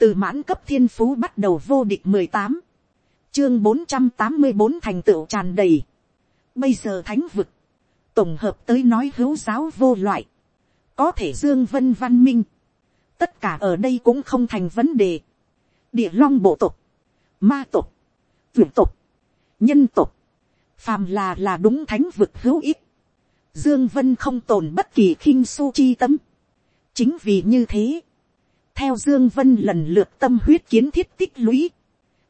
từ mãn cấp thiên phú bắt đầu vô địch mười tám, chương bốn trăm tám mươi bốn thành tựu tràn đầy. Bây giờ thánh vực, tổng hợp tới nói hữu giáo vô loại, có thể dương vân văn minh, tất cả ở đây cũng không thành vấn đề. địa long bộ tộc, ma tộc, vượt tộc, nhân tộc, phàm là là đúng thánh vực hữu ích, dương vân không tồn bất kỳ khinh su chi tâm. chính vì như thế, theo dương vân lần lượt tâm huyết kiến thiết tích lũy,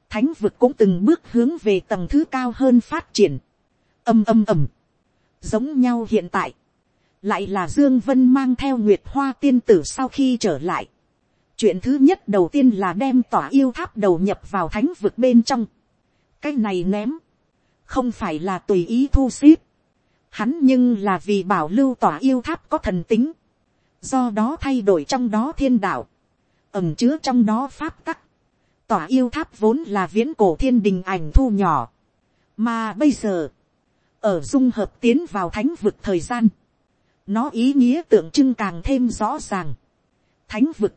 thánh vực cũng từng bước hướng về tầng thứ cao hơn phát triển. âm âm ầm, giống nhau hiện tại, lại là dương vân mang theo nguyệt hoa tiên tử sau khi trở lại. chuyện thứ nhất đầu tiên là đem tỏa yêu tháp đầu nhập vào thánh vực bên trong. cái này ném, không phải là tùy ý thu xếp. hắn nhưng là vì bảo lưu tỏa yêu tháp có thần tính. do đó thay đổi trong đó thiên đạo, ẩm chứa trong đó pháp tắc. tỏa yêu tháp vốn là viễn cổ thiên đình ảnh thu nhỏ. mà bây giờ, ở dung hợp tiến vào thánh vực thời gian, nó ý nghĩa tượng trưng càng thêm rõ ràng. thánh vực,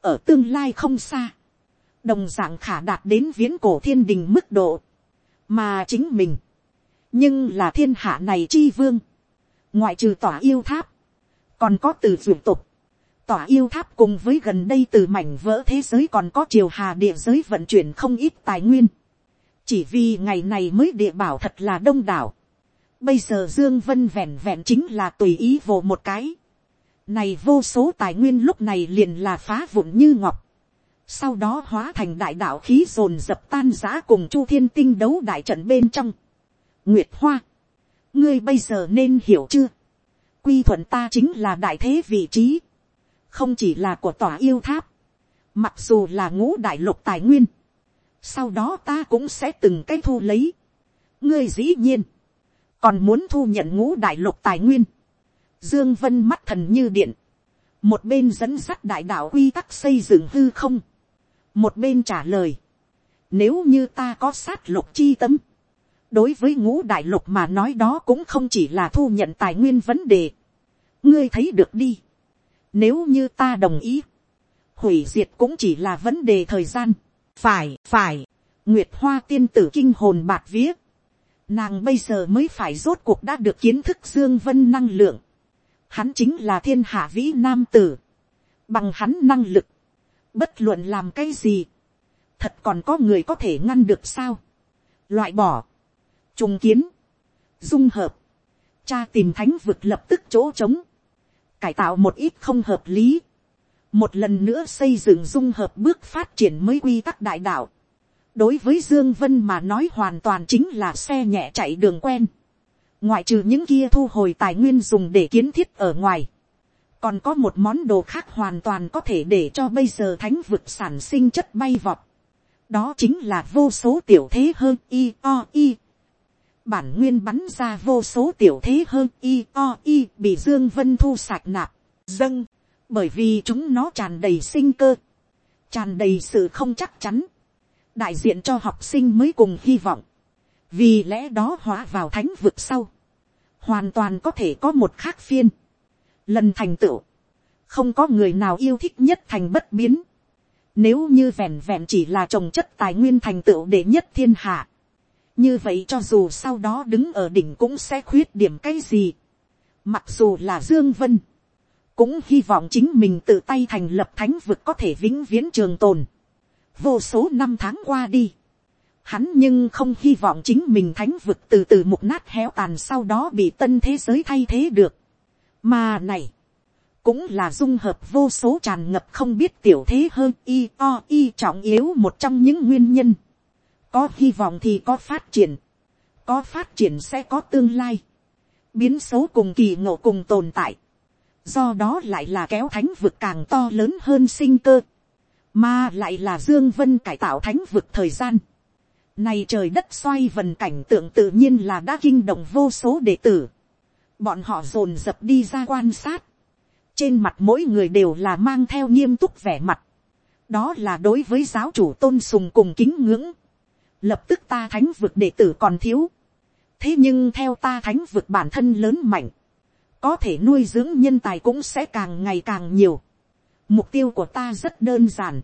ở tương lai không xa, đồng dạng khả đạt đến viễn cổ thiên đình mức độ, mà chính mình, nhưng là thiên hạ này chi vương, ngoại trừ tỏa yêu tháp, còn có từ ruột tục, tỏa yêu tháp cùng với gần đây từ mảnh vỡ thế giới còn có triều hà địa giới vận chuyển không ít tài nguyên, chỉ vì ngày này mới địa bảo thật là đông đảo, Bây giờ Dương Vân vẹn vẹn chính là tùy ý vồ một cái. Này vô số tài nguyên lúc này liền là phá vụn như ngọc. Sau đó hóa thành đại đạo khí dồn dập tan giã cùng Chu Thiên Tinh đấu đại trận bên trong. Nguyệt Hoa. Ngươi bây giờ nên hiểu chưa? Quy thuận ta chính là đại thế vị trí. Không chỉ là của tòa yêu tháp. Mặc dù là ngũ đại lục tài nguyên. Sau đó ta cũng sẽ từng cái thu lấy. Ngươi dĩ nhiên còn muốn thu nhận ngũ đại lục tài nguyên, dương vân mắt thần như điện, một bên dẫn dắt đại đạo quy tắc xây dựng hư không, một bên trả lời, nếu như ta có sát lục chi tâm, đối với ngũ đại lục mà nói đó cũng không chỉ là thu nhận tài nguyên vấn đề, ngươi thấy được đi, nếu như ta đồng ý, hủy diệt cũng chỉ là vấn đề thời gian, phải phải, nguyệt hoa tiên tử kinh hồn bạt vía, Nàng bây giờ mới phải rốt cuộc đã được kiến thức Dương Vân năng lượng. Hắn chính là thiên hạ vĩ nam tử. Bằng hắn năng lực. Bất luận làm cái gì. Thật còn có người có thể ngăn được sao. Loại bỏ. Trùng kiến. Dung hợp. Cha tìm thánh vực lập tức chỗ trống. Cải tạo một ít không hợp lý. Một lần nữa xây dựng dung hợp bước phát triển mới quy tắc đại đạo. Đối với dương vân mà nói hoàn toàn chính là xe nhẹ chạy đường quen. Ngoại trừ những kia thu hồi tài nguyên dùng để kiến thiết ở ngoài. Còn có một món đồ khác hoàn toàn có thể để cho bây giờ thánh vực sản sinh chất bay vọt. Đó chính là vô số tiểu thế hơn i o i bản nguyên bắn ra vô số tiểu thế hơn y o y bị dương vân thu sạch nạp dâng. Bởi vì chúng nó tràn đầy sinh cơ tràn đầy sự không chắc chắn. Đại diện cho học sinh mới cùng hy vọng, vì lẽ đó hóa vào thánh vực sau, hoàn toàn có thể có một khác phiên, lần thành tựu, không có người nào yêu thích nhất thành bất biến, nếu như vẹn vẹn chỉ là trồng chất tài nguyên thành tựu để nhất thiên hạ, như vậy cho dù sau đó đứng ở đỉnh cũng sẽ khuyết điểm cái gì, mặc dù là dương vân, cũng hy vọng chính mình tự tay thành lập thánh vực có thể vĩnh viễn trường tồn vô số năm tháng qua đi, hắn nhưng không hy vọng chính mình thánh vực từ từ mục nát héo tàn sau đó bị tân thế giới thay thế được. mà này, cũng là dung hợp vô số tràn ngập không biết tiểu thế hơn y o y trọng yếu một trong những nguyên nhân có hy vọng thì có phát triển, có phát triển sẽ có tương lai, biến số cùng kỳ ngộ cùng tồn tại, do đó lại là kéo thánh vực càng to lớn hơn sinh cơ mà lại là dương vân cải tạo thánh vực thời gian. Này trời đất xoay vần cảnh tượng tự nhiên là đã kinh động vô số đệ tử. Bọn họ dồn dập đi ra quan sát. Trên mặt mỗi người đều là mang theo nghiêm túc vẻ mặt. Đó là đối với giáo chủ tôn sùng cùng kính ngưỡng. Lập tức ta thánh vực đệ tử còn thiếu. Thế nhưng theo ta thánh vực bản thân lớn mạnh. Có thể nuôi dưỡng nhân tài cũng sẽ càng ngày càng nhiều Mục tiêu của ta rất đơn giản.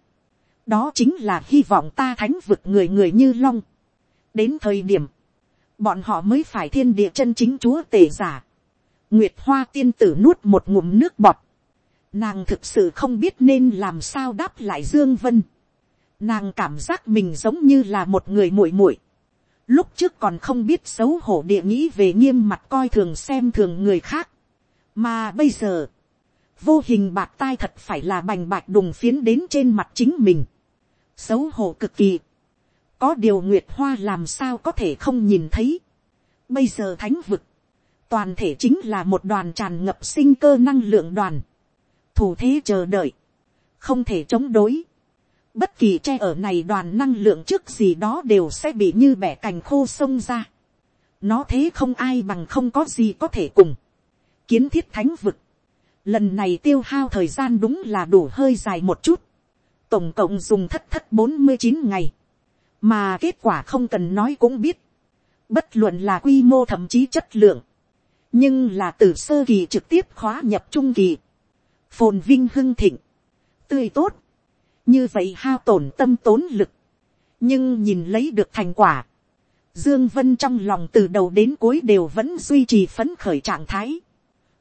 đó chính là hy vọng ta thánh vực người người như long. đến thời điểm, bọn họ mới phải thiên địa chân chính chúa tể giả. nguyệt hoa tiên tử nuốt một ngụm nước bọt. nàng thực sự không biết nên làm sao đáp lại dương vân nàng cảm giác mình giống như là một người muội muội. lúc trước còn không biết xấu hổ địa nghĩ về nghiêm mặt coi thường xem thường người khác. mà bây giờ, vô hình bạc tai thật phải là bành bạch đùng phiến đến trên mặt chính mình xấu hổ cực kỳ. có điều nguyệt hoa làm sao có thể không nhìn thấy. bây giờ thánh vực, toàn thể chính là một đoàn tràn ngập sinh cơ năng lượng đoàn. thủ thế chờ đợi, không thể chống đối bất kỳ tre ở này đoàn năng lượng trước gì đó đều sẽ bị như bẻ cành khô sông ra. nó thế không ai bằng không có gì có thể cùng. kiến thiết thánh vực. lần này tiêu hao thời gian đúng là đủ hơi dài một chút. Tổng cộng dùng thất thất bốn mươi chín ngày, mà kết quả không cần nói cũng biết, bất luận là quy mô thậm chí chất lượng, nhưng là từ sơ kỳ trực tiếp khóa nhập trung kỳ, phồn vinh hưng thịnh, tươi tốt, như vậy hao tổn tâm tốn lực, nhưng nhìn lấy được thành quả, Dương Vân trong lòng từ đầu đến cuối đều vẫn duy trì phấn khởi trạng thái.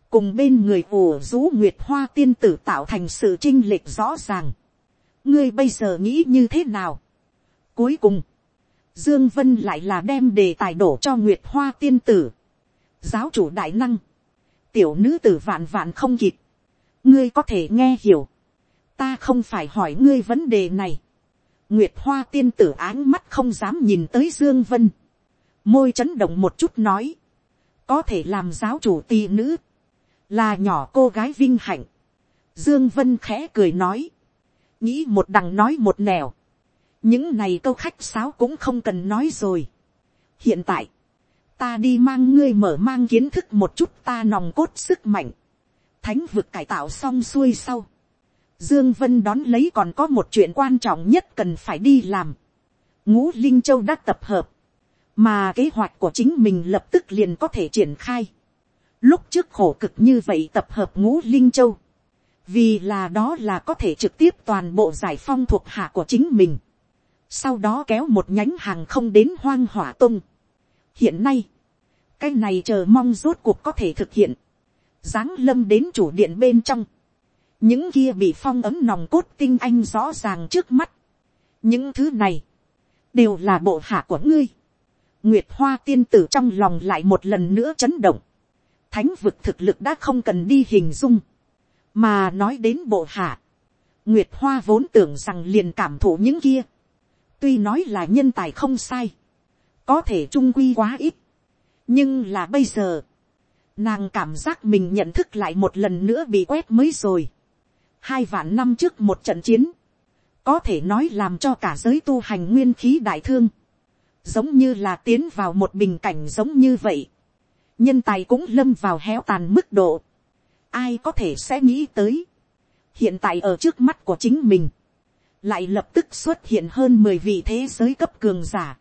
Cùng bên người ủ rũ Nguyệt Hoa tiên tử tạo thành sự trinh lệch rõ ràng ngươi bây giờ nghĩ như thế nào. cuối cùng, dương vân lại là đem đề tài đổ cho nguyệt hoa tiên tử. giáo chủ đại năng, tiểu nữ tử vạn vạn không kịp. ngươi có thể nghe hiểu ta không phải hỏi ngươi vấn đề này. nguyệt hoa tiên tử áng mắt không dám nhìn tới dương vân. môi chấn động một chút nói. có thể làm giáo chủ tỳ nữ. là nhỏ cô gái vinh hạnh. Dương Vân khẽ cười nói nghĩ một đằng nói một nẻo, những này câu khách sáo cũng không cần nói rồi. hiện tại, ta đi mang ngươi mở mang kiến thức một chút ta nòng cốt sức mạnh, thánh vực cải tạo xong xuôi sau, dương vân đón lấy còn có một chuyện quan trọng nhất cần phải đi làm, ngũ linh châu đã tập hợp, mà kế hoạch của chính mình lập tức liền có thể triển khai. Lúc trước khổ cực như vậy tập hợp ngũ linh châu, vì là đó là có thể trực tiếp toàn bộ giải phong thuộc hạ của chính mình, sau đó kéo một nhánh hàng không đến hoang hỏa tung. hiện nay, cái này chờ mong rốt cuộc có thể thực hiện, giáng lâm đến chủ điện bên trong, những kia bị phong ấm nòng cốt tinh anh rõ ràng trước mắt, những thứ này, đều là bộ hạ của ngươi. Nguyệt hoa tiên tử trong lòng lại một lần nữa chấn động, thánh vực thực lực đã không cần đi hình dung, mà nói đến bộ hạ, nguyệt hoa vốn tưởng rằng liền cảm thụ những kia, tuy nói là nhân tài không sai, có thể trung quy quá ít, nhưng là bây giờ, nàng cảm giác mình nhận thức lại một lần nữa bị quét mới rồi hai vạn năm trước một trận chiến, có thể nói làm cho cả giới tu hành nguyên khí đại thương, giống như là tiến vào một bình cảnh giống như vậy, nhân tài cũng lâm vào héo tàn mức độ, ai có thể sẽ nghĩ tới. hiện tại ở trước mắt của chính mình, lại lập tức xuất hiện hơn mười vị thế giới cấp cường giả.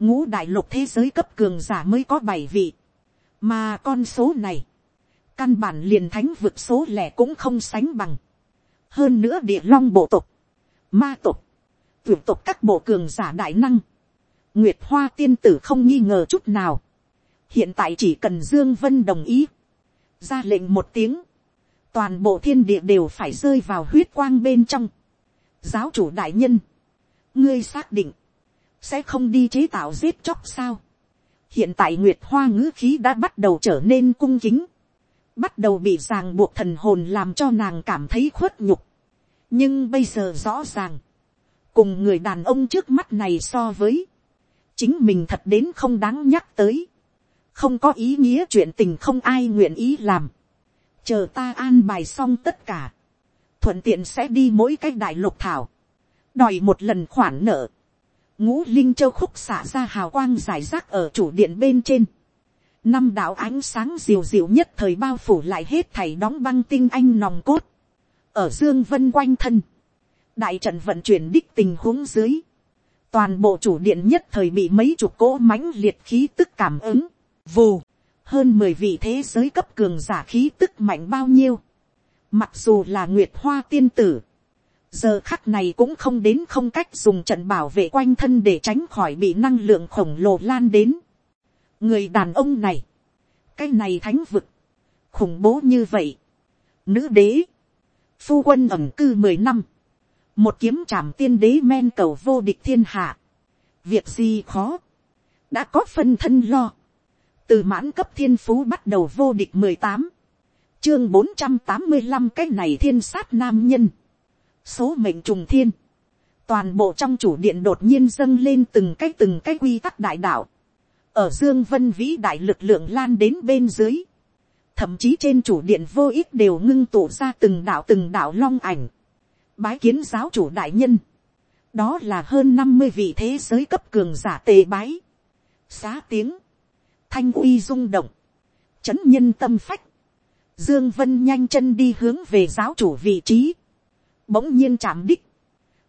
ngũ đại lục thế giới cấp cường giả mới có bảy vị. mà con số này, căn bản liền thánh vực số lẻ cũng không sánh bằng hơn nữa địa long bộ tộc, ma tộc, tuyển tộc các bộ cường giả đại năng, nguyệt hoa tiên tử không nghi ngờ chút nào. hiện tại chỉ cần dương vân đồng ý, ra lệnh một tiếng, toàn bộ thiên địa đều phải rơi vào huyết quang bên trong. giáo chủ đại nhân, ngươi xác định, sẽ không đi chế tạo giết chóc sao. hiện tại nguyệt hoa ngữ khí đã bắt đầu trở nên cung kính, bắt đầu bị ràng buộc thần hồn làm cho nàng cảm thấy khuất nhục. nhưng bây giờ rõ ràng, cùng người đàn ông trước mắt này so với, chính mình thật đến không đáng nhắc tới. Không có ý nghĩa chuyện tình không ai nguyện ý làm, chờ ta an bài xong tất cả, thuận tiện sẽ đi mỗi cái đại lục thảo, đòi một lần khoản nợ, ngũ linh châu khúc xả ra hào quang giải rác ở chủ điện bên trên, năm đạo ánh sáng diều diều nhất thời bao phủ lại hết thảy đóng băng tinh anh nòng cốt, ở dương vân quanh thân, đại trận vận chuyển đích tình huống dưới, toàn bộ chủ điện nhất thời bị mấy chục cỗ mãnh liệt khí tức cảm ứng, Vù, hơn mười vị thế giới cấp cường giả khí tức mạnh bao nhiêu. Mặc dù là Nguyệt Hoa tiên tử, giờ khắc này cũng không đến không cách dùng trận bảo vệ quanh thân để tránh khỏi bị năng lượng khổng lồ lan đến người đàn ông này, cái này thánh vực, khủng bố như vậy. nữ đế, phu quân ẩm cư mười năm, một kiếm trảm tiên đế men cầu vô địch thiên hạ, việc gì khó, đã có phân thân lo, từ mãn cấp thiên phú bắt đầu vô địch mười tám, chương bốn trăm tám mươi năm cái này thiên sát nam nhân, số mệnh trùng thiên, toàn bộ trong chủ điện đột nhiên dâng lên từng cái từng cái quy tắc đại đạo, ở dương vân vĩ đại lực lượng lan đến bên dưới, thậm chí trên chủ điện vô ích đều ngưng tụ ra từng đạo từng đạo long ảnh, bái kiến giáo chủ đại nhân, đó là hơn năm mươi vị thế giới cấp cường giả tề bái, xá tiếng, thanh uy rung động, chấn nhân tâm phách, dương vân nhanh chân đi hướng về giáo chủ vị trí, bỗng nhiên chạm đích,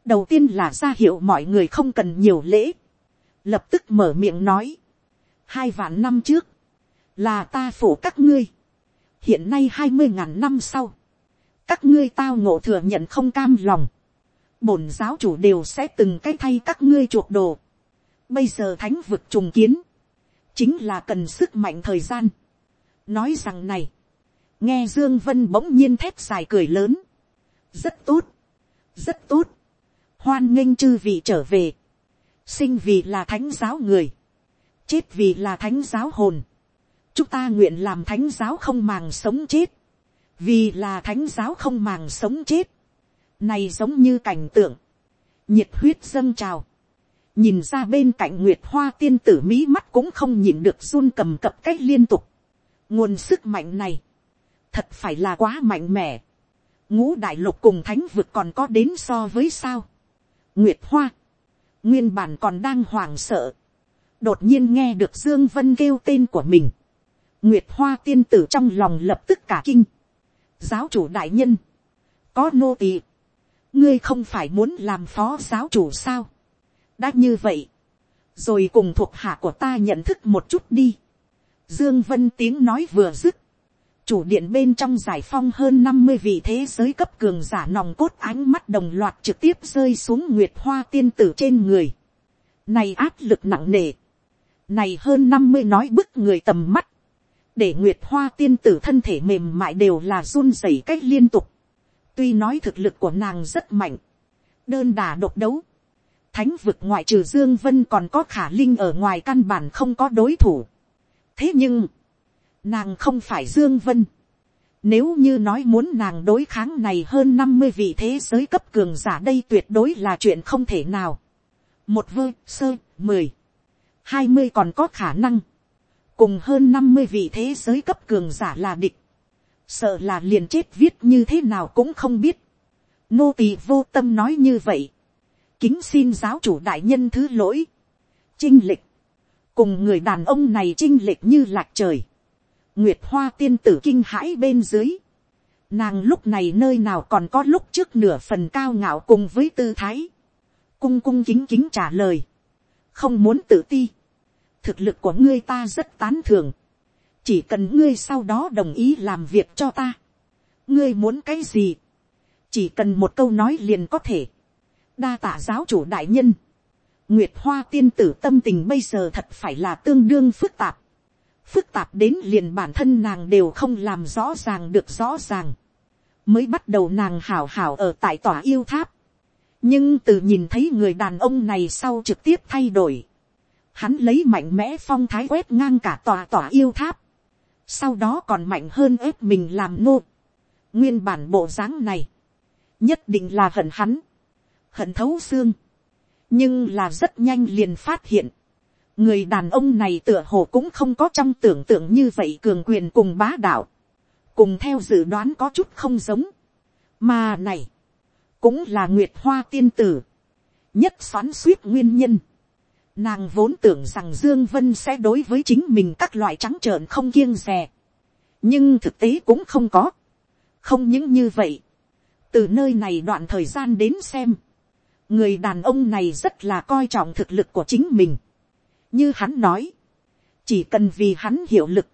đầu tiên là ra hiệu mọi người không cần nhiều lễ, lập tức mở miệng nói, hai vạn năm trước, là ta phủ các ngươi, hiện nay hai mươi ngàn năm sau, các ngươi tao ngộ thừa nhận không cam lòng, bổn giáo chủ đều sẽ từng cái thay các ngươi chuộc đồ. Bây giờ thánh vực trùng kiến, chính là cần sức mạnh thời gian. nói rằng này, nghe dương vân bỗng nhiên thép dài cười lớn, rất tốt, rất tốt, hoan nghênh chư vị trở về, sinh vì là thánh giáo người, chết vì là thánh giáo hồn, chúng ta nguyện làm thánh giáo không màng sống chết, vì là thánh giáo không màng sống chết, này giống như cảnh tượng, nhiệt huyết dâng trào, nhìn ra bên cạnh nguyệt hoa tiên tử mỹ mắt cũng không nhìn được run cầm cập cách liên tục, nguồn sức mạnh này, thật phải là quá mạnh mẽ, ngũ đại lục cùng thánh vực còn có đến so với sao, nguyệt hoa, nguyên bản còn đang hoảng sợ, đột nhiên nghe được dương vân kêu tên của mình, nguyệt hoa tiên tử trong lòng lập tức cả kinh, giáo chủ đại nhân, có nô tỳ, ngươi không phải muốn làm phó giáo chủ sao, đã như vậy, rồi cùng thuộc hạ của ta nhận thức một chút đi. Dương Vân tiếng nói vừa dứt, chủ điện bên trong giải phong hơn năm mươi vị thế giới cấp cường giả nòng cốt ánh mắt đồng loạt trực tiếp rơi xuống nguyệt hoa tiên tử trên người. Này áp lực nặng nề. Này hơn năm mươi nói bức người tầm mắt để nguyệt hoa tiên tử thân thể mềm mại đều là run rẩy cách liên tục. tuy nói thực lực của nàng rất mạnh, đơn đà độc đấu, thánh vực ngoại trừ dương vân còn có khả linh ở ngoài căn bản không có đối thủ. thế nhưng, nàng không phải dương vân. nếu như nói muốn nàng đối kháng này hơn năm mươi vị thế giới cấp cường giả đây tuyệt đối là chuyện không thể nào. một vơ sơ mười hai mươi còn có khả năng. Cùng hơn năm mươi vị thế giới cấp cường giả là địch, sợ là liền chết viết như thế nào cũng không biết. Nô tỳ vô tâm nói như vậy, kính xin giáo chủ đại nhân thứ lỗi, chinh lịch, cùng người đàn ông này chinh lịch như lạc trời, nguyệt hoa tiên tử kinh hãi bên dưới, nàng lúc này nơi nào còn có lúc trước nửa phần cao ngạo cùng với tư thái, cung cung kính kính trả lời, không muốn tự ti, thực lực của ngươi ta rất tán thường, chỉ cần ngươi sau đó đồng ý làm việc cho ta, ngươi muốn cái gì, chỉ cần một câu nói liền có thể, đa tạ giáo chủ đại nhân, nguyệt hoa tiên tử tâm tình bây giờ thật phải là tương đương phức tạp, phức tạp đến liền bản thân nàng đều không làm rõ ràng được rõ ràng, mới bắt đầu nàng hảo hảo ở tại tòa yêu tháp, nhưng từ nhìn thấy người đàn ông này sau trực tiếp thay đổi, hắn lấy mạnh mẽ phong thái quét ngang cả tòa tòa yêu tháp, sau đó còn mạnh hơn ép mình làm nô. nguyên bản bộ dáng này, nhất định là hận hắn, hận thấu xương, nhưng là rất nhanh liền phát hiện, người đàn ông này tựa hồ cũng không có trong tưởng tượng như vậy cường quyền cùng bá đạo, cùng theo dự đoán có chút không giống, mà này, cũng là nguyệt hoa tiên tử, nhất xoắn suýt nguyên nhân, Nàng vốn tưởng rằng Dương Vân sẽ đối với chính mình các loại trắng trợn không kiêng dè. Nhưng thực tế cũng không có. Không những như vậy. Từ nơi này đoạn thời gian đến xem. Người đàn ông này rất là coi trọng thực lực của chính mình. Như hắn nói. Chỉ cần vì hắn hiệu lực.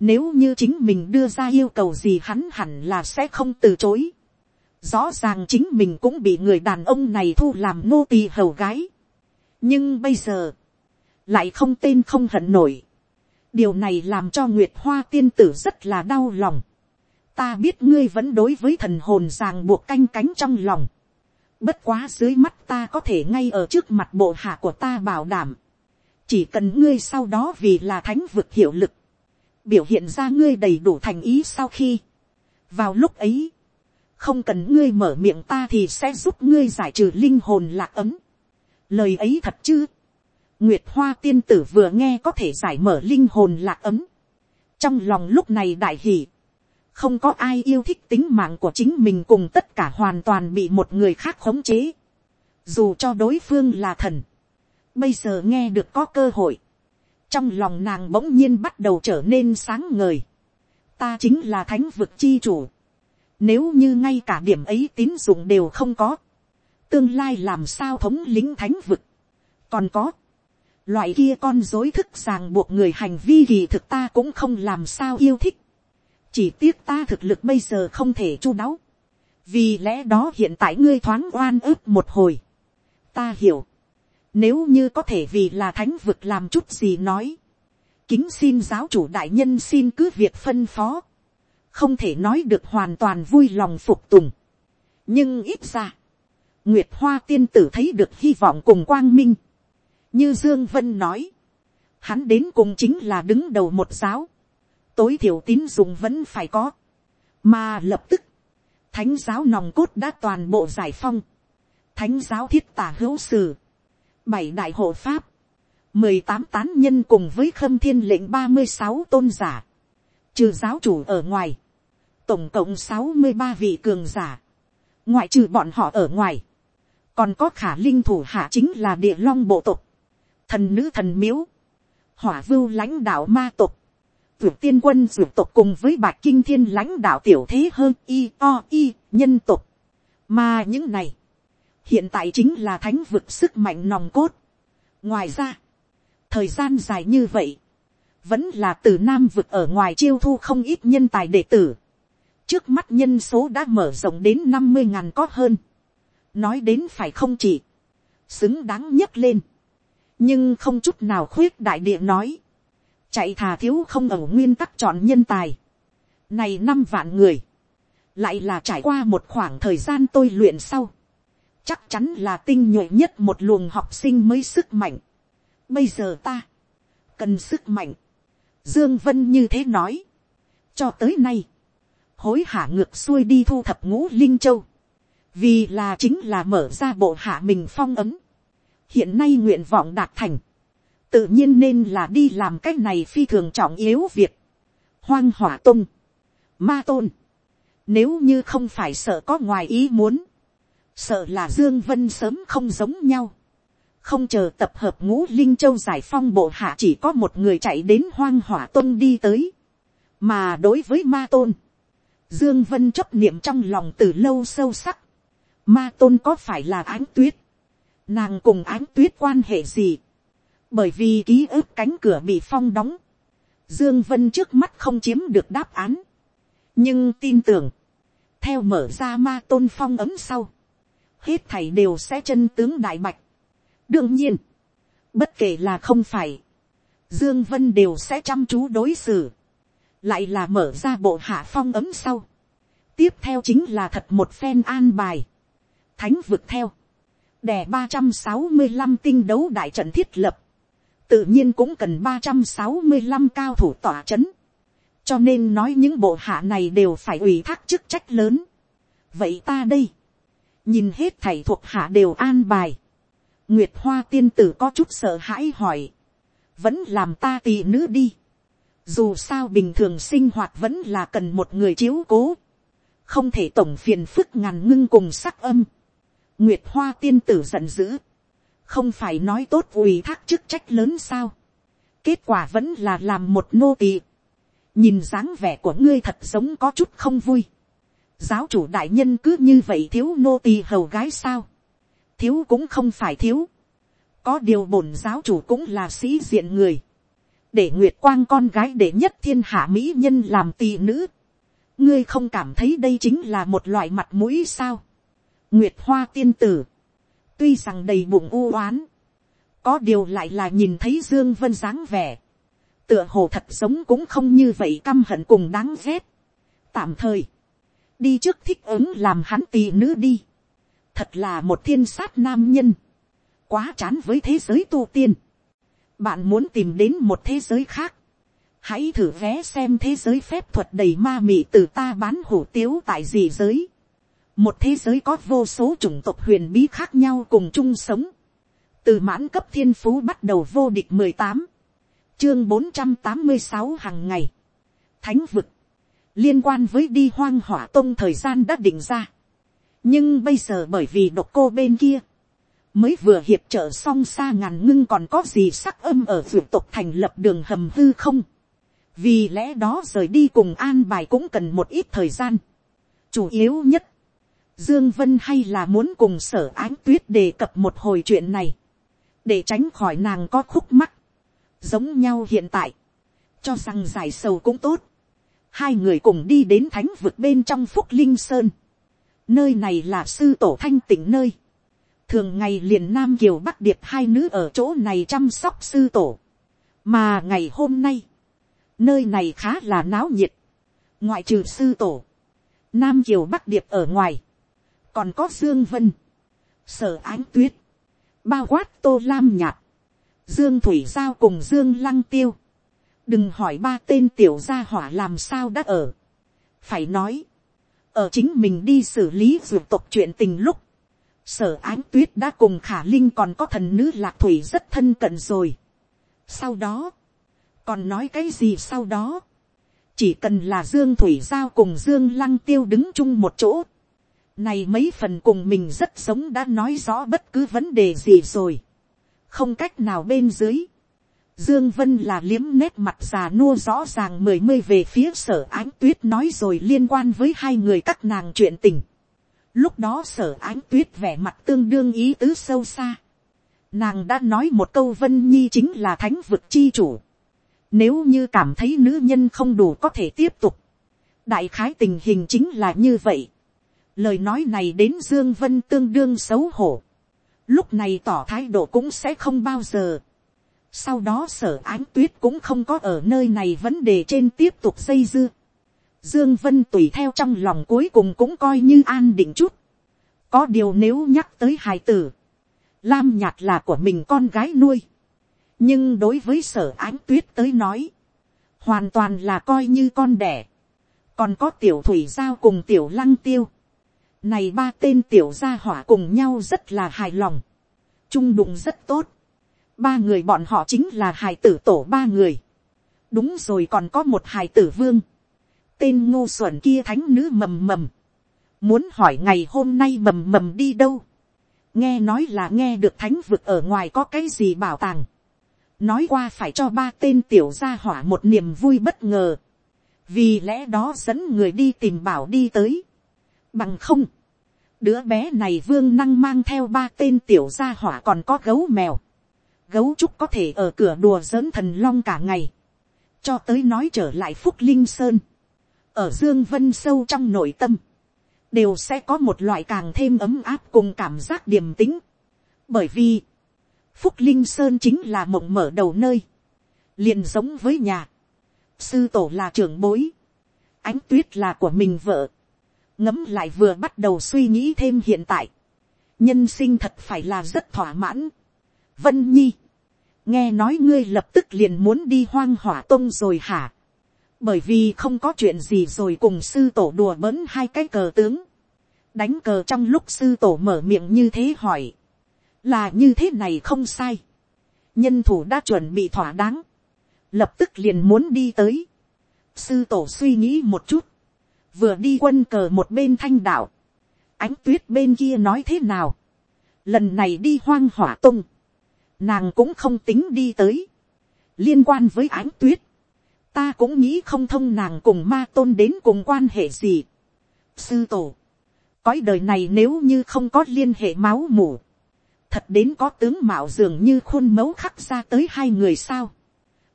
Nếu như chính mình đưa ra yêu cầu gì hắn hẳn là sẽ không từ chối. Rõ ràng chính mình cũng bị người đàn ông này thu làm nô tỳ hầu gái. Nhưng bây giờ, lại không tên không hận nổi. Điều này làm cho Nguyệt Hoa tiên tử rất là đau lòng. Ta biết ngươi vẫn đối với thần hồn ràng buộc canh cánh trong lòng. Bất quá dưới mắt ta có thể ngay ở trước mặt bộ hạ của ta bảo đảm. Chỉ cần ngươi sau đó vì là thánh vực hiệu lực. Biểu hiện ra ngươi đầy đủ thành ý sau khi. Vào lúc ấy không cần ngươi mở miệng ta thì sẽ giúp ngươi giải trừ linh hồn lạc ấm. lời ấy thật chứ. nguyệt hoa tiên tử vừa nghe có thể giải mở linh hồn lạc ấm. trong lòng lúc này đại hỉ. không có ai yêu thích tính mạng của chính mình cùng tất cả hoàn toàn bị một người khác khống chế. dù cho đối phương là thần. bây giờ nghe được có cơ hội. trong lòng nàng bỗng nhiên bắt đầu trở nên sáng ngời. ta chính là thánh vực chi chủ nếu như ngay cả điểm ấy tín dụng đều không có. Tương lai làm sao thống lính thánh vực. Còn có. Loại kia con dối thức ràng buộc người hành vi kỳ thực ta cũng không làm sao yêu thích. Chỉ tiếc ta thực lực bây giờ không thể chu đáo. Vì lẽ đó hiện tại ngươi thoáng oan ức một hồi. Ta hiểu. Nếu như có thể vì là thánh vực làm chút gì nói. Kính xin giáo chủ đại nhân xin cứ việc phân phó không thể nói được hoàn toàn vui lòng phục tùng. nhưng ít ra, nguyệt hoa tiên tử thấy được hy vọng cùng quang minh. như dương vân nói, hắn đến cùng chính là đứng đầu một giáo, tối thiểu tín dụng vẫn phải có, mà lập tức, thánh giáo nòng cốt đã toàn bộ giải phong, thánh giáo thiết tả hữu sử, bảy đại hộ pháp, mười tám tán nhân cùng với khâm thiên lệnh ba mươi sáu tôn giả, trừ giáo chủ ở ngoài, tổng cộng sáu mươi ba vị cường giả, ngoại trừ bọn họ ở ngoài, còn có khả linh thủ hạ chính là địa long bộ tộc, thần nữ thần miếu, hỏa vưu lãnh đạo ma tộc, vượt tiên quân vượt tộc cùng với bạch kinh thiên lãnh đạo tiểu thế hơn y o y nhân tộc, mà những này, hiện tại chính là thánh vực sức mạnh nòng cốt. ngoài ra, thời gian dài như vậy, vẫn là từ nam vực ở ngoài chiêu thu không ít nhân tài đệ tử. Trước mắt nhân số đã mở rộng đến năm mươi ngàn có hơn. nói đến phải không chỉ, xứng đáng nhất lên, nhưng không chút nào khuyết đại địa nói, chạy thà thiếu không ở nguyên tắc chọn nhân tài, này năm vạn người, lại là trải qua một khoảng thời gian tôi luyện sau, chắc chắn là tinh nhuệ nhất một luồng học sinh mới sức mạnh. Bây giờ ta, cần sức mạnh. Dương Vân như thế nói. Cho tới nay, hối hả ngược xuôi đi thu thập ngũ linh châu, vì là chính là mở ra bộ hạ mình phong ấm, hiện nay nguyện vọng đạt thành, tự nhiên nên là đi làm cách này phi thường trọng yếu việc, hoang hỏa tung, ma tôn, nếu như không phải sợ có ngoài ý muốn, sợ là dương vân sớm không giống nhau, không chờ tập hợp ngũ linh châu giải phong bộ hạ chỉ có một người chạy đến hoang hỏa tôn đi tới, mà đối với ma tôn, Dương Vân chấp niệm trong lòng từ lâu sâu sắc. Ma tôn có phải là ánh tuyết? Nàng cùng ánh tuyết quan hệ gì? Bởi vì ký ức cánh cửa bị phong đóng. Dương Vân trước mắt không chiếm được đáp án. Nhưng tin tưởng. Theo mở ra ma tôn phong ấm sau. Hết thảy đều sẽ chân tướng đại bạch. Đương nhiên. Bất kể là không phải. Dương Vân đều sẽ chăm chú đối xử lại là mở ra bộ hạ phong ấm sau. tiếp theo chính là thật một phen an bài. thánh vực theo. đè ba trăm sáu mươi 365 tinh đấu đại trận thiết lập. tự nhiên cũng cần ba trăm sáu mươi 365 cao thủ tỏa chấn. cho nên nói những bộ hạ này đều phải ủy thác chức trách lớn. vậy ta đây, nhìn hết thầy thuộc hạ đều an bài nguyệt hoa tiên tử có chút sợ hãi hỏi. vẫn làm ta tỳ nữ đi dù sao bình thường sinh hoạt vẫn là cần một người chiếu cố. Không thể tổng phiền phức ngàn ngưng cùng sắc âm. Nguyệt Hoa tiên tử giận dữ. Không phải nói tốt ủy thác chức trách lớn sao. Kết quả vẫn là làm một nô tỳ. Nhìn dáng vẻ của ngươi thật giống có chút không vui. Giáo chủ đại nhân cứ như vậy thiếu nô tỳ hầu gái sao. Thiếu cũng không phải thiếu. Có điều bổn giáo chủ cũng là sĩ diện người. Để nguyệt quang con gái để nhất thiên hạ mỹ nhân làm tỳ nữ, ngươi không cảm thấy đây chính là một loại mặt mũi sao. nguyệt hoa tiên tử, tuy rằng đầy bụng u oán, có điều lại là nhìn thấy dương vân dáng vẻ, tựa hồ thật sống cũng không như vậy căm hận cùng đáng ghét. tạm thời, đi trước thích ứng làm hắn tỳ nữ đi, thật là một thiên sát nam nhân, quá chán với thế giới tu tiên, bạn muốn tìm đến một thế giới khác, hãy thử vé xem thế giới phép thuật đầy ma mị từ ta bán hủ tiếu tại gì giới. một thế giới có vô số chủng tộc huyền bí khác nhau cùng chung sống. từ mãn cấp thiên phú bắt đầu vô địch mười tám, chương bốn trăm tám mươi sáu hàng ngày. thánh vực, liên quan với đi hoang hỏa tông thời gian đã định ra nhưng bây giờ bởi vì độc cô bên kia, mới vừa hiệp trợ xong xa ngàn ngưng còn có gì sắc âm ở vượt tộc thành lập đường hầm hư không? Vì lẽ đó rời đi cùng an bài cũng cần một ít thời gian. chủ yếu nhất, dương vân hay là muốn cùng sở ánh tuyết đề cập một hồi chuyện này, để tránh khỏi nàng có khúc mắc, giống nhau hiện tại, cho rằng giải sầu cũng tốt. hai người cùng đi đến thánh vực bên trong phúc linh sơn, nơi này là sư tổ thanh tỉnh nơi, thường ngày liền nam kiều bắc điệp hai nữ ở chỗ này chăm sóc sư tổ, mà ngày hôm nay, nơi này khá là náo nhiệt, ngoại trừ sư tổ, nam kiều bắc điệp ở ngoài, còn có dương vân, sở ánh tuyết, bao quát tô lam nhạt, dương thủy giao cùng dương lăng tiêu, đừng hỏi ba tên tiểu gia hỏa làm sao đã ở, phải nói, ở chính mình đi xử lý ruột tộc chuyện tình lúc, sở ánh tuyết đã cùng khả linh còn có thần nữ lạc thủy rất thân cận rồi. sau đó, còn nói cái gì sau đó, chỉ cần là dương thủy giao cùng dương lăng tiêu đứng chung một chỗ, này mấy phần cùng mình rất sống đã nói rõ bất cứ vấn đề gì rồi, không cách nào bên dưới, Dương Vân là liếm nét mặt già nua rõ ràng mười mươi về phía sở ánh tuyết nói rồi liên quan với hai người các nàng chuyện tình. Lúc đó sở ánh tuyết vẻ mặt tương đương ý tứ sâu xa. Nàng đã nói một câu Vân Nhi chính là thánh vực chi chủ. Nếu như cảm thấy nữ nhân không đủ có thể tiếp tục. Đại khái tình hình chính là như vậy. Lời nói này đến Dương Vân tương đương xấu hổ. Lúc này tỏ thái độ cũng sẽ không bao giờ. Sau đó sở ánh tuyết cũng không có ở nơi này vấn đề trên tiếp tục xây dưa. Dương Vân tùy theo trong lòng cuối cùng cũng coi như an định chút. Có điều nếu nhắc tới hài tử. Lam nhạt là của mình con gái nuôi nhưng đối với sở ánh tuyết tới nói, hoàn toàn là coi như con đẻ, còn có tiểu thủy giao cùng tiểu lăng tiêu, này ba tên tiểu gia hỏa cùng nhau rất là hài lòng, trung đụng rất tốt, ba người bọn họ chính là hài tử tổ ba người, đúng rồi còn có một hài tử vương, tên ngô xuẩn kia thánh nữ mầm mầm, muốn hỏi ngày hôm nay mầm mầm đi đâu, nghe nói là nghe được thánh vực ở ngoài có cái gì bảo tàng, nói qua phải cho ba tên tiểu gia hỏa một niềm vui bất ngờ, vì lẽ đó dẫn người đi tìm bảo đi tới, bằng không, đứa bé này vương năng mang theo ba tên tiểu gia hỏa còn có gấu mèo, gấu trúc có thể ở cửa đùa giỡn thần long cả ngày, cho tới nói trở lại phúc linh sơn, ở dương vân sâu trong nội tâm, đều sẽ có một loại càng thêm ấm áp cùng cảm giác điềm tĩnh, bởi vì, Phúc Linh Sơn chính là mộng mở đầu nơi. liền giống với nhà. Sư tổ là trưởng bối. Ánh tuyết là của mình vợ. Ngấm lại vừa bắt đầu suy nghĩ thêm hiện tại. Nhân sinh thật phải là rất thỏa mãn. Vân Nhi. Nghe nói ngươi lập tức liền muốn đi hoang hỏa tông rồi hả? Bởi vì không có chuyện gì rồi cùng sư tổ đùa bỡn hai cái cờ tướng. Đánh cờ trong lúc sư tổ mở miệng như thế hỏi. Là như thế này không sai, nhân thủ đã chuẩn bị thỏa đáng, lập tức liền muốn đi tới, sư tổ suy nghĩ một chút, vừa đi quân cờ một bên thanh đạo, ánh tuyết bên kia nói thế nào, lần này đi hoang hỏa tung, nàng cũng không tính đi tới, liên quan với ánh tuyết, ta cũng nghĩ không thông nàng cùng ma tôn đến cùng quan hệ gì. sư tổ, cõi đời này nếu như không có liên hệ máu mủ, thật đến có tướng mạo dường như khuôn mẫu khắc ra tới hai người sao.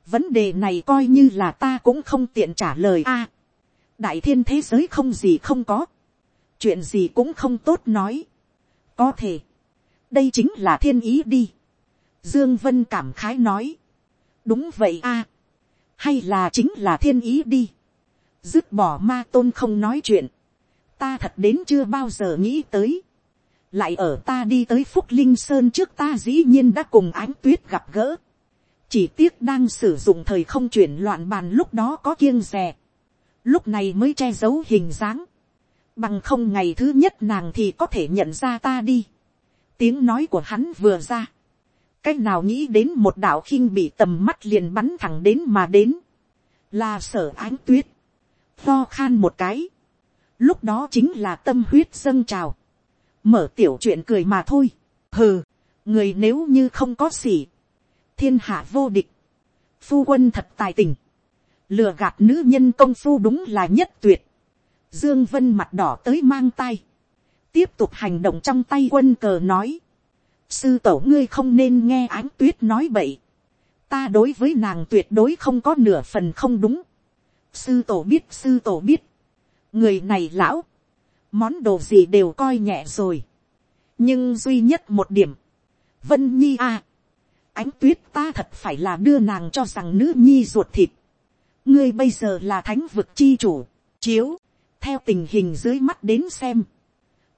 vấn đề này coi như là ta cũng không tiện trả lời a. đại thiên thế giới không gì không có, chuyện gì cũng không tốt nói, có thể, đây chính là thiên ý đi, dương vân cảm khái nói, đúng vậy a, hay là chính là thiên ý đi, dứt bỏ ma tôn không nói chuyện, ta thật đến chưa bao giờ nghĩ tới, lại ở ta đi tới phúc linh sơn trước ta dĩ nhiên đã cùng ánh tuyết gặp gỡ, chỉ tiếc đang sử dụng thời không chuyển loạn bàn lúc đó có kiêng rè, lúc này mới che giấu hình dáng, bằng không ngày thứ nhất nàng thì có thể nhận ra ta đi, tiếng nói của hắn vừa ra, cách nào nghĩ đến một đạo khinh bị tầm mắt liền bắn thẳng đến mà đến, là sở ánh tuyết, lo khan một cái, lúc đó chính là tâm huyết dâng trào, mở tiểu chuyện cười mà thôi, hừ, người nếu như không có xỉ, thiên hạ vô địch, phu quân thật tài tình, lừa gạt nữ nhân công phu đúng là nhất tuyệt, dương vân mặt đỏ tới mang tay, tiếp tục hành động trong tay quân cờ nói, sư tổ ngươi không nên nghe ánh tuyết nói bậy, ta đối với nàng tuyệt đối không có nửa phần không đúng, sư tổ biết sư tổ biết, người này lão, món đồ gì đều coi nhẹ rồi, nhưng duy nhất một điểm, vân nhi a, à, ánh tuyết ta thật phải là đưa nàng cho rằng nữ nhi ruột thịt, ngươi bây giờ là thánh vực chi chủ, chiếu, theo tình hình dưới mắt đến xem,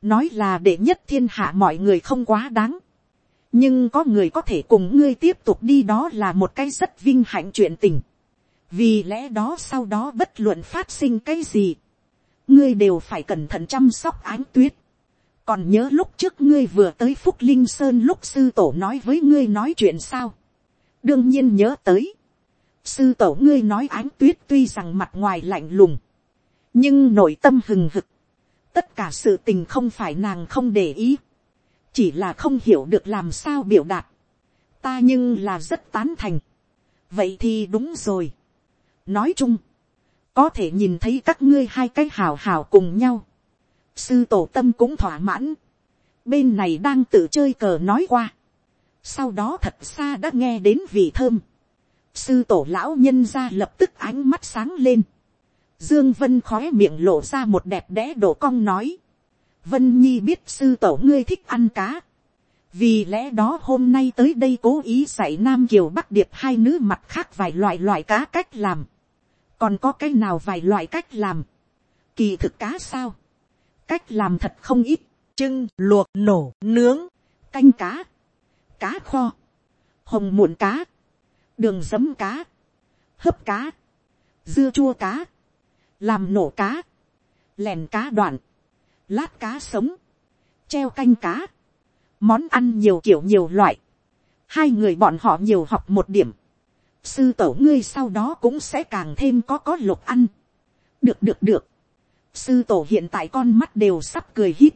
nói là để nhất thiên hạ mọi người không quá đáng, nhưng có người có thể cùng ngươi tiếp tục đi đó là một cái rất vinh hạnh chuyện tình, vì lẽ đó sau đó bất luận phát sinh cái gì, ngươi đều phải cẩn thận chăm sóc ánh tuyết, còn nhớ lúc trước ngươi vừa tới phúc linh sơn lúc sư tổ nói với ngươi nói chuyện sao, đương nhiên nhớ tới, sư tổ ngươi nói ánh tuyết tuy rằng mặt ngoài lạnh lùng, nhưng nội tâm hừng hực, tất cả sự tình không phải nàng không để ý, chỉ là không hiểu được làm sao biểu đạt, ta nhưng là rất tán thành, vậy thì đúng rồi. nói chung, có thể nhìn thấy các ngươi hai cái hào hào cùng nhau, sư tổ tâm cũng thỏa mãn, bên này đang tự chơi cờ nói qua, sau đó thật xa đã nghe đến vị thơm, sư tổ lão nhân ra lập tức ánh mắt sáng lên, dương vân khói miệng lộ ra một đẹp đẽ đổ cong nói, vân nhi biết sư tổ ngươi thích ăn cá, vì lẽ đó hôm nay tới đây cố ý dạy nam kiều bắc điệp hai nữ mặt khác vài loại loại cá cách làm, còn có cái nào vài loại cách làm, kỳ thực cá sao, cách làm thật không ít, trưng, luộc, nổ, nướng, canh cá, cá kho, hồng muộn cá, đường giấm cá, hấp cá, dưa chua cá, làm nổ cá, lèn cá đoạn, lát cá sống, treo canh cá, món ăn nhiều kiểu nhiều loại, hai người bọn họ nhiều học một điểm, sư tổ ngươi sau đó cũng sẽ càng thêm có có lục ăn, được được được, sư tổ hiện tại con mắt đều sắp cười hít,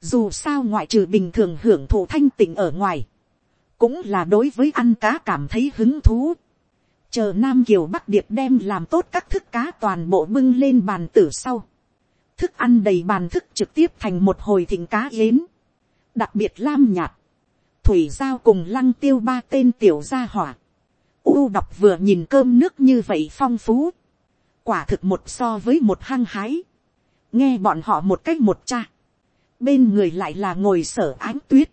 dù sao ngoại trừ bình thường hưởng thụ thanh tịnh ở ngoài, cũng là đối với ăn cá cảm thấy hứng thú. chờ nam kiều bắc điệp đem làm tốt các thức cá toàn bộ bưng lên bàn tử sau thức ăn đầy bàn thức trực tiếp thành một hồi thịnh cá yến. đặc biệt lam nhạt. thủy giao cùng lăng tiêu ba tên tiểu gia hỏa. u đọc vừa nhìn cơm nước như vậy phong phú. quả thực một so với một hăng hái. nghe bọn họ một cách một cha. bên người lại là ngồi sở ánh tuyết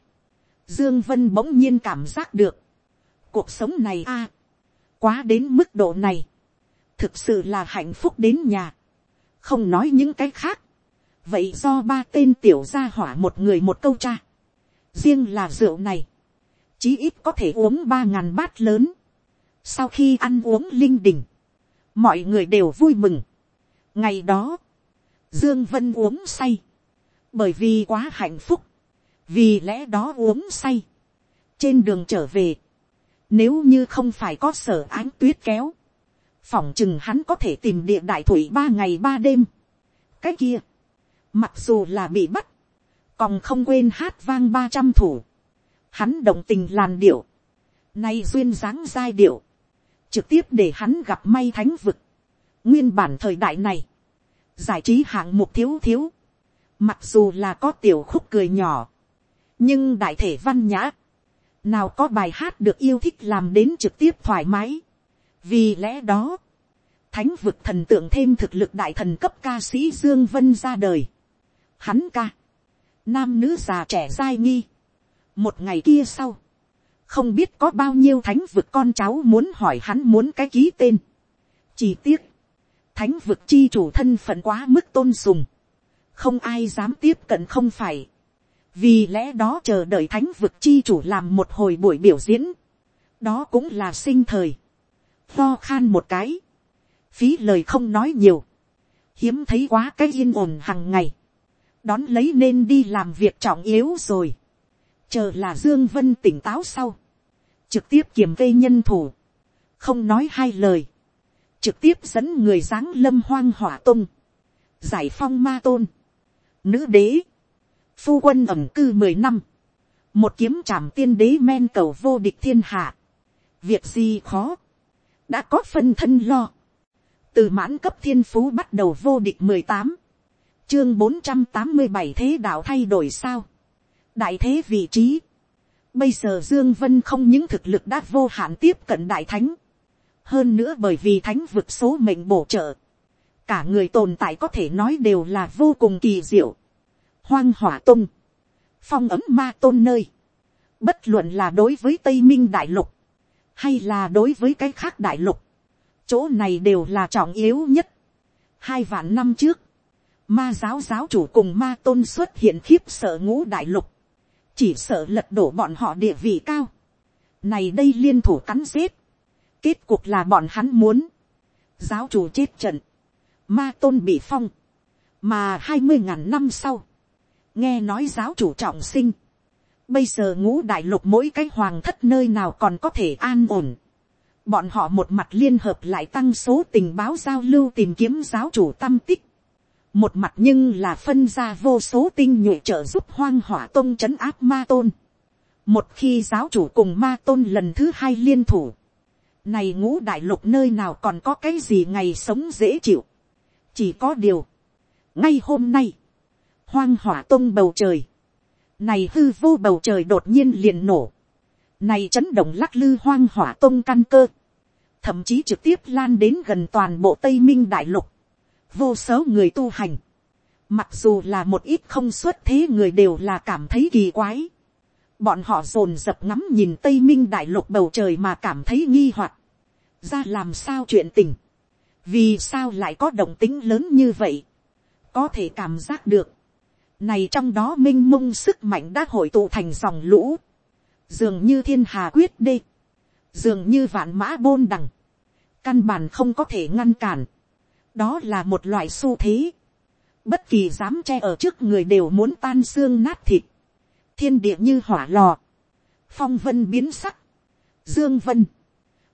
Dương Vân bỗng nhiên cảm giác được. Cuộc sống này a Quá đến mức độ này. Thực sự là hạnh phúc đến nhà. Không nói những cái khác. Vậy do ba tên tiểu gia hỏa một người một câu cha. Riêng là rượu này. Chí ít có thể uống ba ngàn bát lớn. Sau khi ăn uống linh đình. Mọi người đều vui mừng. Ngày đó. Dương Vân uống say. Bởi vì quá hạnh phúc vì lẽ đó uống say, trên đường trở về, nếu như không phải có sở ánh tuyết kéo, phỏng chừng hắn có thể tìm địa đại thủy ba ngày ba đêm. cái kia, mặc dù là bị bắt, còn không quên hát vang ba trăm thủ, hắn động tình làn điệu, nay duyên dáng giai điệu, trực tiếp để hắn gặp may thánh vực. nguyên bản thời đại này, giải trí hạng mục thiếu thiếu, mặc dù là có tiểu khúc cười nhỏ, nhưng đại thể văn nhã, nào có bài hát được yêu thích làm đến trực tiếp thoải mái vì lẽ đó, thánh vực thần tượng thêm thực lực đại thần cấp ca sĩ Dương Vân ra đời. Hắn ca. Nam nữ già trẻ dai nghi. Một ngày kia sau. Không biết có bao nhiêu thánh vực con cháu muốn hỏi hắn muốn cái ký tên. Chỉ tiếc. Thánh vực chi chủ thân phận quá mức tôn sùng. Không ai dám tiếp cận không phải. Vì lẽ đó chờ đợi thánh vực chi chủ làm một hồi buổi biểu diễn. Đó cũng là sinh thời. Lo khan một cái. Phí lời không nói nhiều, hiếm thấy quá cái yên ổn hằng ngày, đón lấy nên đi làm việc trọng yếu rồi, chờ là dương vân tỉnh táo sau, trực tiếp kiểm kê nhân thủ, không nói hai lời, trực tiếp dẫn người giáng lâm hoang hỏa tung, giải phong ma tôn, nữ đế, phu quân ẩm cư mười năm, một kiếm trảm tiên đế men cầu vô địch thiên hạ, việc gì khó, đã có phân thân lo, từ mãn cấp thiên phú bắt đầu vô địch mười tám, chương bốn trăm tám mươi bảy thế đạo thay đổi sao, đại thế vị trí, bây giờ dương vân không những thực lực đã vô hạn tiếp cận đại thánh, hơn nữa bởi vì thánh vực số mệnh bổ trợ, cả người tồn tại có thể nói đều là vô cùng kỳ diệu, hoang hỏa tung, phong ấm ma tôn nơi, bất luận là đối với tây minh đại lục, hay là đối với cái khác đại lục, chỗ này đều là trọng yếu nhất. hai vạn năm trước, ma giáo giáo chủ cùng ma tôn xuất hiện khiếp sợ ngũ đại lục, chỉ sợ lật đổ bọn họ địa vị cao. này đây liên thủ cắn giết, kết cục là bọn hắn muốn, giáo chủ chết trận, ma tôn bị phong, mà hai mươi ngàn năm sau, nghe nói giáo chủ trọng sinh, bây giờ ngũ đại lục mỗi cái hoàng thất nơi nào còn có thể an ổn, Bọn họ một mặt liên hợp lại tăng số tình báo giao lưu tìm kiếm giáo chủ tâm tích. Một mặt nhưng là phân ra vô số tinh nhuệ trợ giúp hoang hỏa tôn trấn áp ma tôn. Một khi giáo chủ cùng ma tôn lần thứ hai liên thủ. Này ngũ đại lục nơi nào còn có cái gì ngày sống dễ chịu. Chỉ có điều. Ngay hôm nay. Hoang hỏa tông bầu trời. Này hư vô bầu trời đột nhiên liền nổ này chấn động lắc lư hoang hỏa tông căn cơ. Thậm chí trực tiếp lan đến gần toàn bộ Tây Minh Đại Lục. Vô số người tu hành. Mặc dù là một ít không xuất thế người đều là cảm thấy kỳ quái. Bọn họ dồn dập ngắm nhìn Tây Minh Đại Lục bầu trời mà cảm thấy nghi hoặc Ra làm sao chuyện tình. Vì sao lại có động tính lớn như vậy. Có thể cảm giác được. Này trong đó minh mông sức mạnh đã hội tụ thành dòng lũ. Dường như thiên hà quyết đê, dường như vạn mã bôn đằng, căn bản không có thể ngăn cản, đó là một loại xu thế, bất kỳ dám che ở trước người đều muốn tan xương nát thịt, thiên địa như hỏa lò, phong vân biến sắc, dương vân,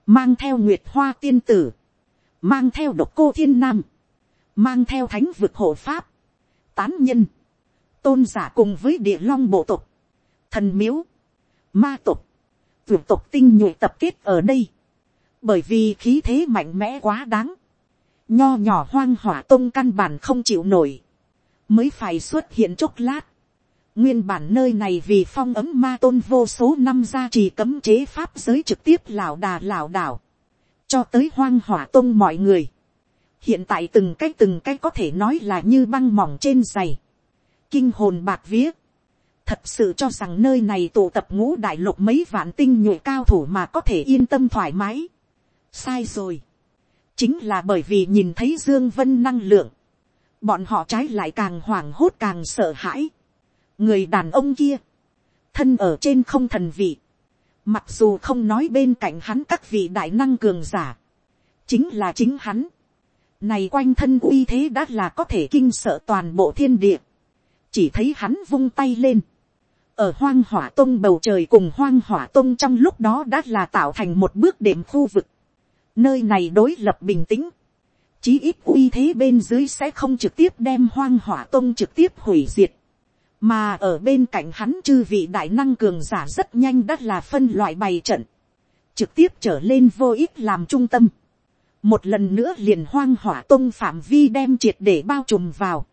mang theo nguyệt hoa tiên tử, mang theo độc cô thiên nam, mang theo thánh vực hộ pháp, tán nhân, tôn giả cùng với địa long bộ tộc, thần miếu, ma tộc, tuyển tộc tinh nhuệ tập kết ở đây, bởi vì khí thế mạnh mẽ quá đáng, nho nhỏ hoang hỏa tôn căn bản không chịu nổi, mới phải xuất hiện chốc lát. Nguyên bản nơi này vì phong ấm ma tôn vô số năm ra trì cấm chế pháp giới trực tiếp lảo đà lảo đảo, cho tới hoang hỏa tôn mọi người. hiện tại từng cái từng cái có thể nói là như băng mỏng trên giày, kinh hồn bạc vía, thật sự cho rằng nơi này tụ tập ngũ đại lục mấy vạn tinh nhuệ cao thủ mà có thể yên tâm thoải mái. sai rồi. chính là bởi vì nhìn thấy dương vân năng lượng, bọn họ trái lại càng hoảng hốt càng sợ hãi. người đàn ông kia, thân ở trên không thần vị, mặc dù không nói bên cạnh hắn các vị đại năng cường giả, chính là chính hắn. này quanh thân uy thế đã là có thể kinh sợ toàn bộ thiên địa chỉ thấy hắn vung tay lên, ở hoang hỏa tông bầu trời cùng hoang hỏa tông trong lúc đó đã là tạo thành một bước đệm khu vực. Nơi này đối lập bình tĩnh. Chí ít uy thế bên dưới sẽ không trực tiếp đem hoang hỏa tông trực tiếp hủy diệt. Mà ở bên cạnh hắn chư vị đại năng cường giả rất nhanh đã là phân loại bày trận. Trực tiếp trở lên vô ích làm trung tâm. Một lần nữa liền hoang hỏa tông phạm vi đem triệt để bao trùm vào.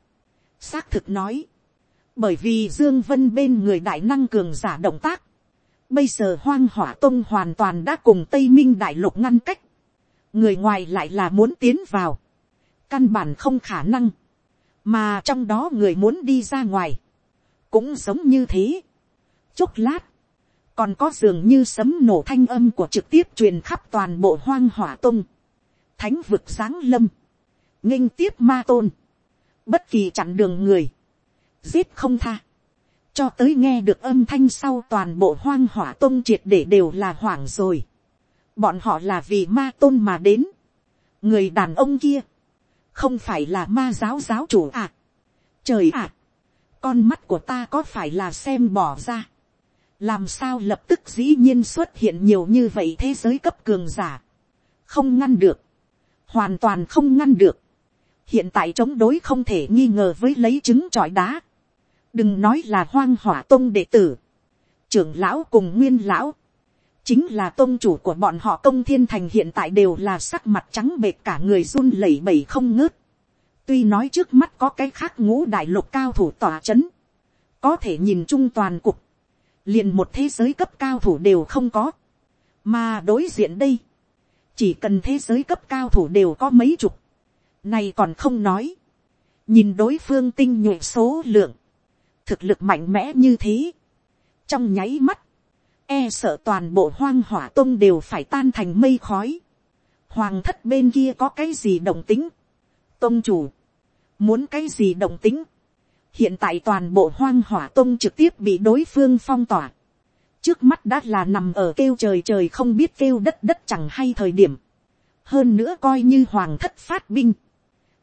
Xác thực nói bởi vì dương vân bên người đại năng cường giả động tác, bây giờ hoang hỏa tông hoàn toàn đã cùng tây minh đại lục ngăn cách, người ngoài lại là muốn tiến vào, căn bản không khả năng, mà trong đó người muốn đi ra ngoài, cũng giống như thế. chốc lát, còn có dường như sấm nổ thanh âm của trực tiếp truyền khắp toàn bộ hoang hỏa tông. Thánh vực sáng lâm, nghinh tiếp ma tôn, bất kỳ chặn đường người, giết không tha, cho tới nghe được âm thanh sau toàn bộ hoang hỏa tôn triệt để đều là hoảng rồi, bọn họ là vì ma tôn mà đến, người đàn ông kia, không phải là ma giáo giáo chủ à, trời ạ, con mắt của ta có phải là xem bỏ ra, làm sao lập tức dĩ nhiên xuất hiện nhiều như vậy thế giới cấp cường giả, không ngăn được, hoàn toàn không ngăn được, hiện tại chống đối không thể nghi ngờ với lấy trứng trọi đá, đừng nói là hoang hỏa tôn đệ tử, trưởng lão cùng nguyên lão, chính là tôn chủ của bọn họ công thiên thành hiện tại đều là sắc mặt trắng bệt cả người run lẩy bẩy không ngớt. tuy nói trước mắt có cái khác ngũ đại lục cao thủ tỏa c h ấ n có thể nhìn chung toàn cục, liền một thế giới cấp cao thủ đều không có, mà đối diện đây, chỉ cần thế giới cấp cao thủ đều có mấy chục, này còn không nói, nhìn đối phương tinh nhuệ số lượng, thực lực mạnh mẽ như thế, trong nháy mắt, e sợ toàn bộ hoang hỏa tông đều phải tan thành mây khói. Hoàng thất bên kia có cái gì động tính? Tông chủ, muốn cái gì động tính? Hiện tại toàn bộ hoang hỏa tông trực tiếp bị đối phương phong tỏa. Trước mắt đã là nằm ở kêu trời trời không biết kêu đất đất chẳng hay thời điểm. Hơn nữa coi như hoàng thất phát binh.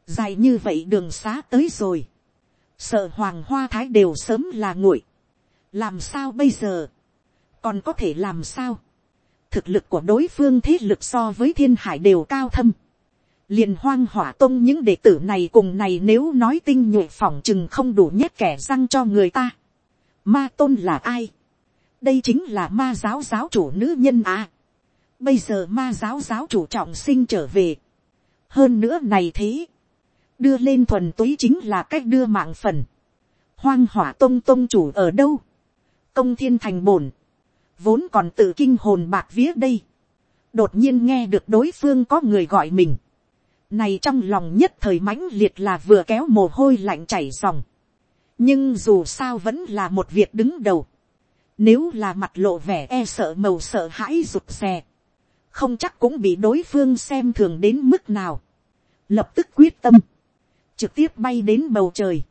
Dài như vậy đường xá tới rồi. Sợ hoàng hoa thái đều sớm là nguội. Làm sao bây giờ? còn có thể làm sao. thực lực của đối phương thế lực so với thiên hải đều cao thâm. liền hoang hỏa tông những đệ tử này cùng này nếu nói tinh nhuệ phỏng chừng không đủ nhét kẻ răng cho người ta. ma tôn là ai. đây chính là ma giáo giáo chủ nữ nhân à. bây giờ ma giáo giáo chủ trọng sinh trở về. hơn nữa này thế đưa lên thuần túy chính là cách đưa mạng phần. hoang hỏa tông tông chủ ở đâu. công thiên thành bổn. Vốn còn tự kinh hồn bạc vía đây, đột nhiên nghe được đối phương có người gọi mình, này trong lòng nhất thời mãnh liệt là vừa kéo mồ hôi lạnh chảy dòng, nhưng dù sao vẫn là một việc đứng đầu, nếu là mặt lộ vẻ e sợ màu sợ hãi rụt rè, không chắc cũng bị đối phương xem thường đến mức nào, lập tức quyết tâm, trực tiếp bay đến bầu trời,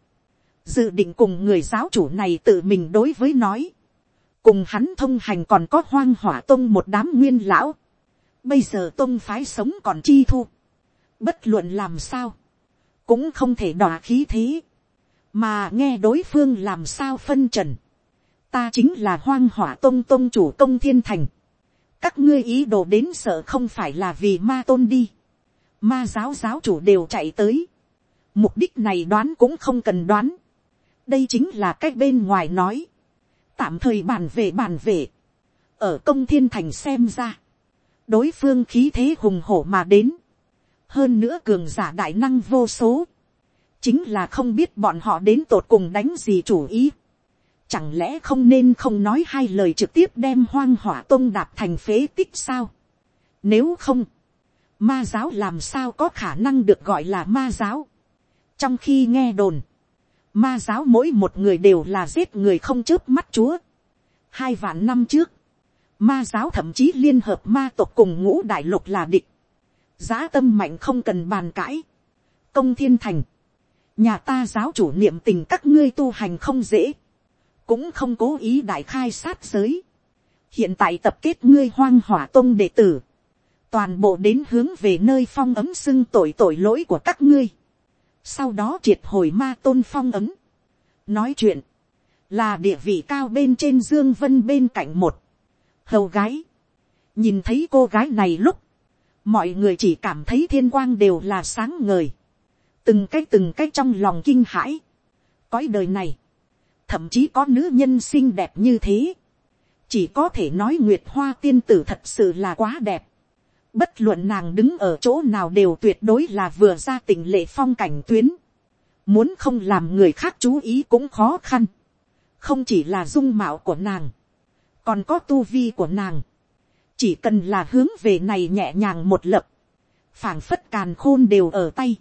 dự định cùng người giáo chủ này tự mình đối với nói, cùng hắn thông hành còn có hoang hỏa tông một đám nguyên lão, bây giờ tông phái sống còn chi thu, bất luận làm sao, cũng không thể đỏ khí thế, mà nghe đối phương làm sao phân trần, ta chính là hoang hỏa tông tông chủ công thiên thành, các ngươi ý đồ đến sợ không phải là vì ma tôn đi, ma giáo giáo chủ đều chạy tới, mục đích này đoán cũng không cần đoán, đây chính là cách bên ngoài nói, tạm thời bàn về bàn về, ở công thiên thành xem ra, đối phương khí thế hùng hổ mà đến, hơn nữa cường giả đại năng vô số, chính là không biết bọn họ đến tột cùng đánh gì chủ ý, chẳng lẽ không nên không nói hai lời trực tiếp đem hoang hỏa tôn đạp thành phế tích sao, nếu không, ma giáo làm sao có khả năng được gọi là ma giáo, trong khi nghe đồn, Ma giáo mỗi một người đều là giết người không chớp mắt chúa. Hai vạn năm trước, ma giáo thậm chí liên hợp ma tộc cùng ngũ đại lục là địch. Giá tâm mạnh không cần bàn cãi. Công thiên thành. Nhà ta giáo chủ niệm tình các ngươi tu hành không dễ. Cũng không cố ý đại khai sát giới. Hiện tại tập kết ngươi hoang hỏa tôn đệ tử. Toàn bộ đến hướng về nơi phong ấm xưng tội tội lỗi của các ngươi sau đó triệt hồi ma tôn phong ấm, nói chuyện, là địa vị cao bên trên dương vân bên cạnh một. Hầu gái, nhìn thấy cô gái này lúc, mọi người chỉ cảm thấy thiên quang đều là sáng ngời, từng cái từng cái trong lòng kinh hãi, cõi đời này, thậm chí có nữ nhân xinh đẹp như thế, chỉ có thể nói nguyệt hoa tiên tử thật sự là quá đẹp, Bất luận nàng đứng ở chỗ nào đều tuyệt đối là vừa ra tỉnh lệ phong cảnh tuyến. Muốn không làm người khác chú ý cũng khó khăn. Không chỉ là dung mạo của nàng. Còn có tu vi của nàng. Chỉ cần là hướng về này nhẹ nhàng một lập. phảng phất càn khôn đều ở tay,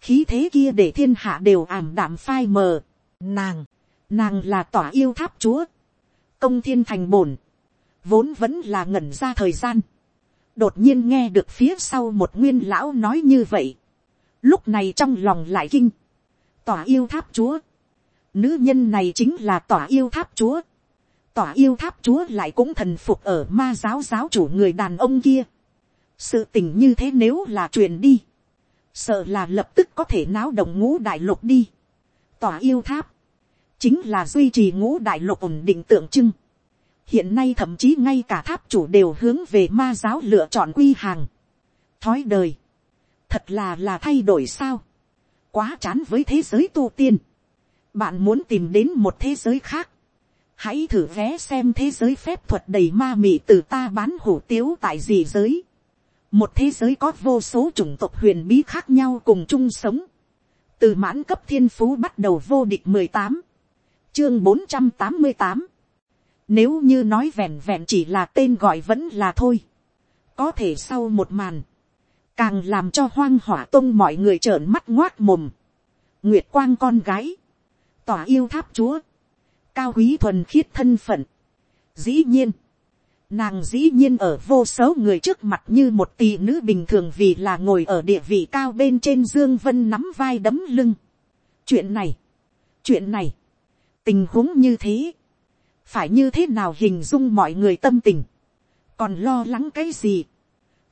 khí thế kia để thiên hạ đều ảm đạm phai mờ, nàng, nàng là tỏa yêu tháp chúa, công thiên thành bổn, vốn vẫn là ngẩn ra thời gian, đột nhiên nghe được phía sau một nguyên lão nói như vậy, lúc này trong lòng lại kinh, tỏa yêu tháp chúa, nữ nhân này chính là tỏa yêu tháp chúa, tỏa yêu tháp chúa lại cũng thần phục ở ma giáo giáo chủ người đàn ông kia, sự tình như thế nếu là truyền đi, sợ là lập tức có thể náo động ngũ đại lục đi, tỏa yêu tháp, chính là duy trì ngũ đại lục ổn định tượng trưng, hiện nay thậm chí ngay cả tháp chủ đều hướng về ma giáo lựa chọn quy hàng. Thói đời, thật là là thay đổi sao. Quá chán với thế giới tu tiên. Bạn muốn tìm đến một thế giới khác. Hãy thử vé xem thế giới phép thuật đầy ma mị từ ta bán hủ tiếu tại gì giới. Một thế giới có vô số chủng tộc huyền bí khác nhau cùng chung sống. Từ mãn cấp thiên phú bắt đầu vô địch 18. Chương 488 nếu như nói vẹn vẹn chỉ là tên gọi vẫn là thôi. Có thể sau một màn. Càng làm cho hoang hỏa tông mọi người trợn mắt ngoác mồm. Nguyệt quang con gái. Tỏa yêu tháp chúa. Cao quý thuần khiết thân phận. Dĩ nhiên. Nàng dĩ nhiên ở vô số người trước mặt như một tỷ nữ bình thường vì là ngồi ở địa vị cao bên trên Dương Vân nắm vai đấm lưng. Chuyện này. Chuyện này. Tình huống như thế phải như thế nào hình dung mọi người tâm tình, còn lo lắng cái gì.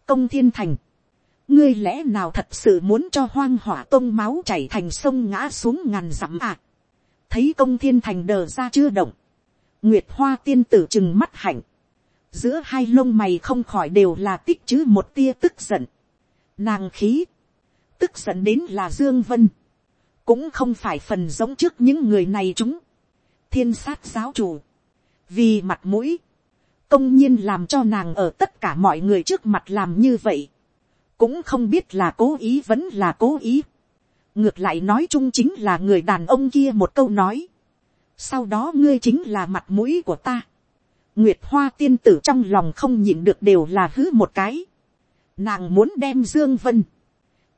công thiên thành, ngươi lẽ nào thật sự muốn cho hoang hỏa tông máu chảy thành sông ngã xuống ngàn dặm à. thấy công thiên thành đờ ra chưa động, nguyệt hoa tiên tử chừng mắt hạnh, giữa hai lông mày không khỏi đều là tích chứ một tia tức giận, nàng khí, tức giận đến là dương vân, cũng không phải phần giống trước những người này chúng, thiên sát giáo chủ, vì mặt mũi, công nhiên làm cho nàng ở tất cả mọi người trước mặt làm như vậy, cũng không biết là cố ý vẫn là cố ý. ngược lại nói chung chính là người đàn ông kia một câu nói, sau đó ngươi chính là mặt mũi của ta. nguyệt hoa tiên tử trong lòng không nhịn được đều là hứ một cái. nàng muốn đem dương vân,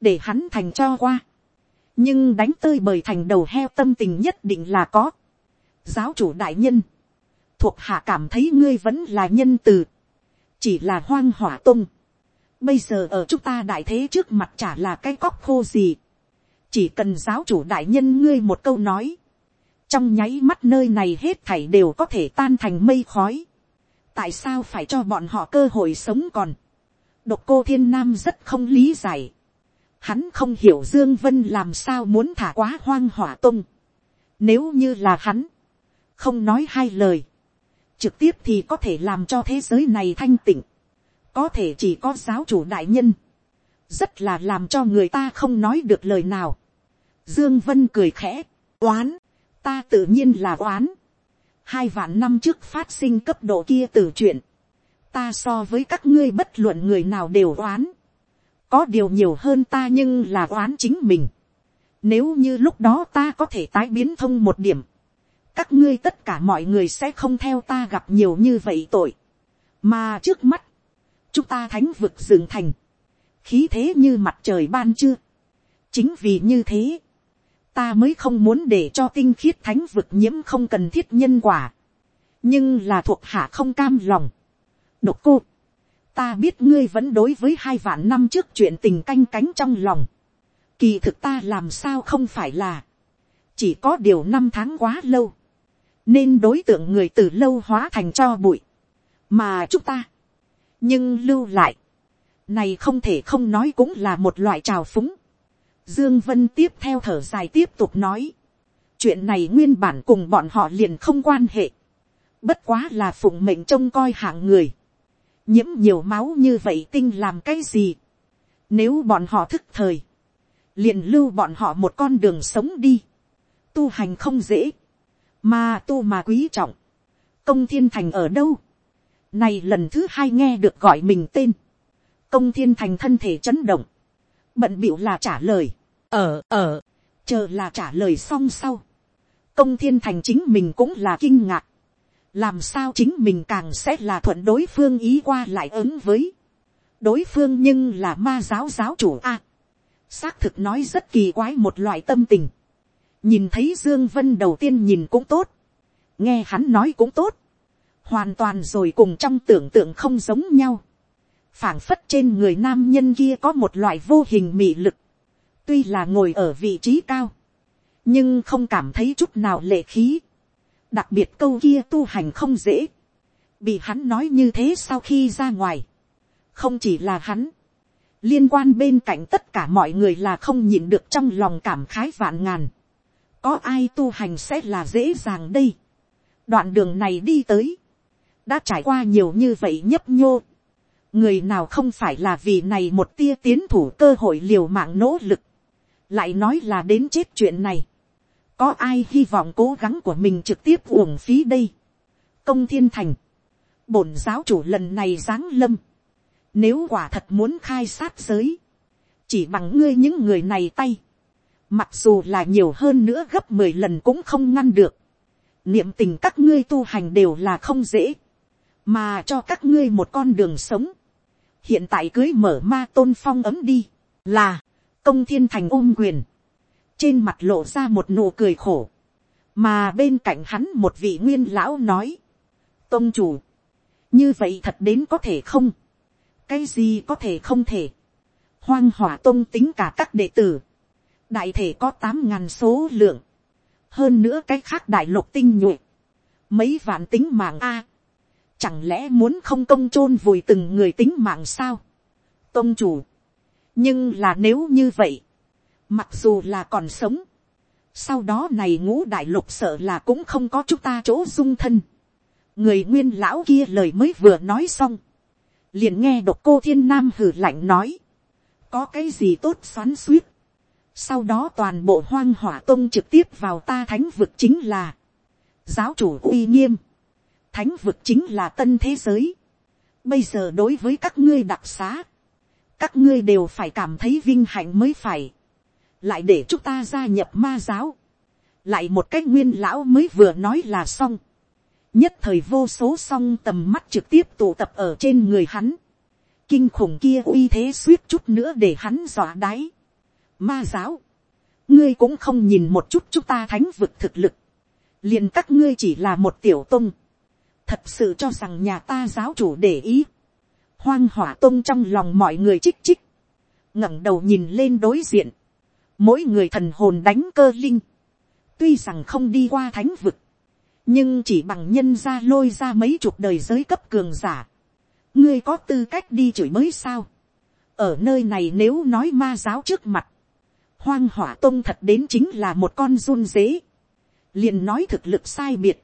để hắn thành cho qua. nhưng đánh tơi bời thành đầu heo tâm tình nhất định là có. giáo chủ đại nhân, thuộc hạ cảm thấy ngươi vẫn là nhân từ, chỉ là hoang hỏa tung. Bây giờ ở chúng ta đại thế trước mặt chả là cái cóc khô gì, chỉ cần giáo chủ đại nhân ngươi một câu nói, trong nháy mắt nơi này hết thảy đều có thể tan thành mây khói. tại sao phải cho bọn họ cơ hội sống còn. độc cô thiên nam rất không lý giải. hắn không hiểu dương vân làm sao muốn thả quá hoang hỏa tung. nếu như là hắn, không nói hai lời, trực tiếp thì có thể làm cho thế giới này thanh tịnh, có thể chỉ có giáo chủ đại nhân, rất là làm cho người ta không nói được lời nào. Dương Vân cười khẽ, oán, ta tự nhiên là oán. Hai vạn năm trước phát sinh cấp độ kia từ chuyện, ta so với các ngươi bất luận người nào đều oán. Có điều nhiều hơn ta nhưng là oán chính mình. Nếu như lúc đó ta có thể tái biến thông một điểm, các ngươi tất cả mọi người sẽ không theo ta gặp nhiều như vậy tội. mà trước mắt, chúng ta thánh vực dựng thành, khí thế như mặt trời ban chưa. chính vì như thế, ta mới không muốn để cho tinh khiết thánh vực nhiễm không cần thiết nhân quả. nhưng là thuộc hạ không cam lòng. độc cô, ta biết ngươi vẫn đối với hai vạn năm trước chuyện tình canh cánh trong lòng. kỳ thực ta làm sao không phải là, chỉ có điều năm tháng quá lâu nên đối tượng người từ lâu hóa thành cho bụi, mà chúng ta, nhưng lưu lại, này không thể không nói cũng là một loại trào phúng. Dương Vân tiếp theo thở dài tiếp tục nói, chuyện này nguyên bản cùng bọn họ liền không quan hệ, bất quá là phụng mệnh trông coi hạng người, nhiễm nhiều máu như vậy tinh làm cái gì, nếu bọn họ thức thời, liền lưu bọn họ một con đường sống đi, tu hành không dễ, mà tu mà quý trọng. Công thiên thành ở đâu? Này lần thứ hai nghe được gọi mình tên. Công thiên thành thân thể chấn động. Bận bịu là trả lời. Ở, ở, chờ là trả lời xong sau. Công thiên thành chính mình cũng là kinh ngạc. Làm sao chính mình càng sẽ là thuận đối phương ý qua lại ứng với. đối phương nhưng là ma giáo giáo chủ a. xác thực nói rất kỳ quái một loại tâm tình nhìn thấy dương vân đầu tiên nhìn cũng tốt, nghe hắn nói cũng tốt, hoàn toàn rồi cùng trong tưởng tượng không giống nhau. phảng phất trên người nam nhân kia có một loại vô hình mị lực, tuy là ngồi ở vị trí cao, nhưng không cảm thấy chút nào lệ khí. đặc biệt câu kia tu hành không dễ, bị hắn nói như thế sau khi ra ngoài, không chỉ là hắn, liên quan bên cạnh tất cả mọi người là không nhịn được trong lòng cảm khái vạn ngàn có ai tu hành sẽ là dễ dàng đây. đoạn đường này đi tới, đã trải qua nhiều như vậy nhấp nhô. người nào không phải là vì này một tia tiến thủ cơ hội liều mạng nỗ lực, lại nói là đến chết chuyện này. có ai hy vọng cố gắng của mình trực tiếp uổng phí đây. công thiên thành, bổn giáo chủ lần này giáng lâm, nếu quả thật muốn khai sát giới, chỉ bằng ngươi những người này tay, mặc dù là nhiều hơn nữa gấp mười lần cũng không ngăn được. niệm tình các ngươi tu hành đều là không dễ, mà cho các ngươi một con đường sống. hiện tại cưới mở ma tôn phong ấm đi, là, công thiên thành ôm quyền, trên mặt lộ ra một nụ cười khổ, mà bên cạnh hắn một vị nguyên lão nói, tôn chủ, như vậy thật đến có thể không, cái gì có thể không thể, hoang hỏa tôn tính cả các đệ tử, đại thể có tám ngàn số lượng, hơn nữa cái khác đại lục tinh nhuệ, mấy vạn tính mạng a, chẳng lẽ muốn không công chôn vùi từng người tính mạng sao, tôn chủ, nhưng là nếu như vậy, mặc dù là còn sống, sau đó này ngũ đại lục sợ là cũng không có chúng ta chỗ dung thân, người nguyên lão kia lời mới vừa nói xong, liền nghe độc cô thiên nam hử lạnh nói, có cái gì tốt xoắn suýt, sau đó toàn bộ hoang hỏa tông trực tiếp vào ta thánh vực chính là, giáo chủ uy nghiêm, thánh vực chính là tân thế giới, bây giờ đối với các ngươi đặc xá, các ngươi đều phải cảm thấy vinh hạnh mới phải, lại để chúng ta gia nhập ma giáo, lại một cách nguyên lão mới vừa nói là xong, nhất thời vô số song tầm mắt trực tiếp tụ tập ở trên người hắn, kinh khủng kia uy thế suýt chút nữa để hắn dọa đáy. Ma giáo, ngươi cũng không nhìn một chút chúng ta thánh vực thực lực, liền các ngươi chỉ là một tiểu tung, thật sự cho rằng nhà ta giáo chủ để ý, hoang hỏa tung trong lòng mọi người chích chích, ngẩng đầu nhìn lên đối diện, mỗi người thần hồn đánh cơ linh, tuy rằng không đi qua thánh vực, nhưng chỉ bằng nhân ra lôi ra mấy chục đời giới cấp cường giả, ngươi có tư cách đi chửi mới sao, ở nơi này nếu nói ma giáo trước mặt, hoang hỏa tông thật đến chính là một con run dế, liền nói thực lực sai biệt,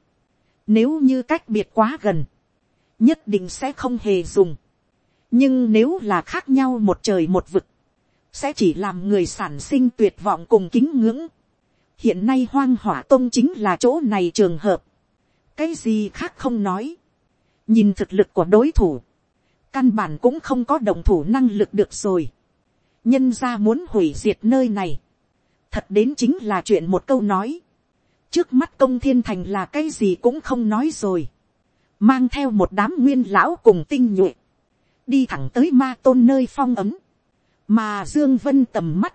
nếu như cách biệt quá gần, nhất định sẽ không hề dùng, nhưng nếu là khác nhau một trời một vực, sẽ chỉ làm người sản sinh tuyệt vọng cùng kính ngưỡng. hiện nay hoang hỏa tông chính là chỗ này trường hợp, cái gì khác không nói, nhìn thực lực của đối thủ, căn bản cũng không có đồng thủ năng lực được rồi, nhân ra muốn hủy diệt nơi này, thật đến chính là chuyện một câu nói, trước mắt công thiên thành là cái gì cũng không nói rồi, mang theo một đám nguyên lão cùng tinh nhuệ, đi thẳng tới ma tôn nơi phong ấm, mà dương vân tầm mắt,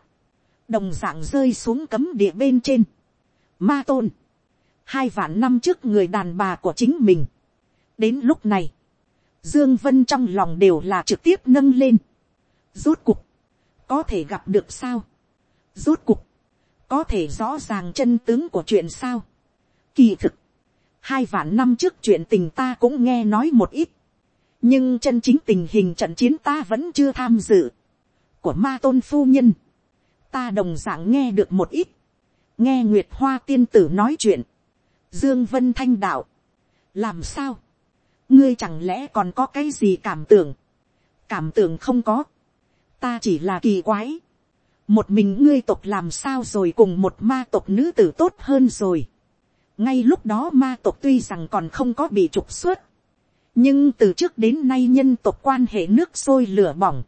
đồng dạng rơi xuống cấm địa bên trên, ma tôn, hai vạn năm trước người đàn bà của chính mình. đến lúc này, dương vân trong lòng đều là trực tiếp nâng lên. rốt cuộc có thể gặp được sao. rốt cục, có thể rõ ràng chân tướng của chuyện sao. kỳ thực, hai vạn năm trước chuyện tình ta cũng nghe nói một ít. nhưng chân chính tình hình trận chiến ta vẫn chưa tham dự. của ma tôn phu nhân, ta đồng d ạ n g nghe được một ít. nghe nguyệt hoa tiên tử nói chuyện Dương Vân Thanh đạo. Làm sao? Ngươi chẳng lẽ còn có cái gì cảm tưởng? Cảm tưởng không có. Ta chỉ là kỳ quái. Một mình ngươi tộc làm sao rồi cùng một ma tộc nữ tử tốt hơn rồi. Ngay lúc đó ma tộc tuy rằng còn không có bị trục xuất. Nhưng từ trước đến nay nhân tộc quan hệ nước sôi lửa bỏng.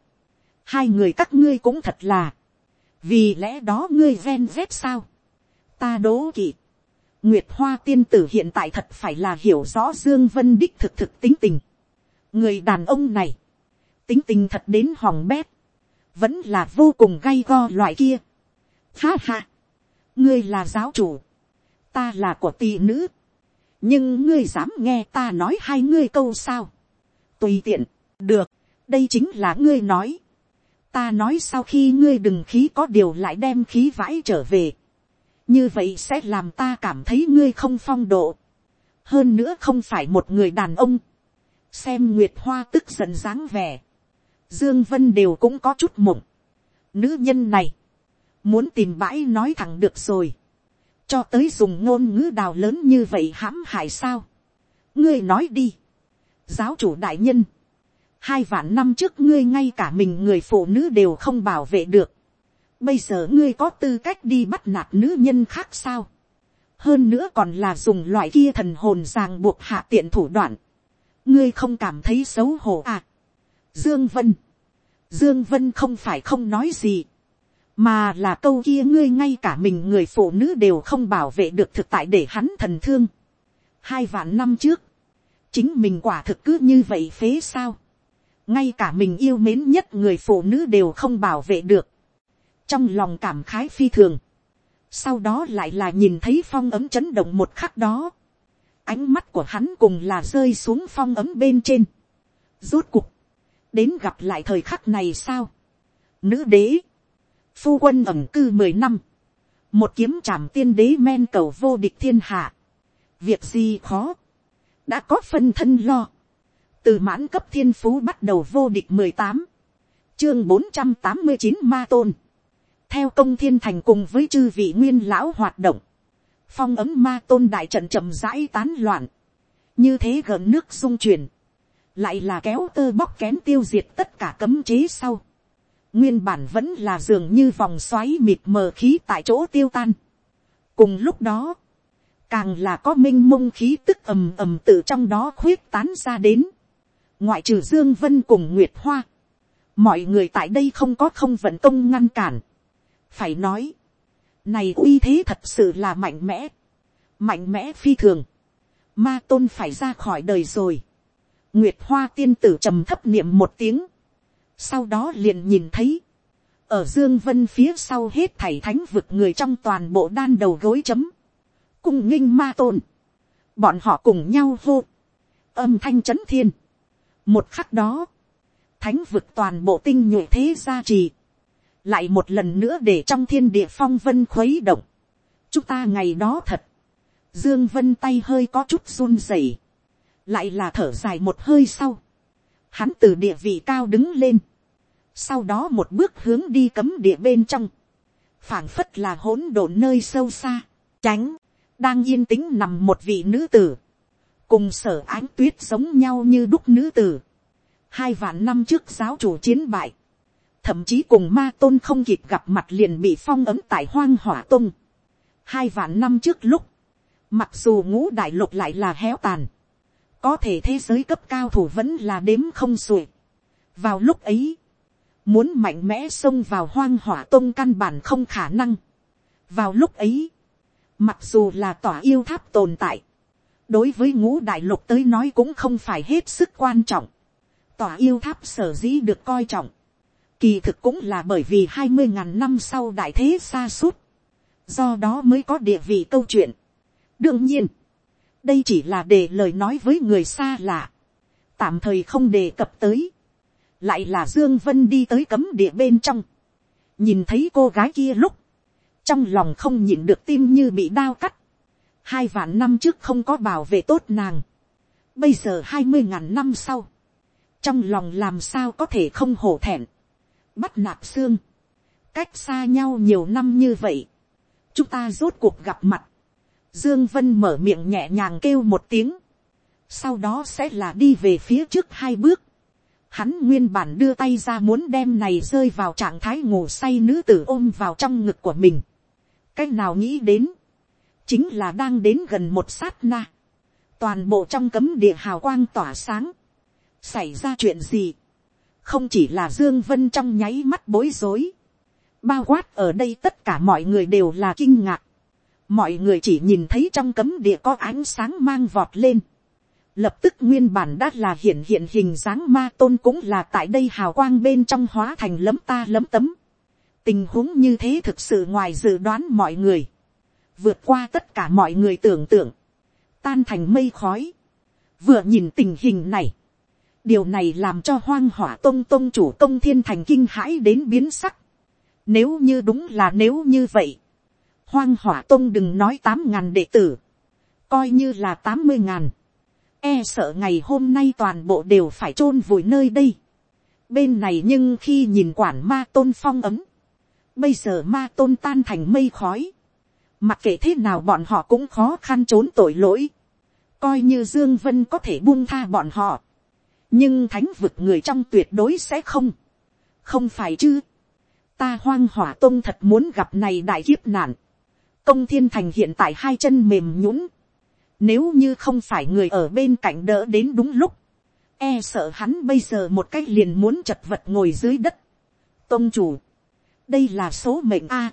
Hai người các ngươi cũng thật là. Vì lẽ đó ngươi ven vét sao? Ta đố kỵ Nguyệt Hoa tiên tử hiện tại thật phải là hiểu rõ Dương Vân đích thực thực tính tình. Người đàn ông này. tính tình thật đến hòng bét, vẫn là vô cùng gay go loại kia. Ha ha, ngươi là giáo chủ, ta là của tỷ nữ, nhưng ngươi dám nghe ta nói hai ngươi câu sao, tùy tiện, được, đây chính là ngươi nói, ta nói sau khi ngươi đừng khí có điều lại đem khí vãi trở về, như vậy sẽ làm ta cảm thấy ngươi không phong độ, hơn nữa không phải một người đàn ông, xem nguyệt hoa tức giận dáng vẻ, dương vân đều cũng có chút mộng, nữ nhân này, muốn tìm bãi nói thẳng được rồi, cho tới dùng ngôn ngữ đào lớn như vậy hãm hại sao, ngươi nói đi, giáo chủ đại nhân, hai vạn năm trước ngươi ngay cả mình người phụ nữ đều không bảo vệ được, bây giờ ngươi có tư cách đi bắt nạt nữ nhân khác sao, hơn nữa còn là dùng loại kia thần hồn ràng buộc hạ tiện thủ đoạn, ngươi không cảm thấy xấu hổ à. Dương Vân, Dương Vân không phải không nói gì, mà là câu kia ngươi ngay cả mình người phụ nữ đều không bảo vệ được thực tại để hắn thần thương. Hai vạn năm trước, chính mình quả thực cứ như vậy phế sao. ngay cả mình yêu mến nhất người phụ nữ đều không bảo vệ được. trong lòng cảm khái phi thường. sau đó lại là nhìn thấy phong ấm chấn động một khắc đó. ánh mắt của hắn cùng là rơi xuống phong ấm bên trên. rốt cục, đến gặp lại thời khắc này sao. nữ đế, phu quân ẩm cư mười năm, một kiếm trảm tiên đế men cầu vô địch thiên hạ, việc gì khó, đã có phân thân lo, từ mãn cấp thiên phú bắt đầu vô địch mười tám, chương bốn trăm tám mươi chín ma tôn, theo công thiên thành cùng với chư vị nguyên lão hoạt động, phong ấm ma tôn đại trận chậm rãi tán loạn, như thế gần nước dung chuyển, lại là kéo tơ bóc kén tiêu diệt tất cả cấm chế sau, nguyên bản vẫn là dường như vòng xoáy mịt mờ khí tại chỗ tiêu tan. cùng lúc đó, càng là có m i n h mông khí tức ầm ầm từ trong đó khuyết tán ra đến, ngoại trừ dương vân cùng nguyệt hoa, mọi người tại đây không có không vận công ngăn cản. phải nói, này uy thế thật sự là mạnh mẽ, mạnh mẽ phi thường, ma tôn phải ra khỏi đời rồi nguyệt hoa tiên tử trầm thấp niệm một tiếng, sau đó liền nhìn thấy, ở dương vân phía sau hết thảy thánh vực người trong toàn bộ đan đầu gối chấm, cung nghinh ma tôn, bọn họ cùng nhau hô, âm thanh chấn thiên, một khắc đó, thánh vực toàn bộ tinh nhuệ thế gia trì, lại một lần nữa để trong thiên địa phong vân khuấy động, chúng ta ngày đó thật, dương vân tay hơi có chút run rẩy, lại là thở dài một hơi sau, hắn từ địa vị cao đứng lên, sau đó một bước hướng đi cấm địa bên trong, phảng phất là hỗn độn nơi sâu xa, tránh, đang yên tĩnh nằm một vị nữ tử, cùng sở ánh tuyết giống nhau như đúc nữ tử, hai vạn năm trước giáo chủ chiến bại, thậm chí cùng ma tôn không kịp gặp mặt liền bị phong ấm tại hoang hỏa tung, hai vạn năm trước lúc, mặc dù ngũ đại lục lại là héo tàn, có thể thế giới cấp cao thủ vẫn là đếm không xuể. vào lúc ấy, muốn mạnh mẽ xông vào hoang hỏa tôn căn bản không khả năng. vào lúc ấy, mặc dù là tỏa yêu tháp tồn tại, đối với ngũ đại lục tới nói cũng không phải hết sức quan trọng. tòa yêu tháp sở dĩ được coi trọng, kỳ thực cũng là bởi vì hai mươi ngàn năm sau đại thế xa suốt, do đó mới có địa vị câu chuyện. đương nhiên, đây chỉ là để lời nói với người xa lạ, tạm thời không đề cập tới, lại là dương vân đi tới cấm địa bên trong, nhìn thấy cô gái kia lúc, trong lòng không nhịn được tim như bị đao cắt, hai vạn năm trước không có bảo vệ tốt nàng, bây giờ hai mươi ngàn năm sau, trong lòng làm sao có thể không hổ thẹn, bắt nạp xương, cách xa nhau nhiều năm như vậy, chúng ta rốt cuộc gặp mặt, Dương Vân mở miệng nhẹ nhàng kêu một tiếng. Sau đó sẽ là đi về phía trước hai bước. Hắn nguyên bản đưa tay ra muốn đem này rơi vào trạng thái ngủ say nữ tử ôm vào trong ngực của mình. Cách nào nghĩ đến. Chính là đang đến gần một sát na. Toàn bộ trong cấm địa hào quang tỏa sáng. Xảy ra chuyện gì? Không chỉ là Dương Vân trong nháy mắt bối rối. Bao quát ở đây tất cả mọi người đều là kinh ngạc mọi người chỉ nhìn thấy trong cấm địa có ánh sáng mang vọt lên, lập tức nguyên bản đã là hiện hiện hình dáng ma tôn cũng là tại đây hào quang bên trong hóa thành lấm ta lấm tấm. tình huống như thế thực sự ngoài dự đoán mọi người, vượt qua tất cả mọi người tưởng tượng, tan thành mây khói. vừa nhìn tình hình này, điều này làm cho hoang hỏa tông tông chủ công thiên thành kinh hãi đến biến sắc. nếu như đúng là nếu như vậy, hoang hỏa tôn đừng nói tám ngàn đệ tử, coi như là tám mươi ngàn, e sợ ngày hôm nay toàn bộ đều phải chôn vùi nơi đây. bên này nhưng khi nhìn quản ma tôn phong ấm, bây giờ ma tôn tan thành mây khói, mặc kệ thế nào bọn họ cũng khó khăn trốn tội lỗi, coi như dương vân có thể buông tha bọn họ, nhưng thánh vực người trong tuyệt đối sẽ không, không phải chứ, ta hoang hỏa tôn thật muốn gặp này đại kiếp nạn, công thiên thành hiện tại hai chân mềm nhũn, nếu như không phải người ở bên cạnh đỡ đến đúng lúc. E sợ hắn bây giờ một cách liền muốn chật vật ngồi dưới đất. Tông chủ. Đây là số mệnh A.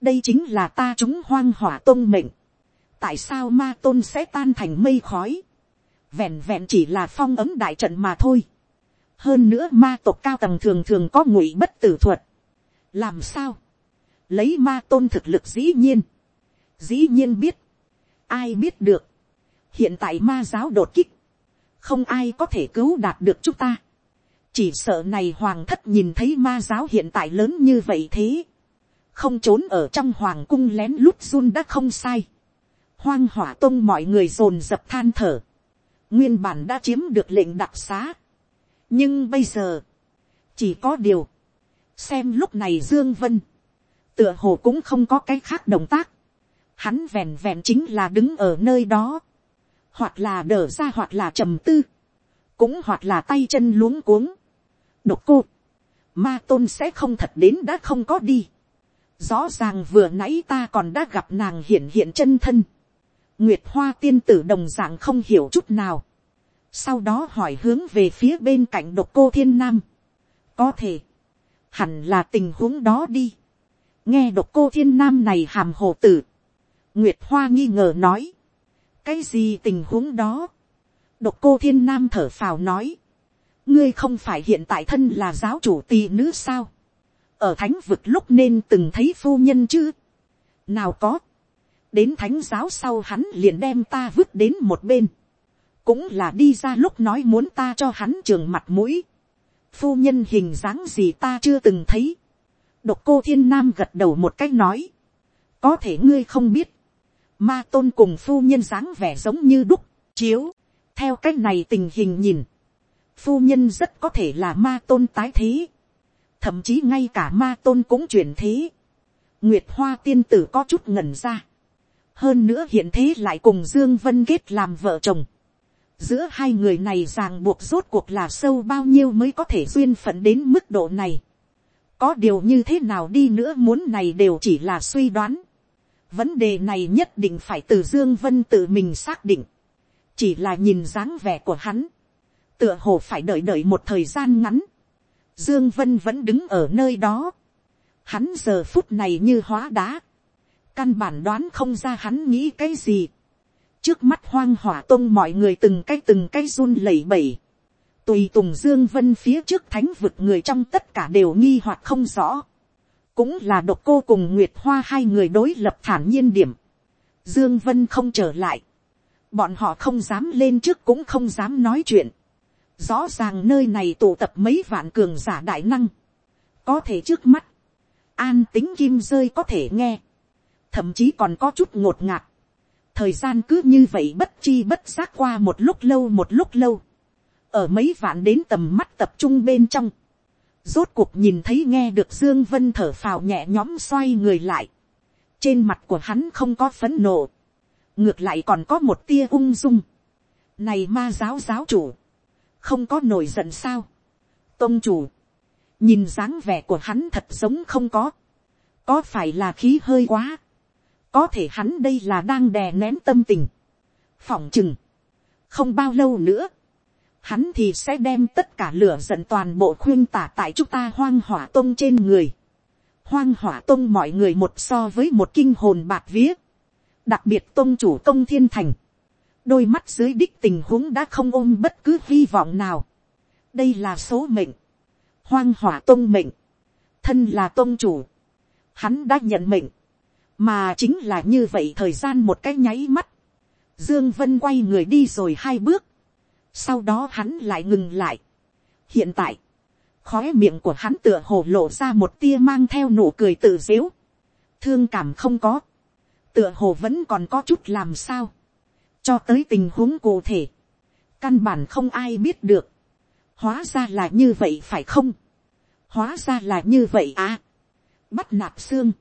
đây chính là ta chúng hoang hỏa tôn mệnh. Tại sao ma tôn sẽ tan thành mây khói. Vẹn vẹn chỉ là phong ấm đại trận mà thôi. Hơn nữa ma tộc cao tầng thường thường có ngụy bất tử thuật. Làm sao? Lấy ma tôn thực lực dĩ nhiên. Dĩ nhiên biết. Ai biết được, hiện tại ma giáo đột kích, không ai có thể cứu đạt được chúng ta. chỉ sợ này hoàng thất nhìn thấy ma giáo hiện tại lớn như vậy thế, không trốn ở trong hoàng cung lén lút run đã không sai. hoang hỏa tông mọi người dồn dập than thở, nguyên bản đã chiếm được lệnh đặc xá. nhưng bây giờ, chỉ có điều, xem lúc này dương vân, tựa hồ cũng không có cái khác động tác, hắn vẹn vẹn chính là đứng ở nơi đó, hoặc là đờ ra hoặc là trầm tư, cũng hoặc là tay chân luống cuống. độc cô, ma tôn sẽ không thật đến đã không có đi. rõ ràng vừa nãy ta còn đã gặp nàng hiện hiện chân thân. nguyệt hoa tiên tử đồng dạng không hiểu chút nào. sau đó hỏi hướng về phía bên cạnh độc cô thiên nam. có thể, hẳn là tình huống đó đi. nghe độc cô thiên nam này hàm hồ tử Nguyệt Hoa nghi ngờ nói. Cái gì tình huống đó? Độc cô thiên nam thở phào nói. Ngươi không phải hiện tại thân là giáo chủ tỷ nữ sao? Ở thánh vực lúc nên từng thấy phu nhân chứ? Nào có. Đến thánh giáo sau hắn liền đem ta vứt đến một bên. Cũng là đi ra lúc nói muốn ta cho hắn trường mặt mũi. Phu nhân hình dáng gì ta chưa từng thấy. Độc cô thiên nam gật đầu một cách nói. Có thể ngươi không biết ma tôn cùng phu nhân dáng vẻ giống như đúc, chiếu, theo cái này tình hình nhìn, phu nhân rất có thể là ma tôn tái thế, thậm chí ngay cả ma tôn cũng chuyển thế, nguyệt hoa tiên tử có chút ngẩn ra, hơn nữa hiện thế lại cùng dương vân kết làm vợ chồng, giữa hai người này ràng buộc rốt cuộc là sâu bao nhiêu mới có thể duyên phận đến mức độ này, có điều như thế nào đi nữa muốn này đều chỉ là suy đoán, Vấn đề này nhất định phải từ Dương Vân tự mình xác định. Chỉ là nhìn dáng vẻ của hắn. Tựa hồ phải đợi đợi một thời gian ngắn. Dương Vân vẫn đứng ở nơi đó. Hắn giờ phút này như hóa đá. Căn bản đoán không ra hắn nghĩ cái gì. Trước mắt hoang hỏa tông mọi người từng cái từng cái run lẩy bẩy. Tùy tùng Dương Vân phía trước thánh vực người trong tất cả đều nghi hoặc không rõ cũng là độc cô cùng nguyệt hoa hai người đối lập thản nhiên điểm. Dương Vân không trở lại. Bọn họ không dám lên trước cũng không dám nói chuyện. Rõ ràng nơi này tụ tập mấy vạn cường giả đại năng. Có thể trước mắt. An tính kim rơi có thể nghe. Thậm chí còn có chút ngột ngạt. Thời gian cứ như vậy bất chi bất giác qua một lúc lâu một lúc lâu. Ở mấy vạn đến tầm mắt tập trung bên trong Rốt cuộc nhìn thấy nghe được Dương Vân thở phào nhẹ nhõm xoay người lại. Trên mặt của hắn không có phấn nộ. Ngược lại còn có một tia ung dung. Này ma giáo giáo chủ. Không có nổi giận sao. Tông chủ. Nhìn dáng vẻ của hắn thật giống không có. Có phải là khí hơi quá. Có thể hắn đây là đang đè nén tâm tình. Phỏng chừng. Không bao lâu nữa hắn thì sẽ đem tất cả lửa giận toàn bộ khuyên tả tại chúng ta hoang hỏa tông trên người. Hoang hỏa tông mọi người một so với một kinh hồn bạc vía. Đặc biệt tông chủ công thiên thành. đôi mắt dưới đích tình huống đã không ôm bất cứ hy vọng nào. đây là số mệnh, hoang hỏa tôn mệnh, thân là tôn chủ, hắn đã nhận mệnh, mà chính là như vậy thời gian một cái nháy mắt, dương vân quay người đi rồi hai bước, sau đó hắn lại ngừng lại. hiện tại, khói miệng của hắn tựa hồ lộ ra một tia mang theo nụ cười tự dếu, thương cảm không có, tựa hồ vẫn còn có chút làm sao, cho tới tình huống cụ thể, căn bản không ai biết được, hóa ra là như vậy phải không, hóa ra là như vậy à, bắt nạp xương,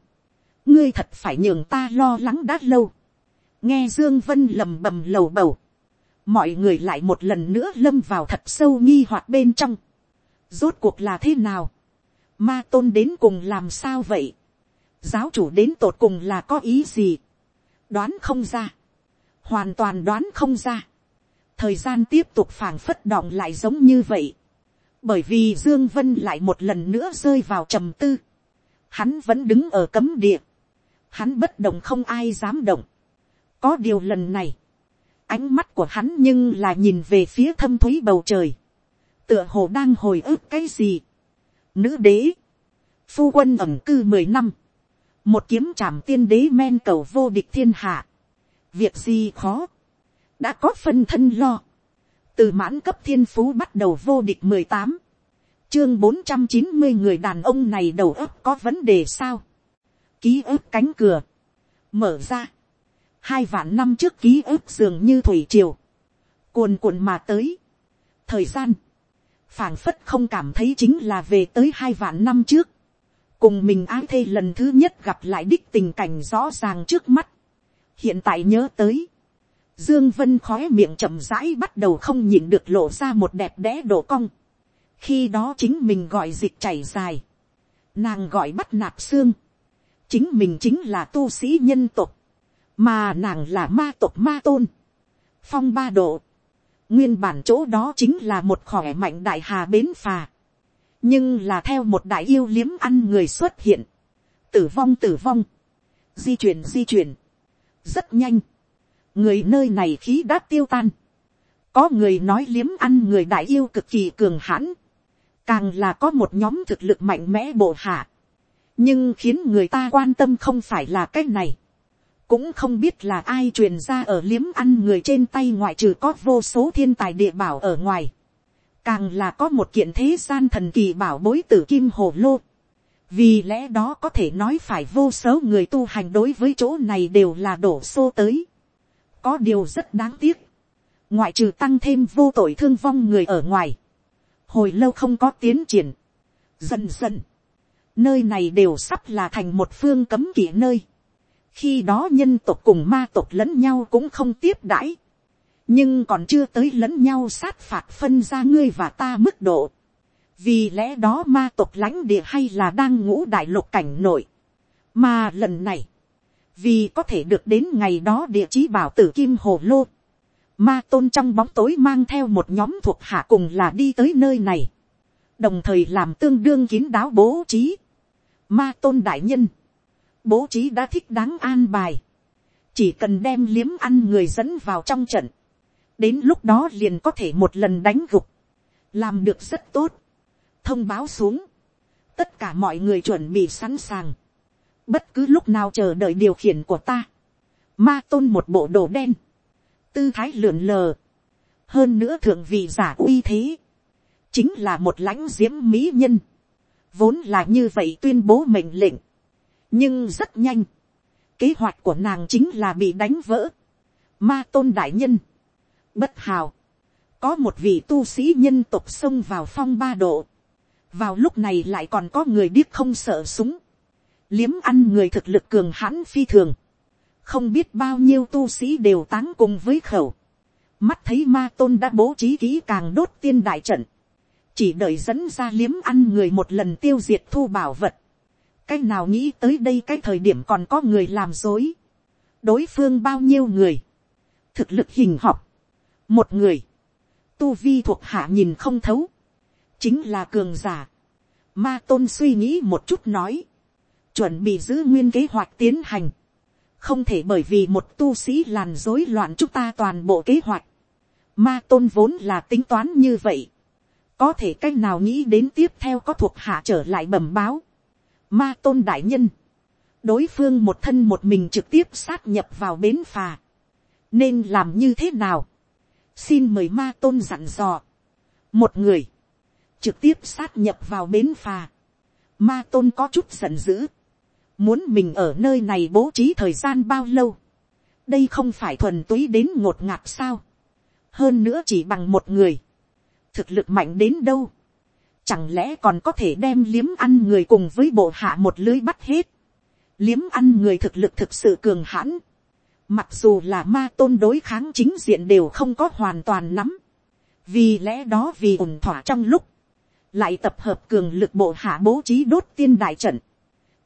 ngươi thật phải nhường ta lo lắng đã lâu, nghe dương vân lầm bầm lầu bầu, mọi người lại một lần nữa lâm vào thật sâu nghi hoặc bên trong, rốt cuộc là thế nào, ma tôn đến cùng làm sao vậy, giáo chủ đến tột cùng là có ý gì, đoán không ra, hoàn toàn đoán không ra, thời gian tiếp tục phảng phất đọng lại giống như vậy, bởi vì dương vân lại một lần nữa rơi vào trầm tư, hắn vẫn đứng ở cấm địa, hắn bất động không ai dám động, có điều lần này, ánh mắt của hắn nhưng là nhìn về phía thâm thúy bầu trời, tựa hồ đang hồi ức cái gì. Nữ đế, phu quân ẩm cư mười năm, một kiếm trảm tiên đế men cầu vô địch thiên hạ, việc gì khó, đã có phân thân lo, từ mãn cấp thiên phú bắt đầu vô địch mười tám, chương bốn trăm chín mươi người đàn ông này đầu óc có vấn đề sao, ký ức cánh cửa, mở ra, hai vạn năm trước ký ức dường như thủy triều, cuồn cuộn mà tới. thời gian, phảng phất không cảm thấy chính là về tới hai vạn năm trước, cùng mình ái thê lần thứ nhất gặp lại đích tình cảnh rõ ràng trước mắt, hiện tại nhớ tới, dương vân khói miệng chậm rãi bắt đầu không nhịn được lộ ra một đẹp đẽ độ cong, khi đó chính mình gọi dịch chảy dài, nàng gọi bắt nạp xương, chính mình chính là tu sĩ nhân tục, mà nàng là ma tộc ma tôn, phong ba độ, nguyên bản chỗ đó chính là một khỏe mạnh đại hà bến phà, nhưng là theo một đại yêu liếm ăn người xuất hiện, tử vong tử vong, di chuyển di chuyển, rất nhanh, người nơi này khí đã tiêu tan, có người nói liếm ăn người đại yêu cực kỳ cường hãn, càng là có một nhóm thực lực mạnh mẽ bộ hạ, nhưng khiến người ta quan tâm không phải là cái này, cũng không biết là ai truyền ra ở liếm ăn người trên tay ngoại trừ có vô số thiên tài địa bảo ở ngoài. Càng là có một kiện thế gian thần kỳ bảo bối tử kim hồ lô. Vì lẽ đó có thể nói phải vô số người tu hành đối với chỗ này đều là đổ xô tới. Có điều rất đáng tiếc. Ngoại trừ tăng thêm vô tội thương vong người ở ngoài. Hồi lâu không có tiến triển. Dần dần. Nơi này đều sắp là thành một phương cấm kỵ nơi khi đó nhân tộc cùng ma tộc lẫn nhau cũng không tiếp đãi, nhưng còn chưa tới lẫn nhau sát phạt phân ra ngươi và ta mức độ, vì lẽ đó ma tộc lãnh địa hay là đang ngũ đại lục cảnh nội, mà lần này, vì có thể được đến ngày đó địa chí bảo tử kim hồ lô, ma tôn trong bóng tối mang theo một nhóm thuộc hạ cùng là đi tới nơi này, đồng thời làm tương đương kín đáo bố trí, ma tôn đại nhân, bố trí đã thích đáng an bài, chỉ cần đem liếm ăn người dẫn vào trong trận, đến lúc đó liền có thể một lần đánh gục, làm được rất tốt, thông báo xuống, tất cả mọi người chuẩn bị sẵn sàng, bất cứ lúc nào chờ đợi điều khiển của ta, ma tôn một bộ đồ đen, tư thái lượn lờ, hơn nữa thượng vị giả uy thế, chính là một lãnh diễm mỹ nhân, vốn là như vậy tuyên bố mệnh lệnh, nhưng rất nhanh, kế hoạch của nàng chính là bị đánh vỡ. Ma tôn đại nhân, bất hào, có một vị tu sĩ nhân tục xông vào phong ba độ, vào lúc này lại còn có người điếc không sợ súng, liếm ăn người thực lực cường hãn phi thường, không biết bao nhiêu tu sĩ đều táng cùng với khẩu, mắt thấy ma tôn đã bố trí kỹ càng đốt tiên đại trận, chỉ đợi dẫn ra liếm ăn người một lần tiêu diệt thu bảo vật, cái nào nghĩ tới đây cái thời điểm còn có người làm dối. đối phương bao nhiêu người. thực lực hình học. một người. tu vi thuộc hạ nhìn không thấu. chính là cường giả. ma tôn suy nghĩ một chút nói. chuẩn bị giữ nguyên kế hoạch tiến hành. không thể bởi vì một tu sĩ làn rối loạn chúng ta toàn bộ kế hoạch. Ma tôn vốn là tính toán như vậy. Có thể cách nào nghĩ đến tiếp theo có thuộc hạ trở lại bẩm báo. Ma tôn đại nhân. Đối phương một thân một mình trực tiếp sát nhập vào bến phà. Nên làm như thế nào? Xin mời ma tôn dặn dò. Một người. Trực tiếp sát nhập vào bến phà. Ma tôn có chút giận dữ. Muốn mình ở nơi này bố trí thời gian bao lâu. Đây không phải thuần túy đến ngột ngạt sao. Hơn nữa chỉ bằng một người. Thực lực mạnh đến đâu. Chẳng lẽ còn có thể đem liếm ăn người cùng với bộ hạ một lưới bắt hết. Liếm ăn người thực lực thực sự cường hãn. Mặc dù là ma tôn đối kháng chính diện đều không có hoàn toàn nắm. Vì lẽ đó vì ổn thỏa trong lúc. Lại tập hợp cường lực bộ hạ bố trí đốt tiên đại trận.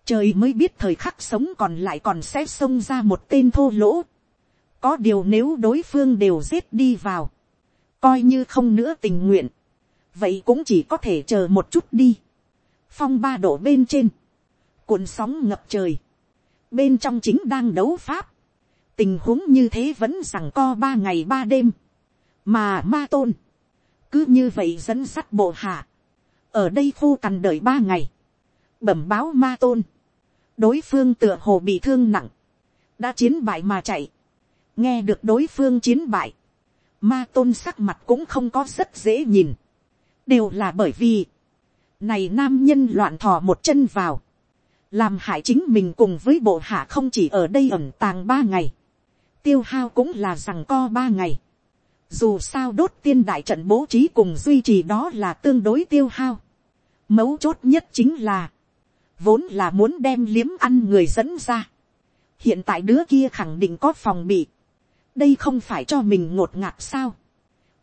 Trời mới biết thời khắc sống còn lại còn sẽ xông ra một tên thô lỗ. Có điều nếu đối phương đều giết đi vào. Coi như không nữa tình nguyện. Vậy cũng chỉ có thể chờ một chút đi. Phong ba độ bên trên. Cuộn sóng ngập trời. Bên trong chính đang đấu pháp. Tình huống như thế vẫn rằng co ba ngày ba đêm. Mà ma tôn. Cứ như vậy dẫn sắt bộ hạ. Ở đây khu cằn đợi ba ngày. Bẩm báo ma tôn đối phương tựa hồ bị thương nặng, đã chiến bại mà chạy, nghe được đối phương chiến bại, ma tôn sắc mặt cũng không có rất dễ nhìn, đều là bởi vì, này nam nhân loạn thò một chân vào, làm hại chính mình cùng với bộ hạ không chỉ ở đây ẩn tàng ba ngày, tiêu hao cũng là rằng co ba ngày, dù sao đốt tiên đại trận bố trí cùng duy trì đó là tương đối tiêu hao, mấu chốt nhất chính là, vốn là muốn đem liếm ăn người dẫn ra. hiện tại đứa kia khẳng định có phòng bị. đây không phải cho mình ngột ngạt sao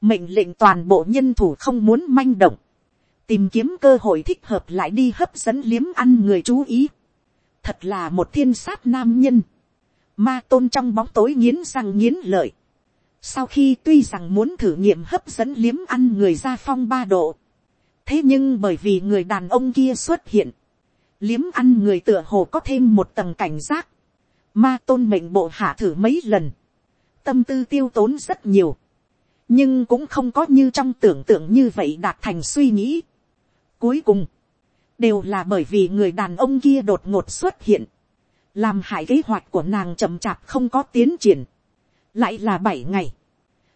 mệnh lệnh toàn bộ nhân thủ không muốn manh động. tìm kiếm cơ hội thích hợp lại đi hấp dẫn liếm ăn người chú ý. thật là một thiên sát nam nhân. ma tôn trong bóng tối nghiến răng nghiến lợi. sau khi tuy rằng muốn thử nghiệm hấp dẫn liếm ăn người ra phong ba độ. thế nhưng bởi vì người đàn ông kia xuất hiện liếm ăn người tựa hồ có thêm một tầng cảnh giác, ma tôn mệnh bộ hạ thử mấy lần, tâm tư tiêu tốn rất nhiều, nhưng cũng không có như trong tưởng tượng như vậy đạt thành suy nghĩ. Cuối cùng, đều là bởi vì người đàn ông kia đột ngột xuất hiện, làm hại kế hoạch của nàng chậm chạp không có tiến triển, lại là bảy ngày,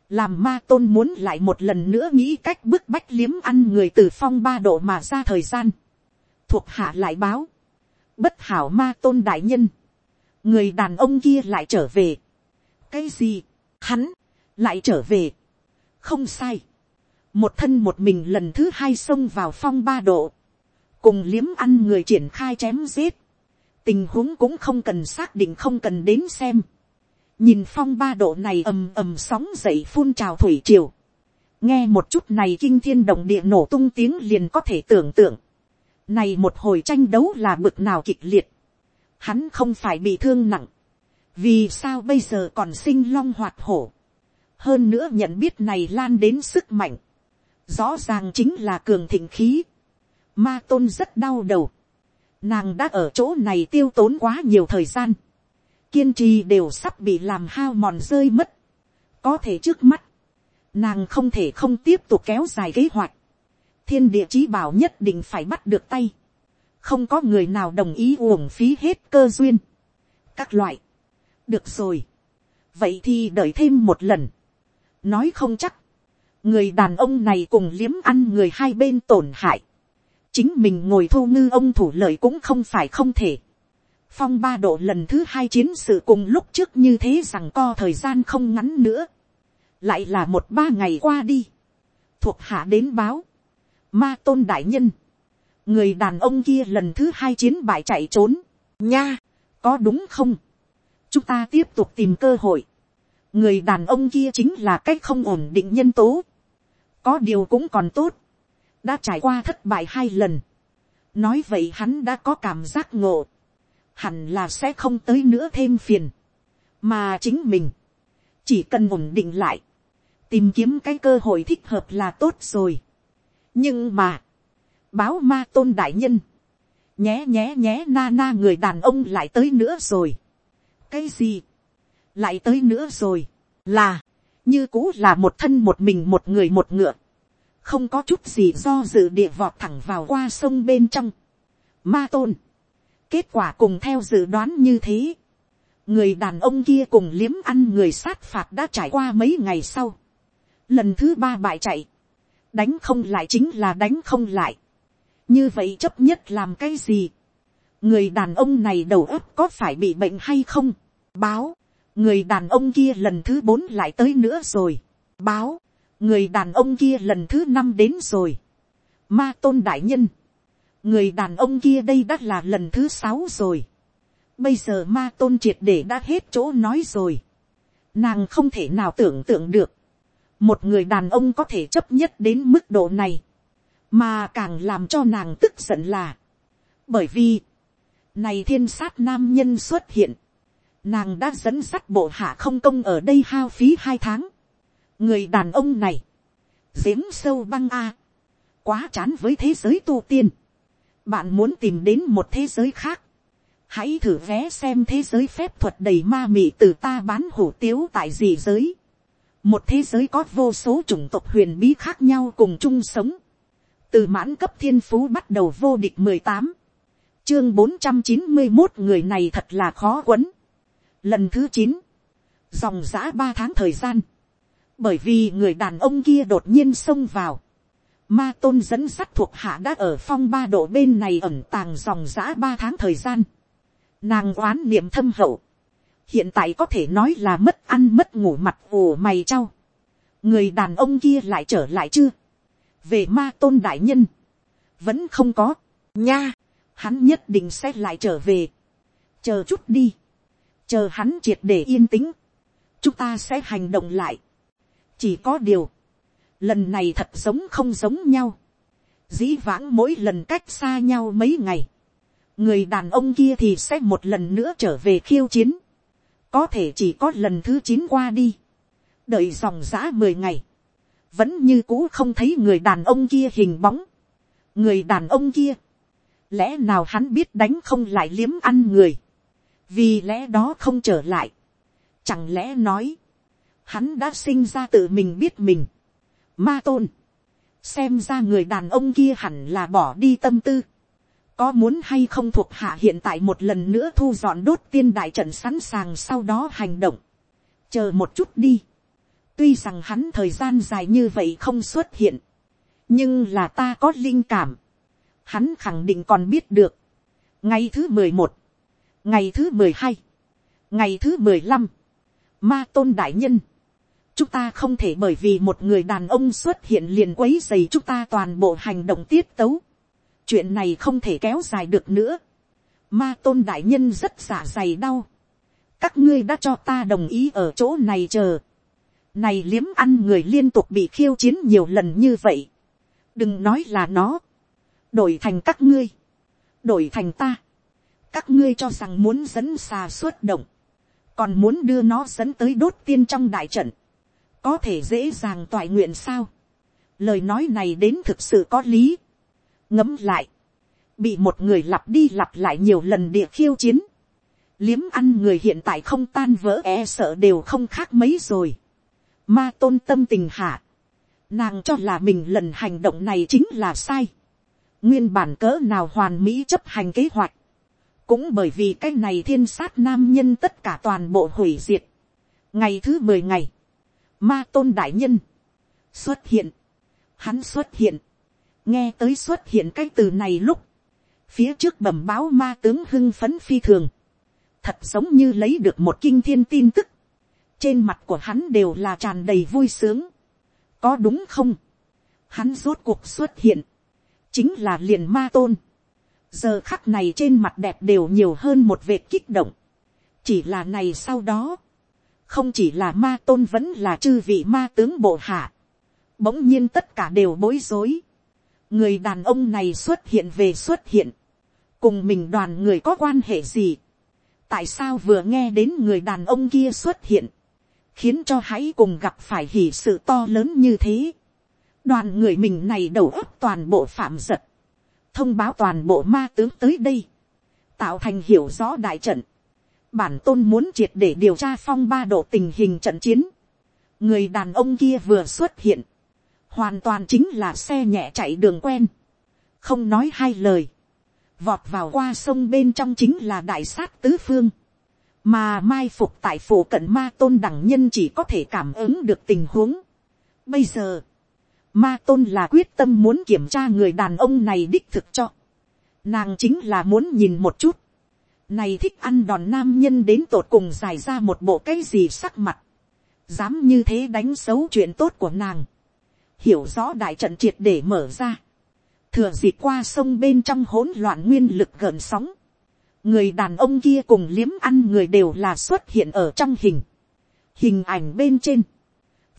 làm ma tôn muốn lại một lần nữa nghĩ cách bức bách liếm ăn người từ phong ba độ mà ra thời gian, thuộc hạ lại báo, bất hảo ma tôn đại nhân, người đàn ông kia lại trở về, cái gì, hắn, lại trở về, không sai, một thân một mình lần thứ hai xông vào phong ba độ, cùng liếm ăn người triển khai chém giết, tình huống cũng không cần xác định không cần đến xem, nhìn phong ba độ này ầm ầm sóng dậy phun trào thủy triều, nghe một chút này kinh thiên động địa nổ tung tiếng liền có thể tưởng tượng, này một hồi tranh đấu là bực nào kịch liệt. Hắn không phải bị thương nặng. Vì sao bây giờ còn sinh long hoạt hổ. Hơn nữa nhận biết này lan đến sức mạnh. Rõ ràng chính là cường thịnh khí. Ma tôn rất đau đầu. Nàng đã ở chỗ này tiêu tốn quá nhiều thời gian. Kiên trì đều sắp bị làm hao mòn rơi mất. Có thể trước mắt. Nàng không thể không tiếp tục kéo dài kế hoạch thiên địa chí bảo nhất định phải bắt được tay. không có người nào đồng ý uổng phí hết cơ duyên. các loại. được rồi. vậy thì đợi thêm một lần nói không chắc. người đàn ông này cùng liếm ăn người hai bên tổn hại. chính mình ngồi thu ngư ông thủ lợi cũng không phải không thể. phong ba độ lần thứ hai chiến sự cùng lúc trước như thế rằng co thời gian không ngắn nữa. lại là một ba ngày qua đi. thuộc hạ đến báo Ma tôn đại nhân. Người đàn ông kia lần thứ hai chiến bại chạy trốn. Nha, có đúng không? Chúng ta tiếp tục tìm cơ hội. Người đàn ông kia chính là cách không ổn định nhân tố. Có điều cũng còn tốt. Đã trải qua thất bại hai lần. Nói vậy hắn đã có cảm giác ngộ. Hẳn là sẽ không tới nữa thêm phiền. Mà chính mình. Chỉ cần ổn định lại. Tìm kiếm cái cơ hội thích hợp là tốt rồi nhưng mà, báo ma tôn đại nhân, nhé nhé nhé na na người đàn ông lại tới nữa rồi. cái gì, lại tới nữa rồi, là, như cũ là một thân một mình một người một ngựa, không có chút gì do dự địa vọt thẳng vào qua sông bên trong. Ma tôn, kết quả cùng theo dự đoán như thế, người đàn ông kia cùng liếm ăn người sát phạt đã trải qua mấy ngày sau, lần thứ ba bại chạy, đánh không lại chính là đánh không lại, như vậy chấp nhất làm cái gì, người đàn ông này đầu óc có phải bị bệnh hay không, báo, người đàn ông kia lần thứ bốn lại tới nữa rồi, báo, người đàn ông kia lần thứ năm đến rồi, ma tôn đại nhân, người đàn ông kia đây đã là lần thứ sáu rồi, bây giờ ma tôn triệt để đã hết chỗ nói rồi, nàng không thể nào tưởng tượng được, một người đàn ông có thể chấp nhất đến mức độ này, mà càng làm cho nàng tức giận là, bởi vì, này thiên sát nam nhân xuất hiện, nàng đã dẫn sắt bộ hạ không công ở đây hao phí hai tháng, người đàn ông này, giếng sâu băng a, quá chán với thế giới tu tiên, bạn muốn tìm đến một thế giới khác, hãy thử vé xem thế giới phép thuật đầy ma mị từ ta bán hủ tiếu tại gì giới, một thế giới có vô số chủng tộc huyền bí khác nhau cùng chung sống, từ mãn cấp thiên phú bắt đầu vô địch mười tám, chương bốn trăm chín mươi một người này thật là khó quấn, lần thứ chín, dòng giã ba tháng thời gian, bởi vì người đàn ông kia đột nhiên xông vào, ma tôn dẫn sắt thuộc hạ đã ở phong ba độ bên này ẩn tàng dòng giã ba tháng thời gian, nàng oán niệm thâm hậu, hiện tại có thể nói là mất ăn mất ngủ mặt vù mày trao, người đàn ông kia lại trở lại chưa, về ma tôn đại nhân, vẫn không có, nha, hắn nhất định sẽ lại trở về, chờ chút đi, chờ hắn triệt để yên tĩnh, chúng ta sẽ hành động lại, chỉ có điều, lần này thật giống không giống nhau, dĩ vãng mỗi lần cách xa nhau mấy ngày, người đàn ông kia thì sẽ một lần nữa trở về khiêu chiến, có thể chỉ có lần thứ chín qua đi, đợi dòng giã mười ngày, vẫn như cũ không thấy người đàn ông kia hình bóng, người đàn ông kia, lẽ nào hắn biết đánh không lại liếm ăn người, vì lẽ đó không trở lại, chẳng lẽ nói, hắn đã sinh ra tự mình biết mình, ma tôn, xem ra người đàn ông kia hẳn là bỏ đi tâm tư, có muốn hay không thuộc hạ hiện tại một lần nữa thu dọn đốt tiên đại trận sẵn sàng sau đó hành động, chờ một chút đi, tuy rằng hắn thời gian dài như vậy không xuất hiện, nhưng là ta có linh cảm, hắn khẳng định còn biết được, ngày thứ mười một, ngày thứ mười hai, ngày thứ mười lăm, ma tôn đại nhân, chúng ta không thể bởi vì một người đàn ông xuất hiện liền quấy dày chúng ta toàn bộ hành động tiết tấu. chuyện này không thể kéo dài được nữa. ma tôn đại nhân rất giả dày đau. các ngươi đã cho ta đồng ý ở chỗ này chờ. này liếm ăn người liên tục bị khiêu chiến nhiều lần như vậy. đừng nói là nó. đổi thành các ngươi. đổi thành ta các ngươi cho rằng muốn dẫn xà xuất động. còn muốn đưa nó dẫn tới đốt tiên trong đại trận có thể dễ dàng toại nguyện sao. lời nói này đến thực sự có lý. ngấm lại, bị một người lặp đi lặp lại nhiều lần địa khiêu chiến, liếm ăn người hiện tại không tan vỡ e sợ đều không khác mấy rồi. ma tôn tâm tình hạ, nàng cho là mình lần hành động này chính là sai. nguyên bản cỡ nào hoàn mỹ chấp hành kế hoạch, cũng bởi vì cái này thiên sát nam nhân tất cả toàn bộ hủy diệt. ngày thứ mười ngày, ma tôn đại nhân xuất hiện, hắn xuất hiện, nghe tới xuất hiện cái từ này lúc, phía trước bẩm báo ma tướng hưng phấn phi thường, thật giống như lấy được một kinh thiên tin tức, trên mặt của hắn đều là tràn đầy vui sướng, có đúng không, hắn rốt cuộc xuất hiện, chính là liền ma tôn, giờ khắc này trên mặt đẹp đều nhiều hơn một vệt kích động, chỉ là này sau đó, không chỉ là ma tôn vẫn là chư vị ma tướng bộ hạ, bỗng nhiên tất cả đều bối rối, người đàn ông này xuất hiện về xuất hiện, cùng mình đoàn người có quan hệ gì, tại sao vừa nghe đến người đàn ông kia xuất hiện, khiến cho hãy cùng gặp phải hỉ sự to lớn như thế, đoàn người mình này đầu óc toàn bộ phạm giật, thông báo toàn bộ ma tướng tới đây, tạo thành hiểu rõ đại trận, bản tôn muốn triệt để điều tra phong ba độ tình hình trận chiến, người đàn ông kia vừa xuất hiện, hoàn toàn chính là xe nhẹ chạy đường quen, không nói hai lời, vọt vào qua sông bên trong chính là đại sát tứ phương, mà mai phục tại phủ cận ma tôn đẳng nhân chỉ có thể cảm ứng được tình huống. Bây giờ, ma tôn là quyết tâm muốn kiểm tra người đàn ông này đích thực cho. Nàng chính là muốn nhìn một chút. Này thích ăn đòn nam nhân đến tột cùng dài ra một bộ cái gì sắc mặt. Dám như thế đánh xấu chuyện tốt của nàng. Hiểu rõ đại trận triệt để mở ra. Thừa dịp qua sông bên trong hỗn loạn nguyên lực gần sóng người đàn ông kia cùng liếm ăn người đều là xuất hiện ở trong hình. hình ảnh bên trên,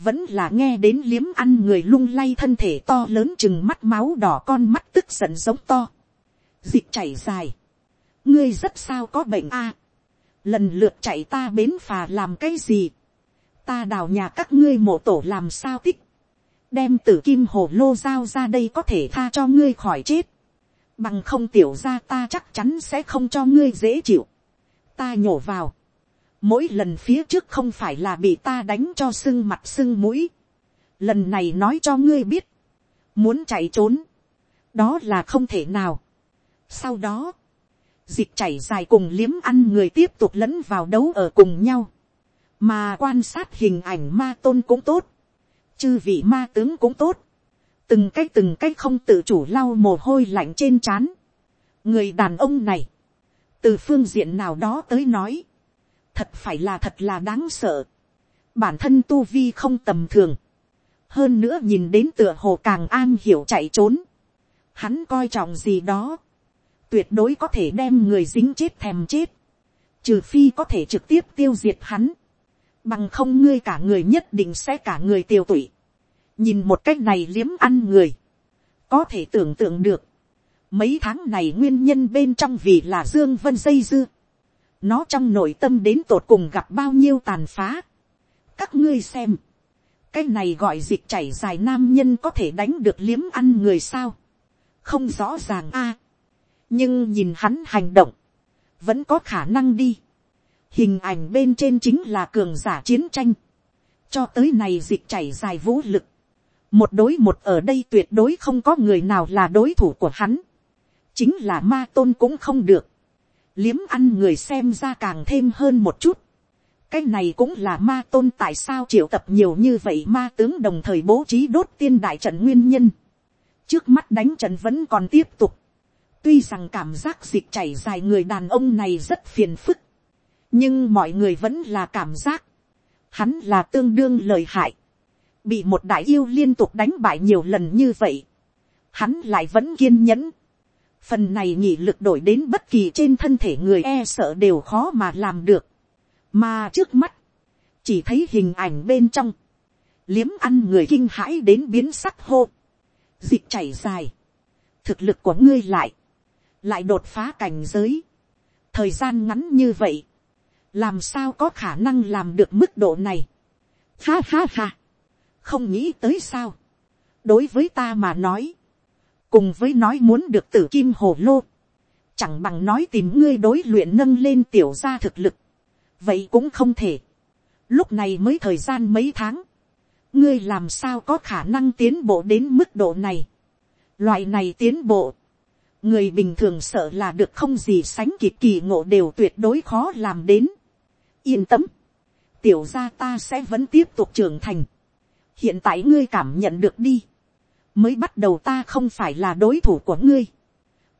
vẫn là nghe đến liếm ăn người lung lay thân thể to lớn chừng mắt máu đỏ con mắt tức giận giống to. dịp chảy dài. ngươi rất sao có bệnh a. lần lượt chạy ta bến phà làm cái gì. ta đào nhà các ngươi mộ tổ làm sao tích. đem tử kim hồ lô dao ra đây có thể tha cho ngươi khỏi chết bằng không tiểu ra ta chắc chắn sẽ không cho ngươi dễ chịu. ta nhổ vào mỗi lần phía trước không phải là bị ta đánh cho sưng mặt sưng mũi. lần này nói cho ngươi biết. muốn chạy trốn. đó là không thể nào. sau đó, dịch chảy dài cùng liếm ăn người tiếp tục lẫn vào đấu ở cùng nhau. mà quan sát hình ảnh ma tôn cũng tốt. chư vị ma tướng cũng tốt từng cái từng cái không tự chủ lau mồ hôi lạnh trên trán. người đàn ông này, từ phương diện nào đó tới nói, thật phải là thật là đáng sợ. bản thân tu vi không tầm thường, hơn nữa nhìn đến tựa hồ càng an hiểu chạy trốn, hắn coi trọng gì đó, tuyệt đối có thể đem người dính chết thèm chết, trừ phi có thể trực tiếp tiêu diệt hắn, bằng không ngươi cả người nhất định sẽ cả người tiêu tụy. Nhìn một cách này liếm ăn người, có thể tưởng tượng được, mấy tháng này nguyên nhân bên trong vì là dương vân dây dưa, nó trong nội tâm đến tột cùng gặp bao nhiêu tàn phá. các ngươi xem, cái này gọi dịch chảy dài nam nhân có thể đánh được liếm ăn người sao, không rõ ràng a, nhưng nhìn hắn hành động, vẫn có khả năng đi. hình ảnh bên trên chính là cường giả chiến tranh, cho tới này dịch chảy dài vũ lực, một đối một ở đây tuyệt đối không có người nào là đối thủ của hắn, chính là ma tôn cũng không được, liếm ăn người xem ra càng thêm hơn một chút, cái này cũng là ma tôn tại sao triệu tập nhiều như vậy ma tướng đồng thời bố trí đốt tiên đại trận nguyên nhân, trước mắt đánh trận vẫn còn tiếp tục, tuy rằng cảm giác dịch chảy dài người đàn ông này rất phiền phức, nhưng mọi người vẫn là cảm giác, hắn là tương đương lời hại, bị một đại yêu liên tục đánh bại nhiều lần như vậy, hắn lại vẫn kiên nhẫn. Phần này nhị lực đổi đến bất kỳ trên thân thể người e sợ đều khó mà làm được. Mà trước mắt, chỉ thấy hình ảnh bên trong, liếm ăn người kinh hãi đến biến sắc hô. Dịch chảy dài, thực lực của ngươi lại, lại đột phá cảnh giới. Thời gian ngắn như vậy, làm sao có khả năng làm được mức độ này. Ha ha ha không nghĩ tới sao. đối với ta mà nói, cùng với nói muốn được tử kim hồ lô, chẳng bằng nói tìm ngươi đối luyện nâng lên tiểu gia thực lực, vậy cũng không thể. lúc này mới thời gian mấy tháng, ngươi làm sao có khả năng tiến bộ đến mức độ này. loại này tiến bộ, người bình thường sợ là được không gì sánh kịp kỳ ngộ đều tuyệt đối khó làm đến. yên tâm, tiểu gia ta sẽ vẫn tiếp tục trưởng thành. Hiện tại ngươi cảm nhận được đi, mới bắt đầu ta không phải là đối thủ của ngươi,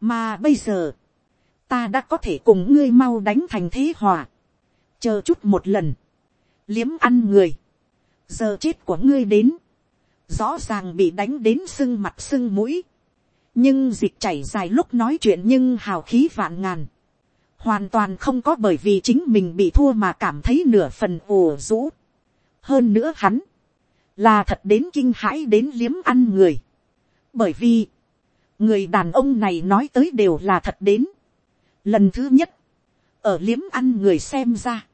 mà bây giờ, ta đã có thể cùng ngươi mau đánh thành thế hòa, chờ chút một lần, liếm ăn người, giờ chết của ngươi đến, rõ ràng bị đánh đến sưng mặt sưng mũi, nhưng dịch chảy dài lúc nói chuyện nhưng hào khí vạn ngàn, hoàn toàn không có bởi vì chính mình bị thua mà cảm thấy nửa phần ồ rũ. hơn nữa hắn, là thật đến kinh hãi đến liếm ăn người. bởi vì, người đàn ông này nói tới đều là thật đến. lần thứ nhất, ở liếm ăn người xem ra,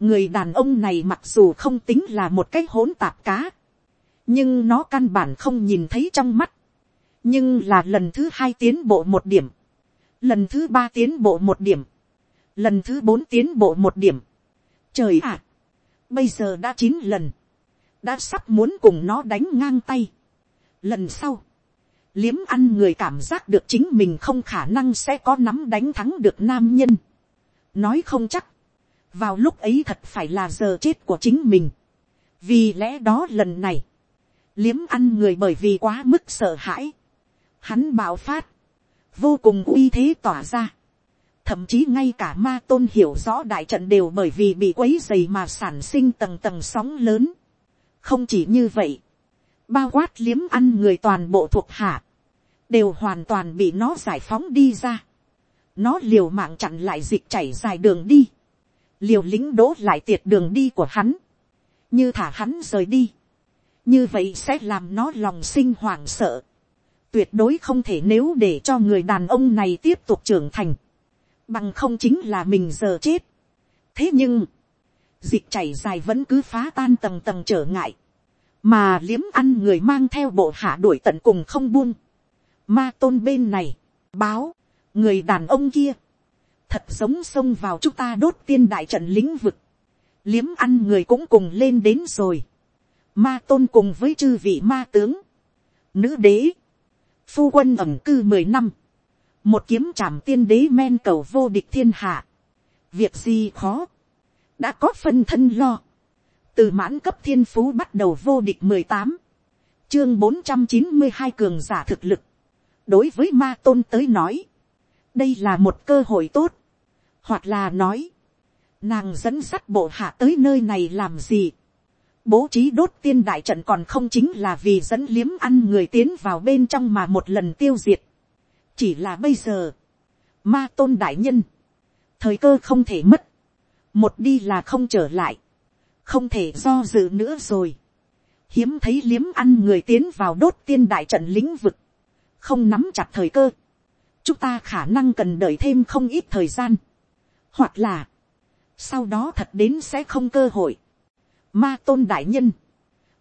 người đàn ông này mặc dù không tính là một cái hỗn tạp cá, nhưng nó căn bản không nhìn thấy trong mắt, nhưng là lần thứ hai tiến bộ một điểm, lần thứ ba tiến bộ một điểm, lần thứ bốn tiến bộ một điểm, trời ạ, bây giờ đã chín lần, đã sắp muốn cùng nó đánh ngang tay. Lần sau, liếm ăn người cảm giác được chính mình không khả năng sẽ có nắm đánh thắng được nam nhân. nói không chắc, vào lúc ấy thật phải là giờ chết của chính mình. vì lẽ đó lần này, liếm ăn người bởi vì quá mức sợ hãi, hắn bạo phát, vô cùng uy thế tỏa ra. thậm chí ngay cả ma tôn hiểu rõ đại trận đều bởi vì bị quấy dày mà sản sinh tầng tầng sóng lớn không chỉ như vậy, bao quát liếm ăn người toàn bộ thuộc hạ, đều hoàn toàn bị nó giải phóng đi ra. nó liều mạng chặn lại dịch chảy dài đường đi, liều lính đỗ lại tiệt đường đi của hắn, như thả hắn rời đi, như vậy sẽ làm nó lòng sinh hoảng sợ, tuyệt đối không thể nếu để cho người đàn ông này tiếp tục trưởng thành, bằng không chính là mình giờ chết. thế nhưng, dịch chảy dài vẫn cứ phá tan tầng tầng trở ngại, mà liếm ăn người mang theo bộ hạ đuổi tận cùng không buông. Ma tôn bên này, báo, người đàn ông kia, thật giống xông vào chúng ta đốt tiên đại trận lĩnh vực, liếm ăn người cũng cùng lên đến rồi. Ma tôn cùng với chư vị ma tướng, nữ đế, phu quân ẩm cư mười năm, một kiếm trảm tiên đế men cầu vô địch thiên hạ, việc gì khó, đã có phân thân lo, từ mãn cấp thiên phú bắt đầu vô địch mười tám, chương bốn trăm chín mươi hai cường giả thực lực, đối với ma tôn tới nói, đây là một cơ hội tốt, hoặc là nói, nàng dẫn sắt bộ hạ tới nơi này làm gì, bố trí đốt tiên đại trận còn không chính là vì dẫn liếm ăn người tiến vào bên trong mà một lần tiêu diệt. chỉ là bây giờ, ma tôn đại nhân, thời cơ không thể mất, một đi là không trở lại, không thể do dự nữa rồi. hiếm thấy liếm ăn người tiến vào đốt tiên đại trận lĩnh vực, không nắm chặt thời cơ, chúng ta khả năng cần đợi thêm không ít thời gian, hoặc là, sau đó thật đến sẽ không cơ hội Ma tôn đại nhân.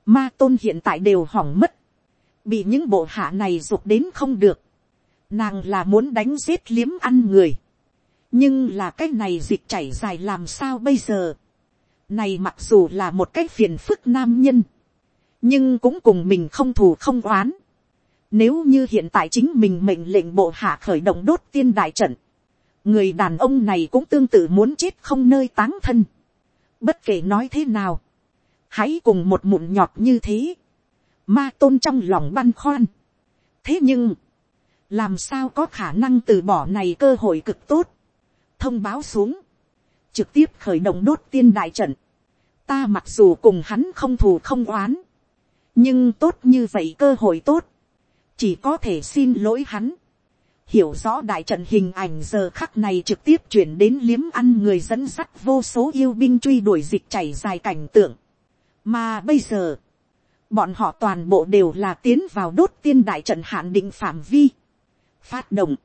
Ma tôn hiện tại đều hỏng mất. Bị những bộ hạ này dục đến không được. Nàng là muốn đánh giết liếm ăn người. Nhưng là cái này dịch chảy dài làm sao bây giờ. Này mặc dù là một cái phiền phức nam nhân. Nhưng cũng cùng mình không thù không oán. Nếu như hiện tại chính mình mệnh lệnh bộ hạ khởi động đốt tiên đại trận. Người đàn ông này cũng tương tự muốn chết không nơi táng thân. Bất kể nói thế nào hãy cùng một mụn nhọt như thế, ma tôn trong lòng băn khoăn. thế nhưng, làm sao có khả năng từ bỏ này cơ hội cực tốt, thông báo xuống, trực tiếp khởi động đốt tiên đại trận, ta mặc dù cùng hắn không thù không oán, nhưng tốt như vậy cơ hội tốt, chỉ có thể xin lỗi hắn, hiểu rõ đại trận hình ảnh giờ khắc này trực tiếp chuyển đến liếm ăn người dẫn sắt vô số yêu binh truy đuổi dịch chảy dài cảnh tượng. Mà bây giờ, bọn họ toàn bộ đều là tiến vào đốt tiên đại trận hạn định phạm vi. Phát động,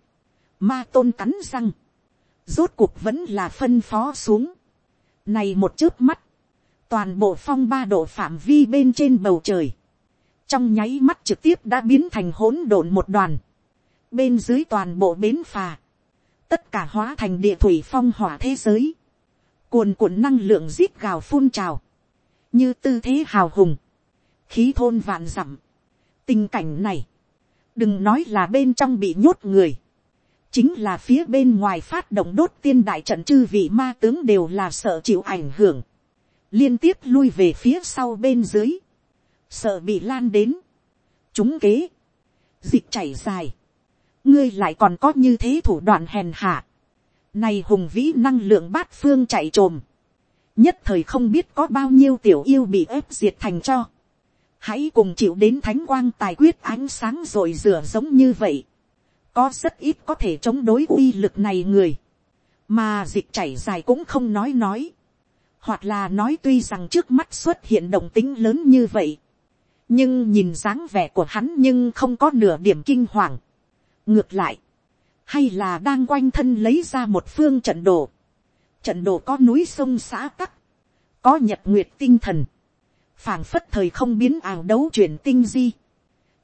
ma tôn cắn răng, rốt cuộc vẫn là phân phó xuống. Này một chớp mắt, toàn bộ phong ba độ phạm vi bên trên bầu trời. Trong nháy mắt trực tiếp đã biến thành hỗn độn một đoàn. Bên dưới toàn bộ bến phà. Tất cả hóa thành địa thủy phong hỏa thế giới. Cuồn cuộn năng lượng giết gào phun trào như tư thế hào hùng, khí thôn vạn dặm. tình cảnh này, đừng nói là bên trong bị nhốt người, chính là phía bên ngoài phát động đốt tiên đại trận chư vị ma tướng đều là sợ chịu ảnh hưởng, liên tiếp lui về phía sau bên dưới, sợ bị lan đến, chúng kế, dịch chảy dài, ngươi lại còn có như thế thủ đoạn hèn hạ, này hùng vĩ năng lượng bát phương chạy trồm, nhất thời không biết có bao nhiêu tiểu yêu bị ép diệt thành cho. hãy cùng chịu đến thánh quang tài quyết ánh sáng rồi rửa giống như vậy có rất ít có thể chống đối uy lực này người. mà dịch chảy dài cũng không nói nói. hoặc là nói tuy rằng trước mắt xuất hiện động tính lớn như vậy. nhưng nhìn dáng vẻ của hắn nhưng không có nửa điểm kinh hoàng. ngược lại, hay là đang quanh thân lấy ra một phương trận đồ Trận đồ có núi sông xã tắc. Có nhật nguyệt tinh thần. phảng phất thời không biến ảo đấu chuyển tinh di.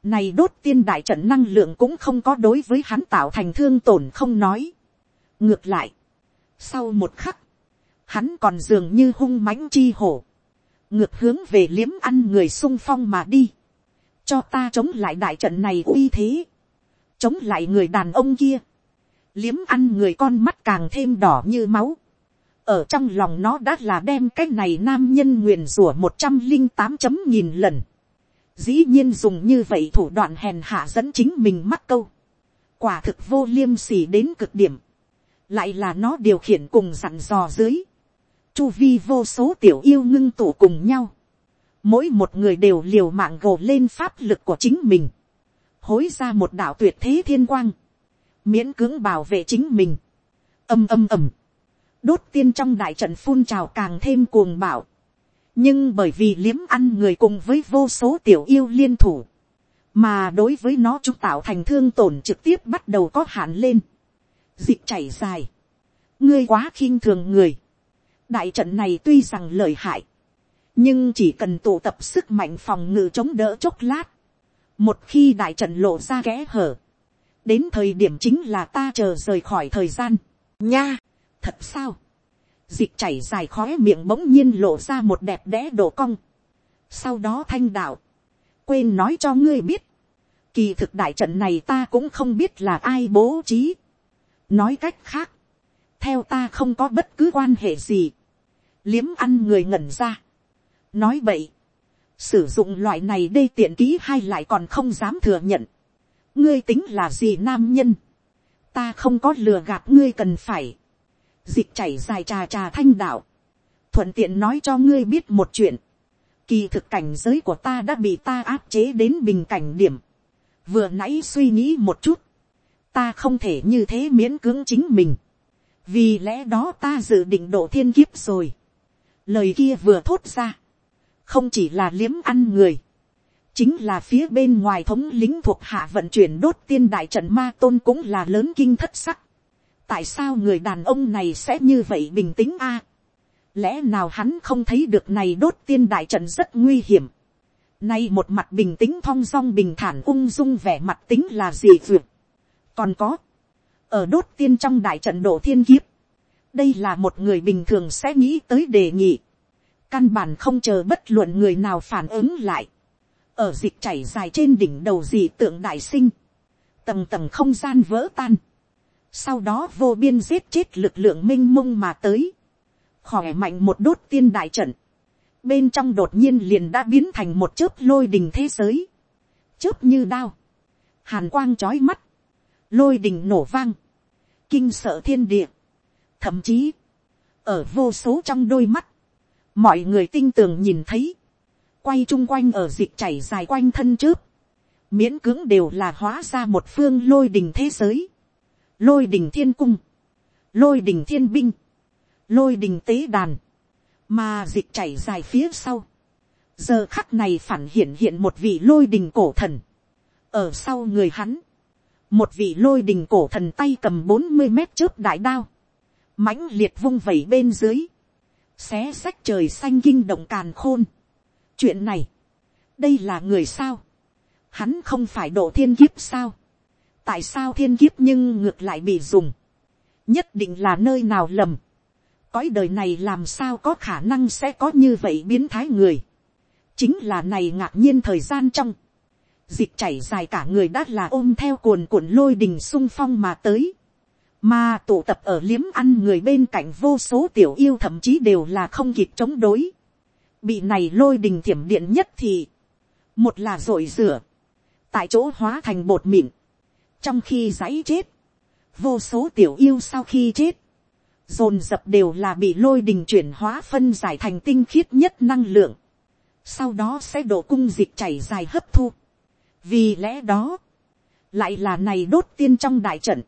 Này đốt tiên đại trận năng lượng cũng không có đối với hắn tạo thành thương tổn không nói. Ngược lại. Sau một khắc, hắn còn dường như hung mãnh chi hổ, ngược hướng về liếm ăn người sung phong mà đi, cho ta chống lại đại trận này uy thế, chống lại người đàn ông kia, liếm ăn người con mắt càng thêm đỏ như máu, ở trong lòng nó đã là đem cái này nam nhân nguyền rủa một trăm linh tám chấm nghìn lần, dĩ nhiên dùng như vậy thủ đoạn hèn hạ dẫn chính mình mắc câu, quả thực vô liêm sỉ đến cực điểm, lại là nó điều khiển cùng dặn dò dưới, chu vi vô số tiểu yêu ngưng tụ cùng nhau, mỗi một người đều liều mạng gồ lên pháp lực của chính mình, hối ra một đạo tuyệt thế thiên quang, miễn cưỡng bảo vệ chính mình, âm âm ầm, đốt tiên trong đại trận phun trào càng thêm cuồng bạo, nhưng bởi vì liếm ăn người cùng với vô số tiểu yêu liên thủ, mà đối với nó chúng tạo thành thương tổn trực tiếp bắt đầu có hạn lên, dịch chảy dài, ngươi quá khinh thường người, đại trận này tuy rằng lợi hại, nhưng chỉ cần tụ tập sức mạnh phòng ngự chống đỡ chốc lát, một khi đại trận lộ ra kẽ hở, đến thời điểm chính là ta chờ rời khỏi thời gian, nha, thật sao, dịch chảy dài khói miệng bỗng nhiên lộ ra một đẹp đẽ độ cong, sau đó thanh đạo, quên nói cho ngươi biết, kỳ thực đại trận này ta cũng không biết là ai bố trí, nói cách khác, theo ta không có bất cứ quan hệ gì, liếm ăn người ngẩn ra, nói vậy, sử dụng loại này đê tiện ký hay lại còn không dám thừa nhận, ngươi tính là gì nam nhân, ta không có lừa gạt ngươi cần phải, dịch chảy dài trà trà thanh đạo, thuận tiện nói cho ngươi biết một chuyện, kỳ thực cảnh giới của ta đã bị ta áp chế đến bình cảnh điểm, vừa nãy suy nghĩ một chút, ta không thể như thế miễn cưỡng chính mình, vì lẽ đó ta dự định độ thiên kiếp rồi, lời kia vừa thốt ra, không chỉ là liếm ăn người, chính là phía bên ngoài thống lính thuộc hạ vận chuyển đốt tiên đại trận ma tôn cũng là lớn kinh thất sắc tại sao người đàn ông này sẽ như vậy bình tĩnh a lẽ nào hắn không thấy được này đốt tiên đại trận rất nguy hiểm. Nay một mặt bình tĩnh thong dong bình thản ung dung vẻ mặt tính là gì vượt. Còn có. Ở đốt tiên trong đại trận độ thiên kiếp. Đây là một người bình thường sẽ nghĩ tới đề nghị. Căn bản không chờ bất luận người nào phản ứng lại. Ở dịch chảy dài trên đỉnh đầu dị tượng đại sinh. Tầng tầng không gian vỡ tan. Sau đó vô biên giết chết lực lượng minh mông mà tới. Khỏe mạnh một đốt tiên đại trận, bên trong đột nhiên liền đã biến thành một chớp lôi đình thế giới, chớp như đao, hàn quang trói mắt, lôi đình nổ vang, kinh sợ thiên địa, thậm chí, ở vô số trong đôi mắt, mọi người tinh tường nhìn thấy, quay chung quanh ở dịch chảy dài quanh thân trước, miễn cưỡng đều là hóa ra một phương lôi đình thế giới, lôi đình thiên cung, lôi đình thiên binh, lôi đình tế đàn, mà dịch chảy dài phía sau. giờ khắc này phản hiện hiện một vị lôi đình cổ thần, ở sau người hắn, một vị lôi đình cổ thần tay cầm bốn mươi mét trước đại đao, mãnh liệt vung vẩy bên dưới, xé sách trời xanh kinh động càn khôn. chuyện này, đây là người sao, hắn không phải độ thiên kiếp sao, tại sao thiên kiếp nhưng ngược lại bị dùng, nhất định là nơi nào lầm, cõi đời này làm sao có khả năng sẽ có như vậy biến thái người. chính là này ngạc nhiên thời gian trong. dịch chảy dài cả người đã là ôm theo cuồn cuộn lôi đình sung phong mà tới. mà tụ tập ở liếm ăn người bên cạnh vô số tiểu yêu thậm chí đều là không kịp chống đối. bị này lôi đình thiểm điện nhất thì. một là rội rửa. tại chỗ hóa thành bột mịn trong khi giấy chết. vô số tiểu yêu sau khi chết dồn dập đều là bị lôi đình chuyển hóa phân giải thành tinh khiết nhất năng lượng, sau đó sẽ đổ cung dịch chảy dài hấp thu. vì lẽ đó, lại là này đốt tiên trong đại trận,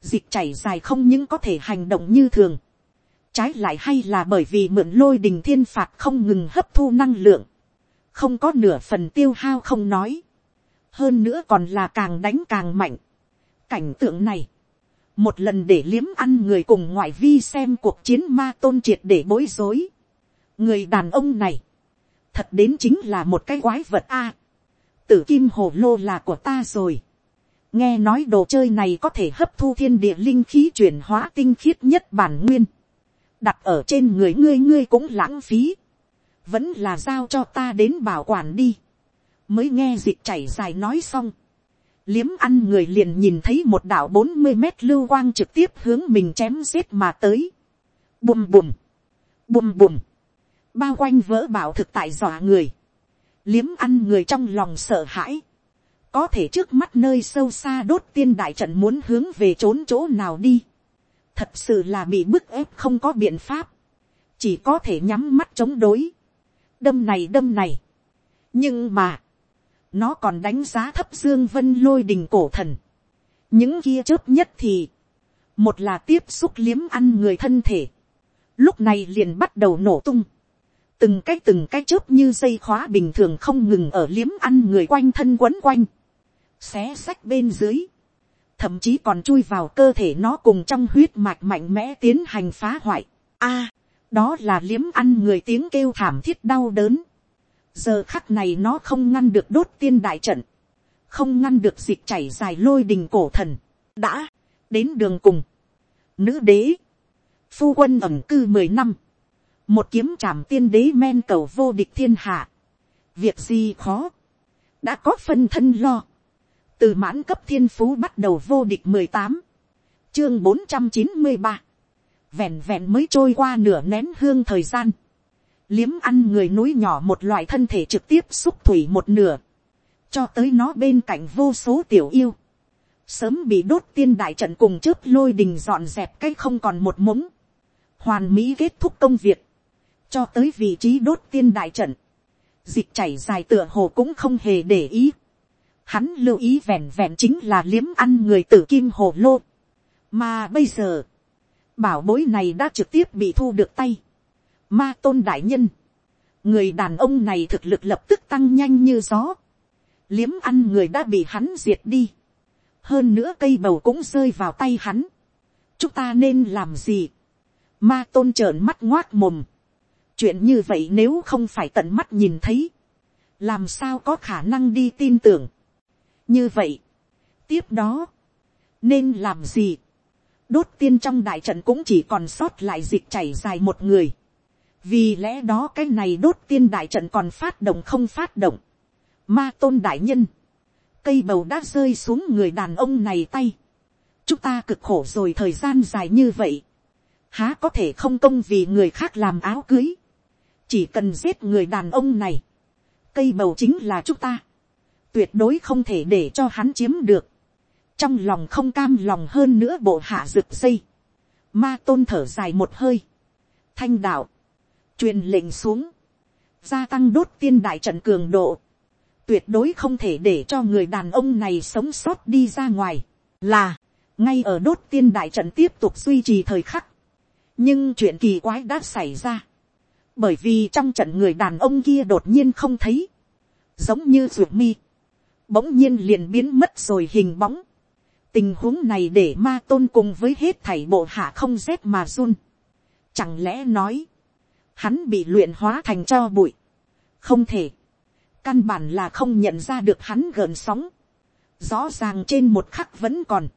dịch chảy dài không những có thể hành động như thường, trái lại hay là bởi vì mượn lôi đình thiên phạt không ngừng hấp thu năng lượng, không có nửa phần tiêu hao không nói, hơn nữa còn là càng đánh càng mạnh cảnh tượng này, một lần để liếm ăn người cùng ngoại vi xem cuộc chiến ma tôn triệt để bối rối. người đàn ông này, thật đến chính là một cái quái vật a. tử kim hồ lô là của ta rồi. nghe nói đồ chơi này có thể hấp thu thiên địa linh khí chuyển hóa tinh khiết nhất bản nguyên, đặt ở trên người ngươi ngươi cũng lãng phí, vẫn là giao cho ta đến bảo quản đi, mới nghe dịch chảy dài nói xong, liếm ăn người liền nhìn thấy một đạo bốn mươi mét lưu quang trực tiếp hướng mình chém giết mà tới, bùm bùm, bùm bùm, bao quanh vỡ bảo thực tại dọa người, liếm ăn người trong lòng sợ hãi, có thể trước mắt nơi sâu xa đốt tiên đại trận muốn hướng về trốn chỗ nào đi, thật sự là bị bức ép không có biện pháp, chỉ có thể nhắm mắt chống đối, đâm này đâm này, nhưng mà, nó còn đánh giá thấp dương vân lôi đình cổ thần, những kia chớp nhất thì, một là tiếp xúc liếm ăn người thân thể, lúc này liền bắt đầu nổ tung, từng cái từng cái chớp như dây khóa bình thường không ngừng ở liếm ăn người quanh thân quấn quanh, xé sách bên dưới, thậm chí còn chui vào cơ thể nó cùng trong huyết mạch mạnh mẽ tiến hành phá hoại. A, đó là liếm ăn người tiếng kêu thảm thiết đau đớn giờ khắc này nó không ngăn được đốt tiên đại trận, không ngăn được dịch chảy dài lôi đình cổ thần, đã, đến đường cùng. Nữ đế, phu quân ẩm cư mười năm, một kiếm trảm tiên đế men cầu vô địch thiên hạ, việc gì khó, đã có phân thân lo, từ mãn cấp thiên phú bắt đầu vô địch mười tám, chương bốn trăm chín mươi ba, vẹn vẹn mới trôi qua nửa nén hương thời gian, liếm ăn người núi nhỏ một loại thân thể trực tiếp xúc thủy một nửa, cho tới nó bên cạnh vô số tiểu yêu, sớm bị đốt tiên đại trận cùng chớp lôi đình dọn dẹp cái không còn một mống, hoàn mỹ kết thúc công việc, cho tới vị trí đốt tiên đại trận, dịch chảy dài tựa hồ cũng không hề để ý, hắn lưu ý vẹn vẹn chính là liếm ăn người tử kim hồ lô, mà bây giờ, bảo bối này đã trực tiếp bị thu được tay, ma tôn đại nhân, người đàn ông này thực lực lập tức tăng nhanh như gió, liếm ăn người đã bị hắn diệt đi, hơn nữa cây bầu cũng rơi vào tay hắn, chúng ta nên làm gì, ma tôn trợn mắt ngoác mồm, chuyện như vậy nếu không phải tận mắt nhìn thấy, làm sao có khả năng đi tin tưởng, như vậy, tiếp đó, nên làm gì, đốt tiên trong đại trận cũng chỉ còn sót lại dịch chảy dài một người, vì lẽ đó cái này đốt tiên đại trận còn phát động không phát động, ma tôn đại nhân, cây bầu đã rơi xuống người đàn ông này tay, chúng ta cực khổ rồi thời gian dài như vậy, há có thể không công vì người khác làm áo cưới, chỉ cần giết người đàn ông này, cây bầu chính là chúng ta, tuyệt đối không thể để cho hắn chiếm được, trong lòng không cam lòng hơn nữa bộ hạ rực dây, ma tôn thở dài một hơi, thanh đạo, truyền lệnh xuống, gia tăng đốt tiên đại trận cường độ, tuyệt đối không thể để cho người đàn ông này sống sót đi ra ngoài, là, ngay ở đốt tiên đại trận tiếp tục duy trì thời khắc, nhưng chuyện kỳ quái đã xảy ra, bởi vì trong trận người đàn ông kia đột nhiên không thấy, giống như ruột mi, bỗng nhiên liền biến mất rồi hình bóng. tình huống này để ma tôn cùng với hết thảy bộ hạ không rét mà run. chẳng lẽ nói, hắn bị luyện hóa thành cho bụi. không thể, căn bản là không nhận ra được hắn gợn sóng. rõ ràng trên một khắc vẫn còn,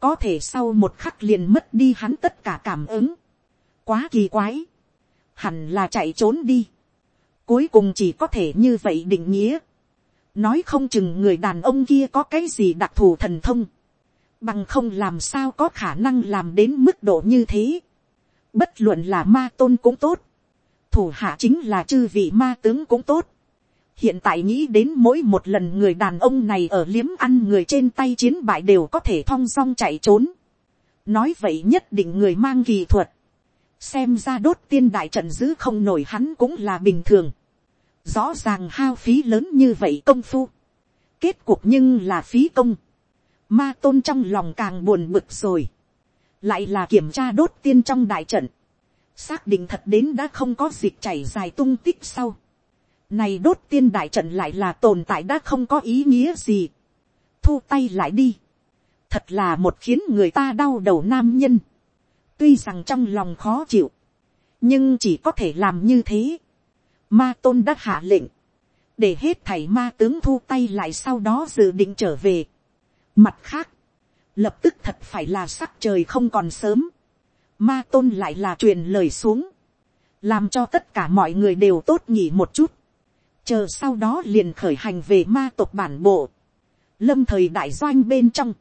có thể sau một khắc liền mất đi hắn tất cả cảm ứng. quá kỳ quái, hẳn là chạy trốn đi. cuối cùng chỉ có thể như vậy định nghĩa nói không chừng người đàn ông kia có cái gì đặc thù thần thông, bằng không làm sao có khả năng làm đến mức độ như thế. bất luận là ma tôn cũng tốt, thủ hạ chính là chư vị ma tướng cũng tốt. hiện tại nghĩ đến mỗi một lần người đàn ông này ở liếm ăn người trên tay chiến bại đều có thể thong dong chạy trốn. nói vậy nhất định người mang kỳ thuật, xem ra đốt tiên đại trận giữ không nổi hắn cũng là bình thường. Rõ ràng hao phí lớn như vậy công phu, kết cuộc nhưng là phí công, ma tôn trong lòng càng buồn bực rồi, lại là kiểm tra đốt tiên trong đại trận, xác định thật đến đã không có dịp chảy dài tung tích sau, này đốt tiên đại trận lại là tồn tại đã không có ý nghĩa gì, thu tay lại đi, thật là một khiến người ta đau đầu nam nhân, tuy rằng trong lòng khó chịu, nhưng chỉ có thể làm như thế, Ma tôn đã hạ lệnh. Để hết thảy ma tướng thu tay lại sau đó dự định trở về. Mặt khác, lập tức thật phải là sắc trời không còn sớm. Ma tôn lại là truyền lời xuống. Làm cho tất cả mọi người đều tốt nhỉ một chút. Chờ sau đó liền khởi hành về ma tộc bản bộ. Lâm thời đại doanh bên trong.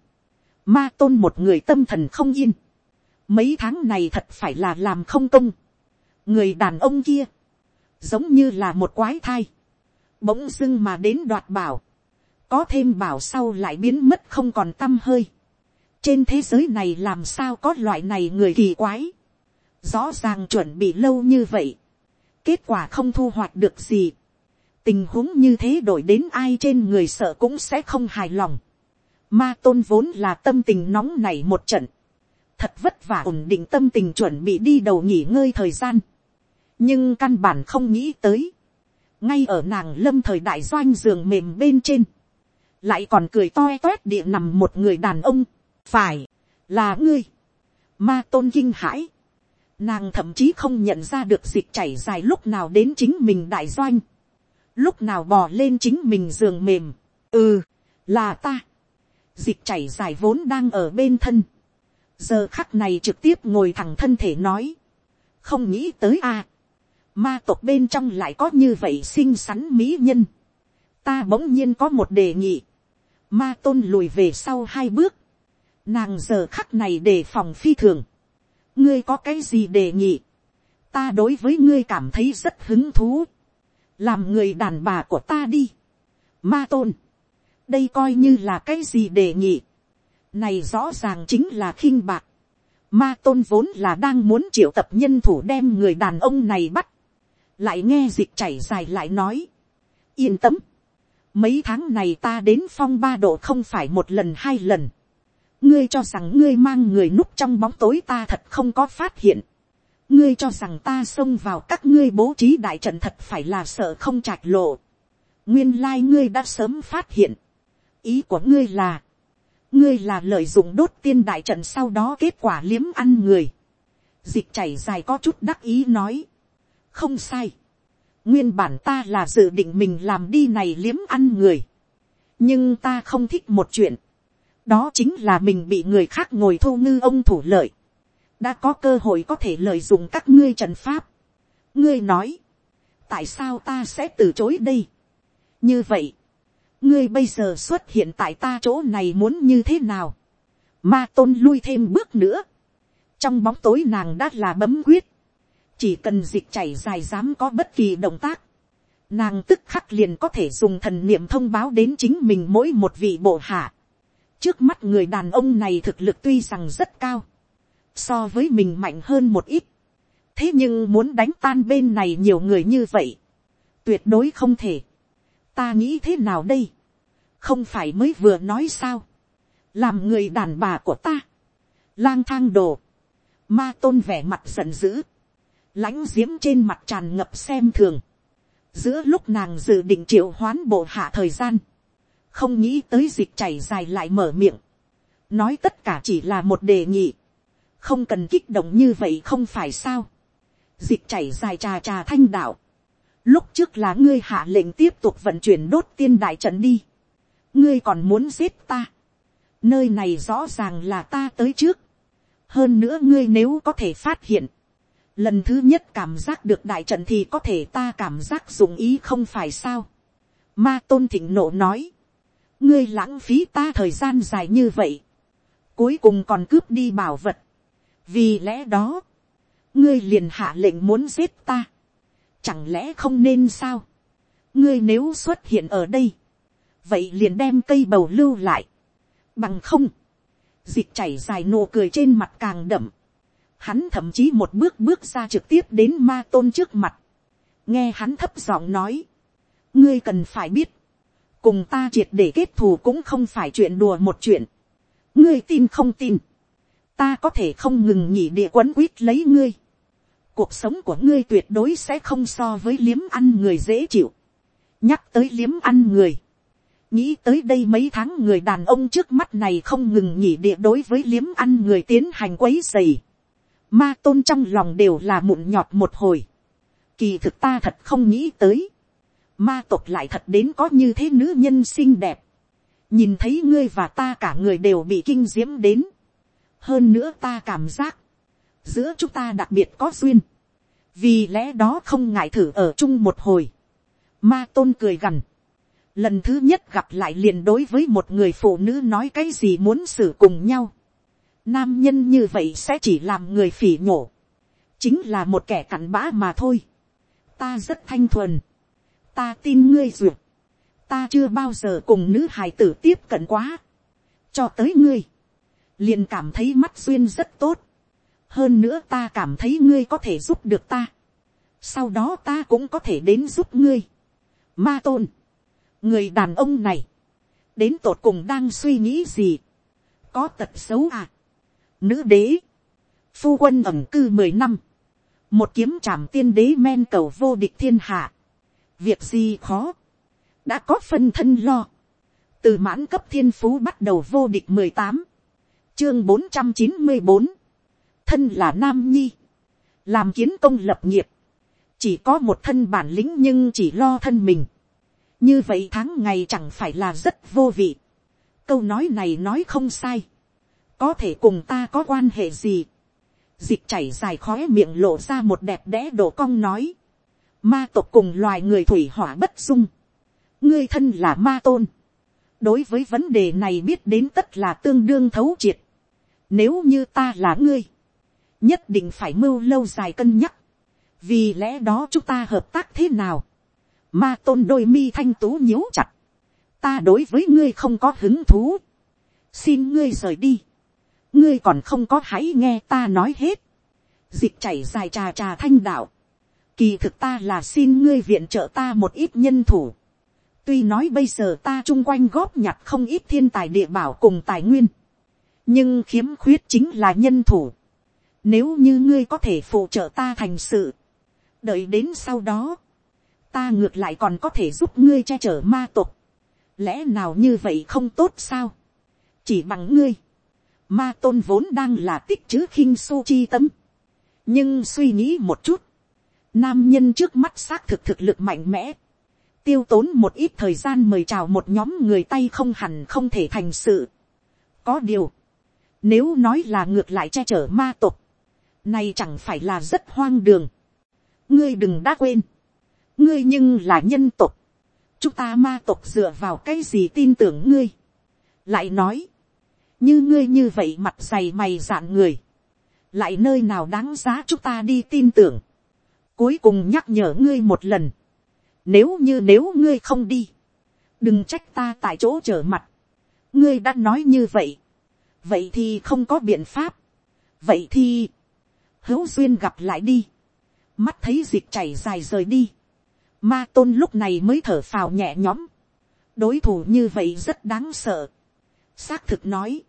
Ma tôn một người tâm thần không yên. Mấy tháng này thật phải là làm không công. Người đàn ông kia. Giống như là một quái thai. Bỗng dưng mà đến đoạt bảo. Có thêm bảo sau lại biến mất không còn tâm hơi trên thế giới này làm sao có loại này người kỳ quái, rõ ràng chuẩn bị lâu như vậy, kết quả không thu hoạch được gì, tình huống như thế đổi đến ai trên người sợ cũng sẽ không hài lòng, ma tôn vốn là tâm tình nóng này một trận, thật vất vả ổn định tâm tình chuẩn bị đi đầu nghỉ ngơi thời gian, nhưng căn bản không nghĩ tới, ngay ở nàng lâm thời đại doanh giường mềm bên trên, lại còn cười toe toét địa nằm một người đàn ông, phải, là ngươi, ma tôn kinh hãi, nàng thậm chí không nhận ra được dịch chảy dài lúc nào đến chính mình đại doanh, lúc nào bò lên chính mình giường mềm, ừ, là ta, dịch chảy dài vốn đang ở bên thân, giờ khắc này trực tiếp ngồi thẳng thân thể nói, không nghĩ tới a, ma tộc bên trong lại có như vậy xinh xắn mỹ nhân, ta bỗng nhiên có một đề nghị, ma tôn lùi về sau hai bước, Nàng giờ khắc này đề phòng phi thường. Ngươi có cái gì đề nghị? Ta đối với ngươi cảm thấy rất hứng thú. Làm người đàn bà của ta đi. Ma tôn. Đây coi như là cái gì đề nghị. Này rõ ràng chính là khinh bạc. Ma tôn vốn là đang muốn triệu tập nhân thủ đem người đàn ông này bắt. Lại nghe dịch chảy dài lại nói. Yên tâm. Mấy tháng này ta đến phong ba độ không phải một lần hai lần ngươi cho rằng ngươi mang người núp trong bóng tối ta thật không có phát hiện. ngươi cho rằng ta xông vào các ngươi bố trí đại trận thật phải là sợ không trạch lộ. nguyên lai ngươi đã sớm phát hiện. ý của ngươi là, ngươi là lợi dụng đốt tiên đại trận sau đó kết quả liếm ăn người. dịch chảy dài có chút đắc ý nói. không sai. nguyên bản ta là dự định mình làm đi này liếm ăn người. nhưng ta không thích một chuyện đó chính là mình bị người khác ngồi thu ngư ông thủ lợi, đã có cơ hội có thể lợi dụng các ngươi trần pháp. ngươi nói, tại sao ta sẽ từ chối đây. như vậy, ngươi bây giờ xuất hiện tại ta chỗ này muốn như thế nào. ma tôn lui thêm bước nữa. trong bóng tối nàng đã là bấm quyết. chỉ cần dịch chảy dài dám có bất kỳ động tác. nàng tức khắc liền có thể dùng thần niệm thông báo đến chính mình mỗi một vị bộ hạ Trước mắt người đàn ông này thực lực tuy rằng rất cao. So với mình mạnh hơn một ít. Thế nhưng muốn đánh tan bên này nhiều người như vậy. Tuyệt đối không thể. Ta nghĩ thế nào đây? Không phải mới vừa nói sao? Làm người đàn bà của ta. Lang thang đồ. Ma tôn vẻ mặt giận dữ. lãnh diễm trên mặt tràn ngập xem thường. Giữa lúc nàng dự định triệu hoán bộ hạ thời gian không nghĩ tới dịch chảy dài lại mở miệng, nói tất cả chỉ là một đề nghị, không cần kích động như vậy không phải sao, dịch chảy dài trà trà thanh đạo, lúc trước là ngươi hạ lệnh tiếp tục vận chuyển đốt tiên đại trận đi, ngươi còn muốn giết ta, nơi này rõ ràng là ta tới trước, hơn nữa ngươi nếu có thể phát hiện, lần thứ nhất cảm giác được đại trận thì có thể ta cảm giác dùng ý không phải sao, ma tôn thịnh nộ nói, ngươi lãng phí ta thời gian dài như vậy, cuối cùng còn cướp đi bảo vật, vì lẽ đó, ngươi liền hạ lệnh muốn giết ta, chẳng lẽ không nên sao, ngươi nếu xuất hiện ở đây, vậy liền đem cây bầu lưu lại, bằng không, dịch chảy dài nụ cười trên mặt càng đậm, hắn thậm chí một bước bước ra trực tiếp đến ma tôn trước mặt, nghe hắn thấp giọng nói, ngươi cần phải biết, cùng ta triệt để kết thù cũng không phải chuyện đùa một chuyện. ngươi tin không tin, ta có thể không ngừng nhỉ địa quấn quýt lấy ngươi. cuộc sống của ngươi tuyệt đối sẽ không so với liếm ăn người dễ chịu. nhắc tới liếm ăn người, nghĩ tới đây mấy tháng người đàn ông trước mắt này không ngừng nhỉ địa đối với liếm ăn người tiến hành quấy dày. ma tôn trong lòng đều là mụn nhọt một hồi. kỳ thực ta thật không nghĩ tới ma tộc lại thật đến có như thế nữ nhân xinh đẹp. nhìn thấy ngươi và ta cả người đều bị kinh diễm đến, hơn nữa ta cảm giác, giữa chúng ta đặc biệt có duyên, vì lẽ đó không ngại thử ở chung một hồi, ma tôn cười gằn, lần thứ nhất gặp lại liền đối với một người phụ nữ nói cái gì muốn xử cùng nhau, nam nhân như vậy sẽ chỉ làm người phỉ nhổ, chính là một kẻ cặn bã mà thôi, ta rất thanh thuần, ta tin ngươi duyệt, ta chưa bao giờ cùng nữ hài tử tiếp cận quá, cho tới ngươi, liền cảm thấy mắt duyên rất tốt, hơn nữa ta cảm thấy ngươi có thể giúp được ta, sau đó ta cũng có thể đến giúp ngươi. Ma tôn, người đàn ông này, đến tột cùng đang suy nghĩ gì, có tật xấu à, nữ đế, phu quân ẩm cư mười năm, một kiếm trảm tiên đế men cầu vô địch thiên hạ, việc gì khó, đã có phân thân lo, từ mãn cấp thiên phú bắt đầu vô địch mười tám, chương bốn trăm chín mươi bốn, thân là nam nhi, làm kiến công lập nghiệp, chỉ có một thân bản lĩnh nhưng chỉ lo thân mình, như vậy tháng ngày chẳng phải là rất vô vị, câu nói này nói không sai, có thể cùng ta có quan hệ gì, dịch chảy dài khói miệng lộ ra một đẹp đẽ đổ cong nói, ma tộc cùng loài người thủy hỏa bất dung, ngươi thân là ma tôn, đối với vấn đề này biết đến tất là tương đương thấu triệt, nếu như ta là ngươi, nhất định phải mưu lâu dài cân nhắc, vì lẽ đó chúng ta hợp tác thế nào, ma tôn đôi mi thanh tú nhíu chặt, ta đối với ngươi không có hứng thú, xin ngươi rời đi, ngươi còn không có hãy nghe ta nói hết, dịch chảy dài trà trà thanh đạo, kỳ thực ta là xin ngươi viện trợ ta một ít nhân thủ, tuy nói bây giờ ta chung quanh góp nhặt không ít thiên tài địa bảo cùng tài nguyên, nhưng khiếm khuyết chính là nhân thủ, nếu như ngươi có thể phụ trợ ta thành sự, đợi đến sau đó, ta ngược lại còn có thể giúp ngươi che chở ma tục, lẽ nào như vậy không tốt sao, chỉ bằng ngươi, ma tôn vốn đang là tích chữ khinh su chi tâm, nhưng suy nghĩ một chút, nam nhân trước mắt xác thực thực lực mạnh mẽ, tiêu tốn một ít thời gian mời chào một nhóm người tay không hẳn không thể thành sự. có điều, nếu nói là ngược lại che chở ma tục, này chẳng phải là rất hoang đường. ngươi đừng đã quên, ngươi nhưng là nhân tục, chúng ta ma tục dựa vào cái gì tin tưởng ngươi. lại nói, như ngươi như vậy mặt dày mày dạn người, lại nơi nào đáng giá chúng ta đi tin tưởng cuối cùng nhắc nhở ngươi một lần, nếu như nếu ngươi không đi, đừng trách ta tại chỗ trở mặt, ngươi đã nói như vậy, vậy thì không có biện pháp, vậy thì, hữu duyên gặp lại đi, mắt thấy dịch chảy dài rời đi, ma tôn lúc này mới thở phào nhẹ nhõm, đối thủ như vậy rất đáng sợ, xác thực nói,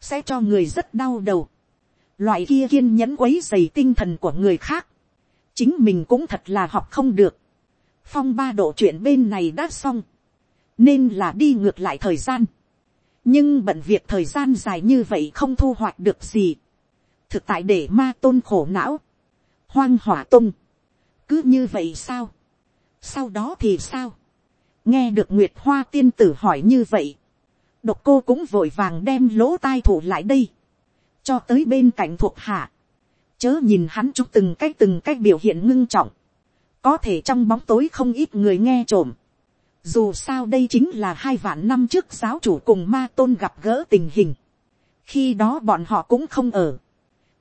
sẽ cho người rất đau đầu, loại kia kiên nhẫn quấy dày tinh thần của người khác, chính mình cũng thật là học không được, phong ba độ chuyện bên này đã xong, nên là đi ngược lại thời gian, nhưng bận việc thời gian dài như vậy không thu hoạch được gì, thực tại để ma tôn khổ não, hoang hỏa tung, cứ như vậy sao, sau đó thì sao, nghe được nguyệt hoa tiên tử hỏi như vậy, độc cô cũng vội vàng đem lỗ tai thủ lại đây, cho tới bên cạnh thuộc hạ, chớ nhìn hắn chúc từng cách từng cách biểu hiện ngưng trọng, có thể trong bóng tối không ít người nghe trộm, dù sao đây chính là hai vạn năm trước giáo chủ cùng ma tôn gặp gỡ tình hình, khi đó bọn họ cũng không ở,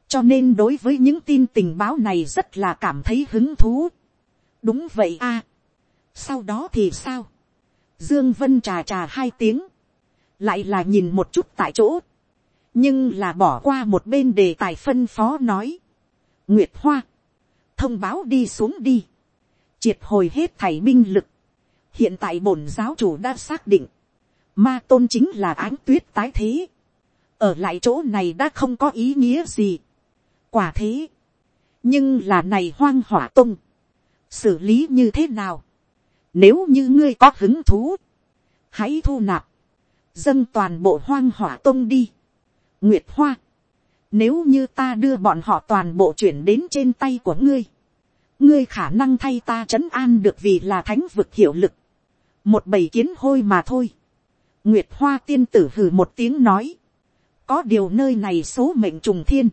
cho nên đối với những tin tình báo này rất là cảm thấy hứng thú. đúng vậy a. sau đó thì sao, dương vân trà trà hai tiếng, lại là nhìn một chút tại chỗ, nhưng là bỏ qua một bên đề tài phân phó nói, nguyệt hoa, thông báo đi xuống đi, triệt hồi hết thầy binh lực, hiện tại bổn giáo chủ đã xác định, ma tôn chính là ánh tuyết tái thế, ở lại chỗ này đã không có ý nghĩa gì, quả thế, nhưng là này hoang hỏa tung, xử lý như thế nào, nếu như ngươi có hứng thú, hãy thu nạp, dâng toàn bộ hoang hỏa tung đi, nguyệt hoa, nếu như ta đưa bọn họ toàn bộ chuyển đến trên tay của ngươi, ngươi khả năng thay ta trấn an được vì là thánh vực hiệu lực, một bầy kiến hôi mà thôi, nguyệt hoa tiên tử hừ một tiếng nói, có điều nơi này số mệnh trùng thiên,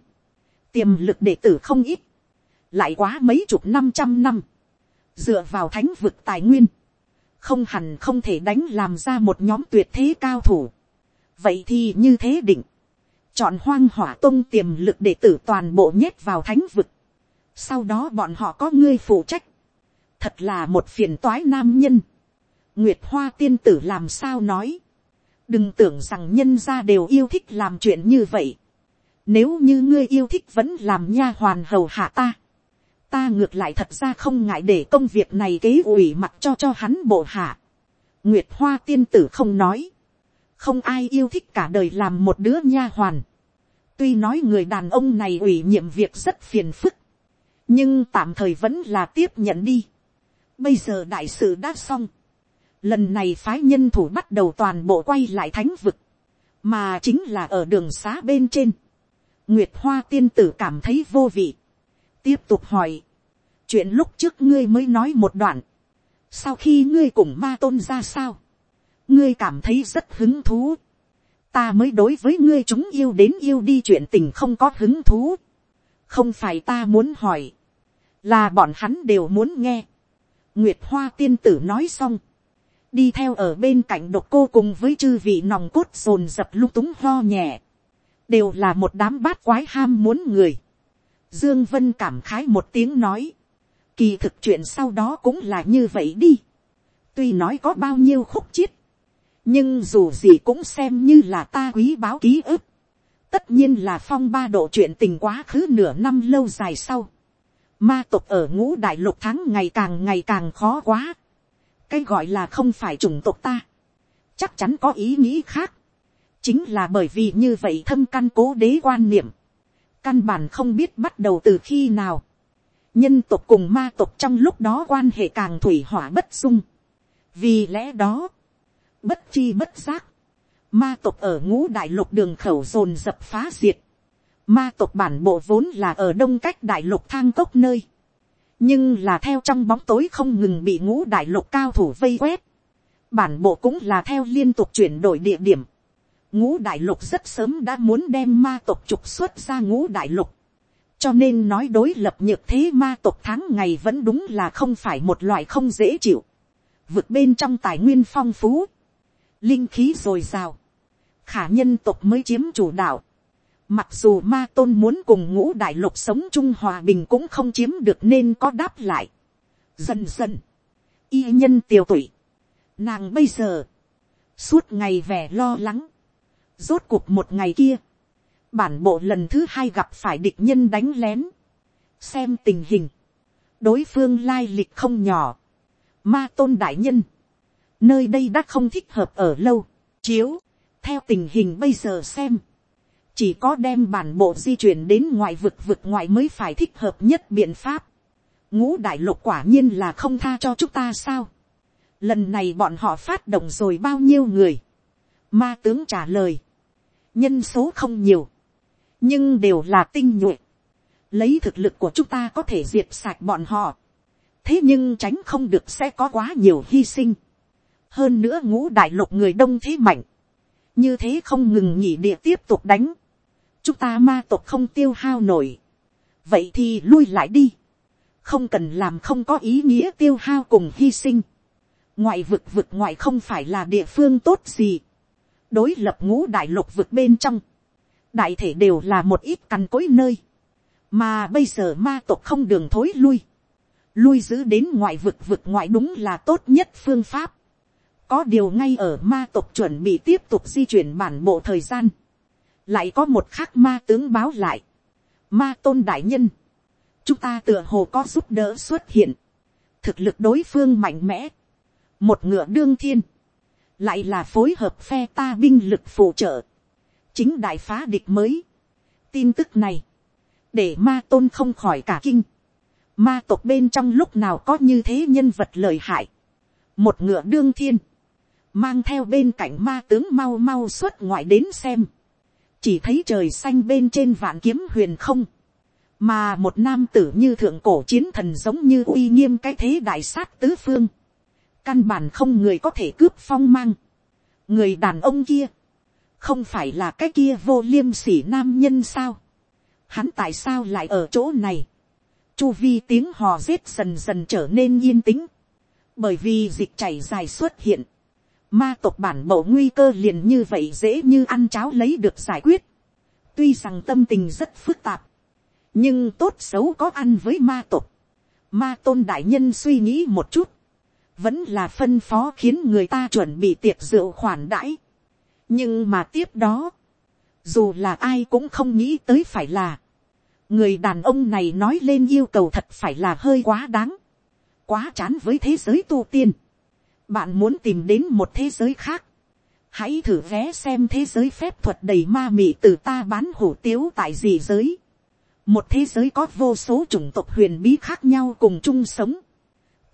tiềm lực đệ tử không ít, lại quá mấy chục năm trăm năm, dựa vào thánh vực tài nguyên, không hẳn không thể đánh làm ra một nhóm tuyệt thế cao thủ. vậy thì như thế định, chọn hoang hỏa tông tiềm lực để tử toàn bộ nhét vào thánh vực. sau đó bọn họ có ngươi phụ trách. thật là một phiền toái nam nhân. nguyệt hoa tiên tử làm sao nói. đừng tưởng rằng nhân gia đều yêu thích làm chuyện như vậy. nếu như ngươi yêu thích vẫn làm nha hoàn hầu hạ ta ta ngược lại thật ra không ngại để công việc này kế ủy mặt cho cho hắn bộ hạ. Nguyệt hoa tiên tử không nói. Không ai yêu thích cả đời làm một đứa nha hoàn. Tuy nói người đàn ông này ủy nhiệm việc rất phiền phức. Nhưng tạm thời vẫn là tiếp nhận đi. Bây giờ đại sự đã xong. Lần này phái nhân thủ bắt đầu toàn bộ quay lại thánh vực. Mà chính là ở đường xá bên trên. Nguyệt hoa tiên tử cảm thấy vô vị tiếp tục hỏi. chuyện lúc trước ngươi mới nói một đoạn. sau khi ngươi cùng ma tôn ra sao ngươi cảm thấy rất hứng thú. ta mới đối với ngươi chúng yêu đến yêu đi chuyện tình không có hứng thú. không phải ta muốn hỏi. là bọn hắn đều muốn nghe. nguyệt hoa tiên tử nói xong. đi theo ở bên cạnh độc cô cùng với chư vị nòng cốt rồn dập lung túng ho nhẹ. đều là một đám bát quái ham muốn người Dương Vân cảm khái một tiếng nói. Kỳ thực chuyện sau đó cũng là như vậy đi. Tuy nói có bao nhiêu khúc chiết. Nhưng dù gì cũng xem như là ta quý báo ký ức. Tất nhiên là phong ba độ chuyện tình quá khứ nửa năm lâu dài sau. Ma tộc ở ngũ đại lục tháng ngày càng ngày càng khó quá. Cái gọi là không phải chủng tộc ta. Chắc chắn có ý nghĩ khác. Chính là bởi vì như vậy thâm căn cố đế quan niệm căn bản không biết bắt đầu từ khi nào. nhân tộc cùng ma tộc trong lúc đó quan hệ càng thủy hỏa bất dung. vì lẽ đó, bất chi bất giác, ma tộc ở ngũ đại lục đường khẩu dồn dập phá diệt. ma tộc bản bộ vốn là ở đông cách đại lục thang cốc nơi. nhưng là theo trong bóng tối không ngừng bị ngũ đại lục cao thủ vây quét. bản bộ cũng là theo liên tục chuyển đổi địa điểm ngũ đại lục rất sớm đã muốn đem ma tộc trục xuất ra ngũ đại lục. cho nên nói đối lập nhược thế ma tộc tháng ngày vẫn đúng là không phải một loại không dễ chịu. vực bên trong tài nguyên phong phú, linh khí dồi dào, khả nhân tộc mới chiếm chủ đạo. Mặc dù ma tôn muốn cùng ngũ đại lục sống chung hòa bình cũng không chiếm được nên có đáp lại. Dần dần, y nhân tiều tụy. Nàng bây giờ, suốt ngày vẻ lo lắng, Rốt cuộc một ngày kia, bản bộ lần thứ hai gặp phải địch nhân đánh lén. Xem tình hình, đối phương lai lịch không nhỏ. Ma tôn đại nhân, nơi đây đã không thích hợp ở lâu. Chiếu, theo tình hình bây giờ xem, chỉ có đem bản bộ di chuyển đến ngoài vực vực ngoài mới phải thích hợp nhất biện pháp. ngũ đại lục quả nhiên là không tha cho chúng ta sao. lần này bọn họ phát động rồi bao nhiêu người. ma tướng trả lời, nhân số không nhiều, nhưng đều là tinh nhuệ. lấy thực lực của chúng ta có thể diệt sạch bọn họ. thế nhưng tránh không được sẽ có quá nhiều hy sinh hơn nữa ngũ đại lục người đông thế mạnh. như thế không ngừng nhỉ địa tiếp tục đánh. chúng ta ma tộc không tiêu hao nổi. vậy thì lui lại đi. không cần làm không có ý nghĩa tiêu hao cùng hy sinh. ngoại vực vực ngoại không phải là địa phương tốt gì đối lập ngũ đại lục vực bên trong, đại thể đều là một ít cằn cối nơi, mà bây giờ ma tộc không đường thối lui, lui giữ đến ngoại vực vực ngoại đúng là tốt nhất phương pháp, có điều ngay ở ma tộc chuẩn bị tiếp tục di chuyển bản bộ thời gian, lại có một khắc ma tướng báo lại, ma tôn đại nhân, chúng ta tựa hồ có giúp đỡ xuất hiện, thực lực đối phương mạnh mẽ, một ngựa đương thiên, lại là phối hợp phe ta binh lực phụ trợ, chính đại phá địch mới. tin tức này, để ma tôn không khỏi cả kinh, ma tộc bên trong lúc nào có như thế nhân vật lời hại, một ngựa đương thiên, mang theo bên cạnh ma tướng mau mau xuất ngoại đến xem, chỉ thấy trời xanh bên trên vạn kiếm huyền không, mà một nam tử như thượng cổ chiến thần giống như uy nghiêm cái thế đại sát tứ phương, căn bản không người có thể cướp phong mang, người đàn ông kia, không phải là cái kia vô liêm sỉ nam nhân sao, hắn tại sao lại ở chỗ này, chu vi tiếng hò rết dần dần trở nên yên tĩnh, bởi vì dịch chảy dài xuất hiện, ma tộc bản mẫu nguy cơ liền như vậy dễ như ăn cháo lấy được giải quyết, tuy rằng tâm tình rất phức tạp, nhưng tốt xấu có ăn với ma tộc, ma tôn đại nhân suy nghĩ một chút, vẫn là phân phó khiến người ta chuẩn bị tiệc rượu khoản đãi. nhưng mà tiếp đó, dù là ai cũng không nghĩ tới phải là, người đàn ông này nói lên yêu cầu thật phải là hơi quá đáng, quá chán với thế giới tu tiên bạn muốn tìm đến một thế giới khác, hãy thử vé xem thế giới phép thuật đầy ma mị từ ta bán hủ tiếu tại gì giới. một thế giới có vô số chủng tộc huyền bí khác nhau cùng chung sống.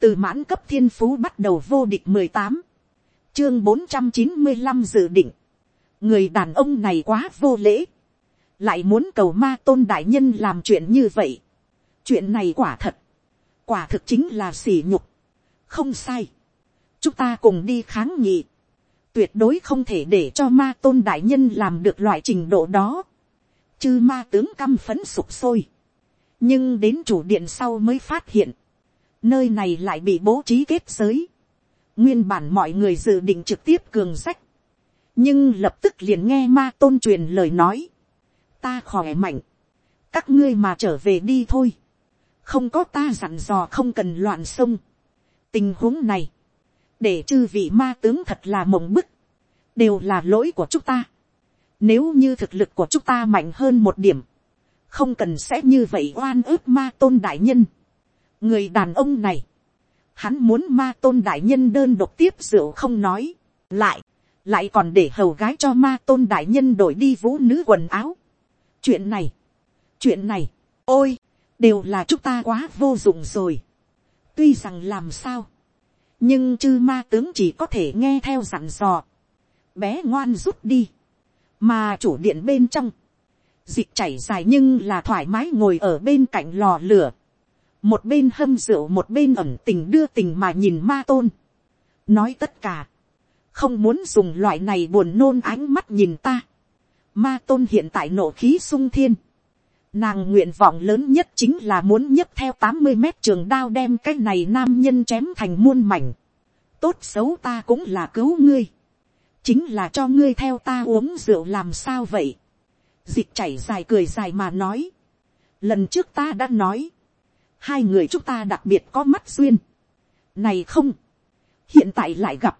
Từ mãn cấp thiên phú bắt đầu vô địch mười tám, chương bốn trăm chín mươi năm dự định, người đàn ông này quá vô lễ, lại muốn cầu ma tôn đại nhân làm chuyện như vậy, chuyện này quả thật, quả thực chính là sỉ nhục, không sai, chúng ta cùng đi kháng nghị, tuyệt đối không thể để cho ma tôn đại nhân làm được loại trình độ đó, chư ma tướng căm phấn sụp sôi, nhưng đến chủ điện sau mới phát hiện, nơi này lại bị bố trí kết giới. nguyên bản mọi người dự định trực tiếp cường sách, nhưng lập tức liền nghe ma tôn truyền lời nói, ta khỏe mạnh, các ngươi mà trở về đi thôi, không có ta dặn dò không cần loạn sông. tình huống này, để chư vị ma tướng thật là mộng bức, đều là lỗi của chúng ta. Nếu như thực lực của chúng ta mạnh hơn một điểm, không cần sẽ như vậy oan ức ma tôn đại nhân người đàn ông này, hắn muốn ma tôn đại nhân đơn độc tiếp rượu không nói, lại, lại còn để hầu gái cho ma tôn đại nhân đổi đi vũ nữ quần áo. chuyện này, chuyện này, ôi, đều là chúng ta quá vô dụng rồi. tuy rằng làm sao, nhưng chư ma tướng chỉ có thể nghe theo dặn dò, bé ngoan rút đi, mà chủ điện bên trong, dịch chảy dài nhưng là thoải mái ngồi ở bên cạnh lò lửa, một bên hâm rượu một bên ẩn tình đưa tình mà nhìn ma tôn, nói tất cả, không muốn dùng loại này buồn nôn ánh mắt nhìn ta, ma tôn hiện tại nộ khí sung thiên, nàng nguyện vọng lớn nhất chính là muốn nhấp theo tám mươi mét trường đao đem cái này nam nhân chém thành muôn mảnh, tốt xấu ta cũng là cứu ngươi, chính là cho ngươi theo ta uống rượu làm sao vậy, dịch chảy dài cười dài mà nói, lần trước ta đã nói, hai người chúng ta đặc biệt có mắt duyên. này không, hiện tại lại gặp,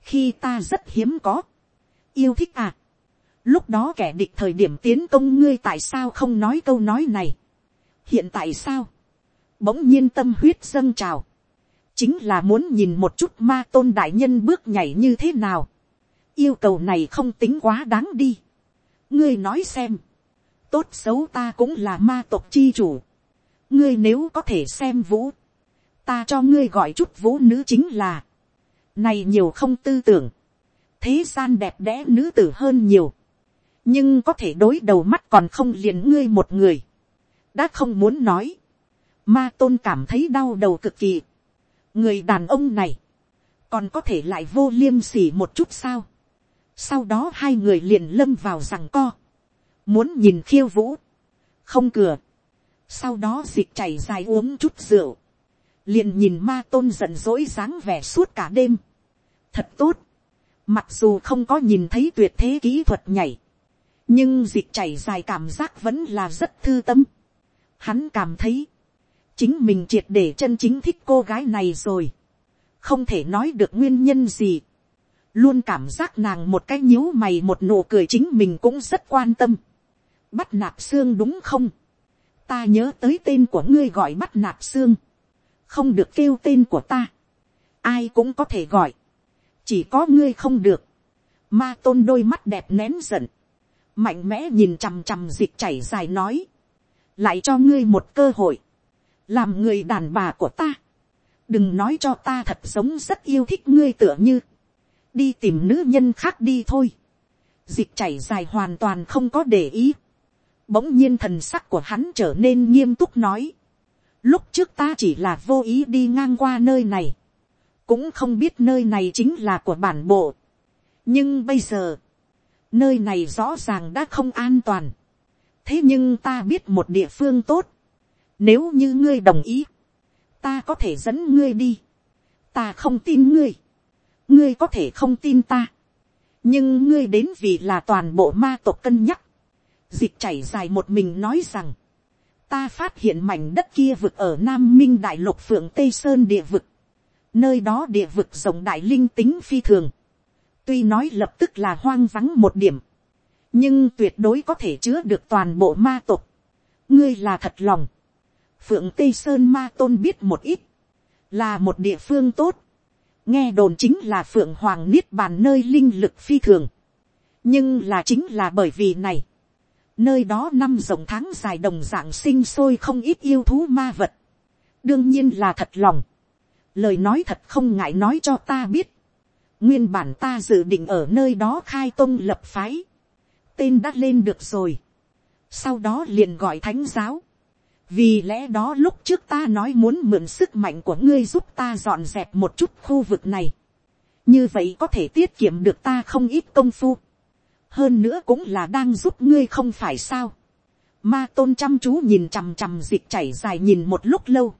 khi ta rất hiếm có, yêu thích à lúc đó kẻ địch thời điểm tiến công ngươi tại sao không nói câu nói này. hiện tại sao, bỗng nhiên tâm huyết dâng trào, chính là muốn nhìn một chút ma tôn đại nhân bước nhảy như thế nào. yêu cầu này không tính quá đáng đi. ngươi nói xem, tốt xấu ta cũng là ma tộc chi chủ. Ngươi nếu có thể xem vũ, ta cho ngươi gọi chút vũ nữ chính là, này nhiều không tư tưởng, thế gian đẹp đẽ nữ tử hơn nhiều, nhưng có thể đối đầu mắt còn không liền ngươi một người, đã không muốn nói, ma tôn cảm thấy đau đầu cực kỳ, người đàn ông này, còn có thể lại vô liêm sỉ một chút sao, sau đó hai người liền lâm vào rằng co, muốn nhìn khiêu vũ, không cửa, sau đó dịch chảy dài uống chút rượu, liền nhìn ma tôn giận dỗi dáng vẻ suốt cả đêm. thật tốt, mặc dù không có nhìn thấy tuyệt thế kỹ thuật nhảy, nhưng dịch chảy dài cảm giác vẫn là rất thư tâm. Hắn cảm thấy, chính mình triệt để chân chính thích cô gái này rồi, không thể nói được nguyên nhân gì, luôn cảm giác nàng một cái nhíu mày một nụ cười chính mình cũng rất quan tâm. bắt nạp xương đúng không, ta nhớ tới tên của ngươi gọi bắt nạp xương, không được kêu tên của ta, ai cũng có thể gọi, chỉ có ngươi không được, ma tôn đôi mắt đẹp nén giận, mạnh mẽ nhìn chằm chằm dịch chảy dài nói, lại cho ngươi một cơ hội, làm người đàn bà của ta, đừng nói cho ta thật sống rất yêu thích ngươi tựa như, đi tìm nữ nhân khác đi thôi, dịch chảy dài hoàn toàn không có để ý, Bỗng nhiên thần sắc của hắn trở nên nghiêm túc nói. Lúc trước ta chỉ là vô ý đi ngang qua nơi này. Cũng không biết nơi này chính là của bản bộ. nhưng bây giờ, nơi này rõ ràng đã không an toàn. thế nhưng ta biết một địa phương tốt. nếu như ngươi đồng ý, ta có thể dẫn ngươi đi. ta không tin ngươi. ngươi có thể không tin ta. nhưng ngươi đến vì là toàn bộ ma tộc cân nhắc. dịch chảy dài một mình nói rằng, ta phát hiện mảnh đất kia vực ở nam minh đại lục phượng tây sơn địa vực. nơi đó địa vực rộng đại linh tính phi thường tuy nói lập tức là hoang vắng một điểm, nhưng tuyệt đối có thể chứa được toàn bộ ma tộc. ngươi là thật lòng. phượng tây sơn ma tôn biết một ít, là một địa phương tốt. nghe đồn chính là phượng hoàng niết bàn nơi linh lực phi thường. nhưng là chính là bởi vì này, nơi đó năm rộng tháng dài đồng dạng sinh sôi không ít yêu thú ma vật. đương nhiên là thật lòng. lời nói thật không ngại nói cho ta biết Nguyên bản ta dự định ở nơi đó khai tông lập phái. Tên đã lên được rồi. Sau đó liền gọi thánh giáo. Vì lẽ đó lúc trước ta nói muốn mượn sức mạnh của ngươi giúp ta dọn dẹp một chút khu vực này. Như vậy có thể tiết kiệm được ta không ít công phu. Hơn nữa cũng là đang giúp ngươi không phải sao. Ma tôn chăm chú nhìn chằm chằm dịch chảy dài nhìn một lúc lâu.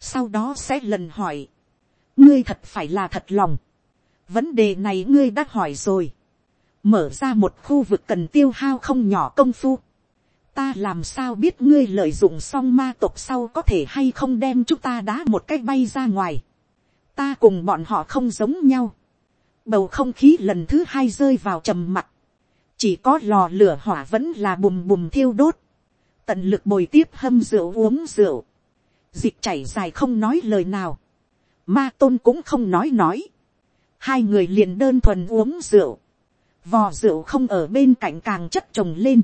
Sau đó sẽ lần hỏi. Ngươi thật phải là thật lòng vấn đề này ngươi đã hỏi rồi. mở ra một khu vực cần tiêu hao không nhỏ công phu. ta làm sao biết ngươi lợi dụng xong ma tộc sau có thể hay không đem chúng ta đá một cách bay ra ngoài. ta cùng bọn họ không giống nhau. bầu không khí lần thứ hai rơi vào trầm mặc. chỉ có lò lửa hỏa vẫn là bùm bùm thiêu đốt. tận lực bồi tiếp hâm rượu uống rượu. dịch chảy dài không nói lời nào. ma tôn cũng không nói nói hai người liền đơn thuần uống rượu, vò rượu không ở bên cạnh càng chất trồng lên,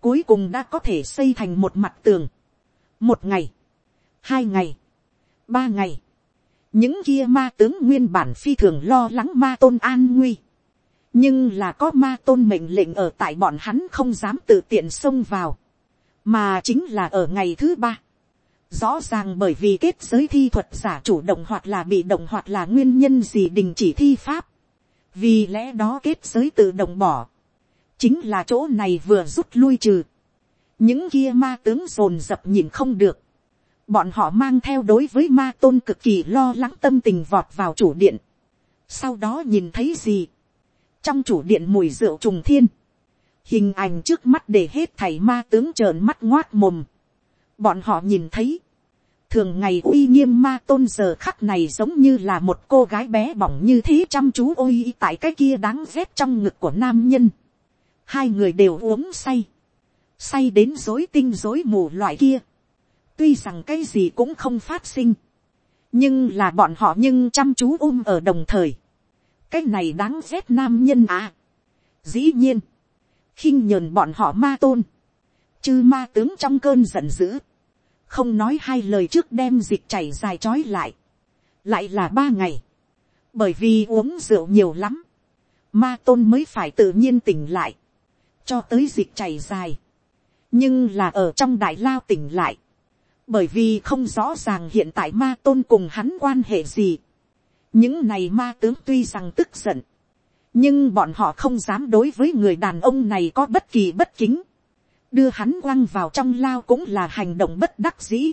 cuối cùng đã có thể xây thành một mặt tường, một ngày, hai ngày, ba ngày, những kia ma tướng nguyên bản phi thường lo lắng ma tôn an nguy, nhưng là có ma tôn mệnh lệnh ở tại bọn hắn không dám tự tiện xông vào, mà chính là ở ngày thứ ba, Rõ ràng bởi vì kết giới thi thuật giả chủ động hoặc là bị động hoặc là nguyên nhân gì đình chỉ thi pháp. Vì lẽ đó kết giới tự động bỏ. Chính là chỗ này vừa rút lui trừ. Những kia ma tướng rồn dập nhìn không được. Bọn họ mang theo đối với ma tôn cực kỳ lo lắng tâm tình vọt vào chủ điện. Sau đó nhìn thấy gì? Trong chủ điện mùi rượu trùng thiên. Hình ảnh trước mắt để hết thảy ma tướng trợn mắt ngoát mồm. Bọn họ nhìn thấy thường ngày uy nghiêm ma tôn giờ khắc này giống như là một cô gái bé bỏng như thế chăm chú ôi tại cái kia đáng rét trong ngực của nam nhân. Hai người đều uống say. Say đến dối tinh dối mù loại kia. Tuy rằng cái gì cũng không phát sinh. Nhưng là bọn họ nhưng chăm chú ôm ở đồng thời. Cái này đáng rét nam nhân à. Dĩ nhiên. khinh nhờn bọn họ ma tôn. Chư ma tướng trong cơn giận dữ không nói hai lời trước đem dịch chảy dài trói lại, lại là ba ngày, bởi vì uống rượu nhiều lắm, ma tôn mới phải tự nhiên tỉnh lại, cho tới dịch chảy dài, nhưng là ở trong đại lao tỉnh lại, bởi vì không rõ ràng hiện tại ma tôn cùng hắn quan hệ gì. những này ma tướng tuy rằng tức giận, nhưng bọn họ không dám đối với người đàn ông này có bất kỳ bất kính đưa hắn quăng vào trong lao cũng là hành động bất đắc dĩ.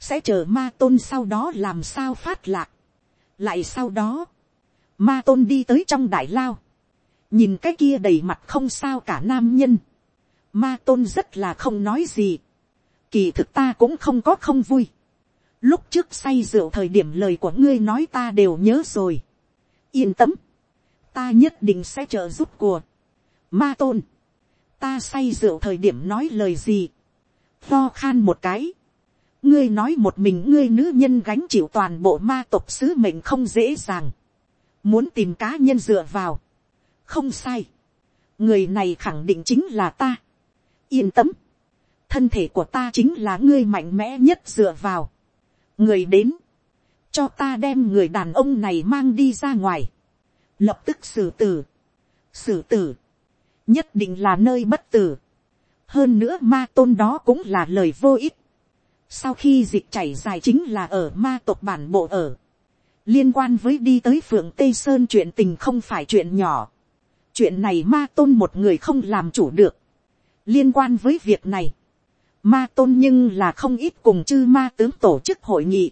sẽ chờ ma tôn sau đó làm sao phát lạc. lại sau đó, ma tôn đi tới trong đại lao, nhìn cái kia đầy mặt không sao cả nam nhân. ma tôn rất là không nói gì. kỳ thực ta cũng không có không vui. lúc trước say rượu thời điểm lời của ngươi nói ta đều nhớ rồi. yên tâm, ta nhất định sẽ trợ giúp của ma tôn ta say rượu thời điểm nói lời gì, lo khan một cái, ngươi nói một mình ngươi nữ nhân gánh chịu toàn bộ ma tộc sứ mệnh không dễ dàng, muốn tìm cá nhân dựa vào, không sai, người này khẳng định chính là ta, yên tâm, thân thể của ta chính là ngươi mạnh mẽ nhất dựa vào, người đến, cho ta đem người đàn ông này mang đi ra ngoài, lập tức xử tử, xử tử, nhất định là nơi bất tử. hơn nữa ma tôn đó cũng là lời vô ích. sau khi dịch chảy dài chính là ở ma tộc bản bộ ở. liên quan với đi tới phượng tây sơn chuyện tình không phải chuyện nhỏ. chuyện này ma tôn một người không làm chủ được. liên quan với việc này, ma tôn nhưng là không ít cùng chư ma tướng tổ chức hội nghị.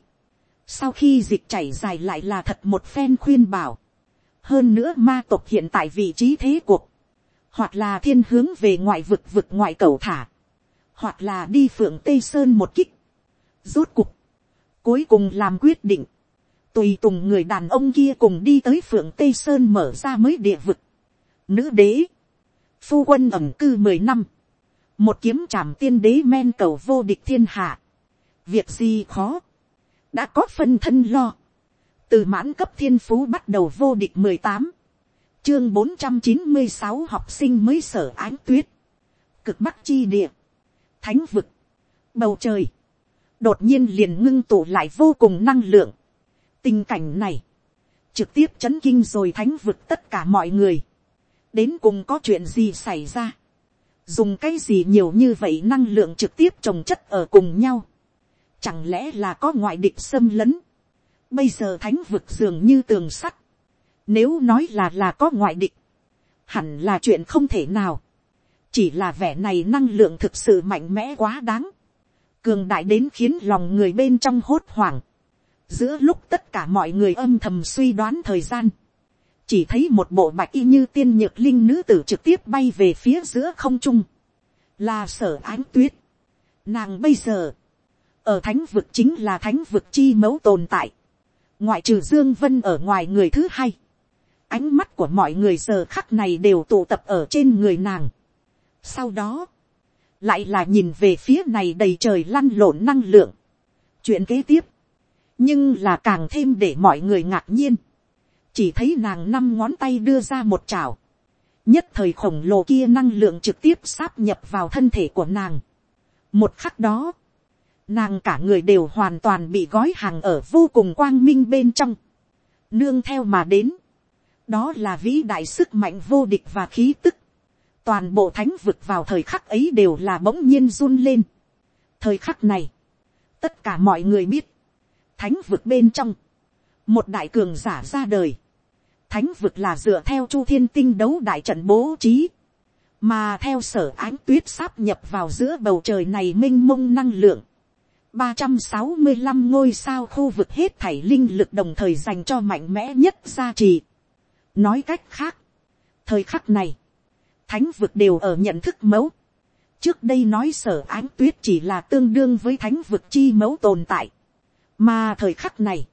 sau khi dịch chảy dài lại là thật một phen khuyên bảo. hơn nữa ma tộc hiện tại vị trí thế cuộc, hoặc là thiên hướng về ngoại vực vực ngoại cầu thả, hoặc là đi phượng tây sơn một kích. rốt cục, cuối cùng làm quyết định, tùy tùng người đàn ông kia cùng đi tới phượng tây sơn mở ra mới địa vực. Nữ đế, phu quân ẩm cư mười năm, một kiếm trảm tiên đế men cầu vô địch thiên hạ. việc gì khó, đã có phân thân lo, từ mãn cấp thiên phú bắt đầu vô địch mười tám, chương bốn trăm chín mươi sáu học sinh mới sở ánh tuyết, cực bắc chi địa, thánh vực, bầu trời, đột nhiên liền ngưng tụ lại vô cùng năng lượng, tình cảnh này, trực tiếp chấn kinh rồi thánh vực tất cả mọi người, đến cùng có chuyện gì xảy ra, dùng cái gì nhiều như vậy năng lượng trực tiếp trồng chất ở cùng nhau, chẳng lẽ là có ngoại địch xâm lấn, bây giờ thánh vực dường như tường sắt, nếu nói là là có ngoại địch, hẳn là chuyện không thể nào, chỉ là vẻ này năng lượng thực sự mạnh mẽ quá đáng, cường đại đến khiến lòng người bên trong hốt hoảng, giữa lúc tất cả mọi người âm thầm suy đoán thời gian, chỉ thấy một bộ bạch y như tiên nhược linh nữ tử trực tiếp bay về phía giữa không trung, là sở ánh tuyết. Nàng bây giờ, ở thánh vực chính là thánh vực chi mẫu tồn tại, ngoại trừ dương vân ở ngoài người thứ hai, ánh mắt của mọi người giờ khắc này đều tụ tập ở trên người nàng. Sau đó, lại là nhìn về phía này đầy trời lăn lộn năng lượng. chuyện kế tiếp, nhưng là càng thêm để mọi người ngạc nhiên. chỉ thấy nàng năm ngón tay đưa ra một chảo. nhất thời khổng lồ kia năng lượng trực tiếp sáp nhập vào thân thể của nàng. một khắc đó, nàng cả người đều hoàn toàn bị gói hàng ở vô cùng quang minh bên trong. nương theo mà đến đó là vĩ đại sức mạnh vô địch và khí tức. toàn bộ thánh vực vào thời khắc ấy đều là bỗng nhiên run lên. thời khắc này, tất cả mọi người biết, thánh vực bên trong, một đại cường giả ra đời, thánh vực là dựa theo chu thiên tinh đấu đại trận bố trí, mà theo sở ánh tuyết sáp nhập vào giữa bầu trời này m i n h mông năng lượng, ba trăm sáu mươi 365 ngôi sao khu vực hết thảy linh lực đồng thời dành cho mạnh mẽ nhất gia trì nói cách khác, thời khắc này, thánh vực đều ở nhận thức mẫu. trước đây nói sở ánh tuyết chỉ là tương đương với thánh vực chi mẫu tồn tại. Mà thời khắc này,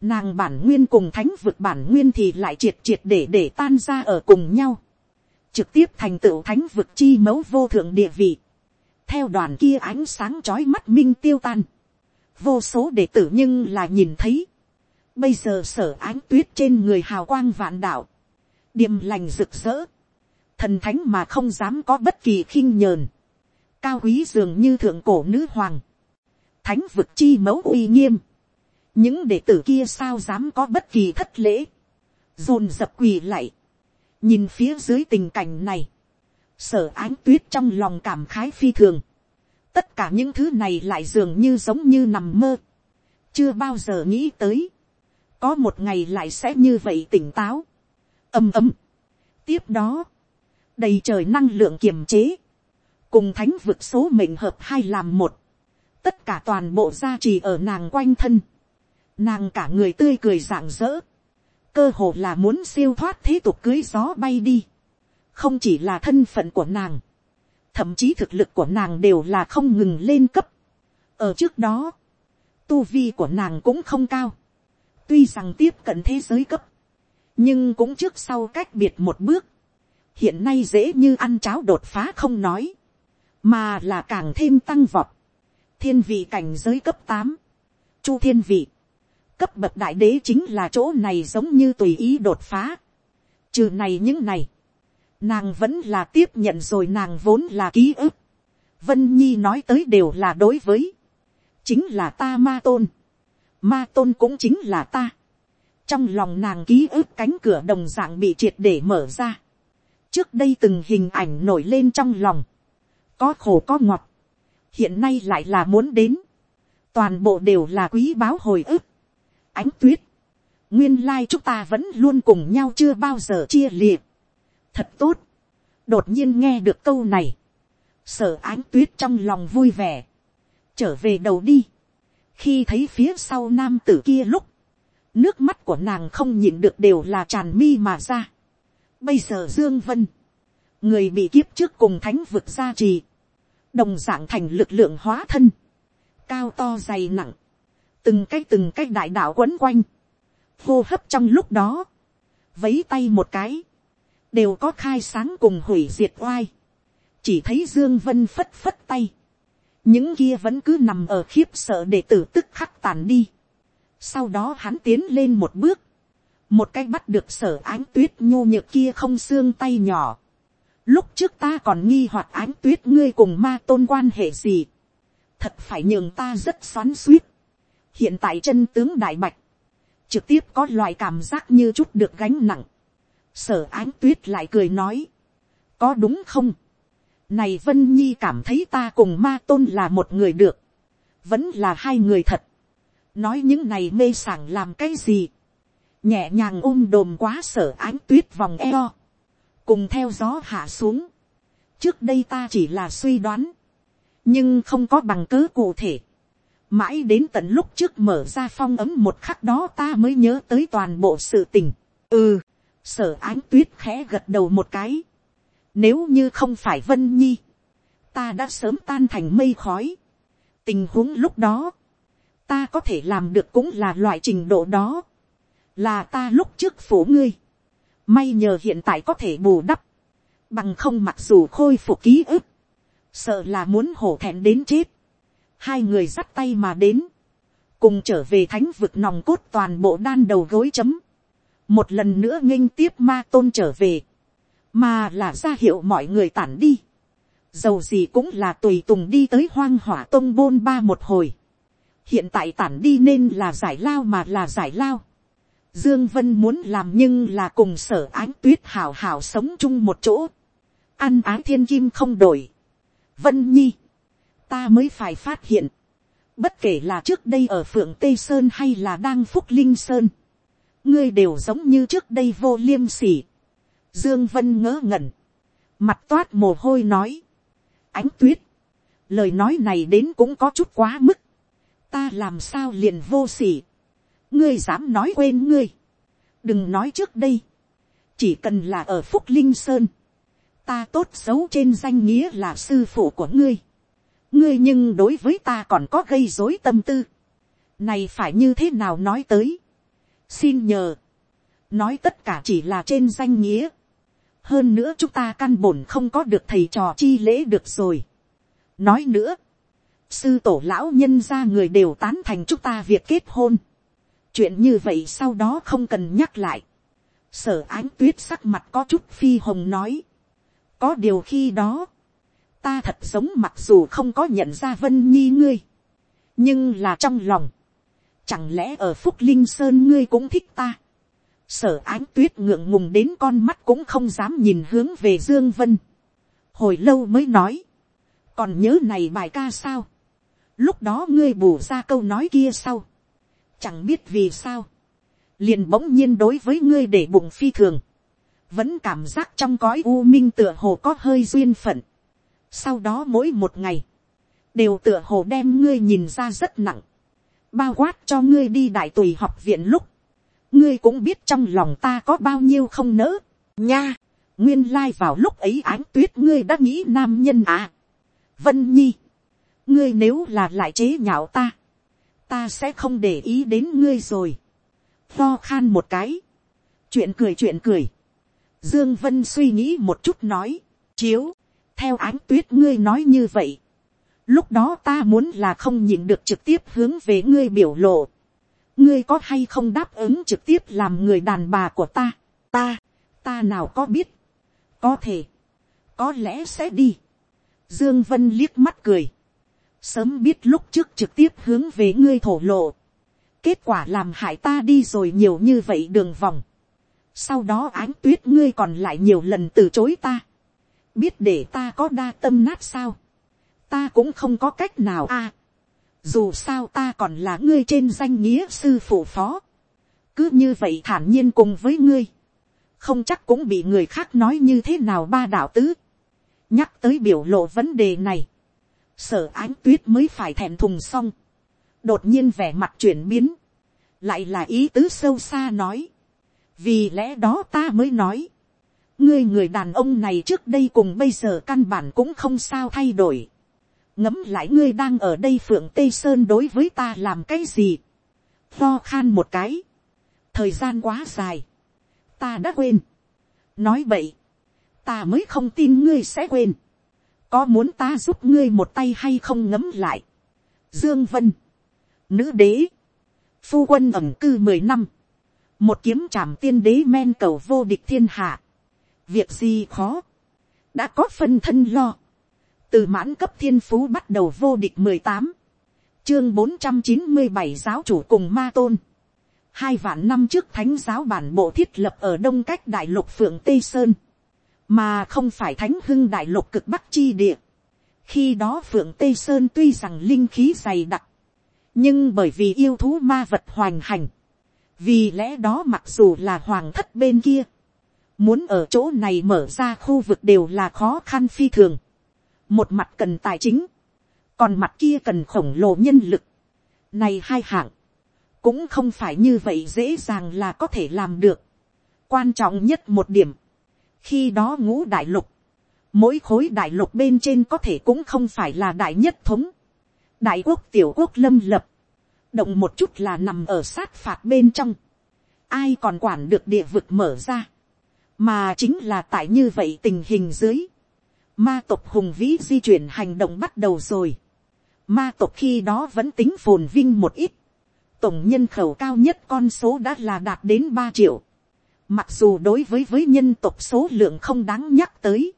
nàng bản nguyên cùng thánh vực bản nguyên thì lại triệt triệt để để tan ra ở cùng nhau. Trực tiếp thành tựu thánh vực chi mẫu vô thượng địa vị. Theo đoàn kia ánh sáng chói mắt minh tiêu tan. Vô số đệ tử nhưng là nhìn thấy. Bây giờ sở ánh tuyết trên người hào quang vạn đạo. Điềm lành rực rỡ. Thần thánh mà không dám có bất kỳ khinh nhờn. Cao quý dường như thượng cổ nữ hoàng. Thánh vực chi mẫu uy nghiêm, những đệ tử kia sao dám có bất kỳ thất lễ, dồn dập quỳ lại, nhìn phía dưới tình cảnh này, sở ánh tuyết trong lòng cảm khái phi thường, tất cả những thứ này lại dường như giống như nằm mơ, chưa bao giờ nghĩ tới, có một ngày lại sẽ như vậy tỉnh táo, ầm ầm, tiếp đó, đầy trời năng lượng kiềm chế, cùng thánh vực số mệnh hợp hai làm một, tất cả toàn bộ gia trì ở nàng quanh thân, nàng cả người tươi cười rạng rỡ, cơ hồ là muốn siêu thoát thế tục cưới gió bay đi, không chỉ là thân phận của nàng, thậm chí thực lực của nàng đều là không ngừng lên cấp. ở trước đó, tu vi của nàng cũng không cao, tuy rằng tiếp cận thế giới cấp, nhưng cũng trước sau cách biệt một bước, hiện nay dễ như ăn cháo đột phá không nói, mà là càng thêm tăng vọt thiên vị cảnh giới cấp tám, chu thiên vị, cấp bậc đại đế chính là chỗ này giống như tùy ý đột phá. Trừ này những này, nàng vẫn là tiếp nhận rồi nàng vốn là ký ức. Vân Nhi nói tới đều là đối với, chính là ta ma tôn. Ma tôn cũng chính là ta. Trong lòng nàng ký ức cánh cửa đồng dạng bị triệt để mở ra. Trước đây từng hình ảnh nổi lên trong lòng. Có khổ có ngọt hiện nay lại là muốn đến, toàn bộ đều là quý báo hồi ức. ánh tuyết, nguyên lai chúng ta vẫn luôn cùng nhau chưa bao giờ chia liệt. thật tốt. đột nhiên nghe được câu này. sở ánh tuyết trong lòng vui vẻ. trở về đầu đi khi thấy phía sau nam tử kia lúc, nước mắt của nàng không nhịn được đều là tràn mi mà ra. bây giờ dương vân, người bị kiếp trước cùng thánh vực gia trì, đồng dạng thành lực lượng hóa thân, cao to dày nặng, từng cái từng cái đại đạo quấn quanh, hô hấp trong lúc đó, vấy tay một cái, đều có khai sáng cùng hủy diệt oai, chỉ thấy dương vân phất phất tay, những kia vẫn cứ nằm ở khiếp sợ để tử tức khắc tàn đi, sau đó hắn tiến lên một bước, một cái bắt được sở ánh tuyết nhô nhược kia không xương tay nhỏ, lúc trước ta còn nghi hoặc ánh tuyết ngươi cùng ma tôn quan hệ gì, thật phải nhường ta rất xoắn suýt, hiện tại chân tướng đại bạch, trực tiếp có loại cảm giác như chút được gánh nặng. sở ánh tuyết lại cười nói, có đúng không, này vân nhi cảm thấy ta cùng ma tôn là một người được, vẫn là hai người thật, nói những này mê sảng làm cái gì, nhẹ nhàng ôm đồm quá sở ánh tuyết vòng eo, cùng theo gió hạ xuống, trước đây ta chỉ là suy đoán, nhưng không có bằng cứ cụ thể, mãi đến tận lúc trước mở ra phong ấm một khắc đó ta mới nhớ tới toàn bộ sự tình. ừ, sở ánh tuyết khẽ gật đầu một cái nếu như không phải vân nhi, ta đã sớm tan thành mây khói. tình huống lúc đó, ta có thể làm được cũng là loại trình độ đó. là ta lúc trước phủ ngươi. may nhờ hiện tại có thể bù đắp. bằng không mặc dù khôi phục ký ức. sợ là muốn hổ thẹn đến chết hai người dắt tay mà đến, cùng trở về thánh vực nòng cốt toàn bộ đan đầu gối chấm, một lần nữa nghênh tiếp ma tôn trở về, mà là ra hiệu mọi người tản đi, dầu gì cũng là tùy tùng đi tới hoang hỏa tông bôn ba một hồi, hiện tại tản đi nên là giải lao mà là giải lao, Dương Vân muốn làm nhưng là cùng sở ánh tuyết hảo hảo sống chung một chỗ. Ăn ái thiên kim không đổi. Vân Nhi ta mới phải phát hiện, bất kể là trước đây ở phượng tây sơn hay là đang phúc linh sơn, ngươi đều giống như trước đây vô liêm sỉ. Dương Vân ngỡ ngẩn, mặt toát mồ hôi nói, ánh tuyết, lời nói này đến cũng có chút quá mức, ta làm sao liền vô sỉ, ngươi dám nói quên ngươi, đừng nói trước đây, chỉ cần là ở phúc linh sơn, ta tốt xấu trên danh nghĩa là sư phụ của ngươi, ngươi nhưng đối với ta còn có gây rối tâm tư. này phải như thế nào nói tới. xin nhờ. nói tất cả chỉ là trên danh nghĩa hơn nữa chúng ta căn bổn không có được thầy trò chi lễ được rồi. nói nữa, sư tổ lão nhân ra người đều tán thành chúng ta việc kết hôn. chuyện như vậy sau đó không cần nhắc lại. sở ánh tuyết sắc mặt có chút phi hồng nói. có điều khi đó, ta thật sống mặc dù không có nhận ra vân nhi ngươi, nhưng là trong lòng, chẳng lẽ ở phúc linh sơn ngươi cũng thích ta, sở ánh tuyết ngượng ngùng đến con mắt cũng không dám nhìn hướng về dương vân, hồi lâu mới nói, còn nhớ này bài ca sao, lúc đó ngươi bù ra câu nói kia sau, chẳng biết vì sao, liền bỗng nhiên đối với ngươi để bụng phi thường, vẫn cảm giác trong cõi u minh tựa hồ có hơi duyên phận, sau đó mỗi một ngày, đều tựa hồ đem ngươi nhìn ra rất nặng, bao quát cho ngươi đi đại tùy học viện lúc, ngươi cũng biết trong lòng ta có bao nhiêu không nỡ, nha, nguyên lai、like、vào lúc ấy ánh tuyết ngươi đã nghĩ nam nhân à. vân nhi, ngươi nếu là lại chế nhạo ta, ta sẽ không để ý đến ngươi rồi, lo khan một cái, chuyện cười chuyện cười, dương vân suy nghĩ một chút nói, chiếu, theo ánh tuyết ngươi nói như vậy. Lúc đó ta muốn là không nhìn được trực tiếp hướng về ngươi biểu lộ. Ngươi có hay không đáp ứng trực tiếp làm người đàn bà của ta. Ta, ta nào có biết. Có thể, có lẽ sẽ đi. Dương Vân liếc mắt cười. Sớm biết lúc trước trực tiếp hướng về ngươi thổ lộ. Kết quả làm hại ta đi rồi nhiều như vậy đường vòng. Sau đó ánh tuyết ngươi còn lại nhiều lần từ chối ta biết để ta có đa tâm nát sao, ta cũng không có cách nào a dù sao ta còn là ngươi trên danh nghĩa sư phụ phó, cứ như vậy thản nhiên cùng với ngươi, không chắc cũng bị người khác nói như thế nào ba đạo tứ, nhắc tới biểu lộ vấn đề này, sở ánh tuyết mới phải thèm thùng xong, đột nhiên vẻ mặt chuyển biến, lại là ý tứ sâu xa nói, vì lẽ đó ta mới nói, ngươi người đàn ông này trước đây cùng bây giờ căn bản cũng không sao thay đổi, ngẫm lại ngươi đang ở đây phượng tây sơn đối với ta làm cái gì, Tho khan một cái, thời gian quá dài, ta đã quên, nói vậy, ta mới không tin ngươi sẽ quên, có muốn ta giúp ngươi một tay hay không ngấm lại, dương vân, nữ đế, phu quân ẩm cư mười năm, một kiếm trảm tiên đế men cầu vô địch thiên hạ, việc gì khó, đã có phân thân lo, từ mãn cấp thiên phú bắt đầu vô địch mười tám, chương bốn trăm chín mươi bảy giáo chủ cùng ma tôn, hai vạn năm trước thánh giáo bản bộ thiết lập ở đông cách đại lục phượng tây sơn, mà không phải thánh hưng đại lục cực bắc chi địa. khi đó phượng tây sơn tuy rằng linh khí dày đặc, nhưng bởi vì yêu thú ma vật hoành hành, vì lẽ đó mặc dù là hoàng thất bên kia, muốn ở chỗ này mở ra khu vực đều là khó khăn phi thường một mặt cần tài chính, còn mặt kia cần khổng lồ nhân lực. này hai hạng, cũng không phải như vậy dễ dàng là có thể làm được. quan trọng nhất một điểm, khi đó ngũ đại lục, mỗi khối đại lục bên trên có thể cũng không phải là đại nhất thống, đại quốc tiểu quốc lâm lập, động một chút là nằm ở sát phạt bên trong, ai còn quản được địa vực mở ra, mà chính là tại như vậy tình hình dưới, ma tộc hùng vĩ di chuyển hành động bắt đầu rồi, ma tộc khi đó vẫn tính phồn vinh một ít, tổng nhân khẩu cao nhất con số đã là đạt đến ba triệu, mặc dù đối với với nhân tộc số lượng không đáng nhắc tới,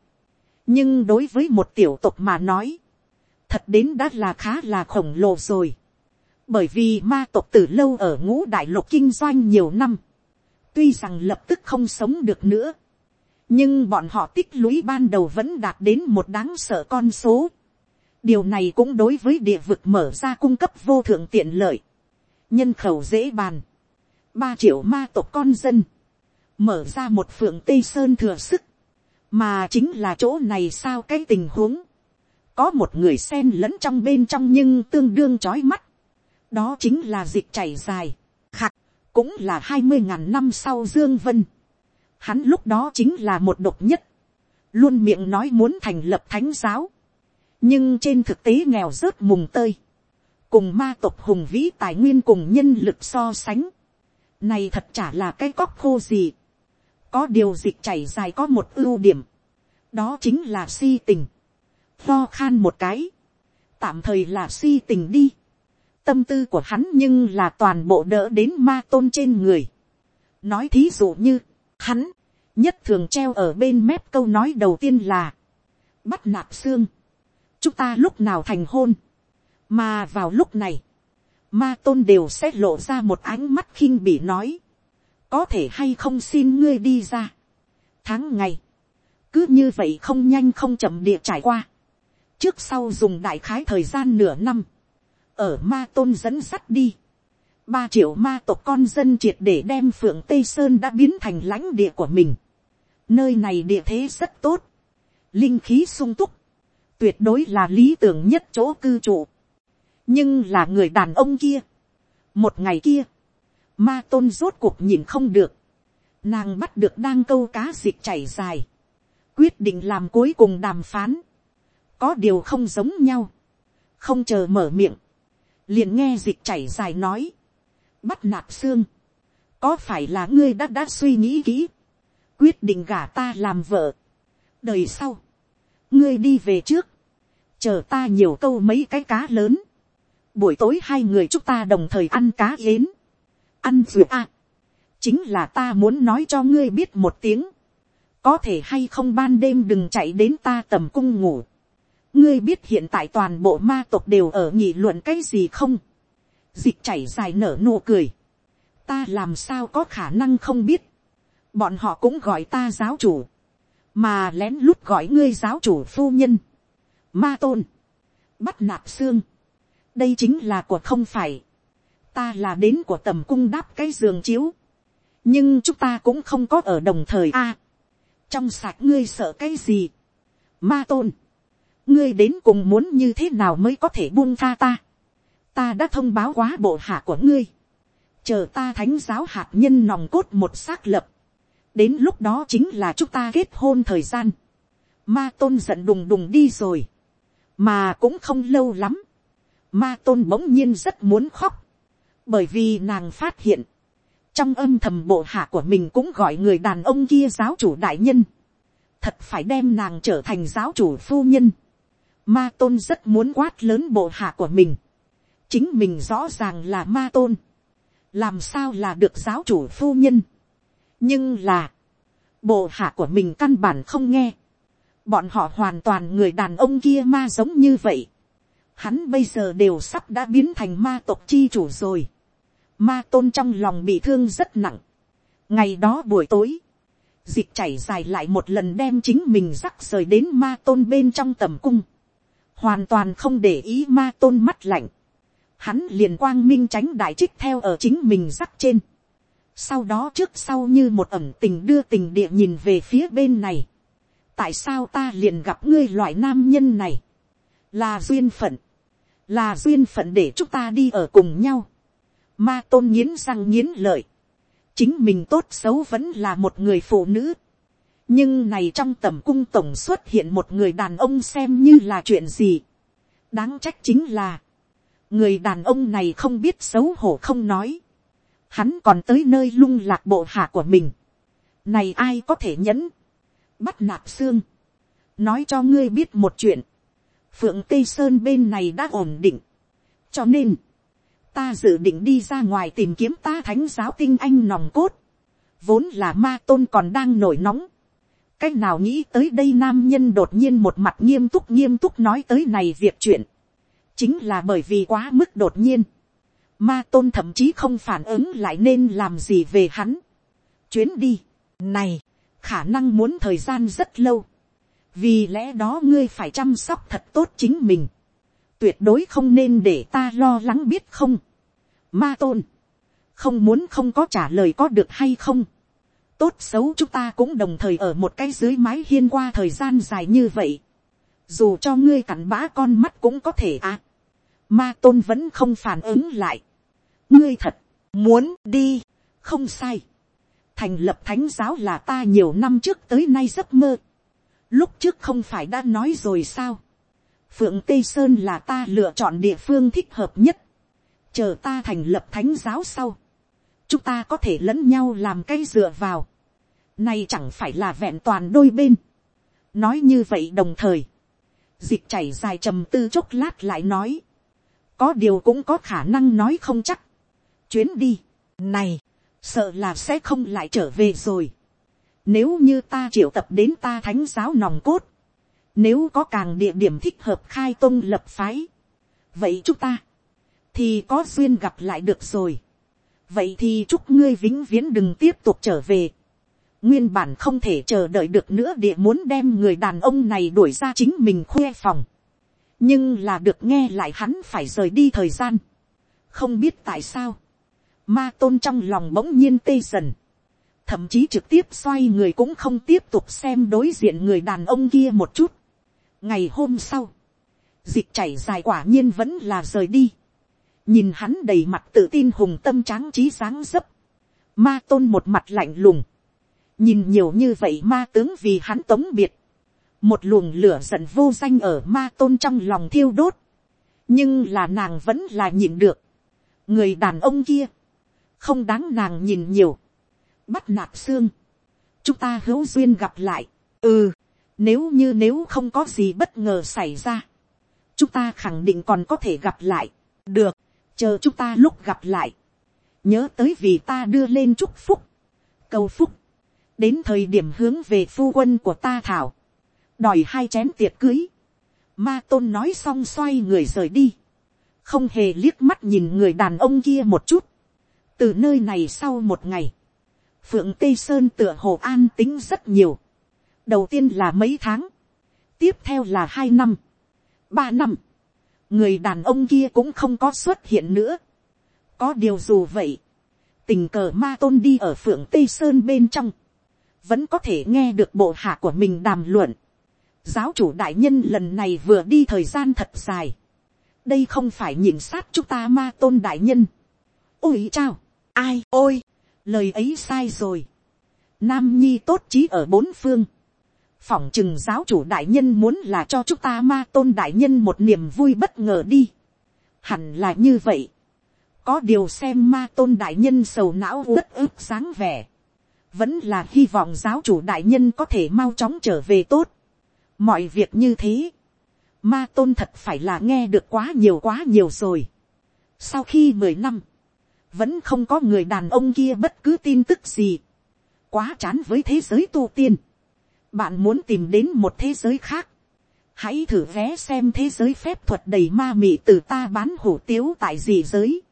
nhưng đối với một tiểu tộc mà nói, thật đến đã là khá là khổng lồ rồi. Bởi vì ma tộc từ lâu ở ngũ đại lục kinh doanh nhiều năm. Tuy rằng lập tức không sống được nữa. Nhưng bọn họ tích lũy ban đầu vẫn đạt đến một đáng sợ con số. Điều này cũng đối với địa vực mở ra cung cấp vô thượng tiện lợi. Nhân khẩu dễ bàn. ba triệu ma tộc con dân. Mở ra một phượng Tây Sơn thừa sức. Mà chính là chỗ này sao cái tình huống có một người sen lẫn trong bên trong nhưng tương đương trói mắt. đó chính là dịch chảy dài, khạc, cũng là hai mươi ngàn năm sau dương vân hắn lúc đó chính là một độc nhất, luôn miệng nói muốn thành lập thánh giáo, nhưng trên thực tế nghèo rớt mùng tơi, cùng ma tộc hùng vĩ tài nguyên cùng nhân lực so sánh, này thật chả là cái cóc khô gì, có điều dịch chảy dài có một ưu điểm, đó chính là si tình, lo khan một cái, tạm thời là si tình đi. Tâm tư của hắn nhưng là toàn bộ đỡ đến ma tôn trên người. Nói thí dụ như, hắn, nhất thường treo ở bên mép câu nói đầu tiên là, bắt nạp xương, chúng ta lúc nào thành hôn, mà vào lúc này, ma tôn đều sẽ lộ ra một ánh mắt khinh bỉ nói, có thể hay không xin ngươi đi ra. tháng ngày, cứ như vậy không nhanh không chậm địa trải qua, trước sau dùng đại khái thời gian nửa năm, ở ma tôn dẫn sắt đi, ba triệu ma tộc con dân triệt để đem phượng tây sơn đã biến thành lãnh địa của mình. nơi này địa thế rất tốt, linh khí sung túc, tuyệt đối là lý tưởng nhất chỗ cư trụ. nhưng là người đàn ông kia, một ngày kia, ma tôn rốt cuộc nhìn không được, nàng bắt được đang câu cá dịch chảy dài, quyết định làm cuối cùng đàm phán, có điều không giống nhau, không chờ mở miệng, liền nghe dịch chảy dài nói, bắt nạp xương, có phải là ngươi đã đã suy nghĩ kỹ, quyết định gả ta làm vợ, đời sau, ngươi đi về trước, chờ ta nhiều câu mấy cái cá lớn, buổi tối hai người chúng ta đồng thời ăn cá yến, ăn ruột a, chính là ta muốn nói cho ngươi biết một tiếng, có thể hay không ban đêm đừng chạy đến ta tầm cung ngủ, ngươi biết hiện tại toàn bộ ma tộc đều ở nghị luận cái gì không dịch chảy dài nở nụ cười. ta làm sao có khả năng không biết. bọn họ cũng gọi ta giáo chủ. mà lén lút gọi ngươi giáo chủ phu nhân. ma tôn. bắt nạp xương. đây chính là của không phải. ta là đến của tầm cung đáp cái giường chiếu. nhưng chúng ta cũng không có ở đồng thời a. trong sạch ngươi sợ cái gì. ma tôn, ngươi đến cùng muốn như thế nào mới có thể buông tha ta ta đã thông báo quá bộ hạ của ngươi. chờ ta thánh giáo hạt nhân nòng cốt một xác lập. đến lúc đó chính là chúng ta kết hôn thời gian. ma tôn giận đùng đùng đi rồi. mà cũng không lâu lắm. ma tôn bỗng nhiên rất muốn khóc. bởi vì nàng phát hiện, trong âm thầm bộ hạ của mình cũng gọi người đàn ông kia giáo chủ đại nhân, thật phải đem nàng trở thành giáo chủ phu nhân. Ma tôn rất muốn quát lớn bộ hạ của mình, chính mình rõ ràng là ma tôn, làm sao là được giáo chủ phu nhân, nhưng là, bộ hạ của mình căn bản không nghe, bọn họ hoàn toàn người đàn ông kia ma giống như vậy, hắn bây giờ đều sắp đã biến thành ma tộc chi chủ rồi, Ma tôn trong lòng bị thương rất nặng. Ngày đó buổi tối. Dịch chảy dài lại một lần đem chính mình rắc rời đến ma tôn bên trong tầm cung. Hoàn toàn không để ý ma tôn mắt lạnh. Hắn liền quang minh tránh đại trích theo ở chính mình rắc trên. Sau đó trước sau như một ẩm tình đưa tình địa nhìn về phía bên này. Tại sao ta liền gặp ngươi loại nam nhân này? Là duyên phận. Là duyên phận để chúng ta đi ở cùng nhau Ma tôn nghiến răng nghiến lợi. Chính mình tốt xấu vẫn là một người phụ nữ. Nhưng này trong tầm cung tổng xuất hiện một người đàn ông xem như là chuyện gì. Đáng trách chính là. Người đàn ông này không biết xấu hổ không nói. Hắn còn tới nơi lung lạc bộ hạ của mình. Này ai có thể nhẫn. Bắt nạp xương. Nói cho ngươi biết một chuyện. Phượng Tây Sơn bên này đã ổn định. Cho nên ta dự định đi ra ngoài tìm kiếm ta thánh giáo tinh anh nòng cốt, vốn là ma tôn còn đang nổi nóng, c á c h nào nghĩ tới đây nam nhân đột nhiên một mặt nghiêm túc nghiêm túc nói tới này việc chuyện, chính là bởi vì quá mức đột nhiên, ma tôn thậm chí không phản ứng lại nên làm gì về hắn. chuyến đi, này, khả năng muốn thời gian rất lâu, vì lẽ đó ngươi phải chăm sóc thật tốt chính mình tuyệt đối không nên để ta lo lắng biết không. Ma tôn, không muốn không có trả lời có được hay không. tốt xấu chúng ta cũng đồng thời ở một cái dưới mái hiên qua thời gian dài như vậy dù cho ngươi cặn bã con mắt cũng có thể à. Ma tôn vẫn không phản ứng lại. ngươi thật, muốn đi, không sai. thành lập thánh giáo là ta nhiều năm trước tới nay giấc mơ. lúc trước không phải đã nói rồi sao phượng tây sơn là ta lựa chọn địa phương thích hợp nhất, chờ ta thành lập thánh giáo sau, chúng ta có thể lẫn nhau làm cây dựa vào, nay chẳng phải là vẹn toàn đôi bên, nói như vậy đồng thời, dịch chảy dài trầm tư chốc lát lại nói, có điều cũng có khả năng nói không chắc, chuyến đi, này, sợ là sẽ không lại trở về rồi, nếu như ta triệu tập đến ta thánh giáo nòng cốt, nếu có càng địa điểm thích hợp khai tôn lập phái. Vậy chúng ta. Thì có duyên gặp lại được rồi. Vậy thì chúc ngươi vĩnh viễn đừng tiếp tục trở về. Nguyên bản không thể chờ đợi được nữa địa muốn đem người đàn ông này đuổi ra chính mình khoe phòng. Nhưng là được nghe lại hắn phải rời đi thời gian. Không biết tại sao. Ma tôn trong lòng bỗng nhiên tê dần thậm chí trực tiếp xoay người cũng không tiếp tục xem đối diện người đàn ông kia một chút ngày hôm sau, dịch chảy dài quả nhiên vẫn là rời đi. nhìn hắn đầy mặt tự tin hùng tâm tráng trí sáng dấp. ma tôn một mặt lạnh lùng nhìn nhiều như vậy ma tướng vì hắn tống biệt. một luồng lửa giận vô danh ở ma tôn trong lòng thiêu đốt. nhưng là nàng vẫn là nhìn được. người đàn ông kia, không đáng nàng nhìn nhiều. bắt nạp xương. chúng ta hữu duyên gặp lại. ừ nếu như nếu không có gì bất ngờ xảy ra. Chúng ta khẳng định còn có thể gặp lại. Được. Chờ chúng ta lúc gặp lại. Nhớ tới vì ta đưa lên chúc phúc. Cầu phúc. Đến thời điểm hướng về phu quân của ta thảo. Đòi hai chén tiệc cưới. Ma tôn nói xong xoay người rời đi. Không hề liếc mắt nhìn người đàn ông kia một chút. Từ nơi này sau một ngày. Phượng Tây Sơn tựa hồ an tính rất nhiều đầu tiên là mấy tháng, tiếp theo là hai năm, ba năm, người đàn ông kia cũng không có xuất hiện nữa. có điều dù vậy, tình cờ ma tôn đi ở phượng tây sơn bên trong, vẫn có thể nghe được bộ hạ của mình đàm luận. giáo chủ đại nhân lần này vừa đi thời gian thật dài, đây không phải nhìn sát chúng ta ma tôn đại nhân. ôi chao, ai ôi, lời ấy sai rồi. nam nhi tốt trí ở bốn phương. phỏng chừng giáo chủ đại nhân muốn là cho chúng ta ma tôn đại nhân một niềm vui bất ngờ đi. hẳn là như vậy. có điều xem ma tôn đại nhân sầu não uất ức sáng vẻ vẫn là hy vọng giáo chủ đại nhân có thể mau chóng trở về tốt. mọi việc như thế Ma tôn thật phải là nghe được quá nhiều quá nhiều rồi. Sau khi mười năm, vẫn không có người đàn ông kia bất cứ tin tức gì. Quá chán với thế giới tu tiên. Bạn muốn tìm đến một thế giới khác. Hãy thử vé xem thế giới phép thuật đầy ma mị từ ta bán hủ tiếu tại gì giới.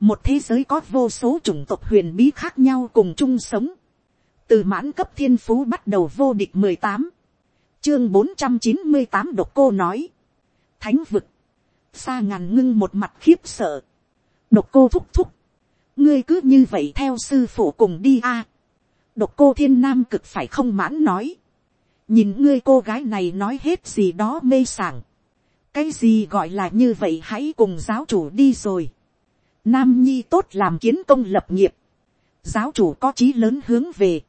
Một thế giới có vô số chủng tộc huyền bí khác nhau cùng chung sống. Từ mãn cấp thiên phú bắt đầu vô địch mười tám chương bốn trăm chín mươi tám độc cô nói. thánh vực. xa ngàn ngưng một mặt khiếp sợ. độc cô thúc thúc. ngươi cứ như vậy theo sư phụ cùng đi a. độc cô thiên nam cực phải không mãn nói. nhìn ngươi cô gái này nói hết gì đó mê sảng. cái gì gọi là như vậy hãy cùng giáo chủ đi rồi. nam nhi tốt làm kiến công lập nghiệp. giáo chủ có chí lớn hướng về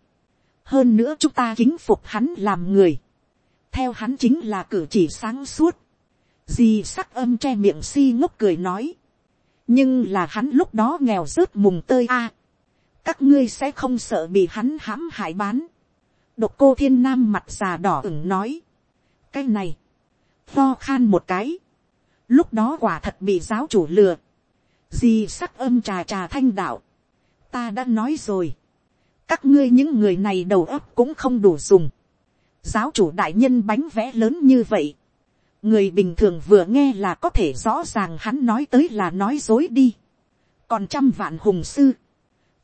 hơn nữa chúng ta kính phục hắn làm người. Theo hắn chính là cử chỉ sáng suốt, di sắc âm che miệng si ngốc cười nói, nhưng là hắn lúc đó nghèo rớt mùng tơi a, các ngươi sẽ không sợ bị hắn hãm hại bán, độc cô thiên nam mặt già đỏ ửng nói, cái này, lo khan một cái, lúc đó quả thật bị giáo chủ lừa, di sắc âm trà trà thanh đạo, ta đã nói rồi, các ngươi những người này đầu óc cũng không đủ dùng, giáo chủ đại nhân bánh vẽ lớn như vậy, người bình thường vừa nghe là có thể rõ ràng hắn nói tới là nói dối đi, còn trăm vạn hùng sư,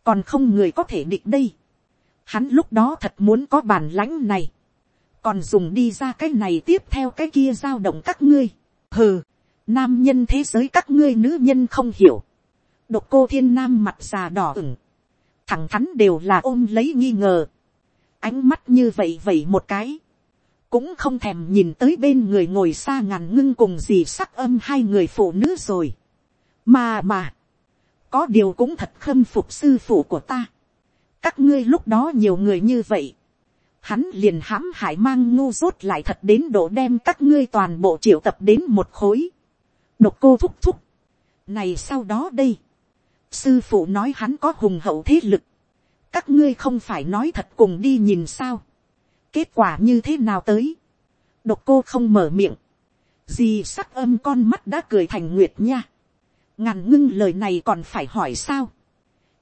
còn không người có thể địch đây, hắn lúc đó thật muốn có bản lãnh này, còn dùng đi ra cái này tiếp theo cái kia giao động các ngươi, hừ, nam nhân thế giới các ngươi nữ nhân không hiểu, độc cô thiên nam mặt già đỏ ửng, thẳng thắn đều là ôm lấy nghi ngờ, ánh mắt như vậy vậy một cái, cũng không thèm nhìn tới bên người ngồi xa ngàn ngưng cùng gì sắc âm hai người phụ nữ rồi. mà mà, có điều cũng thật khâm phục sư phụ của ta. các ngươi lúc đó nhiều người như vậy, hắn liền hãm hại mang ngu rốt lại thật đến độ đem các ngươi toàn bộ triệu tập đến một khối. độc cô thúc thúc. này sau đó đây, sư phụ nói hắn có hùng hậu thế lực, các ngươi không phải nói thật cùng đi nhìn sao. kết quả như thế nào tới. độc cô không mở miệng. gì sắc âm con mắt đã cười thành nguyệt nha. ngàn ngưng lời này còn phải hỏi sao.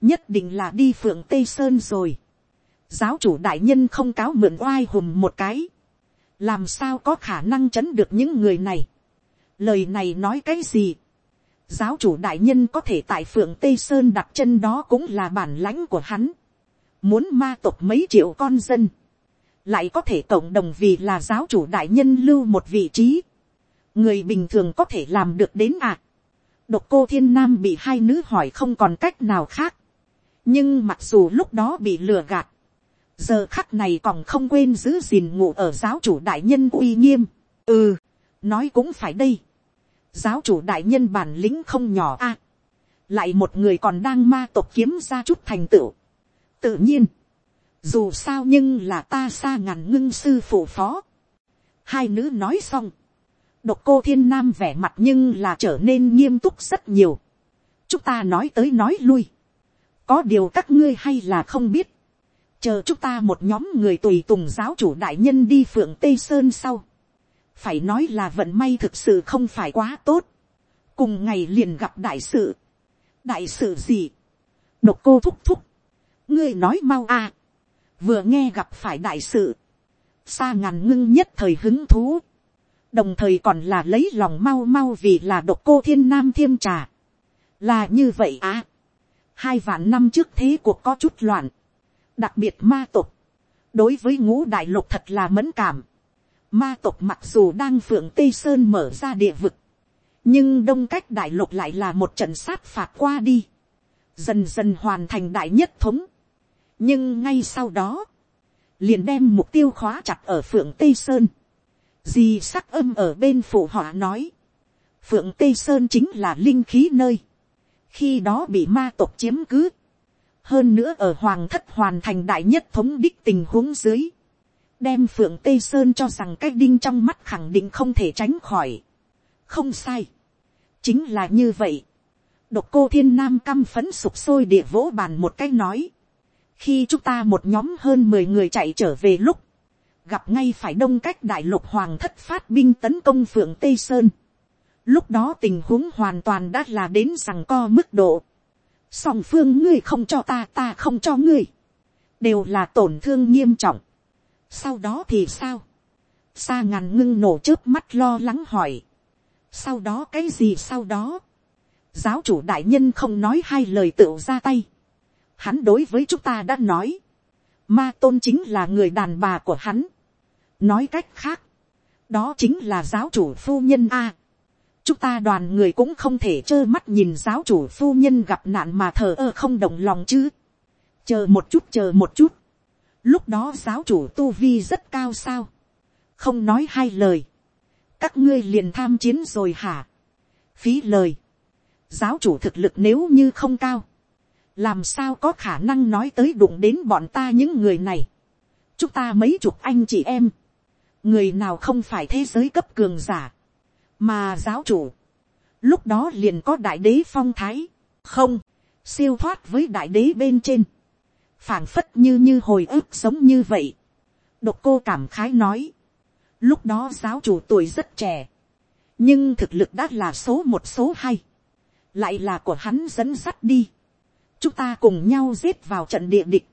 nhất định là đi phượng tây sơn rồi. giáo chủ đại nhân không cáo mượn oai hùm một cái. làm sao có khả năng chấn được những người này. lời này nói cái gì giáo chủ đại nhân có thể tại phượng tây sơn đặt chân đó cũng là bản lãnh của hắn. Muốn ma tộc mấy triệu con dân, lại có thể cộng đồng vì là giáo chủ đại nhân lưu một vị trí, người bình thường có thể làm được đến à. độc cô thiên nam bị hai nữ hỏi không còn cách nào khác, nhưng mặc dù lúc đó bị lừa gạt, giờ khắc này còn không quên giữ gìn ngủ ở giáo chủ đại nhân uy nghiêm, ừ, nói cũng phải đây, giáo chủ đại nhân bản lĩnh không nhỏ a, lại một người còn đang ma tộc kiếm ra chút thành tựu, tự nhiên, dù sao nhưng là ta xa ngàn ngưng sư phụ phó. hai nữ nói xong, độc cô thiên nam vẻ mặt nhưng là trở nên nghiêm túc rất nhiều. chúng ta nói tới nói lui. có điều các ngươi hay là không biết. chờ chúng ta một nhóm người tùy tùng giáo chủ đại nhân đi phượng tây sơn sau phải nói là vận may thực sự không phải quá tốt. cùng ngày liền gặp đại sự. đại sự gì. độc cô thúc thúc. Ngươi nói mau a, vừa nghe gặp phải đại sự, xa ngàn ngưng nhất thời hứng thú, đồng thời còn là lấy lòng mau mau vì là độc cô thiên nam thiêm trà, là như vậy à, hai vạn năm trước thế cuộc có chút loạn, đặc biệt ma tục, đối với ngũ đại lục thật là mẫn cảm, ma tộc mặc dù đang phượng tây sơn mở ra địa vực, nhưng đông cách đại lục lại là một trận sát phạt qua đi, dần dần hoàn thành đại nhất thống, nhưng ngay sau đó, liền đem mục tiêu khóa chặt ở phượng tây sơn, di sắc âm ở bên phụ họa nói, phượng tây sơn chính là linh khí nơi, khi đó bị ma tộc chiếm cứ, hơn nữa ở hoàng thất hoàn thành đại nhất thống đích tình huống dưới, đem phượng tây sơn cho rằng cái đinh trong mắt khẳng định không thể tránh khỏi. không sai, chính là như vậy. độc cô thiên nam căm phấn sụp sôi địa vỗ bàn một cái nói. khi chúng ta một nhóm hơn mười người chạy trở về lúc, gặp ngay phải đông cách đại lục hoàng thất phát binh tấn công phượng tây sơn. lúc đó tình huống hoàn toàn đã là đến rằng co mức độ. song phương ngươi không cho ta ta không cho ngươi. đều là tổn thương nghiêm trọng sau đó thì sao, xa ngàn ngưng nổ trước mắt lo lắng hỏi, sau đó cái gì sau đó, giáo chủ đại nhân không nói hai lời tựu ra tay, hắn đối với chúng ta đã nói, ma tôn chính là người đàn bà của hắn, nói cách khác, đó chính là giáo chủ phu nhân a, chúng ta đoàn người cũng không thể trơ mắt nhìn giáo chủ phu nhân gặp nạn mà thờ ơ không động lòng chứ, chờ một chút chờ một chút, Lúc đó giáo chủ tu vi rất cao sao. Không nói hai lời. Các ngươi liền tham chiến rồi hả? Phí lời. Giáo chủ thực lực nếu như không cao. Làm sao có khả năng nói tới đụng đến bọn ta những người này. Chúng ta mấy chục anh chị em. Người nào không phải thế giới cấp cường giả. Mà giáo chủ. Lúc đó liền có đại đế phong thái. Không. Siêu thoát với đại đế bên trên phảng phất như như hồi ức sống như vậy. độc cô cảm khái nói. lúc đó giáo chủ tuổi rất trẻ. nhưng thực lực đã là số một số hai. lại là của hắn dẫn sắt đi. chúng ta cùng nhau giết vào trận địa địch.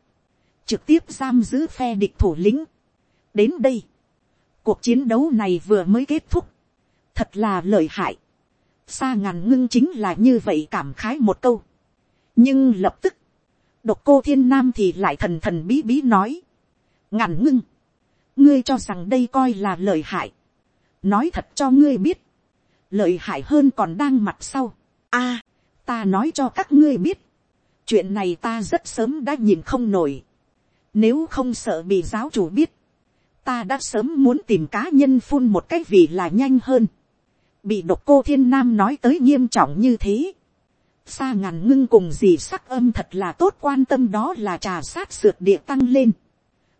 trực tiếp giam giữ phe địch thủ lĩnh. đến đây. cuộc chiến đấu này vừa mới kết thúc. thật là lợi hại. xa ngàn ngưng chính là như vậy cảm khái một câu. nhưng lập tức, độc cô thiên nam thì lại thần thần bí bí nói. ngàn ngưng. ngươi cho rằng đây coi là lợi hại. nói thật cho ngươi biết. lợi hại hơn còn đang mặt sau. a, ta nói cho các ngươi biết. chuyện này ta rất sớm đã nhìn không nổi. nếu không sợ bị giáo chủ biết. ta đã sớm muốn tìm cá nhân phun một cái vì là nhanh hơn. bị độc cô thiên nam nói tới nghiêm trọng như thế xa ngàn ngưng cùng gì sắc âm thật là tốt quan tâm đó là trà sát sượt địa tăng lên.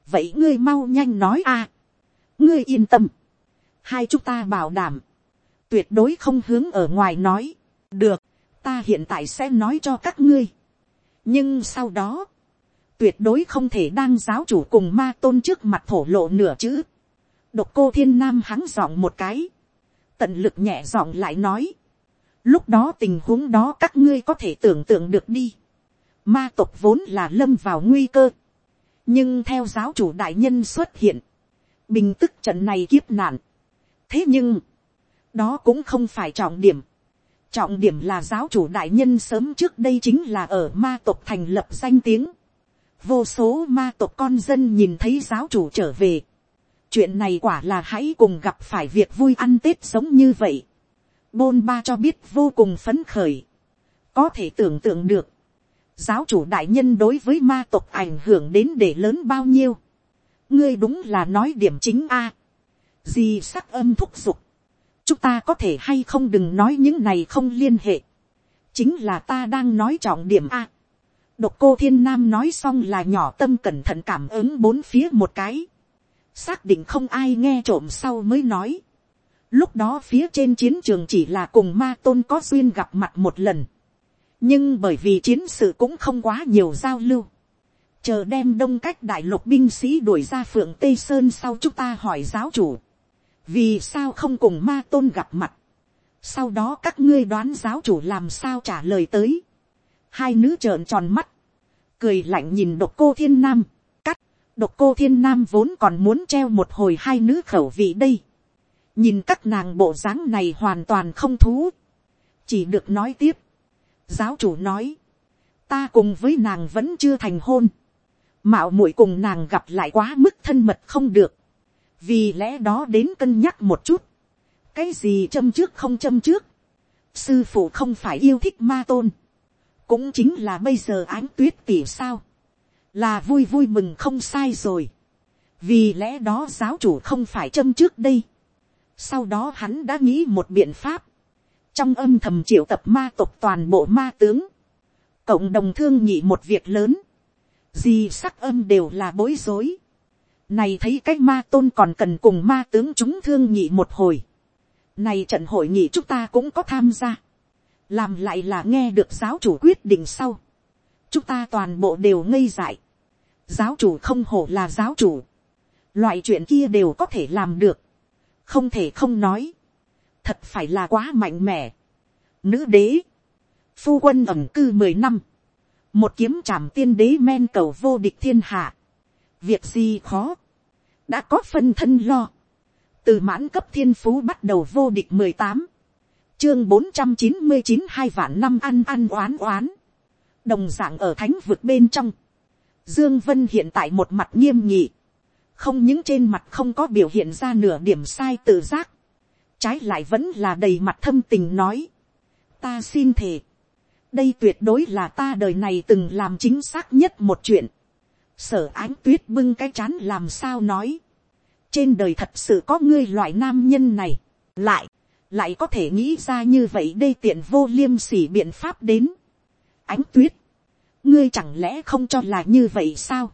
vậy ngươi mau nhanh nói a. ngươi yên tâm. hai chúng ta bảo đảm. tuyệt đối không hướng ở ngoài nói. được, ta hiện tại sẽ nói cho các ngươi. nhưng sau đó, tuyệt đối không thể đang giáo chủ cùng ma tôn trước mặt thổ lộ nửa chữ. độc cô thiên nam hắng giọng một cái. tận lực nhẹ giọng lại nói Lúc đó tình huống đó các ngươi có thể tưởng tượng được đi. Ma tộc vốn là lâm vào nguy cơ. Nhưng theo giáo chủ đại nhân xuất hiện. Bình tức trận này kiếp nạn. Thế nhưng. Đó cũng không phải trọng điểm. Trọng điểm là giáo chủ đại nhân sớm trước đây chính là ở ma tộc thành lập danh tiếng. Vô số ma tộc con dân nhìn thấy giáo chủ trở về. Chuyện này quả là hãy cùng gặp phải việc vui ăn Tết sống như vậy bôn ba cho biết vô cùng phấn khởi. có thể tưởng tượng được, giáo chủ đại nhân đối với ma tộc ảnh hưởng đến để lớn bao nhiêu. ngươi đúng là nói điểm chính a. gì sắc âm thúc giục. chúng ta có thể hay không đừng nói những này không liên hệ. chính là ta đang nói trọng điểm a. độc cô thiên nam nói xong là nhỏ tâm cẩn thận cảm ứng bốn phía một cái. xác định không ai nghe trộm sau mới nói Lúc đó phía trên chiến trường chỉ là cùng ma tôn có duyên gặp mặt một lần. Nhưng bởi vì chiến sự cũng không quá nhiều giao lưu. Chờ đem đông cách đại lục binh sĩ đuổi ra phượng Tây Sơn sau chúng ta hỏi giáo chủ. Vì sao không cùng ma tôn gặp mặt. Sau đó các ngươi đoán giáo chủ làm sao trả lời tới. Hai nữ trợn tròn mắt. Cười lạnh nhìn độc cô thiên nam. Cắt. Độc cô thiên nam vốn còn muốn treo một hồi hai nữ khẩu vị đây nhìn các nàng bộ dáng này hoàn toàn không thú, chỉ được nói tiếp. giáo chủ nói, ta cùng với nàng vẫn chưa thành hôn, mạo muội cùng nàng gặp lại quá mức thân mật không được, vì lẽ đó đến cân nhắc một chút, cái gì châm trước không châm trước, sư phụ không phải yêu thích ma tôn, cũng chính là bây giờ ánh tuyết tỉ sao, là vui vui mừng không sai rồi, vì lẽ đó giáo chủ không phải châm trước đây, sau đó hắn đã nghĩ một biện pháp, trong âm thầm triệu tập ma tộc toàn bộ ma tướng, cộng đồng thương nhị một việc lớn, gì sắc âm đều là bối rối, này thấy cách ma tôn còn cần cùng ma tướng chúng thương nhị một hồi, này trận hội nghị chúng ta cũng có tham gia, làm lại là nghe được giáo chủ quyết định sau, chúng ta toàn bộ đều ngây dại, giáo chủ không hổ là giáo chủ, loại chuyện kia đều có thể làm được, không thể không nói, thật phải là quá mạnh mẽ. Nữ đế, phu quân ẩm cư mười năm, một kiếm trảm tiên đế men cầu vô địch thiên hạ, việc gì khó, đã có phân thân lo, từ mãn cấp thiên phú bắt đầu vô địch mười tám, chương bốn trăm chín mươi chín hai vạn năm ăn ăn oán oán, đồng d ạ n g ở thánh vực bên trong, dương vân hiện tại một mặt nghiêm nhị, không những trên mặt không có biểu hiện ra nửa điểm sai tự giác, trái lại vẫn là đầy mặt thâm tình nói, ta xin thề, đây tuyệt đối là ta đời này từng làm chính xác nhất một chuyện, sở ánh tuyết bưng cái chán làm sao nói, trên đời thật sự có ngươi loại nam nhân này, lại, lại có thể nghĩ ra như vậy đây tiện vô liêm sỉ biện pháp đến. ánh tuyết, ngươi chẳng lẽ không cho là như vậy sao.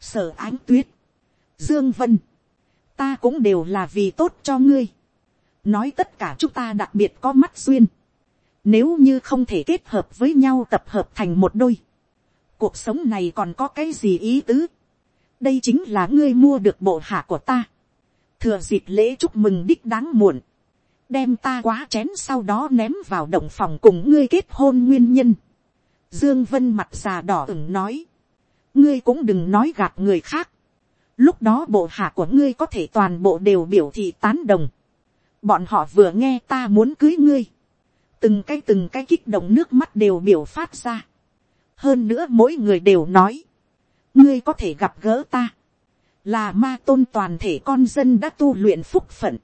sở ánh tuyết, dương vân, ta cũng đều là vì tốt cho ngươi. nói tất cả chúng ta đặc biệt có mắt duyên. nếu như không thể kết hợp với nhau tập hợp thành một đôi, cuộc sống này còn có cái gì ý tứ. đây chính là ngươi mua được bộ hạ của ta. thừa dịp lễ chúc mừng đích đáng muộn đem ta quá chén sau đó ném vào động phòng cùng ngươi kết hôn nguyên nhân. Dương Vân mặt già đỏ ửng nói. Ngươi cũng đừng nói gạt người khác. Lúc đó bộ hạ của ngươi có thể toàn bộ đều biểu thị tán đồng. Bọn họ vừa nghe ta muốn cưới ngươi. Từng cái từng cái kích động nước mắt đều biểu phát ra. Hơn nữa mỗi người đều nói. Ngươi có thể gặp gỡ ta. Là ma tôn toàn thể con dân đã tu luyện phúc phận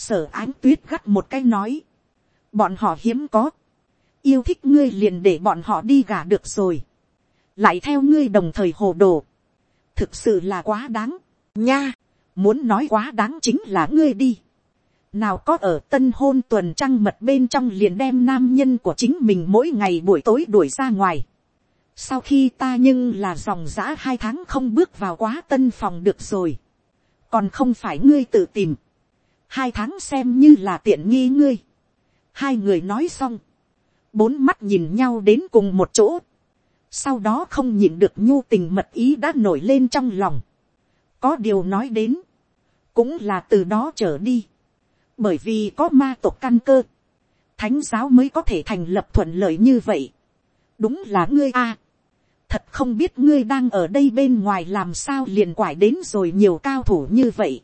sở ánh tuyết gắt một cái nói, bọn họ hiếm có, yêu thích ngươi liền để bọn họ đi gả được rồi, lại theo ngươi đồng thời hồ đồ, thực sự là quá đáng, nha, muốn nói quá đáng chính là ngươi đi, nào có ở tân hôn tuần trăng mật bên trong liền đem nam nhân của chính mình mỗi ngày buổi tối đuổi ra ngoài, sau khi ta nhưng là dòng giã hai tháng không bước vào quá tân phòng được rồi, còn không phải ngươi tự tìm, hai tháng xem như là tiện nghi ngươi. hai người nói xong, bốn mắt nhìn nhau đến cùng một chỗ, sau đó không nhìn được nhu tình mật ý đã nổi lên trong lòng. có điều nói đến, cũng là từ đó trở đi, bởi vì có ma tộc căn cơ, thánh giáo mới có thể thành lập thuận lợi như vậy. đúng là ngươi a. thật không biết ngươi đang ở đây bên ngoài làm sao liền quải đến rồi nhiều cao thủ như vậy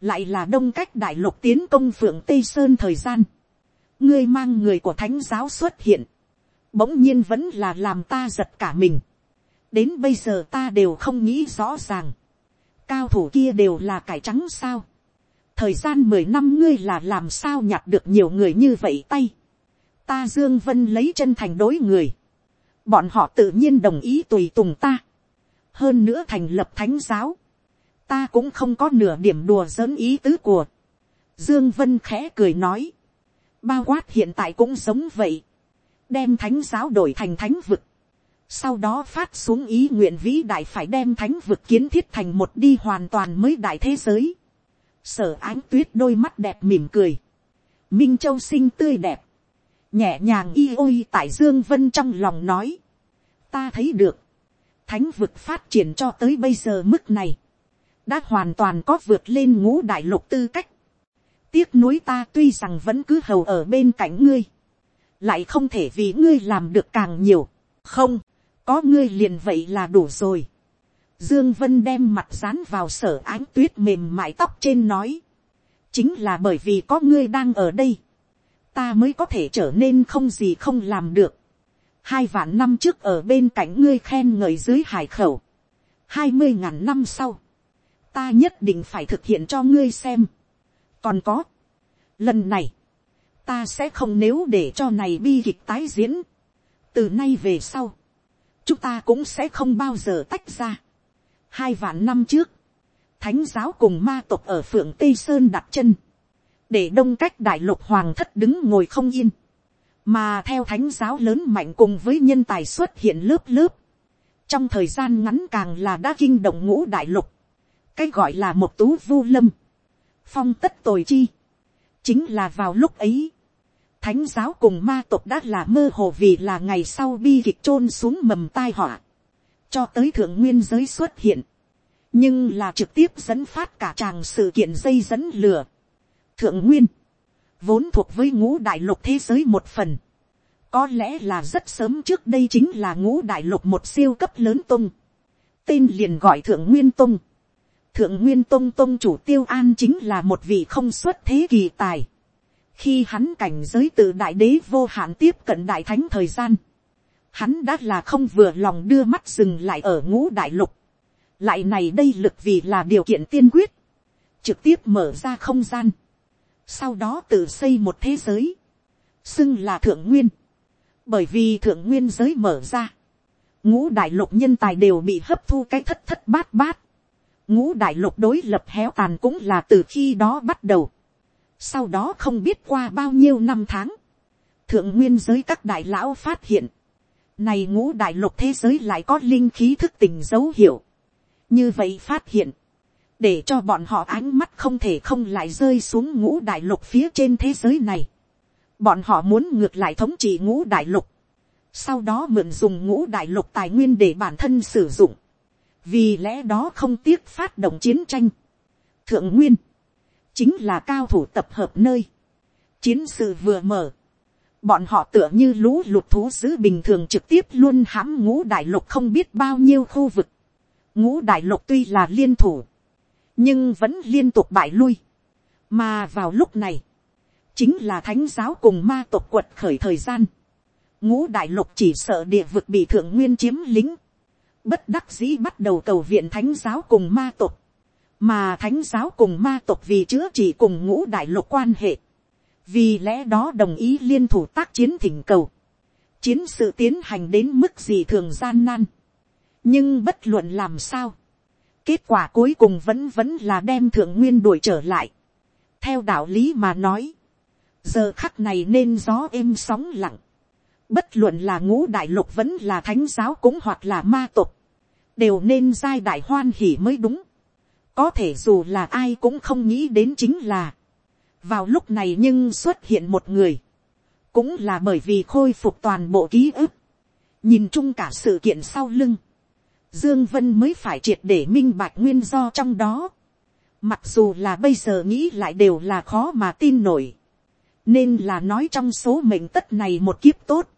lại là đông cách đại lục tiến công phượng tây sơn thời gian, ngươi mang người của thánh giáo xuất hiện, bỗng nhiên vẫn là làm ta giật cả mình, đến bây giờ ta đều không nghĩ rõ ràng, cao thủ kia đều là cải trắng sao, thời gian mười năm ngươi là làm sao nhặt được nhiều người như vậy tay, ta dương vân lấy chân thành đối người, bọn họ tự nhiên đồng ý tùy tùng ta, hơn nữa thành lập thánh giáo, ta cũng không có nửa điểm đùa giỡn ý tứ của. Dương Vân khẽ cười nói. Bao quát hiện tại cũng giống vậy. Đem thánh giáo đổi thành thánh vực. Sau đó phát xuống ý nguyện vĩ đại phải đem thánh vực kiến thiết thành một đi hoàn toàn mới đại thế giới. Sở ánh tuyết đôi mắt đẹp mỉm cười. Minh Châu sinh tươi đẹp. Nhẹ nhàng y ôi tại Dương Vân trong lòng nói. Ta thấy được. Thánh vực phát triển cho tới bây giờ mức này đã hoàn toàn có vượt lên ngũ đại lục tư cách. tiếc nuối ta tuy rằng vẫn cứ hầu ở bên cạnh ngươi, lại không thể vì ngươi làm được càng nhiều, không, có ngươi liền vậy là đủ rồi. Dương Vân đem mặt dán vào sở ánh tuyết mềm mại tóc trên nói. Chính là bởi vì có ngươi đang ở đây. Ta mới có thể trở nên không gì không làm được. Hai vạn năm trước ở bên cạnh ngươi khen ngợi dưới hải khẩu. Hai mươi ngàn năm sau ta nhất định phải thực hiện cho ngươi xem. còn có, lần này, ta sẽ không nếu để cho này bi kịch tái diễn, từ nay về sau, chúng ta cũng sẽ không bao giờ tách ra. hai vạn năm trước, thánh giáo cùng ma tộc ở phượng tây sơn đặt chân, để đông cách đại lục hoàng thất đứng ngồi không yên, mà theo thánh giáo lớn mạnh cùng với nhân tài xuất hiện lớp lớp, trong thời gian ngắn càng là đã kinh động ngũ đại lục, cái gọi là một tú vu lâm, phong tất tồi chi, chính là vào lúc ấy, thánh giáo cùng ma tộc đã là mơ hồ vì là ngày sau bi kịch chôn xuống mầm tai họa, cho tới thượng nguyên giới xuất hiện, nhưng là trực tiếp dẫn phát cả tràng sự kiện dây dẫn lửa. thượng nguyên, vốn thuộc với ngũ đại lục thế giới một phần, có lẽ là rất sớm trước đây chính là ngũ đại lục một siêu cấp lớn tung, tên liền gọi thượng nguyên tung, thượng nguyên tung tung chủ tiêu an chính là một vị không xuất thế kỳ tài, khi hắn cảnh giới từ đại đế vô hạn tiếp cận đại thánh thời gian, hắn đã là không vừa lòng đưa mắt dừng lại ở ngũ đại lục, lại này đây lực vì là điều kiện tiên quyết, trực tiếp mở ra không gian, sau đó tự xây một thế giới, xưng là thượng nguyên, bởi vì thượng nguyên giới mở ra, ngũ đại lục nhân tài đều bị hấp thu cái thất thất bát bát, ngũ đại lục đối lập héo tàn cũng là từ khi đó bắt đầu, sau đó không biết qua bao nhiêu năm tháng, thượng nguyên giới các đại lão phát hiện, này ngũ đại lục thế giới lại có linh khí thức tình dấu hiệu. Như vậy phát hiện, để cho bọn họ ánh mắt không thể không lại rơi xuống ngũ đại lục phía trên thế giới này. Bọn họ muốn ngược lại thống trị ngũ đại lục. Sau đó mượn dùng ngũ đại lục tài nguyên để bản thân sử dụng. Vì lẽ đó không tiếc phát động chiến tranh. Thượng Nguyên chính là cao thủ tập hợp nơi. Chiến sự vừa mở, bọn họ tựa như lũ lụt thú dữ bình thường trực tiếp luôn hãm ngũ đại lục không biết bao nhiêu khu vực. ngũ đại lục tuy là liên thủ, nhưng vẫn liên tục bại lui. mà vào lúc này, chính là thánh giáo cùng ma tộc quật khởi thời gian. ngũ đại lục chỉ sợ địa vực bị thượng nguyên chiếm lính. bất đắc dĩ bắt đầu cầu viện thánh giáo cùng ma tộc mà thánh giáo cùng ma tộc vì chữa trị cùng ngũ đại lục quan hệ, vì lẽ đó đồng ý liên thủ tác chiến thỉnh cầu, chiến sự tiến hành đến mức gì thường gian nan, nhưng bất luận làm sao, kết quả cuối cùng vẫn vẫn là đem thượng nguyên đuổi trở lại, theo đạo lý mà nói, giờ khắc này nên gió êm sóng lặng, bất luận là ngũ đại lục vẫn là thánh giáo cũng hoặc là ma tộc, đều nên giai đại hoan hỉ mới đúng có thể dù là ai cũng không nghĩ đến chính là, vào lúc này nhưng xuất hiện một người, cũng là bởi vì khôi phục toàn bộ ký ức, nhìn chung cả sự kiện sau lưng, dương vân mới phải triệt để minh bạch nguyên do trong đó, mặc dù là bây giờ nghĩ lại đều là khó mà tin nổi, nên là nói trong số mệnh tất này một kiếp tốt,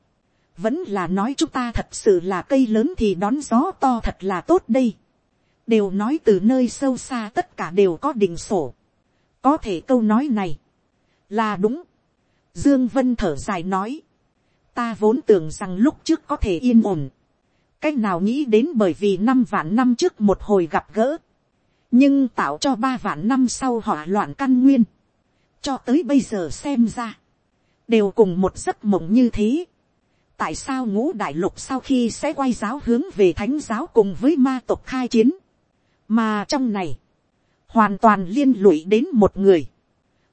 vẫn là nói chúng ta thật sự là cây lớn thì đón gió to thật là tốt đây đều nói từ nơi sâu xa tất cả đều có định sổ. có thể câu nói này là đúng. dương vân thở dài nói, ta vốn tưởng rằng lúc trước có thể yên ổn. cách nào nghĩ đến bởi vì năm vạn năm trước một hồi gặp gỡ, nhưng tạo cho ba vạn năm sau hỏa loạn căn nguyên, cho tới bây giờ xem ra, đều cùng một giấc mộng như thế. tại sao ngũ đại lục sau khi sẽ quay giáo hướng về thánh giáo cùng với ma tộc khai chiến, mà trong này, hoàn toàn liên lụy đến một người,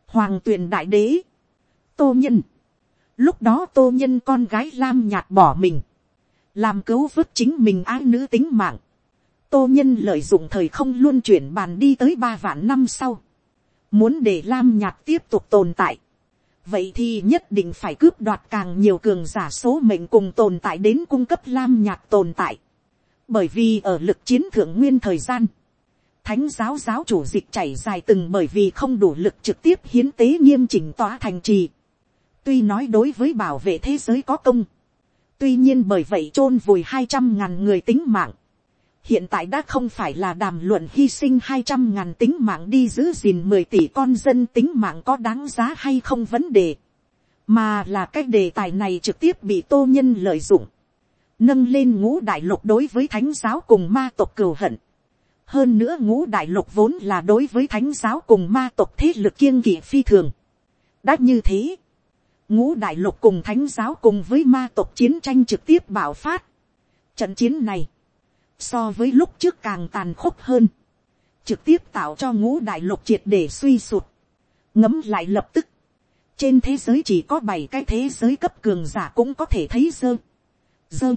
hoàng tuyền đại đế, tô nhân. Lúc đó tô nhân con gái lam nhạt bỏ mình, làm cứu vớt chính mình ái nữ tính mạng. tô nhân lợi dụng thời không luôn chuyển bàn đi tới ba vạn năm sau, muốn để lam nhạt tiếp tục tồn tại. vậy thì nhất định phải cướp đoạt càng nhiều cường giả số mệnh cùng tồn tại đến cung cấp lam nhạt tồn tại. bởi vì ở lực chiến thượng nguyên thời gian, thánh giáo giáo chủ dịch chảy dài từng bởi vì không đủ lực trực tiếp hiến tế nghiêm chỉnh tỏa thành trì. tuy nói đối với bảo vệ thế giới có công. tuy nhiên bởi vậy chôn vùi hai trăm ngàn người tính mạng. hiện tại đã không phải là đàm luận hy sinh hai trăm ngàn tính mạng đi giữ gìn mười tỷ con dân tính mạng có đáng giá hay không vấn đề. mà là cái đề tài này trực tiếp bị tô nhân lợi dụng. nâng lên ngũ đại lục đối với thánh giáo cùng ma tộc cừu hận hơn nữa ngũ đại lục vốn là đối với thánh giáo cùng ma tộc thế lực kiêng kỵ phi thường. đã như thế, ngũ đại lục cùng thánh giáo cùng với ma tộc chiến tranh trực tiếp bạo phát. Trận chiến này, so với lúc trước càng tàn khốc hơn, trực tiếp tạo cho ngũ đại lục triệt để suy sụt, ngấm lại lập tức, trên thế giới chỉ có bảy cái thế giới cấp cường giả cũng có thể thấy dơ, dơ,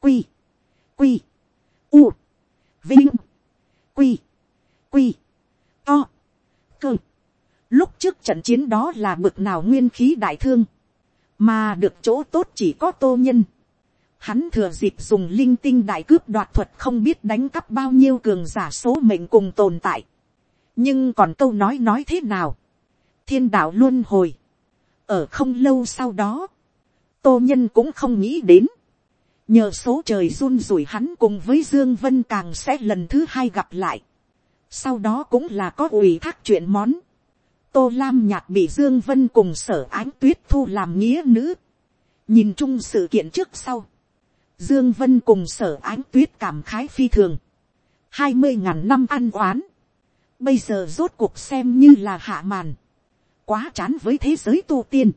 quy, quy, u, vinh, quy, quy, to, cơ. Lúc trước trận chiến đó là bực nào nguyên khí đại thương, mà được chỗ tốt chỉ có tô nhân. Hắn thừa dịp dùng linh tinh đại cướp đoạt thuật không biết đánh cắp bao nhiêu cường giả số mệnh cùng tồn tại. Nhưng còn câu nói nói thế nào? Thiên đạo luôn hồi. Ở không lâu sau đó, tô nhân cũng không nghĩ đến. Nhờ số trời run rủi hắn cùng với Dương Vân càng sẽ lần thứ hai gặp lại. Sau đó cũng là có ủy thác chuyện món. Tô Lam nhạc bị Dương Vân cùng sở ánh tuyết thu làm nghĩa nữ. Nhìn chung sự kiện trước sau Dương Vân cùng sở ánh tuyết cảm khái phi thường. hai mươi ngàn năm ăn oán. Bây giờ rốt cuộc xem như là hạ màn. Quá chán với thế giới tu tiên.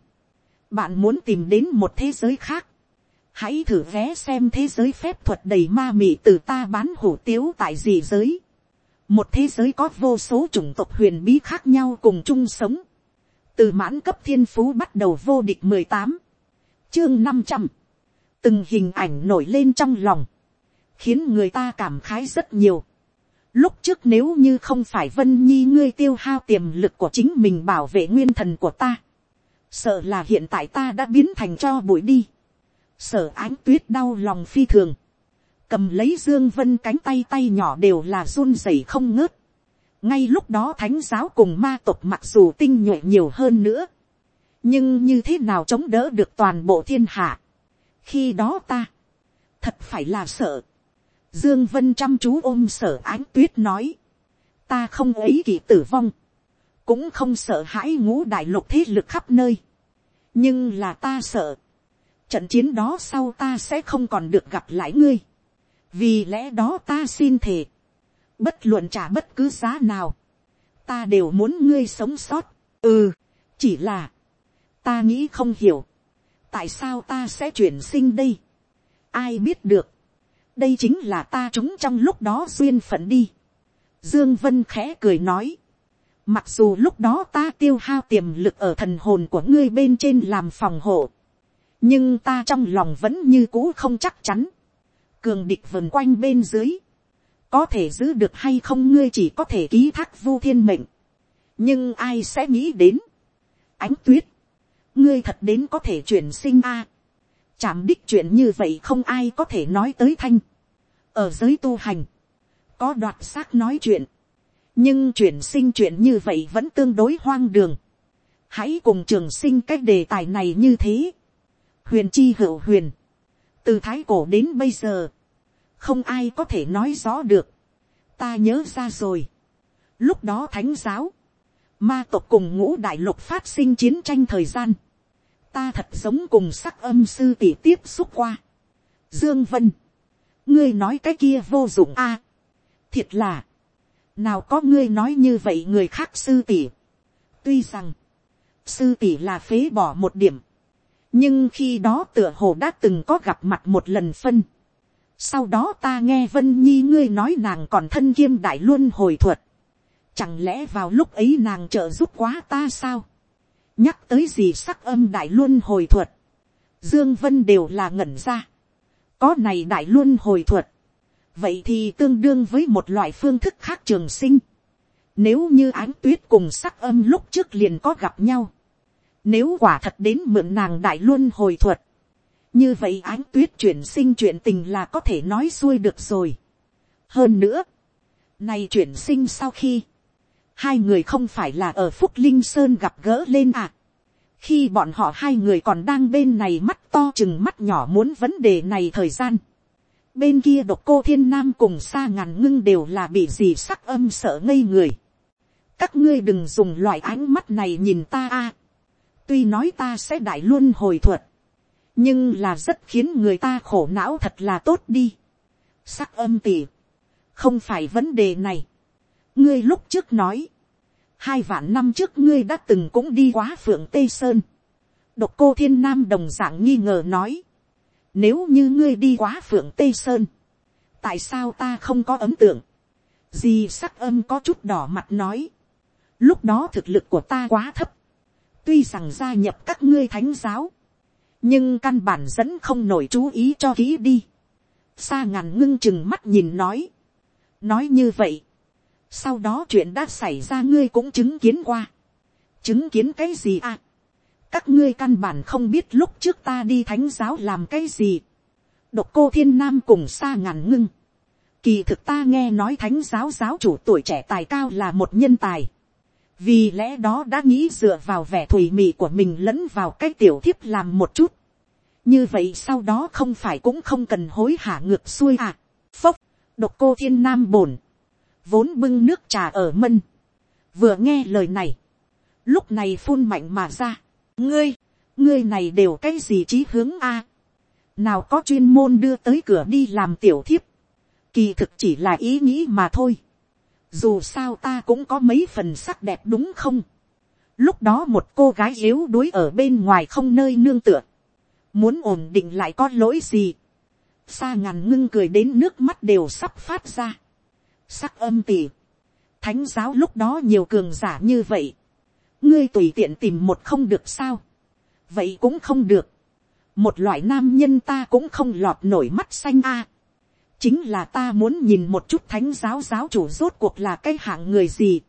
Bạn muốn tìm đến một thế giới khác. Hãy thử vé xem thế giới phép thuật đầy ma mị từ ta bán hủ tiếu tại gì giới. Một thế giới có vô số chủng tộc huyền bí khác nhau cùng chung sống. Từ mãn cấp thiên phú bắt đầu vô địch mười tám Chương năm trăm từng hình ảnh nổi lên trong lòng, khiến người ta cảm khái rất nhiều. Lúc trước nếu như không phải Vân Nhi ngươi tiêu hao tiềm lực của chính mình bảo vệ nguyên thần của ta. Sợ là hiện tại ta đã biến thành cho bụi đi. Sở ánh tuyết đau lòng phi thường. Cầm lấy Dương Vân cánh tay tay nhỏ đều là run rẩy không ngớt. Ngay lúc đó thánh giáo cùng ma tộc mặc dù tinh nhuệ nhiều hơn nữa. Nhưng như thế nào chống đỡ được toàn bộ thiên hạ khi đó ta, thật phải là sợ. Dương Vân chăm chú ôm sở ánh tuyết nói, ta không ấy kỳ tử vong, cũng không sợ hãi ngũ đại lục thế lực khắp nơi, nhưng là ta sợ, trận chiến đó sau ta sẽ không còn được gặp lại ngươi, vì lẽ đó ta xin thề, bất luận trả bất cứ giá nào, ta đều muốn ngươi sống sót, ừ, chỉ là, ta nghĩ không hiểu, tại sao ta sẽ chuyển sinh đây, ai biết được, đây chính là ta chúng trong lúc đó duyên phận đi. Dương Vân khẽ cười nói, mặc dù lúc đó ta tiêu hao tiềm lực ở thần hồn của ngươi bên trên làm phòng hộ, nhưng ta trong lòng vẫn như cũ không chắc chắn, cường địch vần quanh bên dưới, có thể giữ được hay không ngươi chỉ có thể ký thác vu thiên mệnh, nhưng ai sẽ nghĩ đến, ánh tuyết, ngươi thật đến có thể chuyển sinh a. chạm đích chuyện như vậy không ai có thể nói tới thanh. ở giới tu hành, có đoạt xác nói chuyện, nhưng chuyển sinh chuyện như vậy vẫn tương đối hoang đường. hãy cùng trường sinh cái đề tài này như thế huyền chi hữu huyền, từ thái cổ đến bây giờ, không ai có thể nói rõ được. ta nhớ ra rồi. lúc đó thánh giáo, ma tộc cùng ngũ đại lục phát sinh chiến tranh thời gian, ta thật giống cùng sắc âm sư tỷ tiếp xúc qua. Dương Vân, ngươi nói cái kia vô dụng a, thiệt là, nào có ngươi nói như vậy người khác sư tỷ. tuy rằng, sư tỷ là phế bỏ một điểm, nhưng khi đó tựa hồ đã từng có gặp mặt một lần phân. sau đó ta nghe vân nhi ngươi nói nàng còn thân kiêm đại luân hồi thuật. chẳng lẽ vào lúc ấy nàng trợ giúp quá ta sao nhắc tới gì sắc âm đại luân hồi thuật, dương vân đều là ngẩn ra. có này đại luân hồi thuật, vậy thì tương đương với một loại phương thức khác trường sinh. nếu như ánh tuyết cùng sắc âm lúc trước liền có gặp nhau, nếu quả thật đến mượn nàng đại luân hồi thuật, như vậy ánh tuyết chuyển sinh chuyện tình là có thể nói xuôi được rồi. hơn nữa, này chuyển sinh sau khi, hai người không phải là ở phúc linh sơn gặp gỡ lên à. khi bọn họ hai người còn đang bên này mắt to chừng mắt nhỏ muốn vấn đề này thời gian. bên kia độc cô thiên nam cùng xa ngàn ngưng đều là bị gì sắc âm sợ ngây người. các ngươi đừng dùng loại ánh mắt này nhìn ta a tuy nói ta sẽ đại luôn hồi thuật, nhưng là rất khiến người ta khổ não thật là tốt đi. sắc âm tỉ, không phải vấn đề này. Ngươi lúc trước nói, hai vạn năm trước ngươi đã từng cũng đi quá phượng tây sơn, độc cô thiên nam đồng dạng nghi ngờ nói, nếu như ngươi đi quá phượng tây sơn, tại sao ta không có ấn tượng, di sắc âm có chút đỏ mặt nói, lúc đó thực lực của ta quá thấp, tuy rằng gia nhập các ngươi thánh giáo, nhưng căn bản dẫn không nổi chú ý cho kỹ đi. xa ngàn ngưng chừng mắt nhìn nói, nói như vậy, sau đó chuyện đã xảy ra ngươi cũng chứng kiến qua, chứng kiến cái gì à, các ngươi căn bản không biết lúc trước ta đi thánh giáo làm cái gì, độc cô thiên nam cùng xa ngàn ngưng, kỳ thực ta nghe nói thánh giáo giáo chủ tuổi trẻ tài cao là một nhân tài, vì lẽ đó đã nghĩ dựa vào vẻ thùy mị của mình lẫn vào cái tiểu thiếp làm một chút. như vậy sau đó không phải cũng không cần hối hả ngược xuôi à. phốc, độc cô thiên nam bổn, vốn bưng nước trà ở mân, vừa nghe lời này, lúc này phun mạnh mà ra, ngươi, ngươi này đều cái gì trí hướng a, nào có chuyên môn đưa tới cửa đi làm tiểu thiếp, kỳ thực chỉ là ý nghĩ mà thôi dù sao ta cũng có mấy phần sắc đẹp đúng không. lúc đó một cô gái yếu đuối ở bên ngoài không nơi nương tựa, muốn ổn định lại có lỗi gì. xa ngàn ngưng cười đến nước mắt đều sắp phát ra. sắc âm tỉ. thánh giáo lúc đó nhiều cường giả như vậy. ngươi tùy tiện tìm một không được sao. vậy cũng không được. một loại nam nhân ta cũng không lọt nổi mắt xanh a chính là ta muốn nhìn một chút thánh giáo giáo chủ rốt cuộc là cái hạng người gì.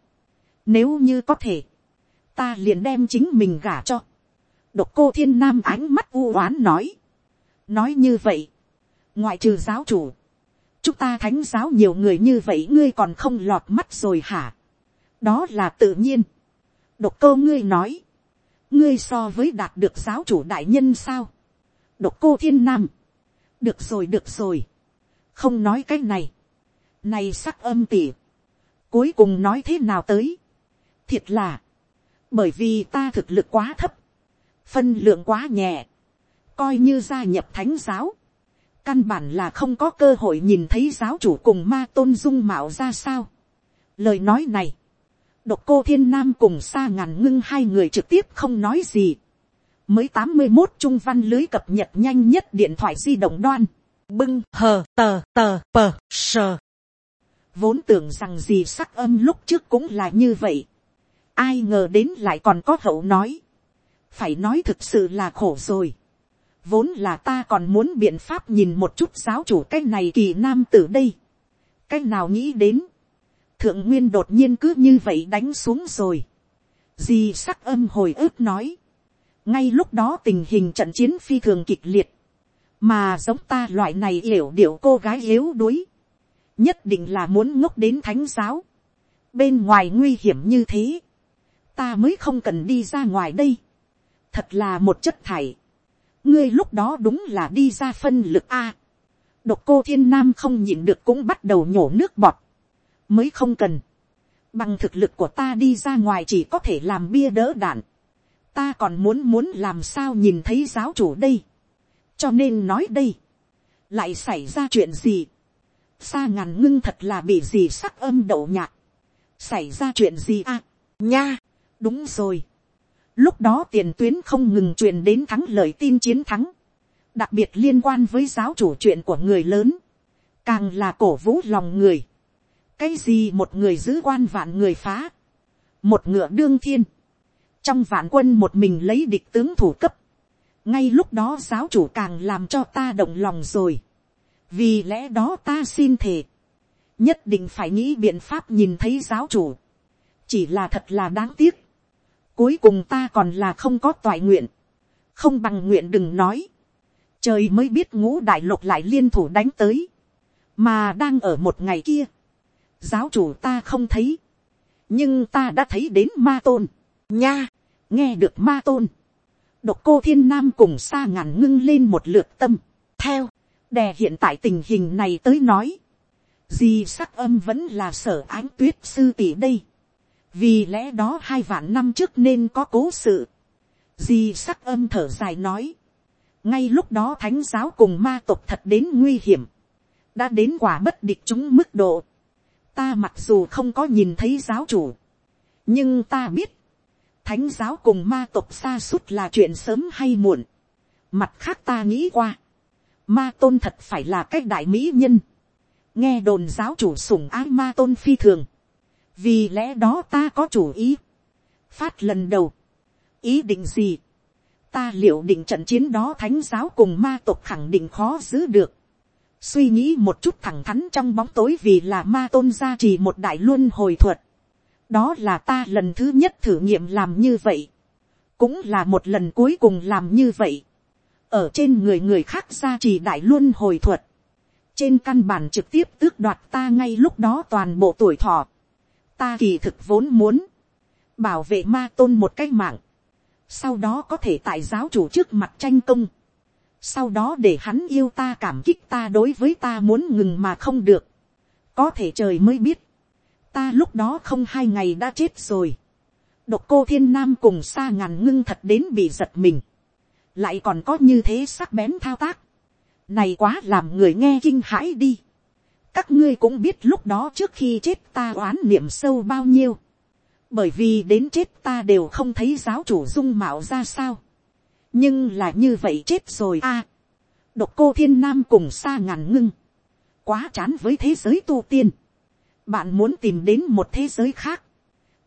Nếu như có thể, ta liền đem chính mình gả cho. Độc cô thiên nam ánh mắt u oán nói. Nói như vậy, ngoại trừ giáo chủ, chúng ta thánh giáo nhiều người như vậy ngươi còn không lọt mắt rồi hả. đó là tự nhiên. độc cô ngươi nói, ngươi so với đạt được giáo chủ đại nhân sao. độc cô thiên nam, được rồi được rồi không nói cái này, này sắc âm tỉ, cuối cùng nói thế nào tới, thiệt là, bởi vì ta thực lực quá thấp, phân lượng quá nhẹ, coi như gia nhập thánh giáo, căn bản là không có cơ hội nhìn thấy giáo chủ cùng ma tôn dung mạo ra sao. Lời nói này, độc cô thiên nam cùng xa ngàn ngưng hai người trực tiếp không nói gì. mới tám mươi một trung văn lưới cập nhật nhanh nhất điện thoại di động đoan bưng, hờ, tờ tờ, pờ, sờ. Vốn tưởng rằng gì sắc âm lúc trước cũng là như vậy. Ai ngờ đến lại còn có hậu nói. Phải nói thực sự là khổ rồi. Vốn là ta còn muốn biện pháp nhìn một chút giáo chủ cái này kỳ nam tử đây. Cái nào nghĩ đến. Thượng nguyên đột nhiên cứ như vậy đánh xuống rồi. Di sắc âm hồi ức nói. Ngay lúc đó tình hình trận chiến phi thường kịch liệt mà giống ta loại này yểu điệu cô gái yếu đuối, nhất định là muốn ngốc đến thánh giáo, bên ngoài nguy hiểm như thế, ta mới không cần đi ra ngoài đây, thật là một chất thải, ngươi lúc đó đúng là đi ra phân lực a, độc cô thiên nam không nhịn được cũng bắt đầu nhổ nước bọt, mới không cần, bằng thực lực của ta đi ra ngoài chỉ có thể làm bia đỡ đạn, ta còn muốn muốn làm sao nhìn thấy giáo chủ đây, cho nên nói đây, lại xảy ra chuyện gì, xa ngàn ngưng thật là bị gì sắc âm đậu nhạc, xảy ra chuyện gì à, nha, đúng rồi, lúc đó tiền tuyến không ngừng truyền đến thắng lợi tin chiến thắng, đặc biệt liên quan với giáo chủ chuyện của người lớn, càng là cổ vũ lòng người, cái gì một người giữ quan vạn người phá, một ngựa đương thiên, trong vạn quân một mình lấy địch tướng thủ cấp, ngay lúc đó giáo chủ càng làm cho ta động lòng rồi. vì lẽ đó ta xin thề, nhất định phải nghĩ biện pháp nhìn thấy giáo chủ. chỉ là thật là đáng tiếc. cuối cùng ta còn là không có toại nguyện, không bằng nguyện đừng nói. trời mới biết ngũ đại lục lại liên thủ đánh tới, mà đang ở một ngày kia. giáo chủ ta không thấy, nhưng ta đã thấy đến ma tôn, nha, nghe được ma tôn độc cô thiên nam cùng xa ngàn ngưng lên một lượt tâm. theo, đè hiện tại tình hình này tới nói, di sắc âm vẫn là sở ánh tuyết sư tỷ đây. vì lẽ đó hai vạn năm trước nên có cố sự. di sắc âm thở dài nói. ngay lúc đó thánh giáo cùng ma tộc thật đến nguy hiểm. đã đến quả bất địch chúng mức độ. ta mặc dù không có nhìn thấy giáo chủ. nhưng ta biết, thánh giáo cùng ma tộc xa suốt là chuyện sớm hay muộn. mặt khác ta nghĩ qua, ma tôn thật phải là cái đại mỹ nhân. nghe đồn giáo chủ sủng ái ma tôn phi thường. vì lẽ đó ta có chủ ý. phát lần đầu. ý định gì. ta liệu định trận chiến đó thánh giáo cùng ma tộc khẳng định khó giữ được. suy nghĩ một chút thẳng thắn trong bóng tối vì là ma tôn gia trì một đại luân hồi thuật đó là ta lần thứ nhất thử nghiệm làm như vậy, cũng là một lần cuối cùng làm như vậy, ở trên người người khác ra chỉ đại luôn hồi thuật, trên căn bản trực tiếp tước đoạt ta ngay lúc đó toàn bộ tuổi thọ, ta kỳ thực vốn muốn, bảo vệ ma tôn một cách mạng, sau đó có thể tại giáo chủ trước mặt tranh công, sau đó để hắn yêu ta cảm kích ta đối với ta muốn ngừng mà không được, có thể trời mới biết, ta lúc đó không hai ngày đã chết rồi. độc cô thiên nam cùng xa ngàn ngưng thật đến bị giật mình. lại còn có như thế sắc bén thao tác. này quá làm người nghe kinh hãi đi. các ngươi cũng biết lúc đó trước khi chết ta oán niệm sâu bao nhiêu. bởi vì đến chết ta đều không thấy giáo chủ dung mạo ra sao. nhưng là như vậy chết rồi a. độc cô thiên nam cùng xa ngàn ngưng. quá chán với thế giới tu tiên bạn muốn tìm đến một thế giới khác,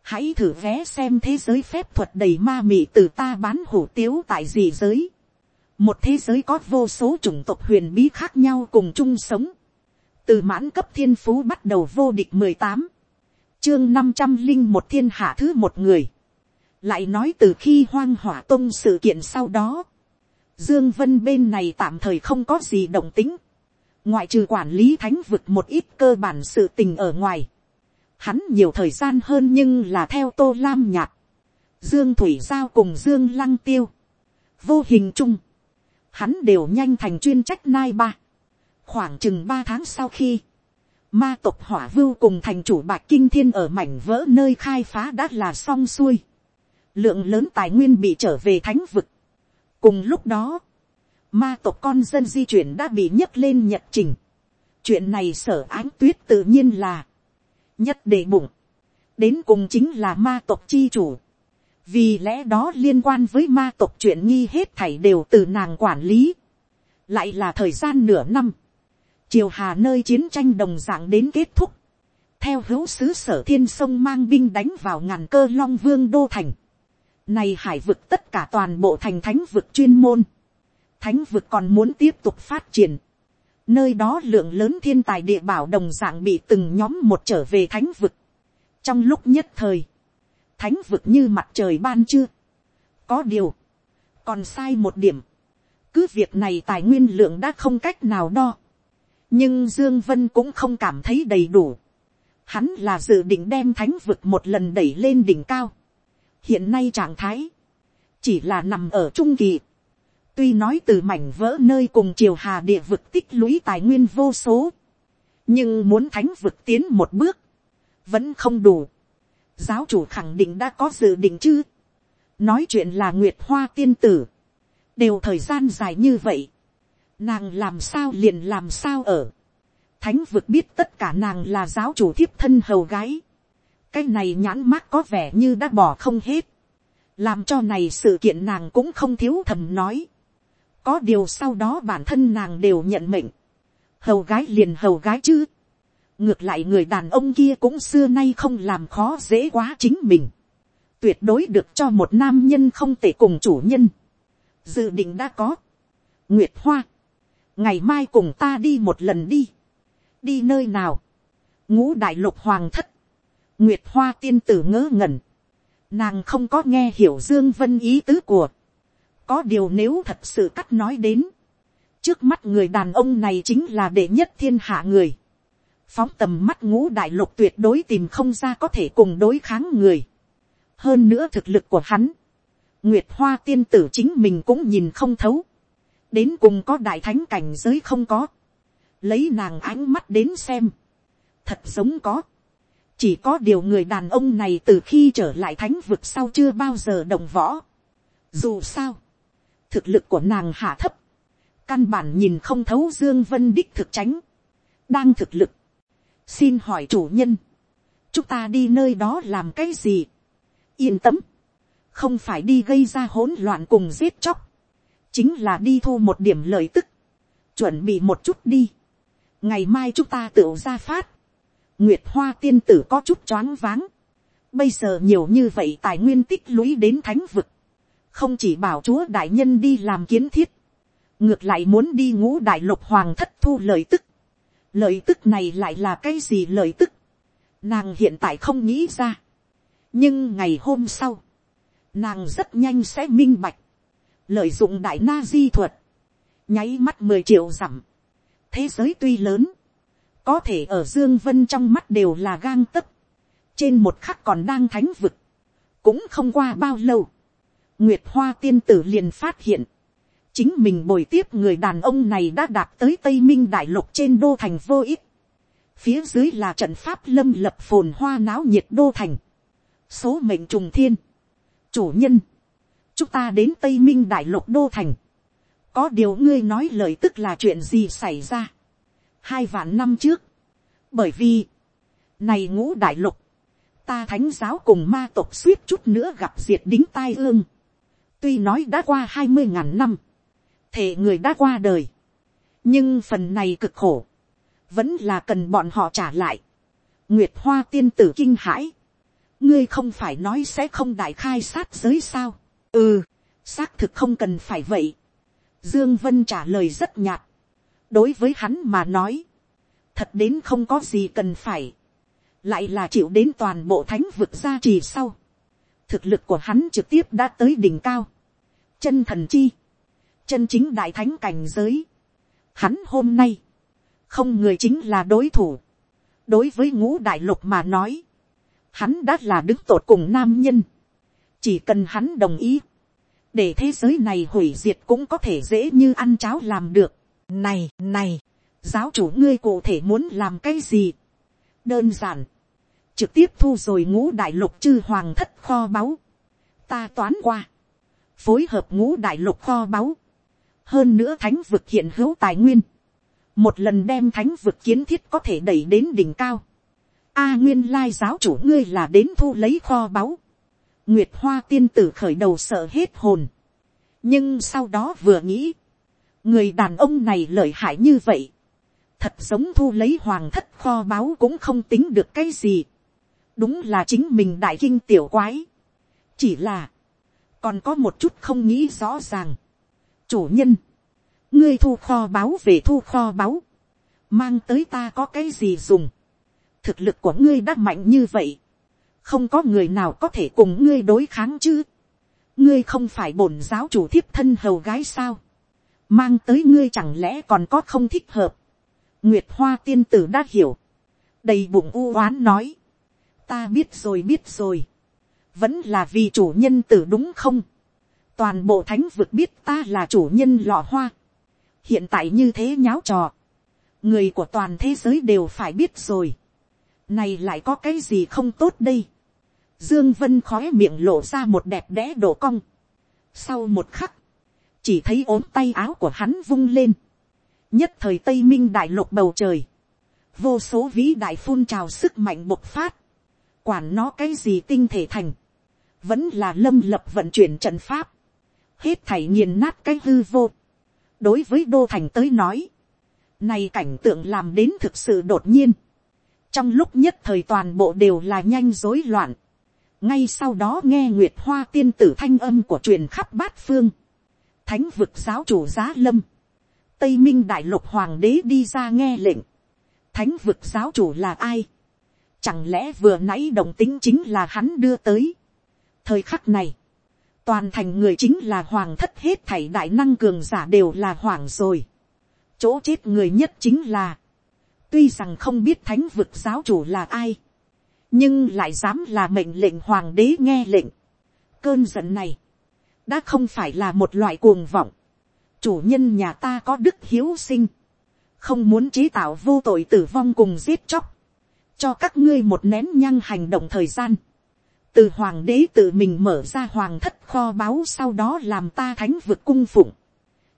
hãy thử vé xem thế giới phép thuật đầy ma mị từ ta bán hủ tiếu tại gì giới. một thế giới có vô số chủng tộc huyền bí khác nhau cùng chung sống. từ mãn cấp thiên phú bắt đầu vô địch mười tám, chương năm trăm linh một thiên hạ thứ một người. lại nói từ khi hoang hỏa tông sự kiện sau đó, dương vân bên này tạm thời không có gì động tính ngoại trừ quản lý thánh vực một ít cơ bản sự tình ở ngoài, hắn nhiều thời gian hơn nhưng là theo tô lam nhạt, dương thủy giao cùng dương lăng tiêu, vô hình chung, hắn đều nhanh thành chuyên trách nai ba, khoảng chừng ba tháng sau khi, ma tộc hỏa vưu cùng thành chủ bạc kinh thiên ở mảnh vỡ nơi khai phá đã là xong xuôi, lượng lớn tài nguyên bị trở về thánh vực. cùng lúc đó, ma tộc con dân di chuyển đã bị nhấc lên nhật trình. chuyện này sở ánh tuyết tự nhiên là nhất đề bụng. đến cùng chính là ma tộc chi chủ. vì lẽ đó liên quan với ma tộc chuyện nghi hết thảy đều từ nàng quản lý. lại là thời gian nửa năm. triều hà nơi chiến tranh đồng dạng đến kết thúc. theo hữu sứ sở thiên sông mang binh đánh vào ngàn cơ long vương đô thành. này hải vực tất cả toàn bộ thành thánh vực chuyên môn thánh vực còn muốn tiếp tục phát triển. Nơi đó lượng lớn thiên tài địa bảo đồng dạng bị từng nhóm một trở về thánh vực. Trong lúc nhất thời, thánh vực như mặt trời ban chưa. Có điều, còn sai một điểm. Cứ việc này tài nguyên lượng đã không cách nào đo. Nhưng Dương Vân cũng không cảm thấy đầy đủ. Hắn là dự định đem thánh vực một lần đẩy lên đỉnh cao. Hiện nay trạng thái, chỉ là nằm ở trung kỳ Tuy nói từ mảnh vỡ nơi cùng triều hà địa vực tích lũy tài nguyên vô số. Nhưng muốn thánh vực tiến một bước. Vẫn không đủ. Giáo chủ khẳng định đã có dự định chứ. Nói chuyện là Nguyệt Hoa tiên tử. Đều thời gian dài như vậy. Nàng làm sao liền làm sao ở. Thánh vực biết tất cả nàng là giáo chủ thiếp thân hầu gái. Cái này nhãn mát có vẻ như đã bỏ không hết làm cho này sự kiện nàng cũng không thiếu thầm nói có điều sau đó bản thân nàng đều nhận mệnh, hầu gái liền hầu gái chứ, ngược lại người đàn ông kia cũng xưa nay không làm khó dễ quá chính mình, tuyệt đối được cho một nam nhân không thể cùng chủ nhân, dự định đã có, nguyệt hoa, ngày mai cùng ta đi một lần đi, đi nơi nào, ngũ đại lục hoàng thất, nguyệt hoa tiên tử ngớ ngẩn, nàng không có nghe hiểu dương vân ý tứ của, có điều nếu thật sự cắt nói đến. Trước mắt người đàn ông này chính là đệ nhất thiên hạ người. Phóng tầm mắt ngũ đại lục tuyệt đối tìm không ra có thể cùng đối kháng người. Hơn nữa thực lực của hắn. Nguyệt Hoa tiên tử chính mình cũng nhìn không thấu. Đến cùng có đại thánh cảnh giới không có. Lấy nàng ánh mắt đến xem. Thật giống có. Chỉ có điều người đàn ông này từ khi trở lại thánh vực sau chưa bao giờ đồng võ. Dù sao thực lực của nàng hạ thấp, căn bản nhìn không thấu dương vân đích thực tránh, đang thực lực, xin hỏi chủ nhân, chúng ta đi nơi đó làm cái gì, yên tâm, không phải đi gây ra hỗn loạn cùng giết chóc, chính là đi thu một điểm lợi tức, chuẩn bị một chút đi, ngày mai chúng ta tự ra phát, nguyệt hoa tiên tử có chút choáng váng, bây giờ nhiều như vậy tài nguyên tích lũy đến thánh vực, không chỉ bảo chúa đại nhân đi làm kiến thiết, ngược lại muốn đi ngũ đại lục hoàng thất thu lợi tức, lợi tức này lại là cái gì lợi tức, nàng hiện tại không nghĩ ra, nhưng ngày hôm sau, nàng rất nhanh sẽ minh bạch, lợi dụng đại na di thuật, nháy mắt mười triệu dặm, thế giới tuy lớn, có thể ở dương vân trong mắt đều là gang tấc, trên một khắc còn đang thánh vực, cũng không qua bao lâu, nguyệt hoa tiên tử liền phát hiện, chính mình bồi tiếp người đàn ông này đã đạt tới tây minh đại lục trên đô thành vô ích, phía dưới là trận pháp lâm lập phồn hoa náo nhiệt đô thành, số mệnh trùng thiên, chủ nhân, chúng ta đến tây minh đại lục đô thành, có điều ngươi nói lời tức là chuyện gì xảy ra, hai vạn năm trước, bởi vì, này ngũ đại lục, ta thánh giáo cùng ma tộc suýt chút nữa gặp diệt đính tai ương, tuy nói đã qua hai mươi ngàn năm, thể người đã qua đời, nhưng phần này cực khổ, vẫn là cần bọn họ trả lại. Nguyệt hoa tiên tử kinh hãi, ngươi không phải nói sẽ không đại khai sát giới sao, ừ, xác thực không cần phải vậy. Dương Vân trả lời rất nhạt, đối với hắn mà nói, thật đến không có gì cần phải, lại là chịu đến toàn bộ thánh vực gia trì sau. Thực lực của hắn trực tiếp đã tới đỉnh cao. Chân thần chi, chân chính đại thánh cảnh giới. Hắn hôm nay, không người chính là đối thủ. đối với ngũ đại lục mà nói, hắn đã là đứng tột cùng nam nhân. chỉ cần hắn đồng ý, để thế giới này hủy diệt cũng có thể dễ như ăn cháo làm được. này, này, giáo chủ ngươi cụ thể muốn làm cái gì. đơn giản, trực tiếp thu rồi ngũ đại lục chư hoàng thất kho báu. ta toán qua, phối hợp ngũ đại lục kho báu, hơn nữa thánh vực hiện hữu tài nguyên, một lần đem thánh vực kiến thiết có thể đẩy đến đỉnh cao. A nguyên lai giáo chủ ngươi là đến thu lấy kho báu. Nguyệt hoa tiên tử khởi đầu sợ hết hồn. nhưng sau đó vừa nghĩ, người đàn ông này lợi hại như vậy. thật giống thu lấy hoàng thất kho báu cũng không tính được cái gì đúng là chính mình đại kinh tiểu quái. chỉ là, còn có một chút không nghĩ rõ ràng. chủ nhân, ngươi thu kho báu về thu kho báu, mang tới ta có cái gì dùng, thực lực của ngươi đã mạnh như vậy, không có người nào có thể cùng ngươi đối kháng chứ, ngươi không phải bổn giáo chủ thiếp thân hầu gái sao, mang tới ngươi chẳng lẽ còn có không thích hợp, nguyệt hoa tiên tử đã hiểu, đầy bụng u oán nói, ta biết rồi biết rồi, vẫn là vì chủ nhân tử đúng không, toàn bộ thánh vực biết ta là chủ nhân lọ hoa, hiện tại như thế nháo trò, người của toàn thế giới đều phải biết rồi, này lại có cái gì không tốt đây, dương vân khói miệng lộ ra một đẹp đẽ đổ cong, sau một khắc, chỉ thấy ốm tay áo của hắn vung lên, nhất thời tây minh đại lục bầu trời, vô số vĩ đại phun trào sức mạnh bộc phát, quản nó cái gì tinh thể thành, vẫn là lâm lập vận chuyển trận pháp, hết thảy nghiền nát cái hư vô, đối với đô thành tới nói, này cảnh tượng làm đến thực sự đột nhiên, trong lúc nhất thời toàn bộ đều là nhanh rối loạn, ngay sau đó nghe nguyệt hoa tiên tử thanh âm của truyền khắp bát phương, thánh vực giáo chủ giá lâm, tây minh đại lục hoàng đế đi ra nghe lệnh, thánh vực giáo chủ là ai, chẳng lẽ vừa nãy đồng tính chính là hắn đưa tới, thời khắc này, toàn thành người chính là hoàng thất hết thảy đại năng cường giả đều là hoàng rồi. chỗ chết người nhất chính là, tuy rằng không biết thánh vực giáo chủ là ai, nhưng lại dám là mệnh lệnh hoàng đế nghe lệnh. cơn giận này, đã không phải là một loại cuồng vọng. chủ nhân nhà ta có đức hiếu sinh, không muốn chế tạo vô tội tử vong cùng giết chóc, cho các ngươi một nén nhăng hành động thời gian. Từ hoàng đế tự mình mở ra hoàng thất kho báu sau đó làm ta thánh vực cung phụng,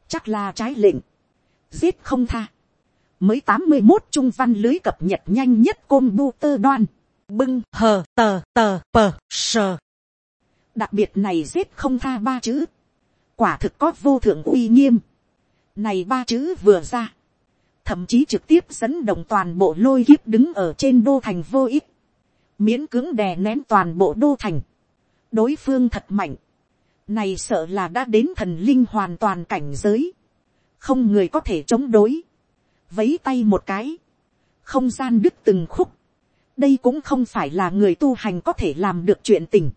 chắc là trái lệnh, giết không tha, mới tám mươi một trung văn lưới cập nhật nhanh nhất côn bu tơ đoan, bưng hờ tờ tờ pờ sờ, đặc biệt này giết không tha ba chữ, quả thực có vô thượng uy nghiêm, này ba chữ vừa ra, thậm chí trực tiếp dẫn động toàn bộ lôi kiếp đứng ở trên đô thành vô ích, miễn cưỡng đè nén toàn bộ đô thành, đối phương thật mạnh, này sợ là đã đến thần linh hoàn toàn cảnh giới, không người có thể chống đối, vấy tay một cái, không gian đứt từng khúc, đây cũng không phải là người tu hành có thể làm được chuyện tình.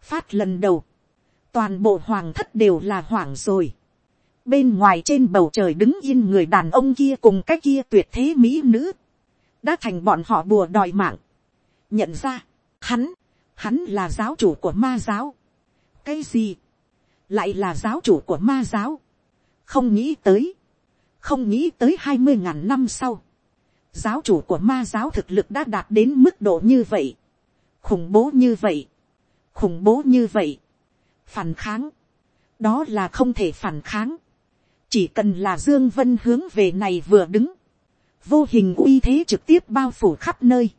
phát lần đầu, toàn bộ hoàng thất đều là hoảng rồi bên ngoài trên bầu trời đứng yên người đàn ông kia cùng cái kia tuyệt thế mỹ nữ, đã thành bọn họ bùa đòi mạng. nhận ra, hắn, hắn là giáo chủ của ma giáo. cái gì, lại là giáo chủ của ma giáo. không nghĩ tới, không nghĩ tới hai mươi ngàn năm sau, giáo chủ của ma giáo thực lực đã đạt đến mức độ như vậy, khủng bố như vậy, khủng bố như vậy, phản kháng, đó là không thể phản kháng, chỉ cần là dương vân hướng về này vừa đứng, vô hình uy thế trực tiếp bao phủ khắp nơi,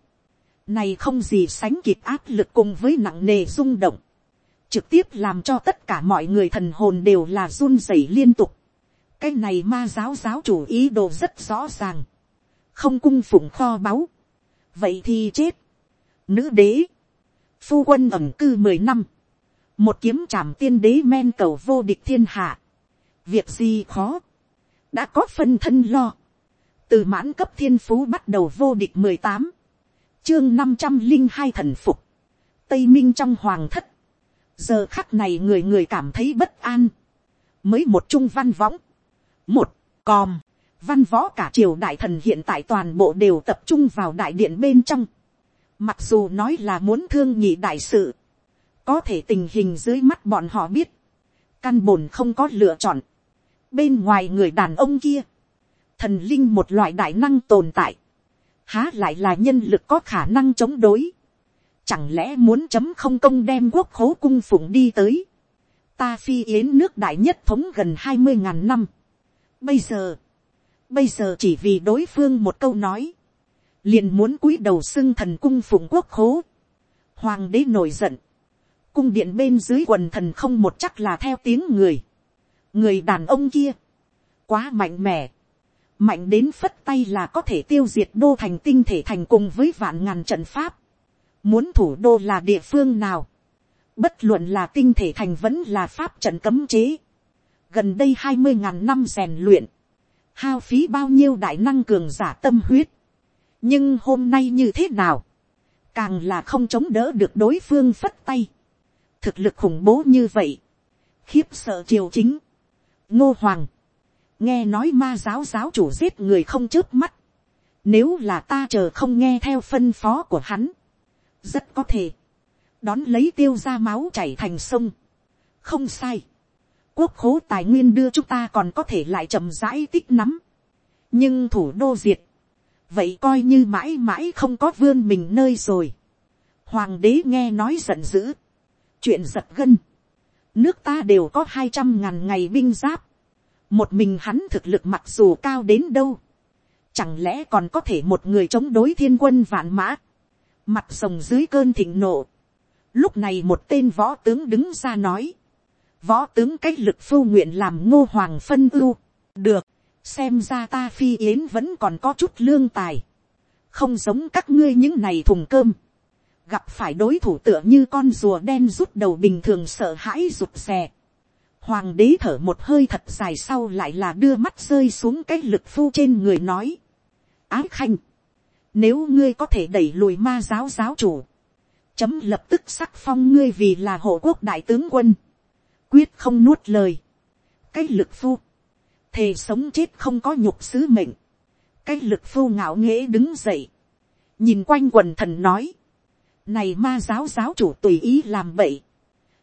này không gì sánh kịp áp lực cùng với nặng nề rung động, trực tiếp làm cho tất cả mọi người thần hồn đều là run rẩy liên tục. cái này ma giáo giáo chủ ý đồ rất rõ ràng, không cung phụng kho báu, vậy thì chết. Nữ đế, phu quân ẩm cư mười năm, một kiếm trảm tiên đế men cầu vô địch thiên hạ, việc gì khó, đã có phân thân lo, từ mãn cấp thiên phú bắt đầu vô địch mười tám, chương năm trăm linh hai thần phục, tây minh trong hoàng thất, giờ khắc này người người cảm thấy bất an, mới một trung văn võng, một còm, văn võ cả triều đại thần hiện tại toàn bộ đều tập trung vào đại điện bên trong. Mặc dù nói là muốn thương nhị đại sự, có thể tình hình dưới mắt bọn họ biết, căn bổn không có lựa chọn. Bên ngoài người đàn ông kia, thần linh một loại đại năng tồn tại, há lại là nhân lực có khả năng chống đối. Chẳng lẽ muốn chấm không công đem quốc khố cung phụng đi tới. Ta phi yến nước đại nhất thống gần hai mươi ngàn năm. Bây giờ, Bây giờ chỉ vì đối phương một câu nói. Liền muốn cúi đầu xưng thần cung phụng quốc khố. Hoàng đế nổi giận. Cung điện bên dưới quần thần không một chắc là theo tiếng người. Người đàn ông kia. Quá mạnh mẽ. Mạnh đến phất tay là có thể tiêu diệt đô thành tinh thể thành cùng với vạn ngàn trận pháp. Muốn thủ đô là địa phương nào. Bất luận là tinh thể thành vẫn là pháp trận cấm chế. Gần đây hai mươi ngàn năm rèn luyện hao phí bao nhiêu đại năng cường giả tâm huyết. nhưng hôm nay như thế nào, càng là không chống đỡ được đối phương phất tay. thực lực khủng bố như vậy, khiếp sợ triều chính ngô hoàng, nghe nói ma giáo giáo chủ giết người không chớp mắt. nếu là ta chờ không nghe theo phân phó của hắn, rất có thể, đón lấy tiêu ra máu chảy thành sông. không sai quốc khố tài nguyên đưa chúng ta còn có thể lại chậm rãi tích nắm. nhưng thủ đô diệt, vậy coi như mãi mãi không có vươn mình nơi rồi. hoàng đế nghe nói giận dữ, chuyện giật gân, nước ta đều có hai trăm ngàn ngày binh giáp, một mình hắn thực lực mặc dù cao đến đâu, chẳng lẽ còn có thể một người chống đối thiên quân vạn mã, mặt sồng dưới cơn thịnh nộ. Lúc này một tên võ tướng đứng ra nói, võ tướng cách lực phu nguyện làm ngô hoàng phân ưu, được, xem ra ta phi yến vẫn còn có chút lương tài, không giống các ngươi những này thùng cơm, gặp phải đối thủ tựa như con rùa đen rút đầu bình thường sợ hãi rụt rè. Hoàng đế thở một hơi thật dài sau lại là đưa mắt rơi xuống cái lực phu trên người nói. Ái khanh, nếu ngươi có thể đẩy lùi ma giáo giáo chủ, chấm lập tức sắc phong ngươi vì là hộ quốc đại tướng quân quyết không nuốt lời, cái lực phu, thề sống chết không có nhục sứ mệnh, cái lực phu ngạo nghễ đứng dậy, nhìn quanh quần thần nói, này ma giáo giáo chủ tùy ý làm vậy,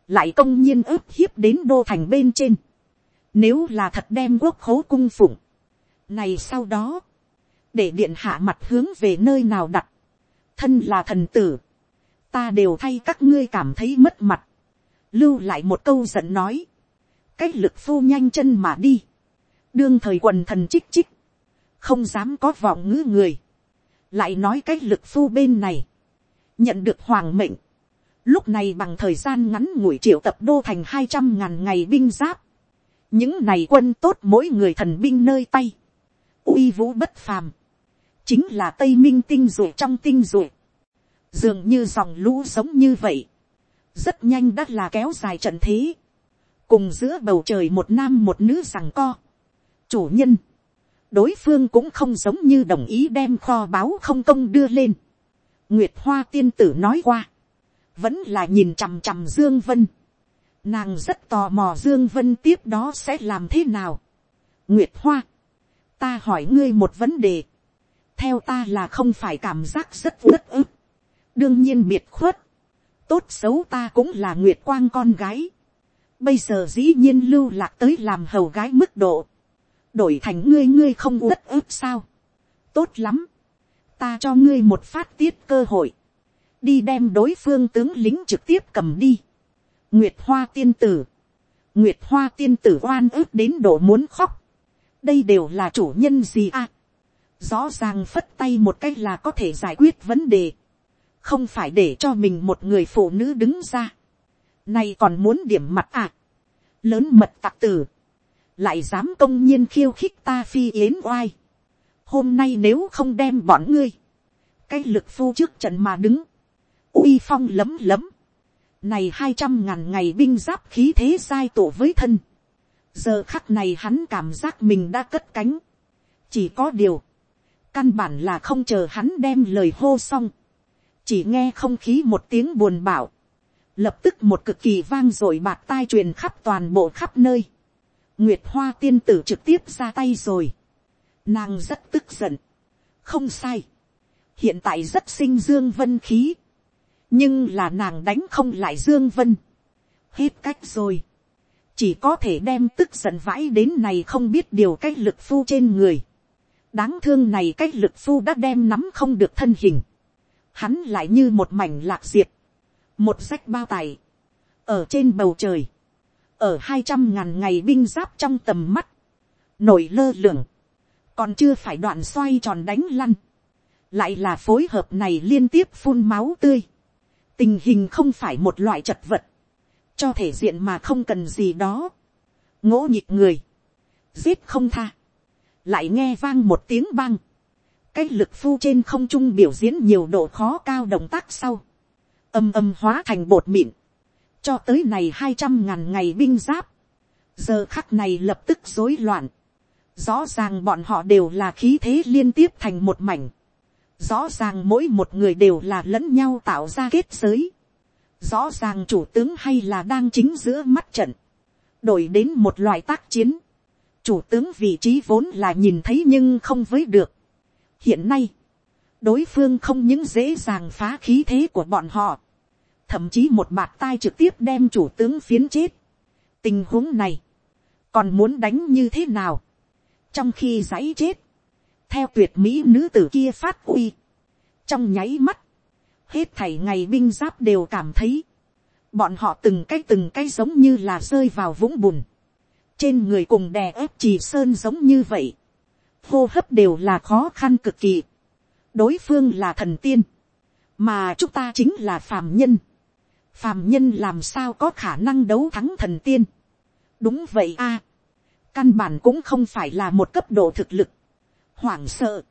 lại công nhiên ức hiếp đến đô thành bên trên, nếu là thật đem quốc khố cung phụng, này sau đó, để điện hạ mặt hướng về nơi nào đặt, thân là thần tử, ta đều thay các ngươi cảm thấy mất mặt, lưu lại một câu giận nói, cách lực phu nhanh chân mà đi, đương thời quần thần chích chích, không dám có vọng ngữ người, lại nói cách lực phu bên này, nhận được hoàng mệnh, Lúc này bằng thời gian ngắn ngủi triệu tập đô thành hai trăm ngàn ngày binh giáp. Những này quân tốt mỗi người thần binh nơi tay. uy vũ bất phàm. Chính là Tây Minh tinh rủi trong tinh rủi. Dường như dòng lũ giống như vậy. Rất nhanh đã là kéo dài trận thế. Cùng giữa bầu trời một nam một nữ rằng co. Chủ nhân. Đối phương cũng không giống như đồng ý đem kho báo không công đưa lên. Nguyệt Hoa tiên tử nói qua vẫn là nhìn chằm chằm Dương Vân. Nàng rất tò mò Dương Vân tiếp đó sẽ làm thế nào. Nguyệt Hoa, ta hỏi ngươi một vấn đề. Theo ta là không phải cảm giác rất rất ức. Đương nhiên biệt khuất. Tốt xấu ta cũng là Nguyệt Quang con gái. Bây giờ dĩ nhiên lưu lạc tới làm hầu gái mức độ. Đổi thành ngươi ngươi không uất ức sao. Tốt lắm. Ta cho ngươi một phát tiết cơ hội đi đem đối phương tướng lính trực tiếp cầm đi. Nguyệt hoa tiên tử, Nguyệt hoa tiên tử oan ức đến độ muốn khóc. đây đều là chủ nhân gì à. rõ ràng phất tay một cách là có thể giải quyết vấn đề. không phải để cho mình một người phụ nữ đứng ra. nay còn muốn điểm mặt à. lớn mật tặc tử. lại dám công nhiên khiêu khích ta phi yến oai hôm nay nếu không đem bọn ngươi, cái lực phu trước trận mà đứng, uy phong lấm lấm, này hai trăm ngàn ngày binh giáp khí thế sai tổ với thân, giờ khắc này hắn cảm giác mình đã cất cánh, chỉ có điều, căn bản là không chờ hắn đem lời hô xong, chỉ nghe không khí một tiếng buồn bảo, lập tức một cực kỳ vang r ộ i bạt tai truyền khắp toàn bộ khắp nơi, nguyệt hoa tiên tử trực tiếp ra tay rồi, nàng rất tức giận, không sai, hiện tại rất sinh dương vân khí, nhưng là nàng đánh không lại dương vân. hết cách rồi. chỉ có thể đem tức giận vãi đến này không biết điều cách lực phu trên người. đáng thương này cách lực phu đã đem nắm không được thân hình. hắn lại như một mảnh lạc diệt. một rách bao tài. ở trên bầu trời. ở hai trăm ngàn ngày binh giáp trong tầm mắt. nổi lơ lửng còn chưa phải đoạn xoay tròn đánh lăn. Lại là phối hợp này liên tiếp phun máu tươi. Tình hình không phải một loại chật vật, cho thể diện mà không cần gì đó, ngỗ nhịp người, giết không tha, lại nghe vang một tiếng vang, cái lực phu trên không trung biểu diễn nhiều độ khó cao động tác sau, âm âm hóa thành bột mịn, cho tới này hai trăm ngàn ngày binh giáp, giờ khắc này lập tức rối loạn, rõ ràng bọn họ đều là khí thế liên tiếp thành một mảnh, Rõ ràng mỗi một người đều là lẫn nhau tạo ra kết giới. Rõ ràng chủ tướng hay là đang chính giữa mắt trận. Đổi đến một loại tác chiến. Chủ tướng vị trí vốn là nhìn thấy nhưng không với được. Hiện nay, đối phương không những dễ dàng phá khí thế của bọn họ. Thậm chí một bạt tai trực tiếp đem chủ tướng phiến chết. Tình huống này, còn muốn đánh như thế nào? Trong khi giấy chết, theo tuyệt mỹ nữ tử kia phát uy, trong nháy mắt, hết thảy ngày binh giáp đều cảm thấy, bọn họ từng cái từng cái giống như là rơi vào vũng bùn, trên người cùng đè ép trì sơn giống như vậy, hô hấp đều là khó khăn cực kỳ, đối phương là thần tiên, mà chúng ta chính là phàm nhân, phàm nhân làm sao có khả năng đấu thắng thần tiên, đúng vậy a, căn bản cũng không phải là một cấp độ thực lực, hoảng sợ,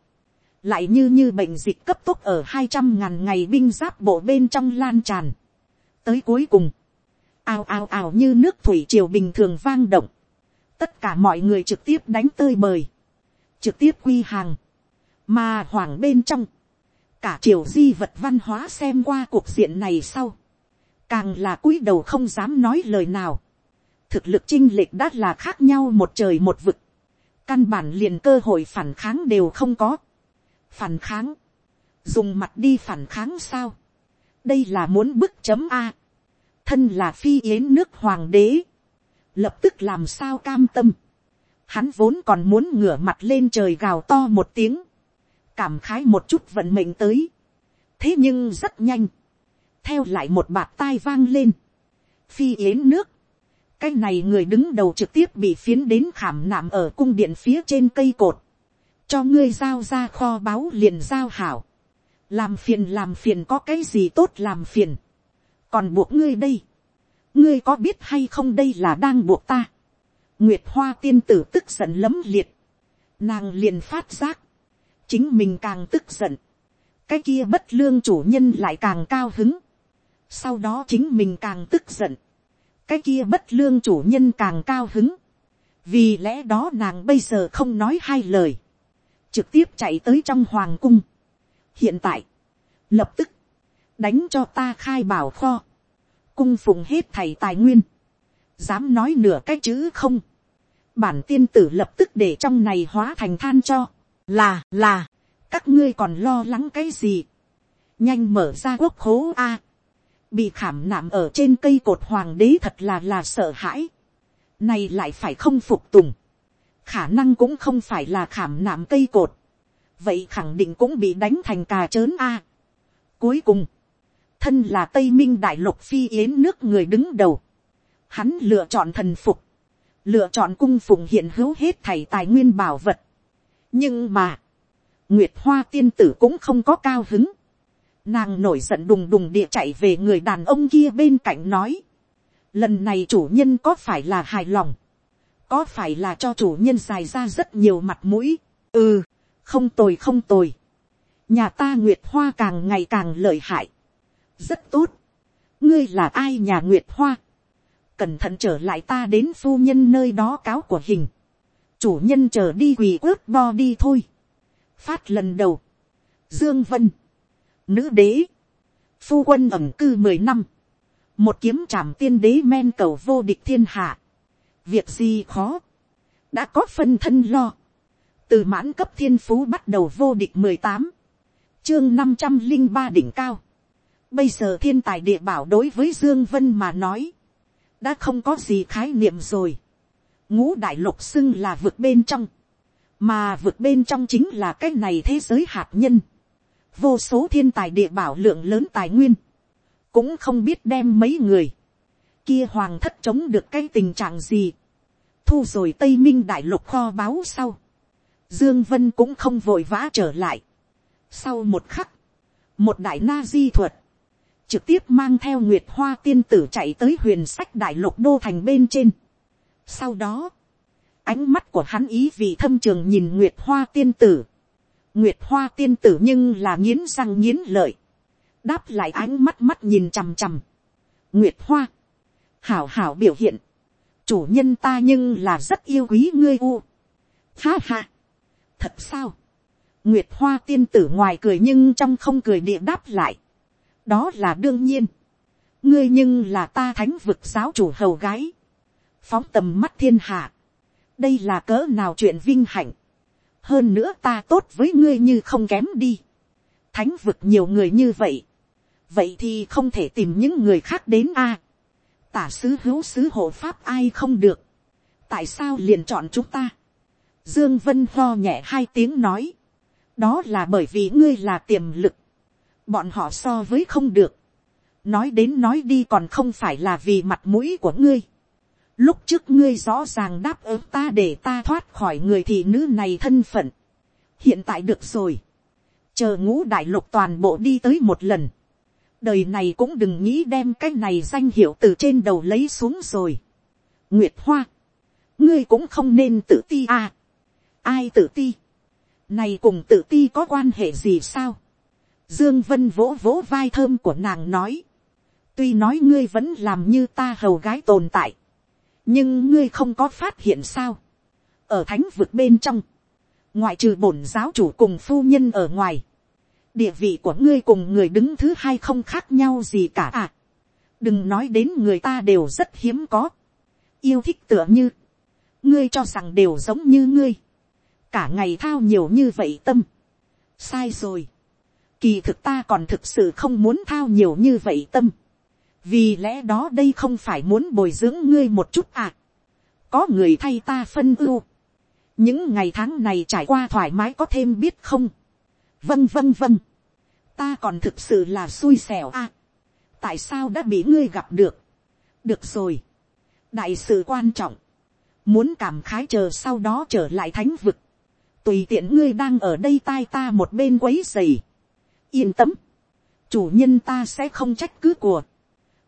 lại như như bệnh dịch cấp tốc ở hai trăm ngàn ngày binh giáp bộ bên trong lan tràn. tới cuối cùng, ào ào ào như nước thủy triều bình thường vang động, tất cả mọi người trực tiếp đánh tơi bời, trực tiếp quy hàng, mà hoảng bên trong, cả triều di vật văn hóa xem qua cuộc diện này sau, càng là cúi đầu không dám nói lời nào, thực lực chinh lệch đã là khác nhau một trời một vực, căn bản liền cơ hội phản kháng đều không có. phản kháng, dùng mặt đi phản kháng sao, đây là muốn bức chấm a, thân là phi yến nước hoàng đế, lập tức làm sao cam tâm, hắn vốn còn muốn ngửa mặt lên trời gào to một tiếng, cảm khái một chút vận mệnh tới, thế nhưng rất nhanh, theo lại một bạt tai vang lên, phi yến nước, cái này người đứng đầu trực tiếp bị phiến đến khảm nạm ở cung điện phía trên cây cột, cho ngươi giao ra kho báu liền giao hảo, làm phiền làm phiền có cái gì tốt làm phiền, còn buộc ngươi đây, ngươi có biết hay không đây là đang buộc ta, nguyệt hoa tiên tử tức giận lấm liệt, nàng liền phát giác, chính mình càng tức giận, cái kia bất lương chủ nhân lại càng cao hứng, sau đó chính mình càng tức giận, cái kia bất lương chủ nhân càng cao hứng, vì lẽ đó nàng bây giờ không nói hai lời, trực tiếp chạy tới trong hoàng cung. hiện tại, lập tức, đánh cho ta khai bảo kho, cung phụng hết thầy tài nguyên, dám nói nửa cái chữ không, bản tiên tử lập tức để trong này hóa thành than cho, là là, các ngươi còn lo lắng cái gì, nhanh mở ra quốc khố a, bị khảm nạm ở trên cây cột hoàng đế thật là là sợ hãi, này lại phải không phục tùng, khả năng cũng không phải là khảm nạm cây cột, vậy khẳng định cũng bị đánh thành cà trớn a. cuối cùng, thân là tây minh đại lục phi yến nước người đứng đầu, hắn lựa chọn thần phục, lựa chọn cung phụng hiện hữu hết thảy tài nguyên bảo vật. nhưng mà, nguyệt hoa tiên tử cũng không có cao hứng, nàng nổi giận đùng đùng địa chạy về người đàn ông kia bên cạnh nói, lần này chủ nhân có phải là hài lòng, có phải là cho chủ nhân dài ra rất nhiều mặt mũi, ừ, không tồi không tồi, nhà ta nguyệt hoa càng ngày càng lợi hại, rất tốt, ngươi là ai nhà nguyệt hoa, cẩn thận trở lại ta đến phu nhân nơi đó cáo của hình, chủ nhân chờ đi quỳ ướp bo đi thôi, phát lần đầu, dương vân, nữ đế, phu quân ẩm cư mười năm, một kiếm trảm tiên đế men cầu vô địch thiên hạ, việc gì khó, đã có phân thân lo, từ mãn cấp thiên phú bắt đầu vô địch mười tám, chương năm trăm linh ba đỉnh cao, bây giờ thiên tài địa bảo đối với dương vân mà nói, đã không có gì khái niệm rồi, ngũ đại lục xưng là vực bên trong, mà vực bên trong chính là cái này thế giới hạt nhân, vô số thiên tài địa bảo lượng lớn tài nguyên, cũng không biết đem mấy người, kia hoàng thất chống được cái tình trạng gì, thu rồi tây minh đại lục kho báu sau, dương vân cũng không vội vã trở lại. sau một khắc, một đại na di thuật, trực tiếp mang theo nguyệt hoa tiên tử chạy tới huyền sách đại lục đô thành bên trên. sau đó, ánh mắt của hắn ý vị thâm trường nhìn nguyệt hoa tiên tử, nguyệt hoa tiên tử nhưng là nghiến răng nghiến lợi, đáp lại ánh mắt mắt nhìn chằm chằm. nguyệt hoa, hảo hảo biểu hiện, chủ nhân ta nhưng là rất yêu quý ngươi u. Ha ha, thật sao, nguyệt hoa tiên tử ngoài cười nhưng trong không cười địa đáp lại. đó là đương nhiên, ngươi nhưng là ta thánh vực giáo chủ hầu gái, phóng tầm mắt thiên hạ, đây là cỡ nào chuyện vinh hạnh, hơn nữa ta tốt với ngươi như không kém đi, thánh vực nhiều người như vậy, vậy thì không thể tìm những người khác đến a, tả sứ hữu sứ hộ pháp ai không được, tại sao liền chọn chúng ta, dương vân lo nhẹ hai tiếng nói, đó là bởi vì ngươi là tiềm lực, bọn họ so với không được, nói đến nói đi còn không phải là vì mặt mũi của ngươi, lúc trước ngươi rõ ràng đáp ứng ta để ta thoát khỏi người thị nữ này thân phận, hiện tại được rồi, chờ ngũ đại lục toàn bộ đi tới một lần, đời này cũng đừng nghĩ đem cái này danh hiệu từ trên đầu lấy xuống rồi. nguyệt hoa, ngươi cũng không nên tự ti à. ai tự ti, này cùng tự ti có quan hệ gì sao. dương vân vỗ vỗ vai thơm của nàng nói, tuy nói ngươi vẫn làm như ta hầu gái tồn tại, nhưng ngươi không có phát hiện sao. ở thánh vực bên trong, ngoại trừ bổn giáo chủ cùng phu nhân ở ngoài, địa vị của ngươi cùng người đứng thứ hai không khác nhau gì cả à. đừng nói đến người ta đều rất hiếm có. yêu thích tựa như, ngươi cho rằng đều giống như ngươi. cả ngày thao nhiều như vậy tâm. sai rồi. kỳ thực ta còn thực sự không muốn thao nhiều như vậy tâm vì lẽ đó đây không phải muốn bồi dưỡng ngươi một chút à. có người thay ta phân ưu. những ngày tháng này trải qua thoải mái có thêm biết không? Vâng vâng vâng, ta còn thực sự là xui xẻo à? tại sao đã bị ngươi gặp được, được rồi, đại sự quan trọng, muốn cảm khái chờ sau đó trở lại thánh vực, tùy tiện ngươi đang ở đây tai ta một bên quấy dày, yên tâm, chủ nhân ta sẽ không trách cứ của,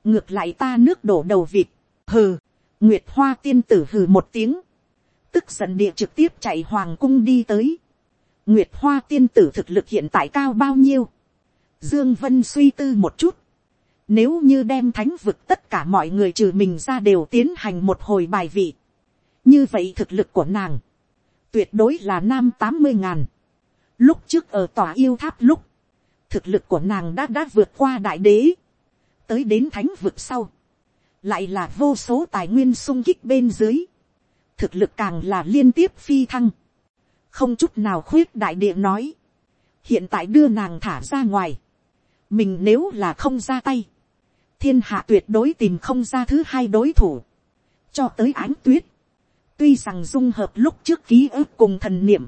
ngược lại ta nước đổ đầu vịt, hừ, nguyệt hoa tiên tử hừ một tiếng, tức giận địa trực tiếp chạy hoàng cung đi tới, nguyệt hoa tiên tử thực lực hiện tại cao bao nhiêu, dương vân suy tư một chút, nếu như đem thánh vực tất cả mọi người trừ mình ra đều tiến hành một hồi bài vị, như vậy thực lực của nàng, tuyệt đối là nam tám mươi ngàn, lúc trước ở tòa yêu tháp lúc, thực lực của nàng đã đã vượt qua đại đế, tới đến thánh vực sau, lại là vô số tài nguyên sung kích bên dưới, thực lực càng là liên tiếp phi thăng, không chút nào khuyết đại địa nói, hiện tại đưa nàng thả ra ngoài, mình nếu là không ra tay, thiên hạ tuyệt đối tìm không ra thứ hai đối thủ, cho tới ánh tuyết, tuy rằng dung hợp lúc trước ký ức cùng thần niệm,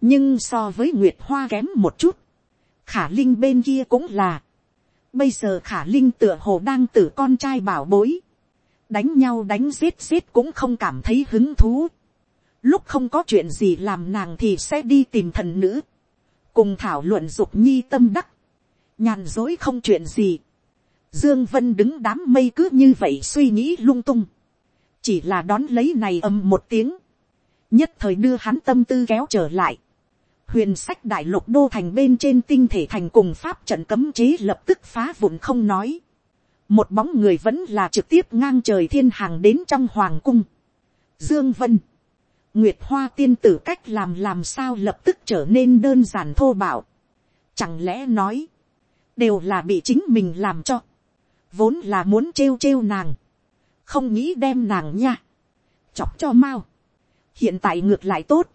nhưng so với nguyệt hoa kém một chút, khả linh bên kia cũng là, bây giờ khả linh tựa hồ đang tử con trai bảo bối, đánh nhau đánh giết giết cũng không cảm thấy hứng thú, lúc không có chuyện gì làm nàng thì sẽ đi tìm thần nữ, cùng thảo luận dục nhi tâm đắc, nhàn dối không chuyện gì, dương vân đứng đám mây cứ như vậy suy nghĩ lung tung, chỉ là đón lấy này ầm một tiếng, nhất thời đưa hắn tâm tư kéo trở lại, huyền sách đại lục đô thành bên trên tinh thể thành cùng pháp trận cấm chế lập tức phá vụn không nói. một bóng người vẫn là trực tiếp ngang trời thiên hàng đến trong hoàng cung. dương vân, nguyệt hoa tiên tử cách làm làm sao lập tức trở nên đơn giản thô bạo. chẳng lẽ nói, đều là bị chính mình làm cho, vốn là muốn trêu trêu nàng, không nghĩ đem nàng nha, chọc cho mau. hiện tại ngược lại tốt,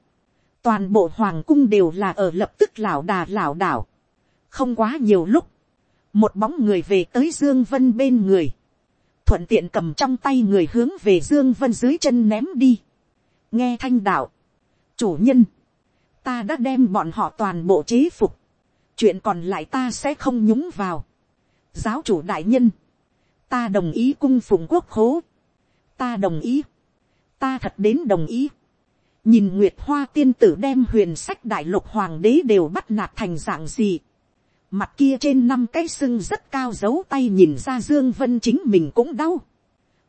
toàn bộ hoàng cung đều là ở lập tức lảo đà lảo đảo. không quá nhiều lúc, một bóng người về tới dương vân bên người, thuận tiện cầm trong tay người hướng về dương vân dưới chân ném đi. nghe thanh đạo, chủ nhân, ta đã đem bọn họ toàn bộ chế phục, chuyện còn lại ta sẽ không nhúng vào. giáo chủ đại nhân, ta đồng ý cung phụng quốc hố, ta đồng ý, ta thật đến đồng ý nhìn nguyệt hoa tiên tử đem huyền sách đại lục hoàng đế đều bắt nạt thành dạng gì. mặt kia trên năm cái sưng rất cao giấu tay nhìn ra dương vân chính mình cũng đau.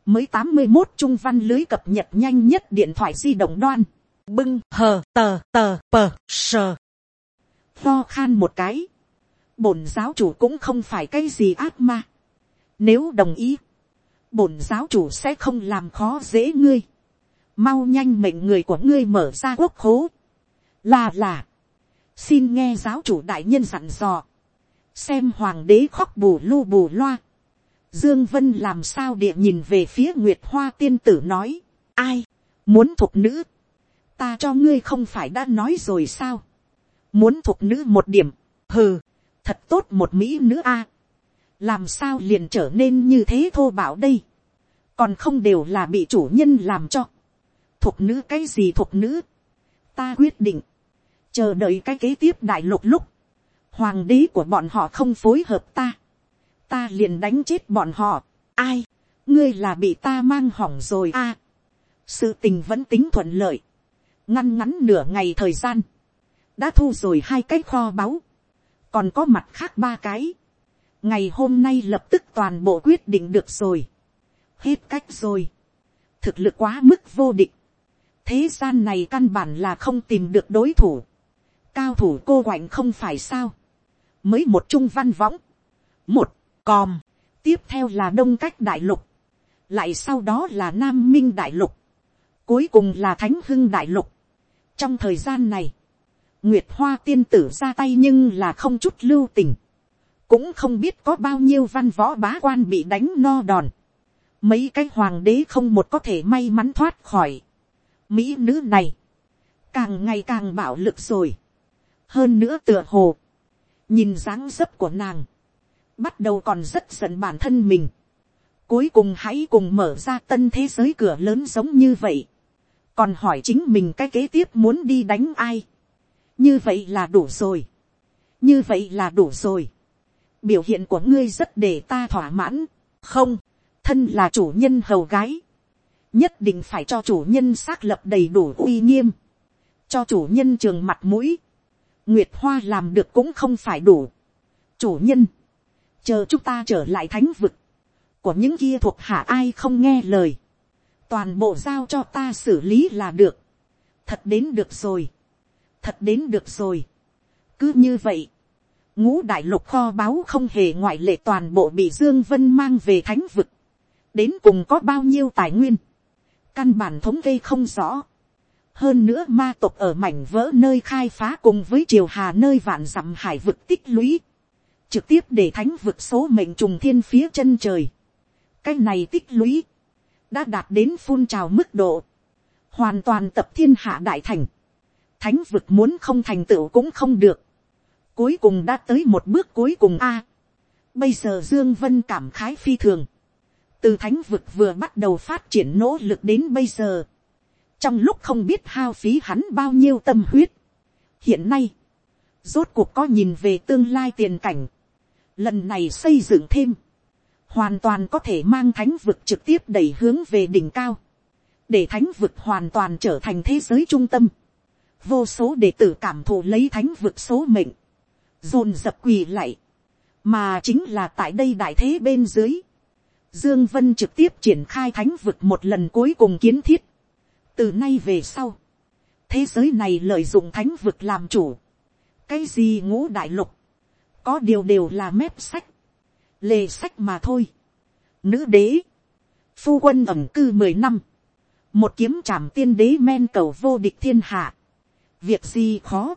mới tám mươi một trung văn lưới cập nhật nhanh nhất điện thoại di động đoan. bưng hờ tờ tờ pờ sờ. lo khan một cái. bổn giáo chủ cũng không phải cái gì ác ma. nếu đồng ý, bổn giáo chủ sẽ không làm khó dễ ngươi mau nhanh mệnh người của ngươi mở ra quốc khố. là là, xin nghe giáo chủ đại nhân dặn dò, xem hoàng đế khóc bù lu bù loa. Dương Vân làm sao địa nhìn về phía Nguyệt Hoa tiên tử nói, ai, muốn thuộc nữ, ta cho ngươi không phải đã nói rồi sao, muốn thuộc nữ một điểm, hừ, thật tốt một mỹ nữ a, làm sao liền trở nên như thế thô bạo đây, còn không đều là bị chủ nhân làm cho, thuộc nữ cái gì thuộc nữ. Ta quyết định. Chờ đợi cái kế tiếp đại lục lúc. Hoàng đế của bọn họ không phối hợp ta. Ta liền đánh chết bọn họ. Ai? Ngươi là bị ta mang hỏng rồi a Sự tình vẫn tính thuận lợi. Ngăn ngắn nửa ngày thời gian. Đã thu rồi hai cái kho báu. Còn có mặt khác ba cái. Ngày hôm nay lập tức toàn bộ quyết định được rồi. Hết cách rồi thực lực quá mức vô địch thế gian này căn bản là không tìm được đối thủ, cao thủ cô quạnh không phải sao, mới một trung văn võng, một còm, tiếp theo là đông cách đại lục, lại sau đó là nam minh đại lục, cuối cùng là thánh hưng đại lục. trong thời gian này, nguyệt hoa tiên tử ra tay nhưng là không chút lưu tình, cũng không biết có bao nhiêu văn võ bá quan bị đánh no đòn, mấy cái hoàng đế không một có thể may mắn thoát khỏi, Mỹ nữ này, càng ngày càng bạo lực rồi. Hơn nữa tựa hồ, nhìn dáng dấp của nàng, bắt đầu còn rất giận bản thân mình. Cuối cùng hãy cùng mở ra tân thế giới cửa lớn giống như vậy. Còn hỏi chính mình cái kế tiếp muốn đi đánh ai. Như vậy là đủ rồi. Như vậy là đủ rồi. Biểu hiện của ngươi rất để ta thỏa mãn. Không, thân là chủ nhân hầu gái nhất định phải cho chủ nhân xác lập đầy đủ uy nghiêm, cho chủ nhân trường mặt mũi, nguyệt hoa làm được cũng không phải đủ. chủ nhân, chờ chúng ta trở lại thánh vực, của những kia thuộc hạ ai không nghe lời, toàn bộ giao cho ta xử lý là được, thật đến được rồi, thật đến được rồi, cứ như vậy, ngũ đại lục kho báu không hề ngoại lệ toàn bộ bị dương vân mang về thánh vực, đến cùng có bao nhiêu tài nguyên, căn bản thống kê không rõ, hơn nữa ma tộc ở mảnh vỡ nơi khai phá cùng với triều hà nơi vạn dặm hải vực tích lũy, trực tiếp để thánh vực số mệnh trùng thiên phía chân trời. cái này tích lũy, đã đạt đến phun trào mức độ, hoàn toàn tập thiên hạ đại thành, thánh vực muốn không thành tựu cũng không được, cuối cùng đã tới một bước cuối cùng a. bây giờ dương vân cảm khái phi thường, từ thánh vực vừa bắt đầu phát triển nỗ lực đến bây giờ, trong lúc không biết hao phí hắn bao nhiêu tâm huyết. hiện nay, rốt cuộc có nhìn về tương lai tiền cảnh, lần này xây dựng thêm, hoàn toàn có thể mang thánh vực trực tiếp đẩy hướng về đỉnh cao, để thánh vực hoàn toàn trở thành thế giới trung tâm, vô số đệ tử cảm thụ lấy thánh vực số mệnh, dồn dập quỳ lại, mà chính là tại đây đại thế bên dưới, Dương Vân trực tiếp triển khai thánh vực một lần cuối cùng kiến thiết. Từ nay về sau, thế giới này lợi dụng thánh vực làm chủ. Cái gì ngũ đại lục, có điều đều là mép sách, lề sách mà thôi. Nữ đế, phu quân ẩm cư mười năm, một kiếm trảm tiên đế men cầu vô địch thiên hạ. Việc gì khó,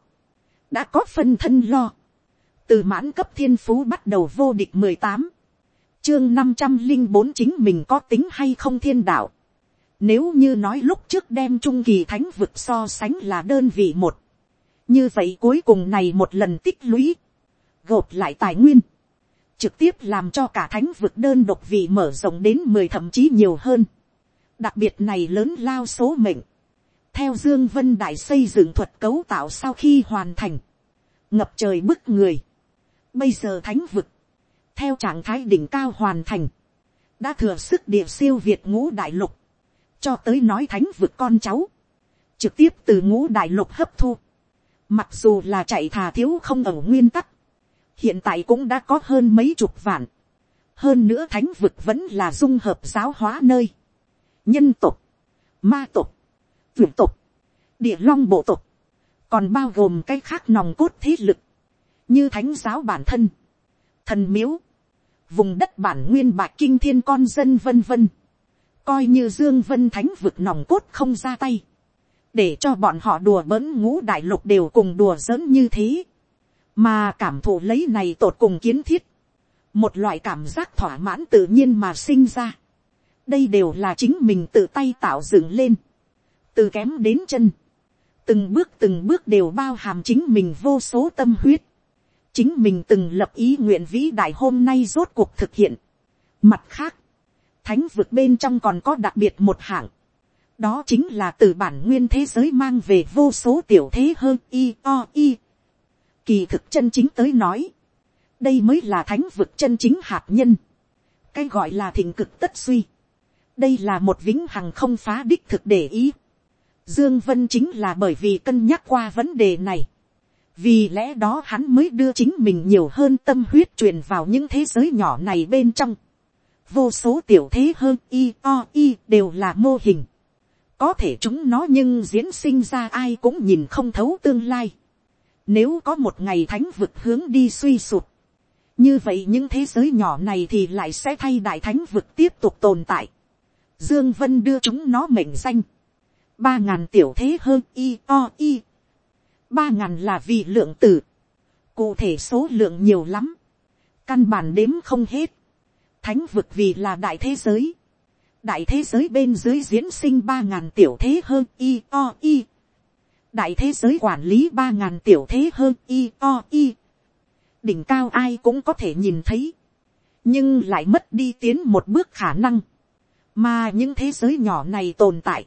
đã có phân thân lo. Từ mãn cấp thiên phú bắt đầu vô địch mười tám chương năm trăm linh bốn chính mình có tính hay không thiên đạo. Nếu như nói lúc trước đem trung kỳ thánh vực so sánh là đơn vị một. Như vậy cuối cùng này một lần tích lũy. Gộp lại tài nguyên. Trực tiếp làm cho cả thánh vực đơn độc vị mở rộng đến mười thậm chí nhiều hơn. Đặc biệt này lớn lao số mệnh. Theo Dương Vân Đại xây dựng thuật cấu tạo sau khi hoàn thành. Ngập trời bức người. Bây giờ thánh vực theo trạng thái đỉnh cao hoàn thành, đã thừa sức địa siêu việt ngũ đại lục, cho tới nói thánh vực con cháu, trực tiếp từ ngũ đại lục hấp thu, mặc dù là chạy thà thiếu không ở nguyên tắc, hiện tại cũng đã có hơn mấy chục vạn, hơn nữa thánh vực vẫn là dung hợp giáo hóa nơi, nhân tục, ma tục, tuyển tục, địa long bộ tục, còn bao gồm cái khác nòng cốt thế lực, như thánh giáo bản thân, thần miếu, vùng đất bản nguyên bạc kinh thiên con dân vân vân, coi như dương vân thánh vực nòng cốt không ra tay, để cho bọn họ đùa bỡn ngũ đại lục đều cùng đùa giỡn như thế, mà cảm thụ lấy này tột cùng kiến thiết, một loại cảm giác thỏa mãn tự nhiên mà sinh ra, đây đều là chính mình tự tay tạo dựng lên, từ kém đến chân, từng bước từng bước đều bao hàm chính mình vô số tâm huyết, chính mình từng lập ý nguyện vĩ đại hôm nay rốt cuộc thực hiện. Mặt khác, thánh vực bên trong còn có đặc biệt một hạng. Đó chính là từ bản nguyên thế giới mang về vô số tiểu thế hơn y o y. Kỳ thực chân chính tới nói. Đây mới là thánh vực chân chính hạt nhân. Cái gọi là thịnh cực tất suy. Đây là một vĩnh hằng không phá đích thực để ý. Dương Vân chính là bởi vì cân nhắc qua vấn đề này vì lẽ đó hắn mới đưa chính mình nhiều hơn tâm huyết truyền vào những thế giới nhỏ này bên trong. vô số tiểu thế hơn y o y đều là mô hình. có thể chúng nó nhưng diễn sinh ra ai cũng nhìn không thấu tương lai. nếu có một ngày thánh vực hướng đi suy sụp, như vậy những thế giới nhỏ này thì lại sẽ thay đại thánh vực tiếp tục tồn tại. Dương Vân đưa chúng nó mệnh danh. Ba ngàn tiểu thế hơn y o y ba ngàn là vì lượng tử, cụ thể số lượng nhiều lắm, căn bản đếm không hết, thánh vực vì là đại thế giới, đại thế giới bên dưới diễn sinh ba ngàn tiểu thế hơn i o i, đại thế giới quản lý ba ngàn tiểu thế hơn i o i. đỉnh cao ai cũng có thể nhìn thấy, nhưng lại mất đi tiến một bước khả năng, mà những thế giới nhỏ này tồn tại,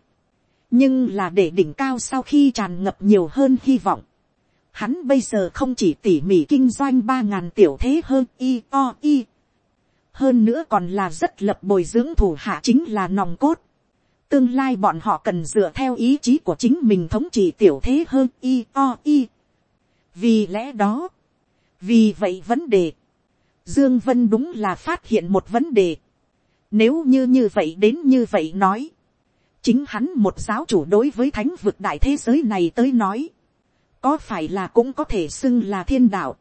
nhưng là để đỉnh cao sau khi tràn ngập nhiều hơn hy vọng. Hắn bây giờ không chỉ tỉ mỉ kinh doanh ba ngàn tiểu thế hơn y o y. Hơn nữa còn là rất lập bồi dưỡng thủ hạ chính là nòng cốt. Tương lai bọn họ cần dựa theo ý chí của chính mình thống trị tiểu thế hơn y o y. Vì lẽ đó, vì vậy vấn đề, Dương Vân đúng là phát hiện một vấn đề. Nếu như như vậy đến như vậy nói. Chính hắn một giáo chủ đối với thánh vực đại thế giới này tới nói. Có phải là cũng có thể xưng là thiên đạo.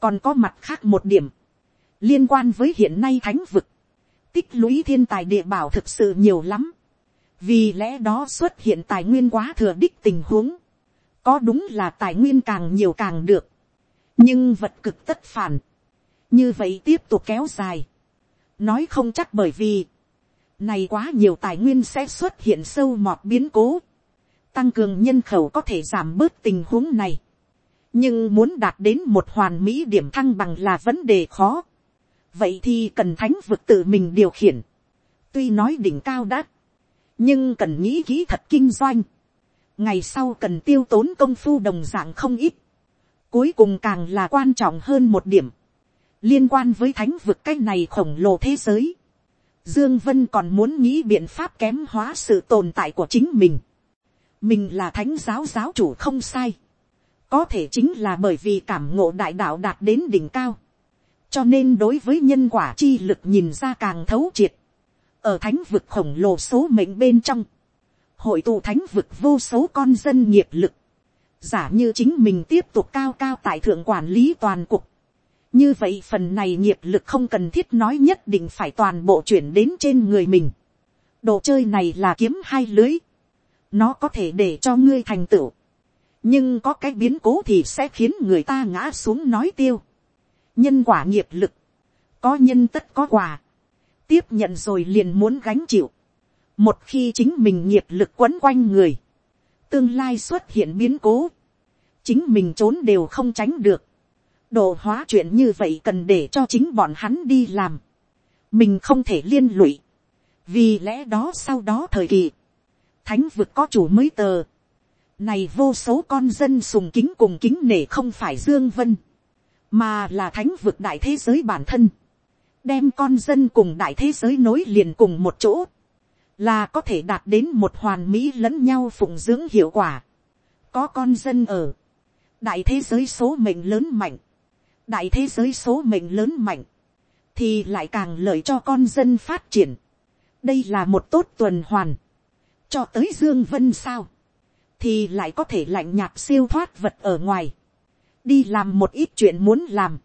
Còn có mặt khác một điểm. Liên quan với hiện nay thánh vực. Tích lũy thiên tài địa bảo thực sự nhiều lắm. Vì lẽ đó xuất hiện tài nguyên quá thừa đích tình huống. Có đúng là tài nguyên càng nhiều càng được. Nhưng vật cực tất phản. Như vậy tiếp tục kéo dài nói không chắc bởi vì, này quá nhiều tài nguyên sẽ xuất hiện sâu mọt biến cố, tăng cường nhân khẩu có thể giảm bớt tình huống này, nhưng muốn đạt đến một hoàn mỹ điểm thăng bằng là vấn đề khó, vậy thì cần thánh vực tự mình điều khiển, tuy nói đỉnh cao đã, nhưng cần nghĩ kỹ thật kinh doanh, ngày sau cần tiêu tốn công phu đồng dạng không ít, cuối cùng càng là quan trọng hơn một điểm, liên quan với thánh vực cái này khổng lồ thế giới, dương vân còn muốn nghĩ biện pháp kém hóa sự tồn tại của chính mình. mình là thánh giáo giáo chủ không sai, có thể chính là bởi vì cảm ngộ đại đạo đạt đến đỉnh cao, cho nên đối với nhân quả chi lực nhìn ra càng thấu triệt, ở thánh vực khổng lồ số mệnh bên trong, hội tụ thánh vực vô số con dân nghiệp lực, giả như chính mình tiếp tục cao cao tại thượng quản lý toàn cục, như vậy phần này nghiệp lực không cần thiết nói nhất định phải toàn bộ chuyển đến trên người mình. đồ chơi này là kiếm hai lưới. nó có thể để cho ngươi thành tựu. nhưng có cái biến cố thì sẽ khiến người ta ngã xuống nói tiêu. nhân quả nghiệp lực. có nhân tất có quả. tiếp nhận rồi liền muốn gánh chịu. một khi chính mình nghiệp lực quấn quanh người. tương lai xuất hiện biến cố. chính mình trốn đều không tránh được Đồ hóa chuyện như vậy cần để cho chính bọn hắn đi làm. Mình không thể liên lụy. Vì lẽ đó sau đó thời kỳ. Thánh vực có chủ mới tờ. Này vô số con dân sùng kính cùng kính nể không phải Dương Vân. Mà là thánh vực đại thế giới bản thân. Đem con dân cùng đại thế giới nối liền cùng một chỗ. Là có thể đạt đến một hoàn mỹ lẫn nhau phụng dưỡng hiệu quả. Có con dân ở. Đại thế giới số mệnh lớn mạnh đại thế giới số mệnh lớn mạnh, thì lại càng lợi cho con dân phát triển. đây là một tốt tuần hoàn, cho tới dương vân sao, thì lại có thể lạnh nhạt siêu thoát vật ở ngoài, đi làm một ít chuyện muốn làm.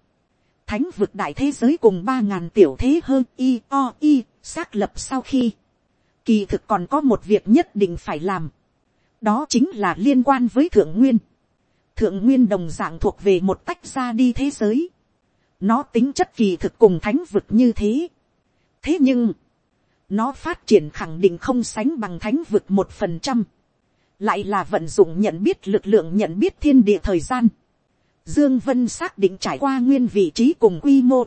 thánh vực đại thế giới cùng ba ngàn tiểu thế hơn i o i xác lập sau khi, kỳ thực còn có một việc nhất định phải làm, đó chính là liên quan với thượng nguyên thượng nguyên đồng dạng thuộc về một tách ra đi thế giới. nó tính chất kỳ thực cùng thánh vực như thế. thế nhưng, nó phát triển khẳng định không sánh bằng thánh vực một phần trăm. lại là vận dụng nhận biết lực lượng nhận biết thiên địa thời gian. dương vân xác định trải qua nguyên vị trí cùng quy mô.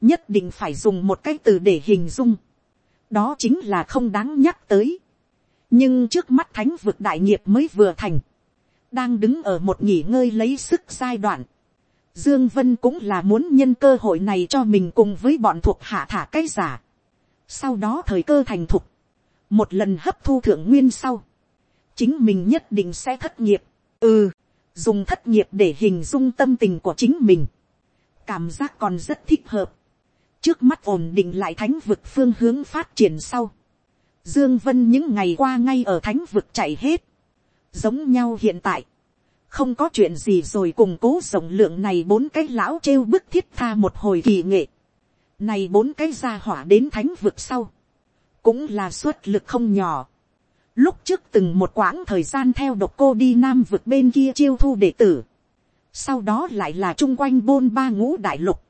nhất định phải dùng một cái từ để hình dung. đó chính là không đáng nhắc tới. nhưng trước mắt thánh vực đại nghiệp mới vừa thành đang đứng ở một nghỉ ngơi lấy sức giai đoạn. Dương Vân cũng là muốn nhân cơ hội này cho mình cùng với bọn thuộc hạ thả cái giả. Sau đó thời cơ thành thục. Một lần hấp thu thượng nguyên sau. Chính mình nhất định sẽ thất nghiệp. Ừ, dùng thất nghiệp để hình dung tâm tình của chính mình. Cảm giác còn rất thích hợp. Trước mắt ổn định lại thánh vực phương hướng phát triển sau. Dương Vân những ngày qua ngay ở thánh vực chạy hết giống nhau hiện tại, không có chuyện gì rồi cùng cố rộng lượng này bốn cái lão trêu bức thiết tha một hồi kỳ nghệ, này bốn cái gia hỏa đến thánh vực sau, cũng là suất lực không nhỏ. Lúc trước từng một quãng thời gian theo độc cô đi nam vực bên kia chiêu thu đệ tử. Sau đó lại là chung quanh bôn ba ngũ đại lục.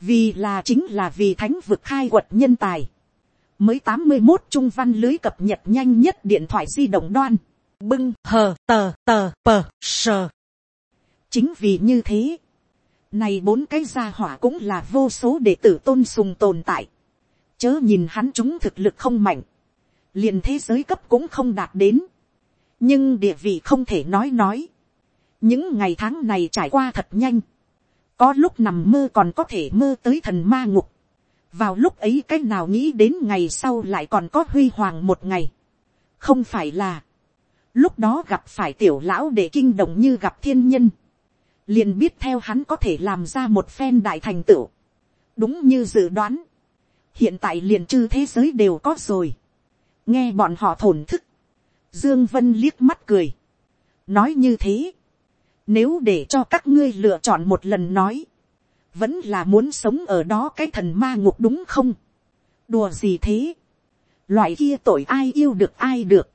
Vì là chính là vì thánh vực khai quật nhân tài. Mới tám mươi một trung văn lưới cập nhật nhanh nhất điện thoại di động đoan bưng hờ tờ tờ pờ sờ. chính vì như thế, này bốn cái gia hỏa cũng là vô số đệ tử tôn sùng tồn tại. chớ nhìn hắn chúng thực lực không mạnh, liền thế giới cấp cũng không đạt đến. nhưng địa vị không thể nói nói. những ngày tháng này trải qua thật nhanh. có lúc nằm mơ còn có thể mơ tới thần ma ngục. vào lúc ấy cái nào nghĩ đến ngày sau lại còn có huy hoàng một ngày. không phải là, lúc đó gặp phải tiểu lão để kinh động như gặp thiên nhân, liền biết theo hắn có thể làm ra một phen đại thành tựu, đúng như dự đoán, hiện tại liền chư thế giới đều có rồi, nghe bọn họ thổn thức, dương vân liếc mắt cười, nói như thế, nếu để cho các ngươi lựa chọn một lần nói, vẫn là muốn sống ở đó cái thần ma ngục đúng không, đùa gì thế, loại kia tội ai yêu được ai được,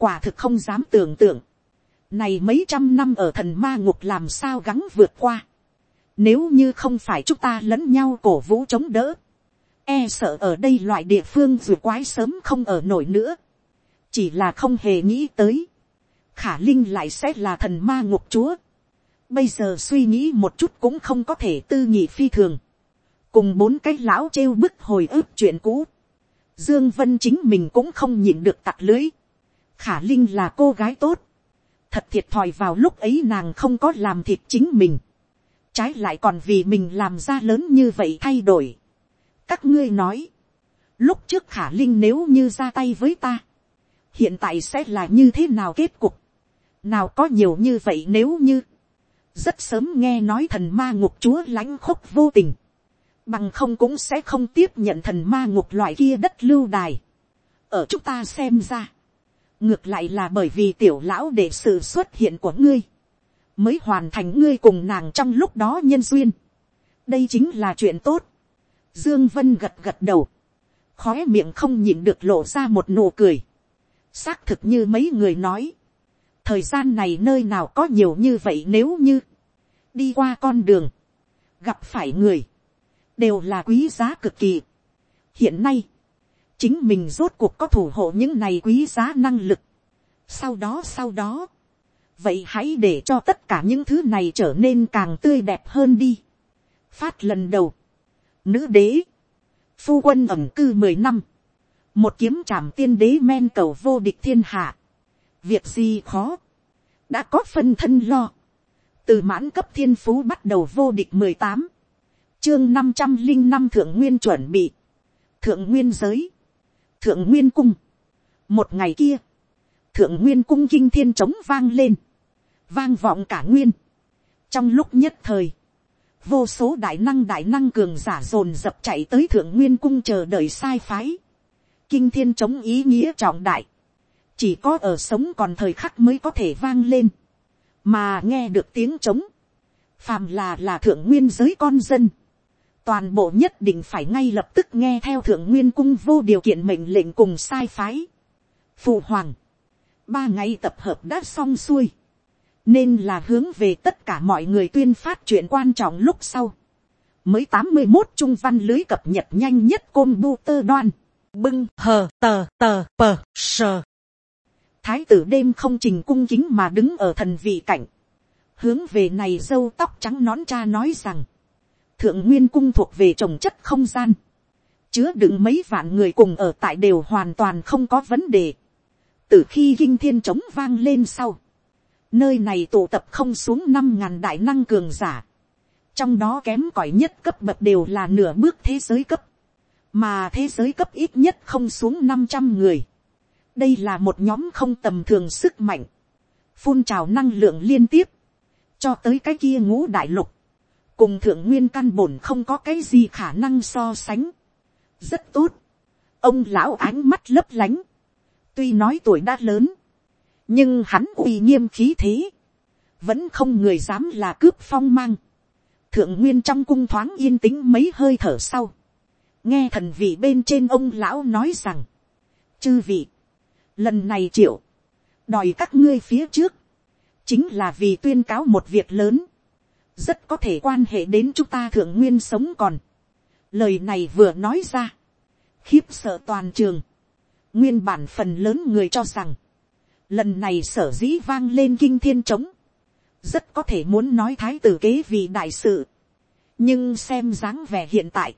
quả thực không dám tưởng tượng, này mấy trăm năm ở thần ma ngục làm sao gắng vượt qua, nếu như không phải chúng ta lẫn nhau cổ vũ chống đỡ, e sợ ở đây loại địa phương dù quái sớm không ở nổi nữa, chỉ là không hề nghĩ tới, khả linh lại sẽ là thần ma ngục chúa, bây giờ suy nghĩ một chút cũng không có thể tư nhị phi thường, cùng bốn cái lão trêu bức hồi ức chuyện cũ, Dương Vân chính mình cũng không nhịn được tặc lưới. Khả Linh là cô gái tốt. Thật thiệt thòi vào lúc ấy nàng không có làm thịt chính mình. Trái lại còn vì mình làm ra lớn như vậy thay đổi. Các ngươi nói. Lúc trước Khả Linh nếu như ra tay với ta. Hiện tại sẽ là như thế nào kết cục. Nào có nhiều như vậy nếu như. Rất sớm nghe nói thần ma ngục chúa lãnh khúc vô tình bằng không cũng sẽ không tiếp nhận thần ma ngục loại kia đất lưu đài. ở chúng ta xem ra, ngược lại là bởi vì tiểu lão để sự xuất hiện của ngươi, mới hoàn thành ngươi cùng nàng trong lúc đó nhân duyên. đây chính là chuyện tốt. dương vân gật gật đầu, khó miệng không nhịn được lộ ra một nụ cười. xác thực như mấy người nói, thời gian này nơi nào có nhiều như vậy nếu như đi qua con đường, gặp phải người, đều là quý giá cực kỳ. hiện nay, chính mình rốt cuộc có thủ hộ những này quý giá năng lực. sau đó sau đó, vậy hãy để cho tất cả những thứ này trở nên càng tươi đẹp hơn đi. phát lần đầu, nữ đế, phu quân ẩm cư mười năm, một kiếm trảm tiên đế men cầu vô địch thiên hạ, việc gì khó, đã có phân thân lo, từ mãn cấp thiên phú bắt đầu vô địch mười tám, chương năm trăm linh năm thượng nguyên chuẩn bị, thượng nguyên giới, thượng nguyên cung. một ngày kia, thượng nguyên cung kinh thiên trống vang lên, vang vọng cả nguyên. trong lúc nhất thời, vô số đại năng đại năng cường giả dồn dập chạy tới thượng nguyên cung chờ đợi sai phái. kinh thiên trống ý nghĩa trọng đại, chỉ có ở sống còn thời khắc mới có thể vang lên, mà nghe được tiếng trống, phàm là là thượng nguyên giới con dân, toàn bộ nhất định phải ngay lập tức nghe theo thượng nguyên cung vô điều kiện mệnh lệnh cùng sai phái. phụ hoàng, ba ngày tập hợp đã xong xuôi, nên là hướng về tất cả mọi người tuyên phát chuyện quan trọng lúc sau. mới tám mươi một trung văn lưới cập nhật nhanh nhất côn bu tơ đoan, bưng hờ tờ tờ pờ sờ. thái tử đêm không trình cung kính mà đứng ở thần vị cảnh, hướng về này dâu tóc trắng nón cha nói rằng, thượng nguyên cung thuộc về trồng chất không gian, chứa đựng mấy vạn người cùng ở tại đều hoàn toàn không có vấn đề. từ khi kinh thiên trống vang lên sau, nơi này tụ tập không xuống năm ngàn đại năng cường giả, trong đó kém cỏi nhất cấp bậc đều là nửa bước thế giới cấp, mà thế giới cấp ít nhất không xuống năm trăm người. đây là một nhóm không tầm thường sức mạnh, phun trào năng lượng liên tiếp, cho tới cái kia ngũ đại lục, cùng thượng nguyên căn bổn không có cái gì khả năng so sánh. rất tốt. ông lão ánh mắt lấp lánh. tuy nói tuổi đã lớn, nhưng hắn uy nghiêm khí thế, vẫn không người dám là cướp phong mang. thượng nguyên trong cung thoáng yên tĩnh mấy hơi thở sau. nghe thần vị bên trên ông lão nói rằng, chư vị, lần này triệu, đòi các ngươi phía trước, chính là vì tuyên cáo một việc lớn, rất có thể quan hệ đến chúng ta thượng nguyên sống còn. lời này vừa nói ra, khiếp sợ toàn trường, nguyên bản phần lớn người cho rằng, lần này sở dĩ vang lên kinh thiên trống, rất có thể muốn nói thái tử kế vì đại sự, nhưng xem dáng vẻ hiện tại,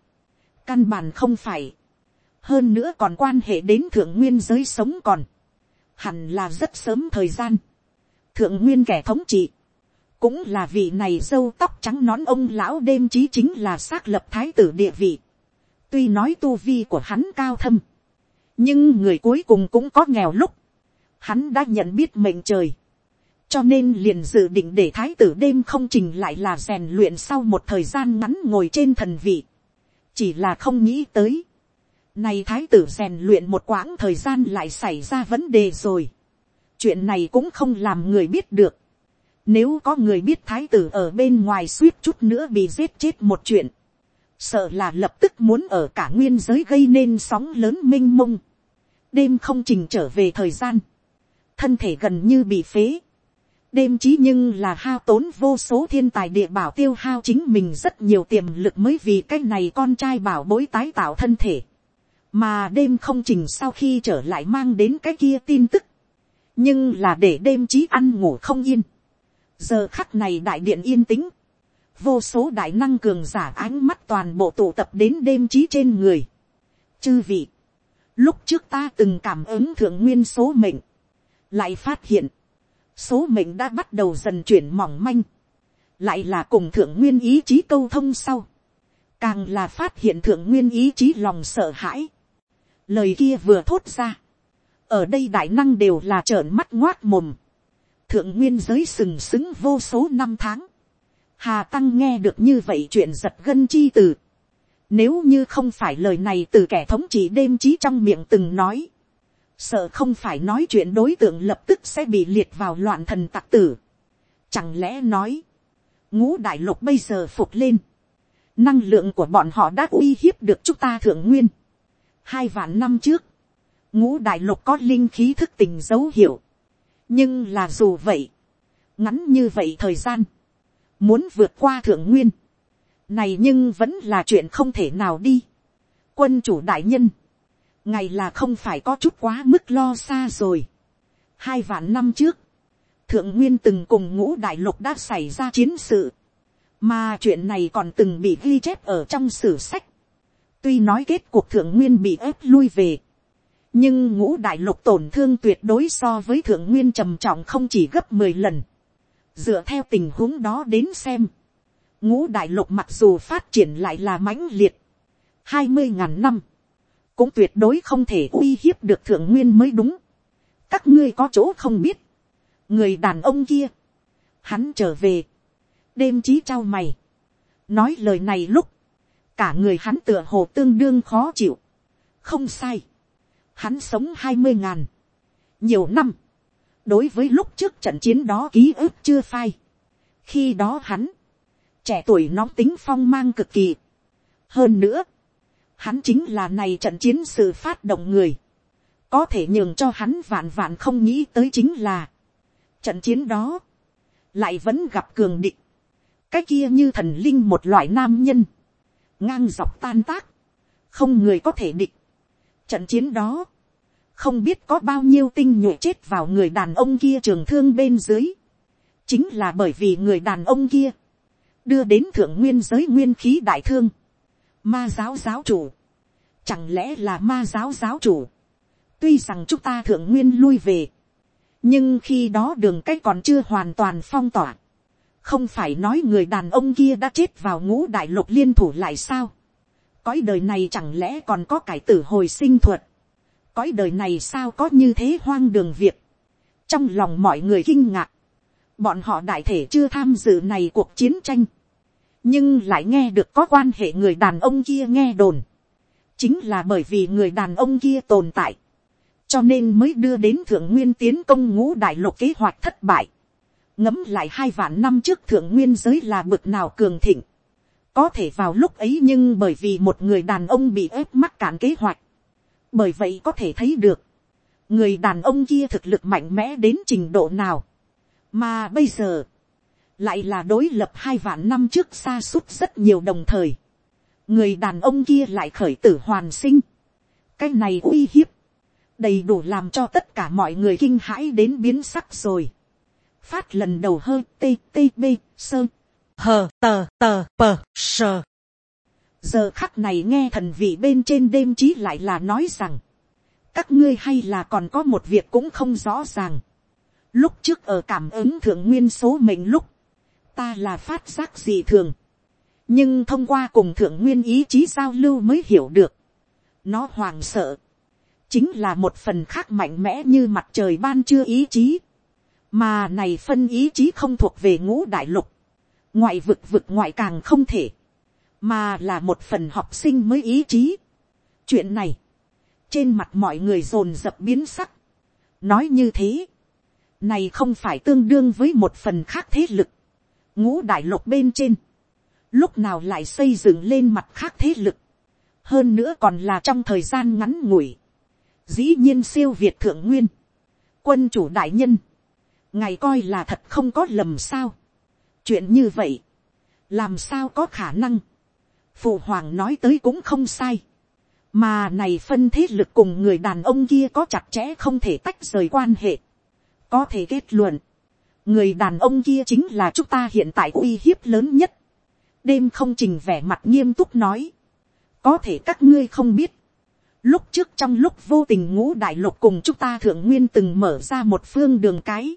căn bản không phải, hơn nữa còn quan hệ đến thượng nguyên giới sống còn, hẳn là rất sớm thời gian, thượng nguyên kẻ thống trị, cũng là vị này dâu tóc trắng nón ông lão đêm chí chính là xác lập thái tử địa vị. tuy nói tu vi của hắn cao thâm, nhưng người cuối cùng cũng có nghèo lúc, hắn đã nhận biết mệnh trời, cho nên liền dự định để thái tử đêm không trình lại là rèn luyện sau một thời gian ngắn ngồi trên thần vị, chỉ là không nghĩ tới, Này thái tử rèn luyện một quãng thời gian lại xảy ra vấn đề rồi. Chuyện này cũng không làm người biết được. Nếu có người biết thái tử ở bên ngoài suýt chút nữa bị giết chết một chuyện. Sợ là lập tức muốn ở cả nguyên giới gây nên sóng lớn minh mông. Đêm không trình trở về thời gian. Thân thể gần như bị phế. Đêm chí nhưng là hao tốn vô số thiên tài địa bảo tiêu hao chính mình rất nhiều tiềm lực mới vì cái này con trai bảo bối tái tạo thân thể. Mà đêm không trình sau khi trở lại mang đến cái kia tin tức. Nhưng là để đêm chí ăn ngủ không yên giờ khắc này đại điện yên tĩnh, vô số đại năng cường giả ánh mắt toàn bộ tụ tập đến đêm trí trên người. chư vị, lúc trước ta từng cảm ứng thượng nguyên số mệnh, lại phát hiện, số mệnh đã bắt đầu dần chuyển mỏng manh, lại là cùng thượng nguyên ý chí câu thông sau, càng là phát hiện thượng nguyên ý chí lòng sợ hãi. lời kia vừa thốt ra, ở đây đại năng đều là trợn mắt ngoác mồm, thượng nguyên giới sừng sững vô số năm tháng. Hà Tăng nghe được như vậy chuyện giật gân chi từ. Nếu như không phải lời này từ kẻ thống trị đêm trí trong miệng từng nói. Sợ không phải nói chuyện đối tượng lập tức sẽ bị liệt vào loạn thần tặc tử. Chẳng lẽ nói. Ngũ đại lục bây giờ phục lên. Năng lượng của bọn họ đã uy hiếp được chúng ta thượng nguyên. Hai vạn năm trước. Ngũ đại lục có linh khí thức tình dấu hiệu nhưng là dù vậy, ngắn như vậy thời gian, muốn vượt qua thượng nguyên, này nhưng vẫn là chuyện không thể nào đi. quân chủ đại nhân, ngày là không phải có chút quá mức lo xa rồi. hai vạn năm trước, thượng nguyên từng cùng ngũ đại lục đã xảy ra chiến sự, mà chuyện này còn từng bị ghi chép ở trong sử sách. tuy nói kết cuộc thượng nguyên bị ép lui về, nhưng ngũ đại lục tổn thương tuyệt đối so với thượng nguyên trầm trọng không chỉ gấp mười lần. dựa theo tình huống đó đến xem, ngũ đại lục mặc dù phát triển lại là mãnh liệt, hai mươi ngàn năm, cũng tuyệt đối không thể uy hiếp được thượng nguyên mới đúng. các ngươi có chỗ không biết, người đàn ông kia, hắn trở về, đêm trí trao mày, nói lời này lúc, cả người hắn tựa hồ tương đương khó chịu, không sai, hắn sống hai mươi ngàn, nhiều năm, đối với lúc trước trận chiến đó ký ức chưa phai, khi đó hắn, trẻ tuổi nóng tính phong mang cực kỳ, hơn nữa, hắn chính là này trận chiến sự phát động người, có thể nhường cho hắn vạn vạn không nghĩ tới chính là, trận chiến đó, lại vẫn gặp cường địch, cái kia như thần linh một loại nam nhân, ngang dọc tan tác, không người có thể địch. Trận chiến đó, không biết có bao nhiêu tinh nhuệ chết vào người đàn ông kia trường thương bên dưới. chính là bởi vì người đàn ông kia, đưa đến thượng nguyên giới nguyên khí đại thương, ma giáo giáo chủ, chẳng lẽ là ma giáo giáo chủ, tuy rằng chúng ta thượng nguyên lui về, nhưng khi đó đường cách còn chưa hoàn toàn phong tỏa, không phải nói người đàn ông kia đã chết vào ngũ đại lục liên thủ lại sao, cõi đời này chẳng lẽ còn có cải tử hồi sinh thuật, cõi đời này sao có như thế hoang đường việc. trong lòng mọi người kinh ngạc, bọn họ đại thể chưa tham dự này cuộc chiến tranh, nhưng lại nghe được có quan hệ người đàn ông kia nghe đồn, chính là bởi vì người đàn ông kia tồn tại, cho nên mới đưa đến thượng nguyên tiến công ngũ đại lục kế hoạch thất bại, ngấm lại hai vạn năm trước thượng nguyên giới là bực nào cường thịnh, có thể vào lúc ấy nhưng bởi vì một người đàn ông bị ép mắc cản kế hoạch, bởi vậy có thể thấy được, người đàn ông kia thực lực mạnh mẽ đến trình độ nào, mà bây giờ, lại là đối lập hai vạn năm trước xa suốt rất nhiều đồng thời, người đàn ông kia lại khởi tử hoàn sinh, cái này uy hiếp, đầy đủ làm cho tất cả mọi người kinh hãi đến biến sắc rồi. phát lần đầu hơi tê tê bê sơ hờ tờ tờ pờ sờ. Giờ khắc này nghe thần vị bên trên đêm trí lại là nói rằng, các ngươi hay là còn có một việc cũng không rõ ràng. lúc trước ở cảm ứng thượng nguyên số mệnh lúc, ta là phát giác gì thường, nhưng thông qua cùng thượng nguyên ý chí giao lưu mới hiểu được, nó hoàng sợ, chính là một phần khác mạnh mẽ như mặt trời ban chưa ý chí, mà này phân ý chí không thuộc về ngũ đại lục, ngoại vực vực ngoại càng không thể, mà là một phần học sinh mới ý chí. chuyện này, trên mặt mọi người dồn dập biến sắc, nói như thế, này không phải tương đương với một phần khác thế lực, ngũ đại lục bên trên, lúc nào lại xây dựng lên mặt khác thế lực, hơn nữa còn là trong thời gian ngắn ngủi, dĩ nhiên siêu việt thượng nguyên, quân chủ đại nhân, ngài coi là thật không có lầm sao, chuyện như vậy, làm sao có khả năng, phụ hoàng nói tới cũng không sai, mà này phân thế lực cùng người đàn ông kia có chặt chẽ không thể tách rời quan hệ, có thể kết luận, người đàn ông kia chính là chúng ta hiện tại uy hiếp lớn nhất, đêm không trình vẻ mặt nghiêm túc nói, có thể các ngươi không biết, lúc trước trong lúc vô tình ngũ đại lục cùng chúng ta thượng nguyên từng mở ra một phương đường cái,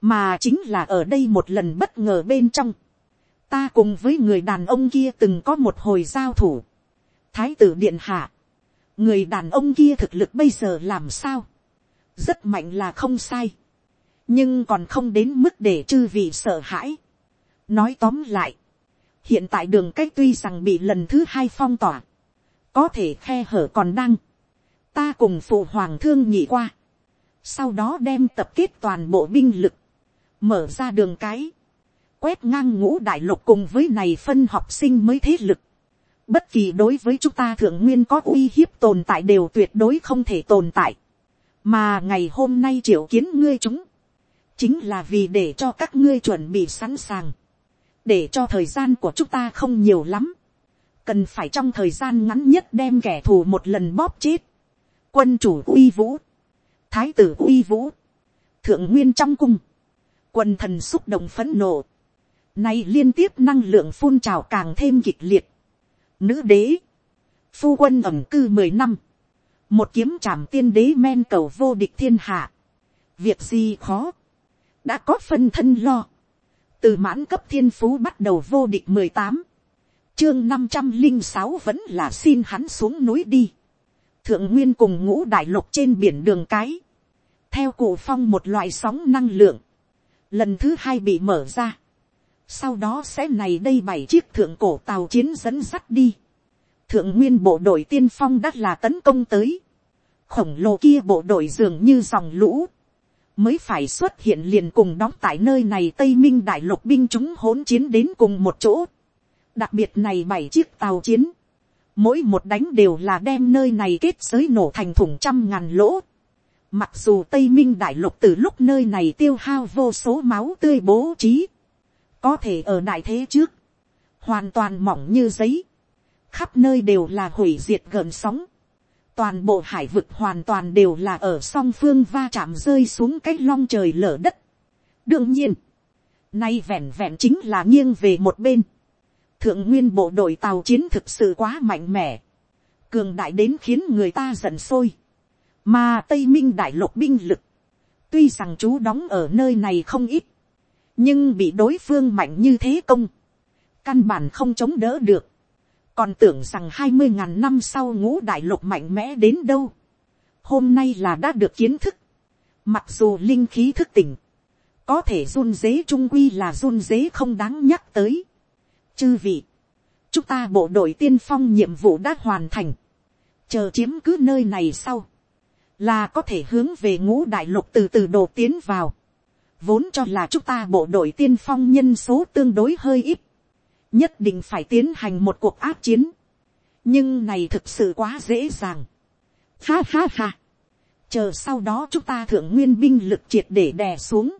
mà chính là ở đây một lần bất ngờ bên trong, ta cùng với người đàn ông kia từng có một hồi giao thủ, thái tử điện hạ, người đàn ông kia thực lực bây giờ làm sao, rất mạnh là không sai, nhưng còn không đến mức để chư vị sợ hãi. nói tóm lại, hiện tại đường cách tuy rằng bị lần thứ hai phong tỏa, có thể khe hở còn đang, ta cùng phụ hoàng thương nhị qua, sau đó đem tập kết toàn bộ binh lực, mở ra đường cái, quét ngang ngũ đại lục cùng với này phân học sinh mới thế lực, bất kỳ đối với chúng ta thượng nguyên có uy hiếp tồn tại đều tuyệt đối không thể tồn tại, mà ngày hôm nay triệu kiến ngươi chúng, chính là vì để cho các ngươi chuẩn bị sẵn sàng, để cho thời gian của chúng ta không nhiều lắm, cần phải trong thời gian ngắn nhất đem kẻ thù một lần bóp chết, quân chủ uy vũ, thái tử uy vũ, thượng nguyên trong cung, quần thần xúc động phấn nộ, nay liên tiếp năng lượng phun trào càng thêm kịch liệt, nữ đế, phu quân ẩm cư mười năm, một kiếm trảm tiên đế men cầu vô địch thiên hạ, việc gì khó, đã có phân thân lo, từ mãn cấp thiên phú bắt đầu vô địch mười tám, chương năm trăm linh sáu vẫn là xin hắn xuống núi đi, thượng nguyên cùng ngũ đại lục trên biển đường cái, theo cổ phong một loại sóng năng lượng, lần thứ hai bị mở ra, sau đó sẽ này đây bảy chiếc thượng cổ tàu chiến dẫn sắt đi, thượng nguyên bộ đội tiên phong đắt là tấn công tới, khổng lồ kia bộ đội dường như dòng lũ, mới phải xuất hiện liền cùng đóng tại nơi này tây minh đại lục binh chúng hỗn chiến đến cùng một chỗ. đặc biệt này bảy chiếc tàu chiến, mỗi một đánh đều là đem nơi này kết giới nổ thành thủng trăm ngàn lỗ mặc dù tây minh đại lục từ lúc nơi này tiêu hao vô số máu tươi bố trí, có thể ở đại thế trước, hoàn toàn mỏng như giấy, khắp nơi đều là hủy diệt gần sóng toàn bộ hải vực hoàn toàn đều là ở song phương va chạm rơi xuống cái long trời lở đất. đương nhiên, nay vẹn vẹn chính là nghiêng về một bên. thượng nguyên bộ đội tàu chiến thực sự quá mạnh mẽ, cường đại đến khiến người ta giận sôi mà tây minh đại lục binh lực, tuy rằng chú đóng ở nơi này không ít, nhưng bị đối phương mạnh như thế công, căn bản không chống đỡ được còn tưởng rằng hai mươi ngàn năm sau ngũ đại lục mạnh mẽ đến đâu. hôm nay là đã được kiến thức. mặc dù linh khí thức tỉnh, có thể run dế trung quy là run dế không đáng nhắc tới. chư vị, chúng ta bộ đội tiên phong nhiệm vụ đã hoàn thành. chờ chiếm cứ nơi này sau, là có thể hướng về ngũ đại lục từ từ đổ tiến vào. vốn cho là chúng ta bộ đội tiên phong nhân số tương đối hơi ít nhất định phải tiến hành một cuộc áp chiến. nhưng này thực sự quá dễ dàng. ha ha ha. chờ sau đó chúng ta thượng nguyên binh lực triệt để đè xuống.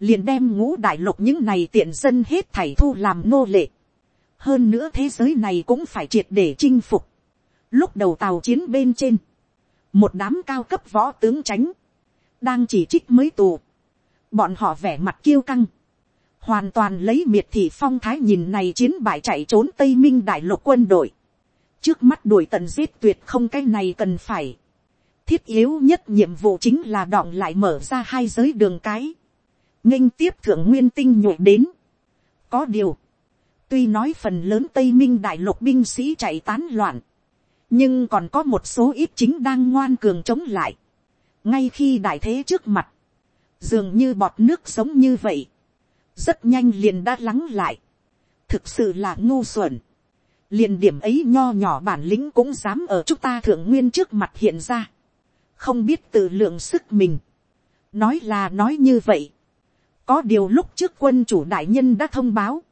liền đem ngũ đại lục những này tiện dân hết thảy thu làm nô lệ. hơn nữa thế giới này cũng phải triệt để chinh phục. lúc đầu tàu chiến bên trên, một đám cao cấp võ tướng tránh, đang chỉ trích mới tù. bọn họ vẻ mặt kiêu căng. Hoàn toàn lấy miệt thị phong thái nhìn này chiến bại chạy trốn tây minh đại lục quân đội, trước mắt đuổi tận giết tuyệt không cái này cần phải, thiết yếu nhất nhiệm vụ chính là đọng lại mở ra hai giới đường cái, nghênh tiếp thượng nguyên tinh nhuệ đến. có điều, tuy nói phần lớn tây minh đại lục binh sĩ chạy tán loạn, nhưng còn có một số ít chính đang ngoan cường chống lại, ngay khi đại thế trước mặt, dường như bọt nước sống như vậy, rất nhanh liền đã lắng lại, thực sự là ngu xuẩn, liền điểm ấy nho nhỏ bản lĩnh cũng dám ở chúng ta thượng nguyên trước mặt hiện ra, không biết tự lượng sức mình, nói là nói như vậy, có điều lúc trước quân chủ đại nhân đã thông báo,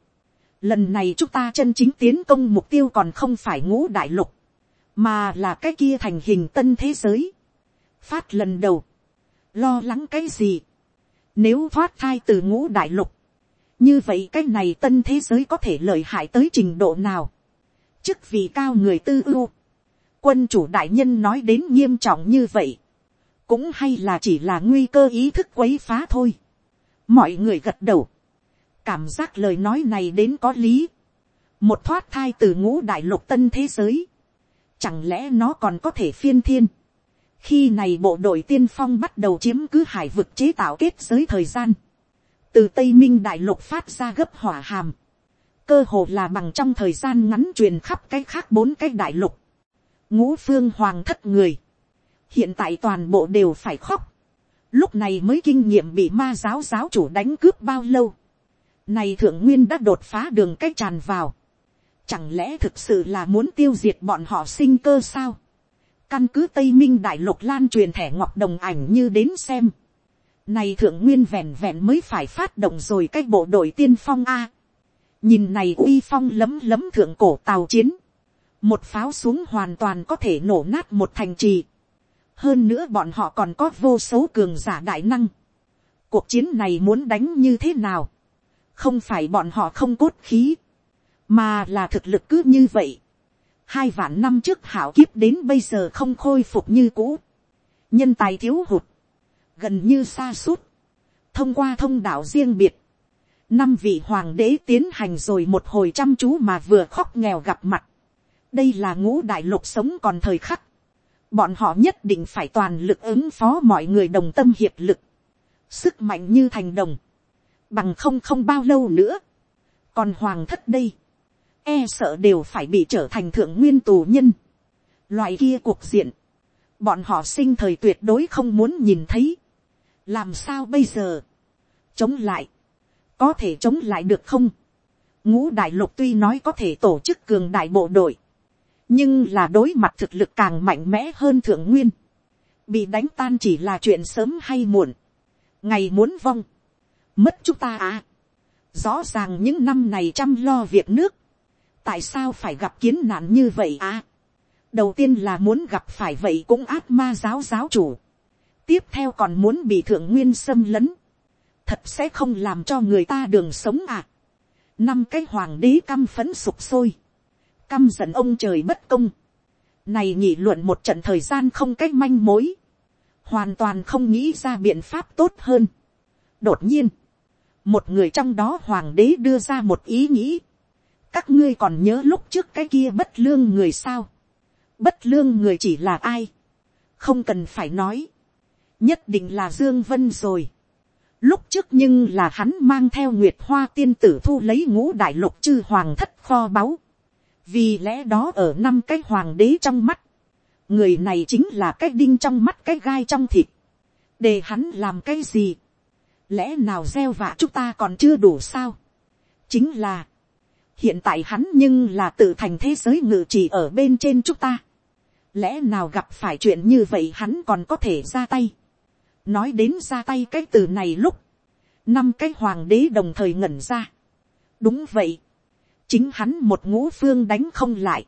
lần này chúng ta chân chính tiến công mục tiêu còn không phải ngũ đại lục, mà là cái kia thành hình tân thế giới, phát lần đầu, lo lắng cái gì, nếu thoát thai từ ngũ đại lục, như vậy cái này tân thế giới có thể lợi hại tới trình độ nào, chức vì cao người tư ưu, quân chủ đại nhân nói đến nghiêm trọng như vậy, cũng hay là chỉ là nguy cơ ý thức quấy phá thôi. mọi người gật đầu, cảm giác lời nói này đến có lý, một thoát thai từ ngũ đại lục tân thế giới, chẳng lẽ nó còn có thể phiên thiên, khi này bộ đội tiên phong bắt đầu chiếm cứ hải vực chế tạo kết giới thời gian, từ tây minh đại lục phát ra gấp hỏa hàm, cơ hồ là bằng trong thời gian ngắn truyền khắp cái khác bốn cái đại lục, ngũ phương hoàng thất người, hiện tại toàn bộ đều phải khóc, lúc này mới kinh nghiệm bị ma giáo giáo chủ đánh cướp bao lâu, này thượng nguyên đã đột phá đường cách tràn vào, chẳng lẽ thực sự là muốn tiêu diệt bọn họ sinh cơ sao, căn cứ tây minh đại lục lan truyền thẻ ngọc đồng ảnh như đến xem, này thượng nguyên vẹn vẹn mới phải phát động rồi cái bộ đội tiên phong a. nhìn này uy phong lấm lấm thượng cổ tàu chiến, một pháo xuống hoàn toàn có thể nổ nát một thành trì. Hơn nữa bọn họ còn có vô số cường giả đại năng. cuộc chiến này muốn đánh như thế nào, không phải bọn họ không cốt khí, mà là thực lực cứ như vậy. hai vạn năm trước hảo kiếp đến bây giờ không khôi phục như cũ, nhân tài thiếu hụt, gần như xa suốt, thông qua thông đạo riêng biệt, năm vị hoàng đế tiến hành rồi một hồi chăm chú mà vừa khóc nghèo gặp mặt. đây là ngũ đại lục sống còn thời khắc, bọn họ nhất định phải toàn lực ứng phó mọi người đồng tâm hiệp lực, sức mạnh như thành đồng, bằng không không bao lâu nữa, còn hoàng thất đây, e sợ đều phải bị trở thành thượng nguyên tù nhân, loại kia cuộc diện, bọn họ sinh thời tuyệt đối không muốn nhìn thấy, làm sao bây giờ, chống lại, có thể chống lại được không, ngũ đại lục tuy nói có thể tổ chức cường đại bộ đội, nhưng là đối mặt thực lực càng mạnh mẽ hơn thượng nguyên, bị đánh tan chỉ là chuyện sớm hay muộn, ngày muốn vong, mất chúng ta à. rõ ràng những năm này chăm lo việc nước, tại sao phải gặp kiến nạn như vậy à. đầu tiên là muốn gặp phải vậy cũng ác ma giáo giáo chủ, tiếp theo còn muốn bị thượng nguyên xâm lấn, thật sẽ không làm cho người ta đường sống à. năm cái hoàng đế căm phấn sụp sôi, căm giận ông trời bất công. Này nhị luận một trận thời gian không cách manh mối. Hoàn toàn không nghĩ ra biện pháp tốt hơn. Đột nhiên. Một người trong đó hoàng đế đưa ra một ý nghĩ. Các ngươi còn nhớ lúc trước cái kia bất lương người sao. Bất lương người chỉ là ai. Không cần phải nói. Nhất định là Dương Vân rồi. Lúc trước nhưng là hắn mang theo Nguyệt Hoa tiên tử thu lấy ngũ đại lục chư hoàng thất kho báu vì lẽ đó ở năm cái hoàng đế trong mắt, người này chính là cái đinh trong mắt cái gai trong thịt, để hắn làm cái gì, lẽ nào gieo vạ chúng ta còn chưa đủ sao, chính là, hiện tại hắn nhưng là tự thành thế giới ngự chỉ ở bên trên chúng ta, lẽ nào gặp phải chuyện như vậy hắn còn có thể ra tay, nói đến ra tay cái từ này lúc, năm cái hoàng đế đồng thời ngẩn ra, đúng vậy, chính hắn một ngũ phương đánh không lại,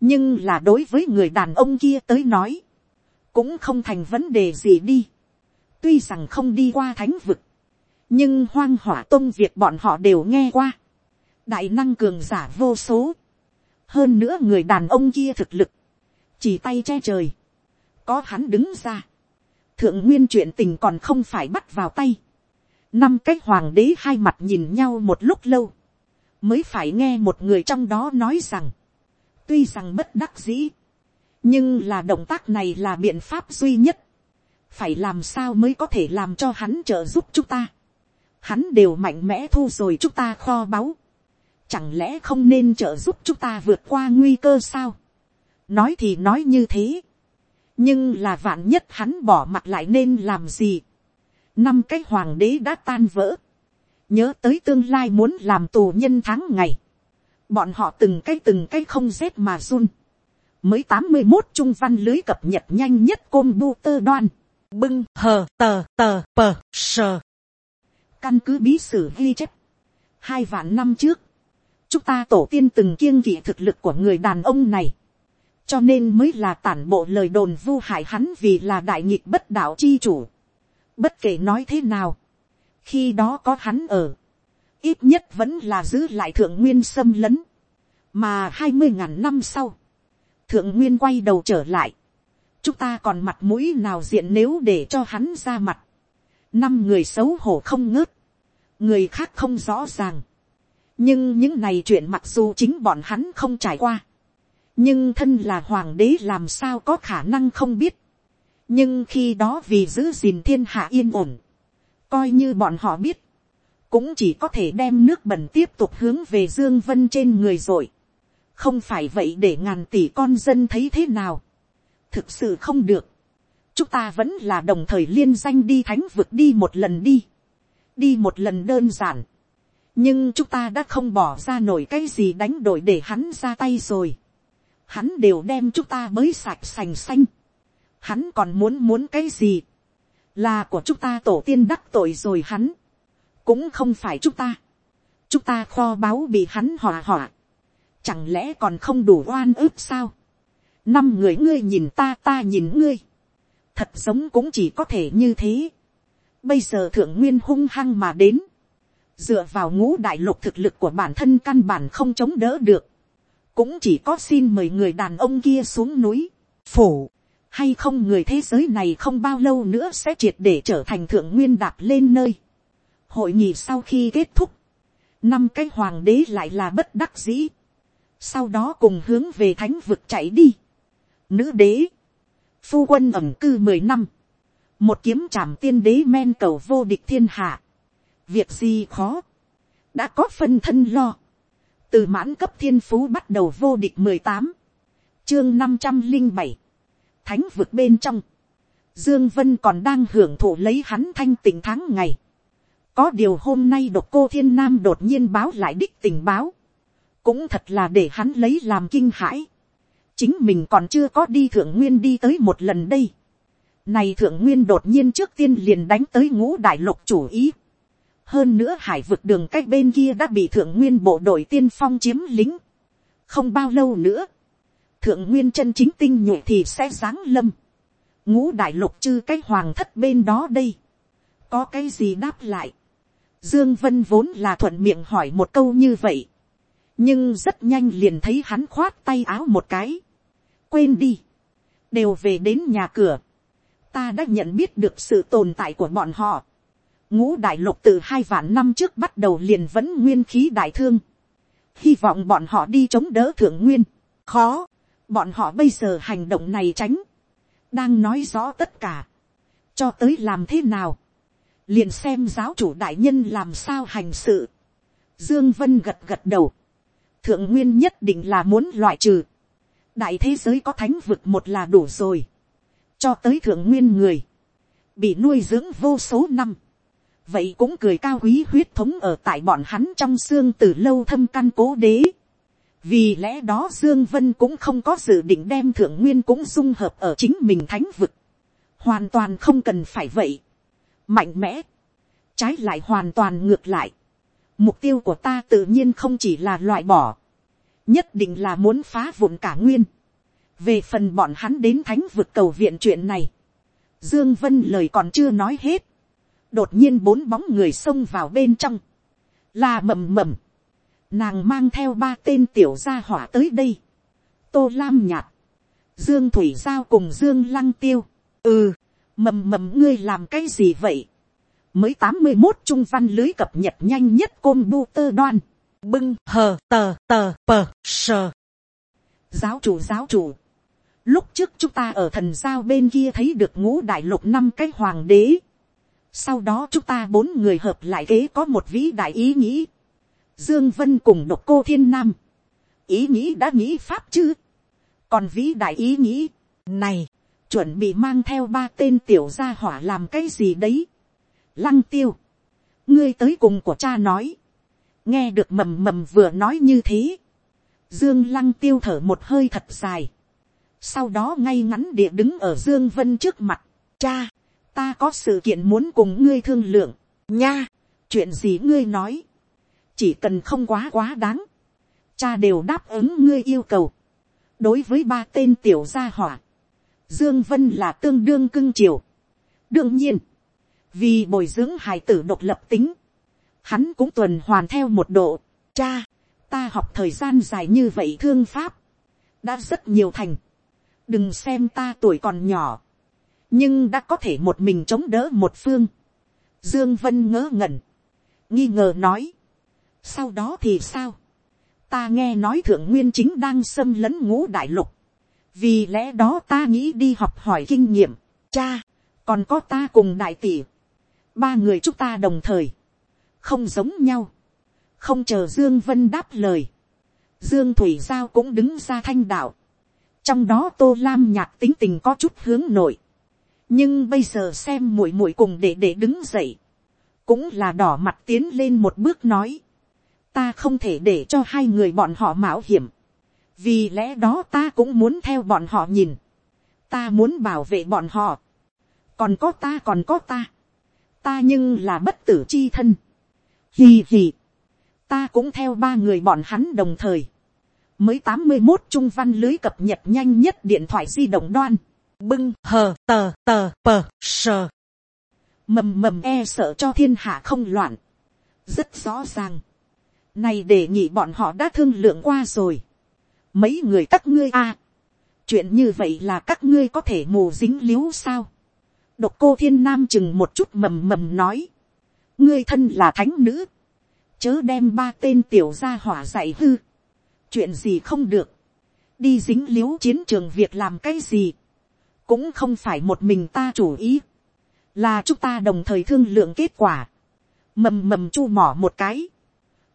nhưng là đối với người đàn ông kia tới nói, cũng không thành vấn đề gì đi. tuy rằng không đi qua thánh vực, nhưng hoang hỏa tôn việc bọn họ đều nghe qua, đại năng cường giả vô số, hơn nữa người đàn ông kia thực lực, chỉ tay che trời, có hắn đứng ra, thượng nguyên chuyện tình còn không phải bắt vào tay, năm cái hoàng đế hai mặt nhìn nhau một lúc lâu, mới phải nghe một người trong đó nói rằng, tuy rằng bất đắc dĩ, nhưng là động tác này là biện pháp duy nhất, phải làm sao mới có thể làm cho hắn trợ giúp chúng ta, hắn đều mạnh mẽ thu rồi chúng ta kho báu, chẳng lẽ không nên trợ giúp chúng ta vượt qua nguy cơ sao, nói thì nói như thế, nhưng là vạn nhất hắn bỏ mặt lại nên làm gì, năm cái hoàng đế đã tan vỡ, nhớ tới tương lai muốn làm tù nhân tháng ngày, bọn họ từng cái từng cái không rét mà run, mới tám mươi một trung văn lưới cập nhật nhanh nhất côn bu tơ đoan, bưng hờ tờ tờ pờ sờ. căn cứ bí sử ghi chép, hai vạn năm trước, chúng ta tổ tiên từng kiêng kỵ thực lực của người đàn ông này, cho nên mới là tản bộ lời đồn vu hại hắn vì là đại nghịch bất đạo chi chủ. bất kể nói thế nào, khi đó có hắn ở, ít nhất vẫn là giữ lại thượng nguyên xâm lấn, mà hai mươi ngàn năm sau, thượng nguyên quay đầu trở lại, chúng ta còn mặt mũi nào diện nếu để cho hắn ra mặt, năm người xấu hổ không ngớt, người khác không rõ ràng, nhưng những này chuyện mặc dù chính bọn hắn không trải qua, nhưng thân là hoàng đế làm sao có khả năng không biết, nhưng khi đó vì giữ gìn thiên hạ yên ổn, coi như bọn họ biết, cũng chỉ có thể đem nước bẩn tiếp tục hướng về dương vân trên người rồi, không phải vậy để ngàn tỷ con dân thấy thế nào, thực sự không được, chúng ta vẫn là đồng thời liên danh đi thánh vực đi một lần đi, đi một lần đơn giản, nhưng chúng ta đã không bỏ ra nổi cái gì đánh đổi để hắn ra tay rồi, hắn đều đem chúng ta mới sạch sành xanh, hắn còn muốn muốn cái gì, là của chúng ta tổ tiên đắc tội rồi hắn, cũng không phải chúng ta, chúng ta kho báu bị hắn hỏa hỏa, chẳng lẽ còn không đủ oan ức sao, năm người ngươi nhìn ta ta nhìn ngươi, thật giống cũng chỉ có thể như thế, bây giờ thượng nguyên hung hăng mà đến, dựa vào ngũ đại lục thực lực của bản thân căn bản không chống đỡ được, cũng chỉ có xin mời người đàn ông kia xuống núi, phủ, hay không người thế giới này không bao lâu nữa sẽ triệt để trở thành thượng nguyên đạp lên nơi. hội nghị sau khi kết thúc, năm cái hoàng đế lại là bất đắc dĩ, sau đó cùng hướng về thánh vực chạy đi. Nữ đế, phu quân ẩm cư mười năm, một kiếm trảm tiên đế men cầu vô địch thiên hạ, việc gì khó, đã có phân thân lo, từ mãn cấp thiên phú bắt đầu vô địch mười tám, chương năm trăm linh bảy, thánh vực bên trong, dương vân còn đang hưởng thụ lấy hắn thanh tình tháng ngày, có điều hôm nay độc cô thiên nam đột nhiên báo lại đích tình báo, cũng thật là để hắn lấy làm kinh hãi, chính mình còn chưa có đi thượng nguyên đi tới một lần đây, này thượng nguyên đột nhiên trước tiên liền đánh tới ngũ đại lục chủ ý, hơn nữa hải vực đường cách bên kia đã bị thượng nguyên bộ đội tiên phong chiếm lính. không bao lâu nữa, thượng nguyên chân chính tinh nhuệ thì sẽ giáng lâm. ngũ đại lục chư cái hoàng thất bên đó đây. có cái gì đáp lại. dương vân vốn là thuận miệng hỏi một câu như vậy. nhưng rất nhanh liền thấy hắn khoát tay áo một cái. quên đi. đều về đến nhà cửa. ta đã nhận biết được sự tồn tại của bọn họ ngũ đại lục từ hai vạn năm trước bắt đầu liền vẫn nguyên khí đại thương. hy vọng bọn họ đi chống đỡ thượng nguyên. khó, bọn họ bây giờ hành động này tránh. đang nói rõ tất cả. cho tới làm thế nào. liền xem giáo chủ đại nhân làm sao hành sự. dương vân gật gật đầu. thượng nguyên nhất định là muốn loại trừ. đại thế giới có thánh vực một là đủ rồi. cho tới thượng nguyên người. bị nuôi dưỡng vô số năm vậy cũng cười cao quý huyết thống ở tại bọn hắn trong xương từ lâu thâm căn cố đế. vì lẽ đó dương vân cũng không có dự định đem thượng nguyên cũng dung hợp ở chính mình thánh vực. hoàn toàn không cần phải vậy. mạnh mẽ. trái lại hoàn toàn ngược lại. mục tiêu của ta tự nhiên không chỉ là loại bỏ. nhất định là muốn phá vụn cả nguyên. về phần bọn hắn đến thánh vực cầu viện chuyện này. Dương Vân lời còn chưa nói hết đột nhiên bốn bóng người xông vào bên trong, là mầm mầm, nàng mang theo ba tên tiểu gia hỏa tới đây, tô lam nhạt, dương thủy giao cùng dương lăng tiêu, ừ, mầm mầm ngươi làm cái gì vậy, mới tám mươi một trung văn lưới cập nhật nhanh nhất côn bu tơ đoan, bưng hờ tờ tờ pờ sờ. giáo chủ giáo chủ, lúc trước chúng ta ở thần giao bên kia thấy được ngũ đại lục năm cái hoàng đế, sau đó chúng ta bốn người hợp lại kế có một vĩ đại ý nghĩ. Dương Vân cùng độc cô thiên nam. Ý nghĩ đã nghĩ pháp chứ. Còn vĩ đại ý nghĩ. Này. Chuẩn bị mang theo ba tên tiểu gia hỏa làm cái gì đấy. Lăng tiêu. Ngươi tới cùng của cha nói. Nghe được mầm mầm vừa nói như thế. Dương Lăng tiêu thở một hơi thật dài. Sau đó ngay ngắn địa đứng ở Dương Vân trước mặt. Cha, ta có sự kiện muốn cùng ngươi thương lượng. Nha, chuyện gì ngươi nói. Chỉ cần không quá quá đáng. Cha đều đáp ứng ngươi yêu cầu. Đối với ba tên tiểu gia hỏa. Dương Vân là tương đương cưng chiều. Đương nhiên, vì bồi dưỡng hài tử độc lập tính, hắn cũng tuần hoàn theo một độ. Cha, ta học thời gian dài như vậy thương pháp, đã rất nhiều thành. đừng xem ta tuổi còn nhỏ, nhưng đã có thể một mình chống đỡ một phương. dương vân ngỡ ngẩn, nghi ngờ nói, sau đó thì sao, ta nghe nói thượng nguyên chính đang xâm lấn ngũ đại lục, vì lẽ đó ta nghĩ đi học hỏi kinh nghiệm, cha, còn có ta cùng đại tỷ, ba người chúng ta đồng thời, không giống nhau, không chờ dương vân đáp lời, dương thủy giao cũng đứng ra thanh đạo, trong đó tô lam nhạc tính tình có chút hướng nội, nhưng bây giờ xem muội muội cùng để để đứng dậy, cũng là đỏ mặt tiến lên một bước nói, ta không thể để cho hai người bọn họ mạo hiểm, vì lẽ đó ta cũng muốn theo bọn họ nhìn, ta muốn bảo vệ bọn họ, còn có ta còn có ta, ta nhưng là bất tử chi thân, hì hì, ta cũng theo ba người bọn hắn đồng thời, mới tám mươi một trung văn lưới cập nhật nhanh nhất điện thoại di động đoan, bưng hờ tờ tờ pờ sờ, mầm mầm e sợ cho thiên hạ không loạn, rất rõ ràng, này để nhị bọn họ đã thương lượng qua rồi, mấy người các ngươi a, chuyện như vậy là các ngươi có thể mù dính l i ế u sao, độc cô thiên nam chừng một chút mầm mầm nói, ngươi thân là thánh nữ, chớ đem ba tên tiểu gia hỏa dạy hư, chuyện gì không được, đi dính l i ế u chiến trường việc làm cái gì, cũng không phải một mình ta chủ ý, là chúng ta đồng thời thương lượng kết quả, mầm mầm chu mỏ một cái,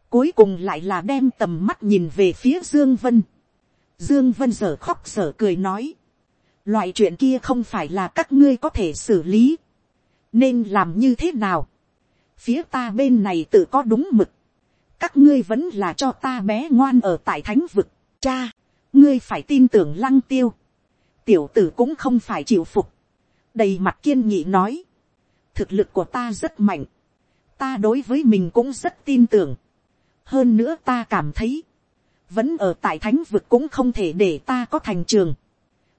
cuối cùng lại là đem tầm mắt nhìn về phía dương vân, dương vân giờ khóc sở cười nói, loại chuyện kia không phải là các ngươi có thể xử lý, nên làm như thế nào, phía ta bên này tự có đúng mực, các ngươi vẫn là cho ta bé ngoan ở tại thánh vực, cha, ngươi phải tin tưởng lăng tiêu, tiểu tử cũng không phải chịu phục, đầy mặt kiên nghị nói, thực lực của ta rất mạnh, ta đối với mình cũng rất tin tưởng, hơn nữa ta cảm thấy, vẫn ở tại thánh vực cũng không thể để ta có thành trường,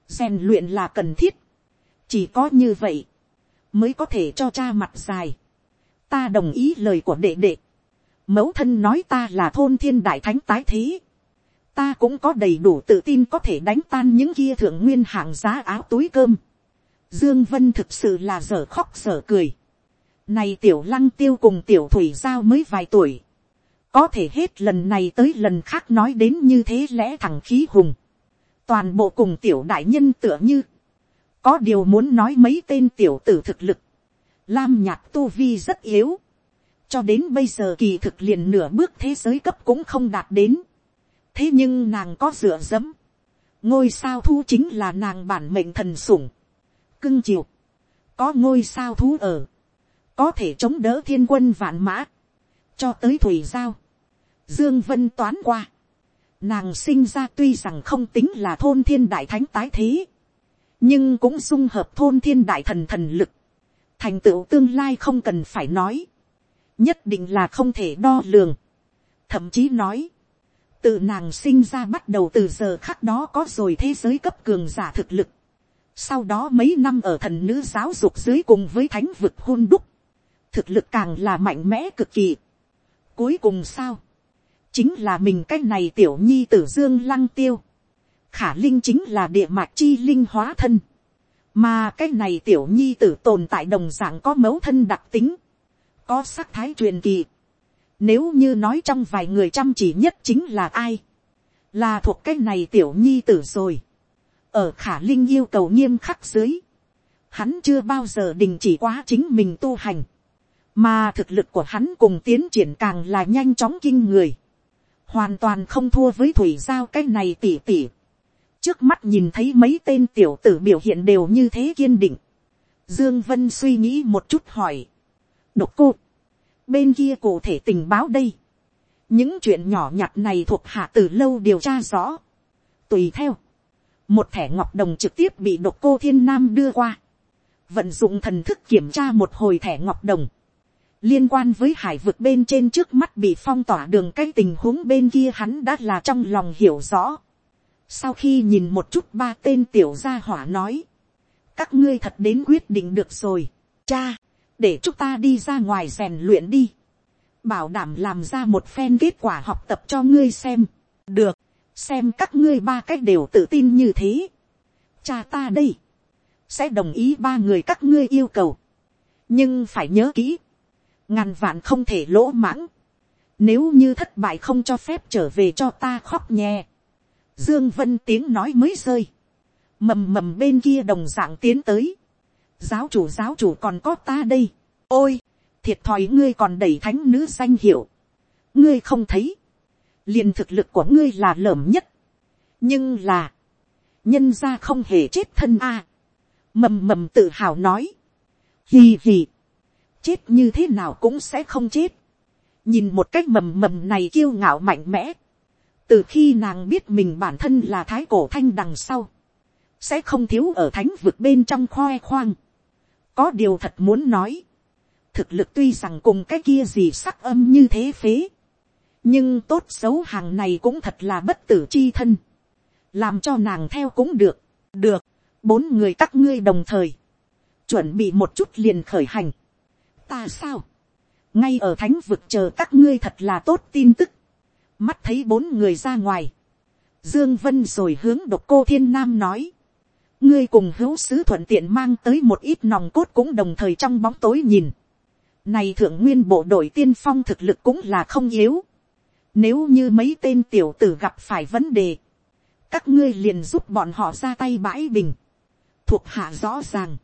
rèn luyện là cần thiết, chỉ có như vậy, mới có thể cho cha mặt dài, ta đồng ý lời của đệ đệ, mẫu thân nói ta là thôn thiên đại thánh tái thế ta cũng có đầy đủ tự tin có thể đánh tan những kia thượng nguyên hạng giá áo túi cơm. dương vân thực sự là dở khóc dở cười. này tiểu lăng tiêu cùng tiểu thủy giao mới vài tuổi. có thể hết lần này tới lần khác nói đến như thế lẽ thẳng khí hùng. toàn bộ cùng tiểu đại nhân tựa như. có điều muốn nói mấy tên tiểu tử thực lực. lam nhạc tu vi rất yếu cho đến bây giờ kỳ thực liền nửa bước thế giới cấp cũng không đạt đến thế nhưng nàng có dựa dẫm. ngôi sao thu chính là nàng bản mệnh thần sủng. cưng chiều. có ngôi sao thú ở. có thể chống đỡ thiên quân vạn mã. cho tới thủy giao. dương vân toán qua. nàng sinh ra tuy rằng không tính là thôn thiên đại thánh tái thế. nhưng cũng dung hợp thôn thiên đại thần thần lực. thành tựu tương lai không cần phải nói nhất định là không thể đo lường. thậm chí nói, từ nàng sinh ra bắt đầu từ giờ khắc đó có rồi thế giới cấp cường giả thực lực. sau đó mấy năm ở thần nữ giáo dục dưới cùng với thánh vực hôn đúc, thực lực càng là mạnh mẽ cực kỳ. cuối cùng sao, chính là mình cái này tiểu nhi tử dương lăng tiêu. khả linh chính là địa mạch chi linh hóa thân. mà cái này tiểu nhi tử tồn tại đồng dạng có mẫu thân đặc tính có sắc thái truyền kỳ. Nếu như nói trong vài người chăm chỉ nhất chính là ai? Là thuộc cái này tiểu nhi tử rồi. Ở khả linh yêu cầu nghiêm khắc dưới. Hắn chưa bao giờ đình chỉ quá chính mình tu hành. Mà thực lực của hắn cùng tiến triển càng là nhanh chóng kinh người. Hoàn toàn không thua với thủy giao cái này tỉ tỉ. Trước mắt nhìn thấy mấy tên tiểu tử biểu hiện đều như thế kiên định. Dương Vân suy nghĩ một chút hỏi độc cô. Bên kia cụ thể tình báo đây. những chuyện nhỏ nhặt này thuộc hạ từ lâu điều tra rõ. tùy theo, một thẻ ngọc đồng trực tiếp bị độc cô thiên nam đưa qua, vận dụng thần thức kiểm tra một hồi thẻ ngọc đồng, liên quan với hải vực bên trên trước mắt bị phong tỏa đường cái tình huống bên kia hắn đã là trong lòng hiểu rõ. sau khi nhìn một chút ba tên tiểu gia hỏa nói, các ngươi thật đến quyết định được rồi, cha, để chúng ta đi ra ngoài rèn luyện đi, bảo đảm làm ra một phen kết quả học tập cho ngươi xem, được, xem các ngươi ba cách đều tự tin như thế, cha ta đây, sẽ đồng ý ba người các ngươi yêu cầu, nhưng phải nhớ kỹ, ngàn vạn không thể lỗ mãng, nếu như thất bại không cho phép trở về cho ta khóc nhè, dương vân tiếng nói mới rơi, mầm mầm bên kia đồng dạng tiến tới, giáo chủ giáo chủ còn có ta đây, ôi, thiệt thòi ngươi còn đẩy thánh nữ danh hiệu, ngươi không thấy, liền thực lực của ngươi là lởm nhất, nhưng là, nhân ra không hề chết thân a, mầm mầm tự hào nói, hì hì, chết như thế nào cũng sẽ không chết, nhìn một cách mầm mầm này kiêu ngạo mạnh mẽ, từ khi nàng biết mình bản thân là thái cổ thanh đằng sau, sẽ không thiếu ở thánh vực bên trong khoe khoang có điều thật muốn nói, thực lực tuy rằng cùng cái kia gì sắc âm như thế phế, nhưng tốt xấu hàng này cũng thật là bất tử chi thân, làm cho nàng theo cũng được, được, bốn người các ngươi đồng thời, chuẩn bị một chút liền khởi hành, ta sao, ngay ở thánh vực chờ các ngươi thật là tốt tin tức, mắt thấy bốn người ra ngoài, dương vân rồi hướng độc cô thiên nam nói, ngươi cùng hữu sứ thuận tiện mang tới một ít nòng cốt cũng đồng thời trong bóng tối nhìn, này thượng nguyên bộ đội tiên phong thực lực cũng là không yếu, nếu như mấy tên tiểu tử gặp phải vấn đề, các ngươi liền giúp bọn họ ra tay bãi bình, thuộc hạ rõ ràng,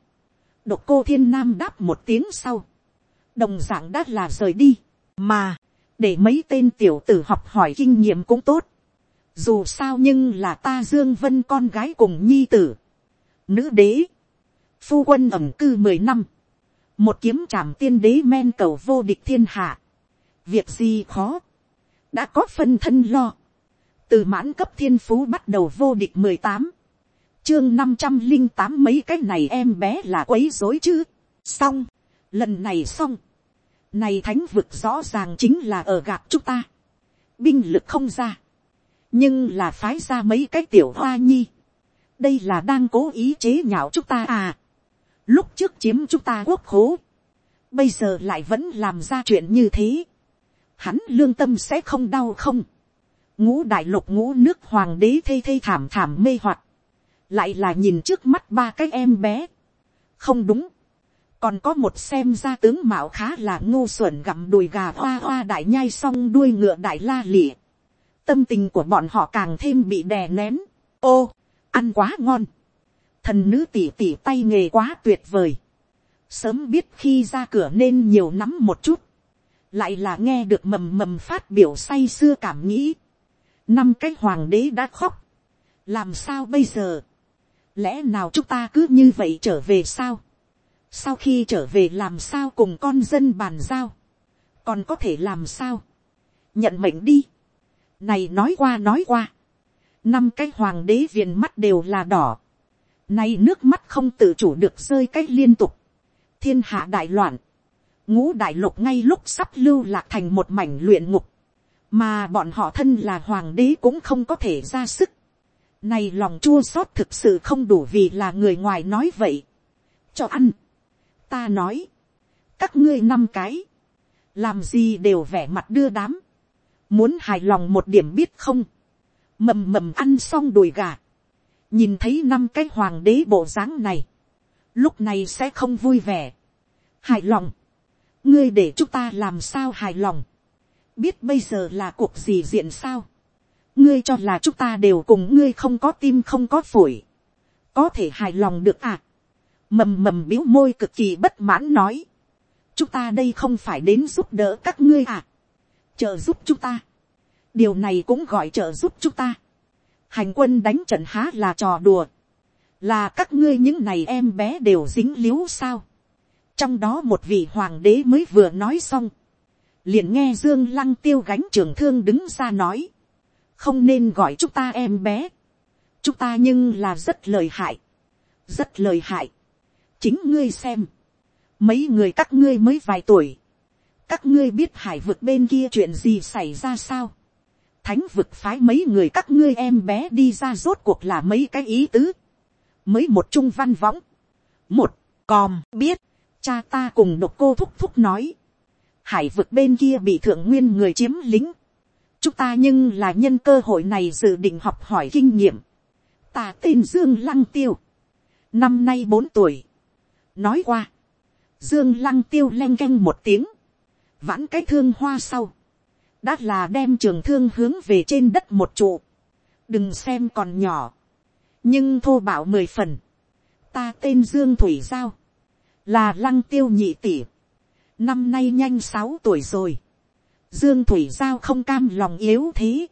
độc cô thiên nam đáp một tiếng sau, đồng dạng đã là rời đi, mà, để mấy tên tiểu tử học hỏi kinh nghiệm cũng tốt, dù sao nhưng là ta dương vân con gái cùng nhi tử, nữ đế, phu quân ẩm cư mười năm, một kiếm trảm tiên đế men cầu vô địch thiên hạ, việc gì khó, đã có phân thân lo, từ mãn cấp thiên phú bắt đầu vô địch mười tám, chương năm trăm linh tám mấy cái này em bé là quấy dối chứ, xong, lần này xong, này thánh vực rõ ràng chính là ở gạt chúng ta, binh lực không ra, nhưng là phái ra mấy cái tiểu hoa nhi, đây là đang cố ý chế nhạo chúng ta à, lúc trước chiếm chúng ta quốc khố, bây giờ lại vẫn làm ra chuyện như thế, hắn lương tâm sẽ không đau không, ngũ đại lục ngũ nước hoàng đế thê thê thảm thảm mê hoặc, lại là nhìn trước mắt ba cái em bé, không đúng, còn có một xem ra tướng mạo khá là ngu xuẩn gặm đùi gà hoa hoa đại nhai xong đuôi ngựa đại la lịa. tâm tình của bọn họ càng thêm bị đè nén. ô, ăn quá ngon. thần nữ tỉ tỉ tay nghề quá tuyệt vời. sớm biết khi ra cửa nên nhiều nắm một chút. lại là nghe được mầm mầm phát biểu say xưa cảm nghĩ. năm cái hoàng đế đã khóc. làm sao bây giờ. lẽ nào chúng ta cứ như vậy trở về sao sau khi trở về làm sao cùng con dân bàn giao, còn có thể làm sao, nhận mệnh đi, này nói qua nói qua, năm cái hoàng đế viền mắt đều là đỏ, nay nước mắt không tự chủ được rơi cách liên tục, thiên hạ đại loạn, ngũ đại lục ngay lúc sắp lưu lạc thành một mảnh luyện ngục, mà bọn họ thân là hoàng đế cũng không có thể ra sức, này lòng chua xót thực sự không đủ vì là người ngoài nói vậy, cho ăn, ta nói, các ngươi năm cái, làm gì đều vẻ mặt đưa đám, muốn hài lòng một điểm biết không, mầm mầm ăn xong đùi gà, nhìn thấy năm cái hoàng đế bộ dáng này, lúc này sẽ không vui vẻ, hài lòng, ngươi để chúng ta làm sao hài lòng, biết bây giờ là cuộc gì diện sao, ngươi cho là chúng ta đều cùng ngươi không có tim không có phổi, có thể hài lòng được à, mầm mầm biếu môi cực kỳ bất mãn nói, chúng ta đây không phải đến giúp đỡ các ngươi à, chờ giúp chúng ta, điều này cũng gọi trợ giúp chúng ta, hành quân đánh trận há là trò đùa, là các ngươi những này em bé đều dính l i ế u sao, trong đó một vị hoàng đế mới vừa nói xong, liền nghe dương lăng tiêu gánh trường thương đứng ra nói, không nên gọi chúng ta em bé, chúng ta nhưng là rất lời hại, rất lời hại, chính ngươi xem, mấy người các ngươi mới vài tuổi, các ngươi biết hải vực bên kia chuyện gì xảy ra sao, thánh vực phái mấy người các ngươi em bé đi ra rốt cuộc là mấy cái ý tứ, mới một trung văn võng, một, còm biết, cha ta cùng độc cô thúc thúc nói, hải vực bên kia bị thượng nguyên người chiếm lính, chúng ta nhưng là nhân cơ hội này dự định học hỏi kinh nghiệm, ta tên dương lăng tiêu, năm nay bốn tuổi, nói qua, dương lăng tiêu len canh một tiếng, vãn cái thương hoa sau, đã là đem trường thương hướng về trên đất một trụ, đừng xem còn nhỏ, nhưng thô bảo mười phần, ta tên dương thủy giao, là lăng tiêu nhị tỷ, năm nay nhanh sáu tuổi rồi, dương thủy giao không cam lòng yếu thế,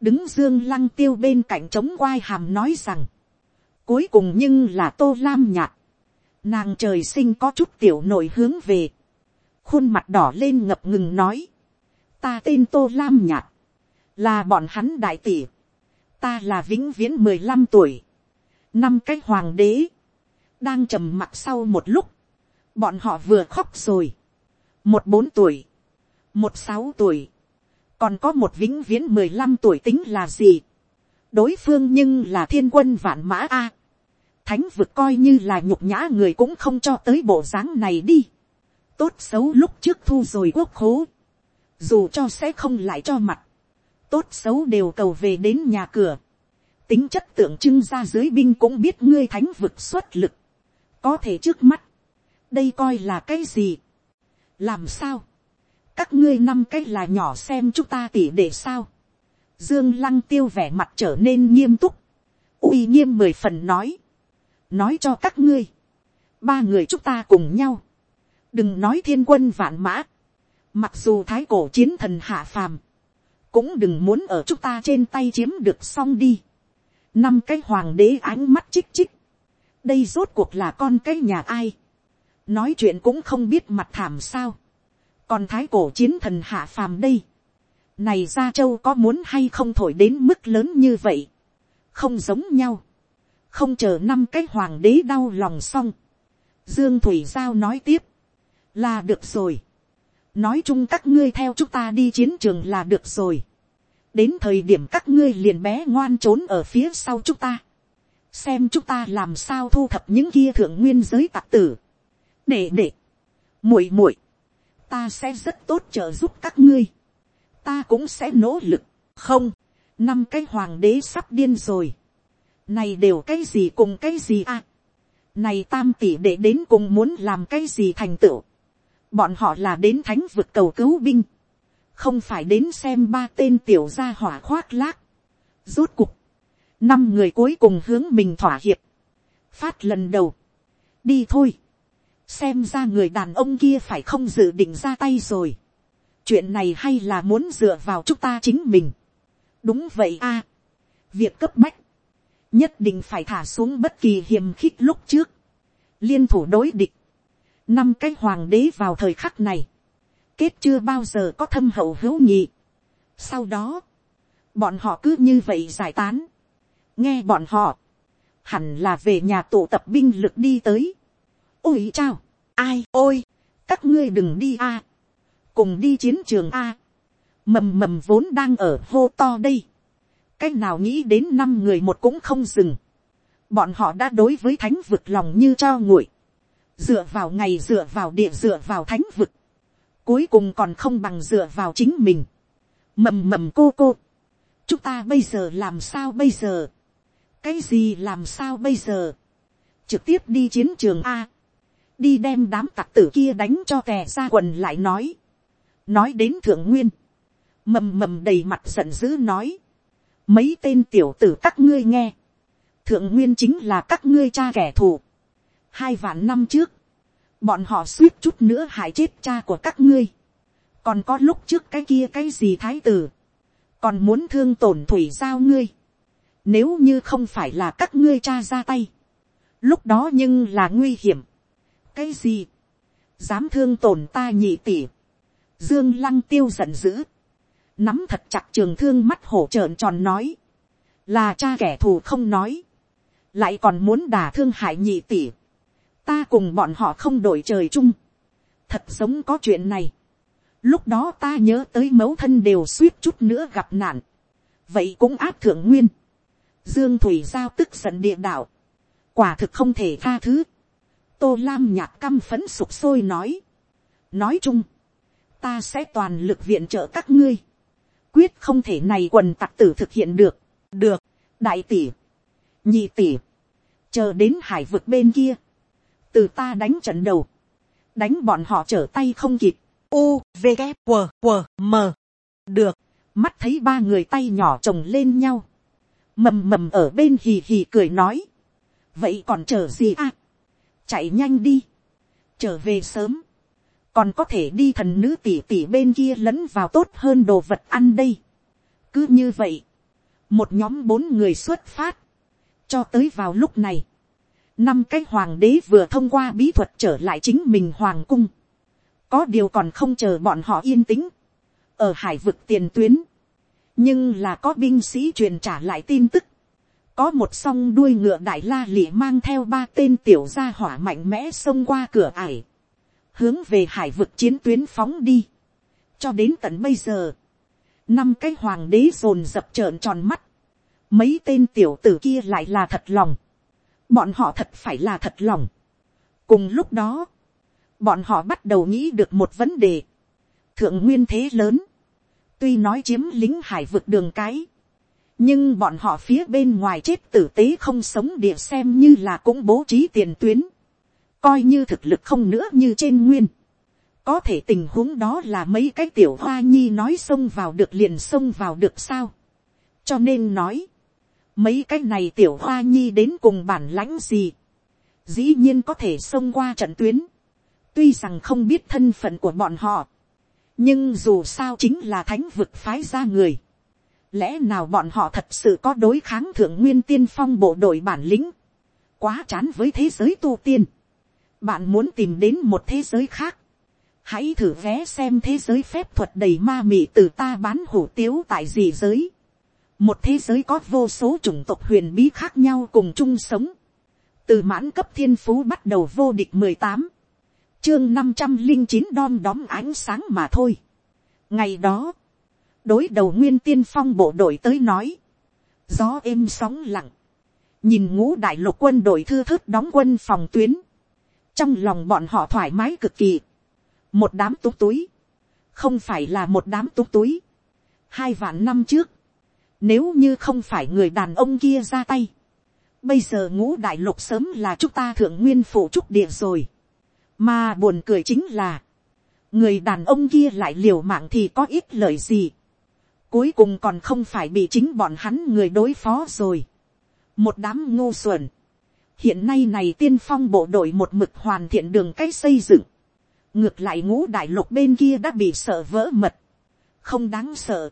đứng dương lăng tiêu bên cạnh trống quai hàm nói rằng, cuối cùng nhưng là tô lam nhạt, nàng trời sinh có chút tiểu nổi hướng về, khuôn mặt đỏ lên ngập ngừng nói, ta tên tô lam nhạt, là bọn hắn đại tỷ, ta là vĩnh viễn mười lăm tuổi, năm cái hoàng đế, đang trầm mặc sau một lúc, bọn họ vừa khóc rồi, một bốn tuổi, một sáu tuổi, còn có một vĩnh viễn mười lăm tuổi tính là gì, đối phương nhưng là thiên quân vạn mã a, thánh vực coi như là nhục nhã người cũng không cho tới bộ dáng này đi, tốt xấu lúc trước thu rồi quốc khố, dù cho sẽ không lại cho mặt, tốt xấu đều cầu về đến nhà cửa, tính chất tượng trưng ra dưới binh cũng biết ngươi thánh vực xuất lực, có thể trước mắt, đây coi là cái gì, làm sao, các ngươi năm cái là nhỏ xem chúng ta tỉ để sao, dương lăng tiêu vẻ mặt trở nên nghiêm túc, uy nghiêm mười phần nói, nói cho các ngươi, ba người chúng ta cùng nhau, đừng nói thiên quân vạn mã, mặc dù thái cổ chiến thần hạ phàm, cũng đừng muốn ở chúng ta trên tay chiếm được xong đi, năm cái hoàng đế ánh mắt chích chích, đây rốt cuộc là con cái nhà ai, nói chuyện cũng không biết mặt thảm sao, còn thái cổ chiến thần hạ phàm đây, này gia châu có muốn hay không thổi đến mức lớn như vậy, không giống nhau, không chờ năm cái hoàng đế đau lòng xong, dương thủy giao nói tiếp, là được rồi, nói chung các ngươi theo chúng ta đi chiến trường là được rồi, đến thời điểm các ngươi liền bé ngoan trốn ở phía sau chúng ta, xem chúng ta làm sao thu thập những kia thượng nguyên giới tạc tử, để để, muội muội, ta sẽ rất tốt trợ giúp các ngươi, ta cũng sẽ nỗ lực, không, năm cái hoàng đế sắp điên rồi, này đều cái gì cùng cái gì à, này tam tỷ để đến cùng muốn làm cái gì thành tựu, bọn họ là đến thánh vực cầu cứu binh, không phải đến xem ba tên tiểu gia hỏa khoác lác. Rốt cục, năm người cuối cùng hướng mình thỏa hiệp, phát lần đầu, đi thôi, xem ra người đàn ông kia phải không dự định ra tay rồi, chuyện này hay là muốn dựa vào chúng ta chính mình, đúng vậy a, việc cấp bách, nhất định phải thả xuống bất kỳ hiềm khích lúc trước, liên thủ đối địch, năm cái hoàng đế vào thời khắc này, kết chưa bao giờ có thâm hậu hữu nhị. Sau đó, bọn họ cứ như vậy giải tán. nghe bọn họ, hẳn là về nhà tụ tập binh lực đi tới. ôi chao, ai ôi, các ngươi đừng đi a, cùng đi chiến trường a, mầm mầm vốn đang ở hô to đây. cái nào nghĩ đến năm người một cũng không dừng. bọn họ đã đối với thánh vực lòng như cho nguội dựa vào ngày dựa vào địa dựa vào thánh vực. Cuối cùng còn không bằng dựa vào chính mình. mầm mầm cô cô, chúng ta bây giờ làm sao bây giờ, cái gì làm sao bây giờ, trực tiếp đi chiến trường a, đi đem đám tặc tử kia đánh cho tè ra quần lại nói, nói đến thượng nguyên, mầm mầm đầy mặt giận dữ nói, mấy tên tiểu tử các ngươi nghe, thượng nguyên chính là các ngươi cha kẻ thù, hai vạn năm trước, bọn họ suýt chút nữa hại chết cha của các ngươi. còn có lúc trước cái kia cái gì thái tử, còn muốn thương tổn thủy giao ngươi. nếu như không phải là các ngươi cha ra tay, lúc đó nhưng là nguy hiểm. cái gì, dám thương tổn ta nhị tỷ, Dương Lăng tiêu giận dữ. Nắm thật chặt trường thương mắt hổ trợn tròn nói. Là cha kẻ thù không nói. Lại còn muốn đả thương hại nhị tỷ. Ta cùng bọn họ không đổi trời chung. Thật giống có chuyện này. Lúc đó ta nhớ tới mẫu thân đều suýt chút nữa gặp nạn. Vậy cũng áp thượng nguyên. Dương Thủy Giao tức giận địa đạo. Quả thực không thể tha thứ. Tô Lam nhạt căm phấn sục sôi nói. Nói chung. Ta sẽ toàn lực viện trợ các ngươi. Quyết không thể này quần tặc tử thực hiện được. Được. Đại tỷ. Nhị tỷ. Chờ đến hải vực bên kia. Từ ta đánh trận đầu. Đánh bọn họ trở tay không kịp. U, V, K, W, M. Được. Mắt thấy ba người tay nhỏ chồng lên nhau. Mầm mầm ở bên hì hì cười nói. Vậy còn chờ gì à? Chạy nhanh đi. Trở về sớm. Còn có thể đi thần nữ tỷ tỷ bên kia lẫn vào tốt hơn đồ vật ăn đây. Cứ như vậy. Một nhóm bốn người xuất phát. Cho tới vào lúc này. Năm cái hoàng đế vừa thông qua bí thuật trở lại chính mình hoàng cung. Có điều còn không chờ bọn họ yên tĩnh. Ở hải vực tiền tuyến. Nhưng là có binh sĩ truyền trả lại tin tức. Có một song đuôi ngựa đại la lị mang theo ba tên tiểu gia hỏa mạnh mẽ xông qua cửa ải. Hướng về hải vực chiến tuyến phóng đi. Cho đến tận bây giờ. Năm cái hoàng đế rồn dập trợn tròn mắt. Mấy tên tiểu tử kia lại là thật lòng. Bọn họ thật phải là thật lòng. Cùng lúc đó. Bọn họ bắt đầu nghĩ được một vấn đề. Thượng nguyên thế lớn. Tuy nói chiếm lính hải vực đường cái nhưng bọn họ phía bên ngoài chết tử tế không sống địa xem như là cũng bố trí tiền tuyến, coi như thực lực không nữa như trên nguyên, có thể tình huống đó là mấy cái tiểu hoa nhi nói xông vào được liền xông vào được sao, cho nên nói, mấy cái này tiểu hoa nhi đến cùng bản lãnh gì, dĩ nhiên có thể xông qua trận tuyến, tuy rằng không biết thân phận của bọn họ, nhưng dù sao chính là thánh vực phái ra người, lẽ nào bọn họ thật sự có đối kháng thượng nguyên tiên phong bộ đội bản lĩnh, quá chán với thế giới tu tiên, bạn muốn tìm đến một thế giới khác, hãy thử vé xem thế giới phép thuật đầy ma mị từ ta bán hủ tiếu tại gì giới, một thế giới có vô số chủng tộc huyền bí khác nhau cùng chung sống, từ mãn cấp thiên phú bắt đầu vô địch mười tám, chương năm trăm linh chín đom đóm ánh sáng mà thôi. ngày đó, đối đầu nguyên tiên phong bộ đội tới nói, gió êm sóng lặng, nhìn ngũ đại lục quân đội thư thức đóng quân phòng tuyến, trong lòng bọn họ thoải mái cực kỳ, một đám túc túi, không phải là một đám túc túi, hai vạn năm trước, nếu như không phải người đàn ông kia ra tay, bây giờ ngũ đại lục sớm là chúng ta thượng nguyên phụ trúc địa rồi, mà buồn cười chính là, người đàn ông kia lại liều mạng thì có ít lợi gì, cuối cùng còn không phải bị chính bọn hắn người đối phó rồi. một đám ngu xuẩn. hiện nay này tiên phong bộ đội một mực hoàn thiện đường cách xây dựng. ngược lại ngũ đại lục bên kia đã bị sợ vỡ mật. không đáng sợ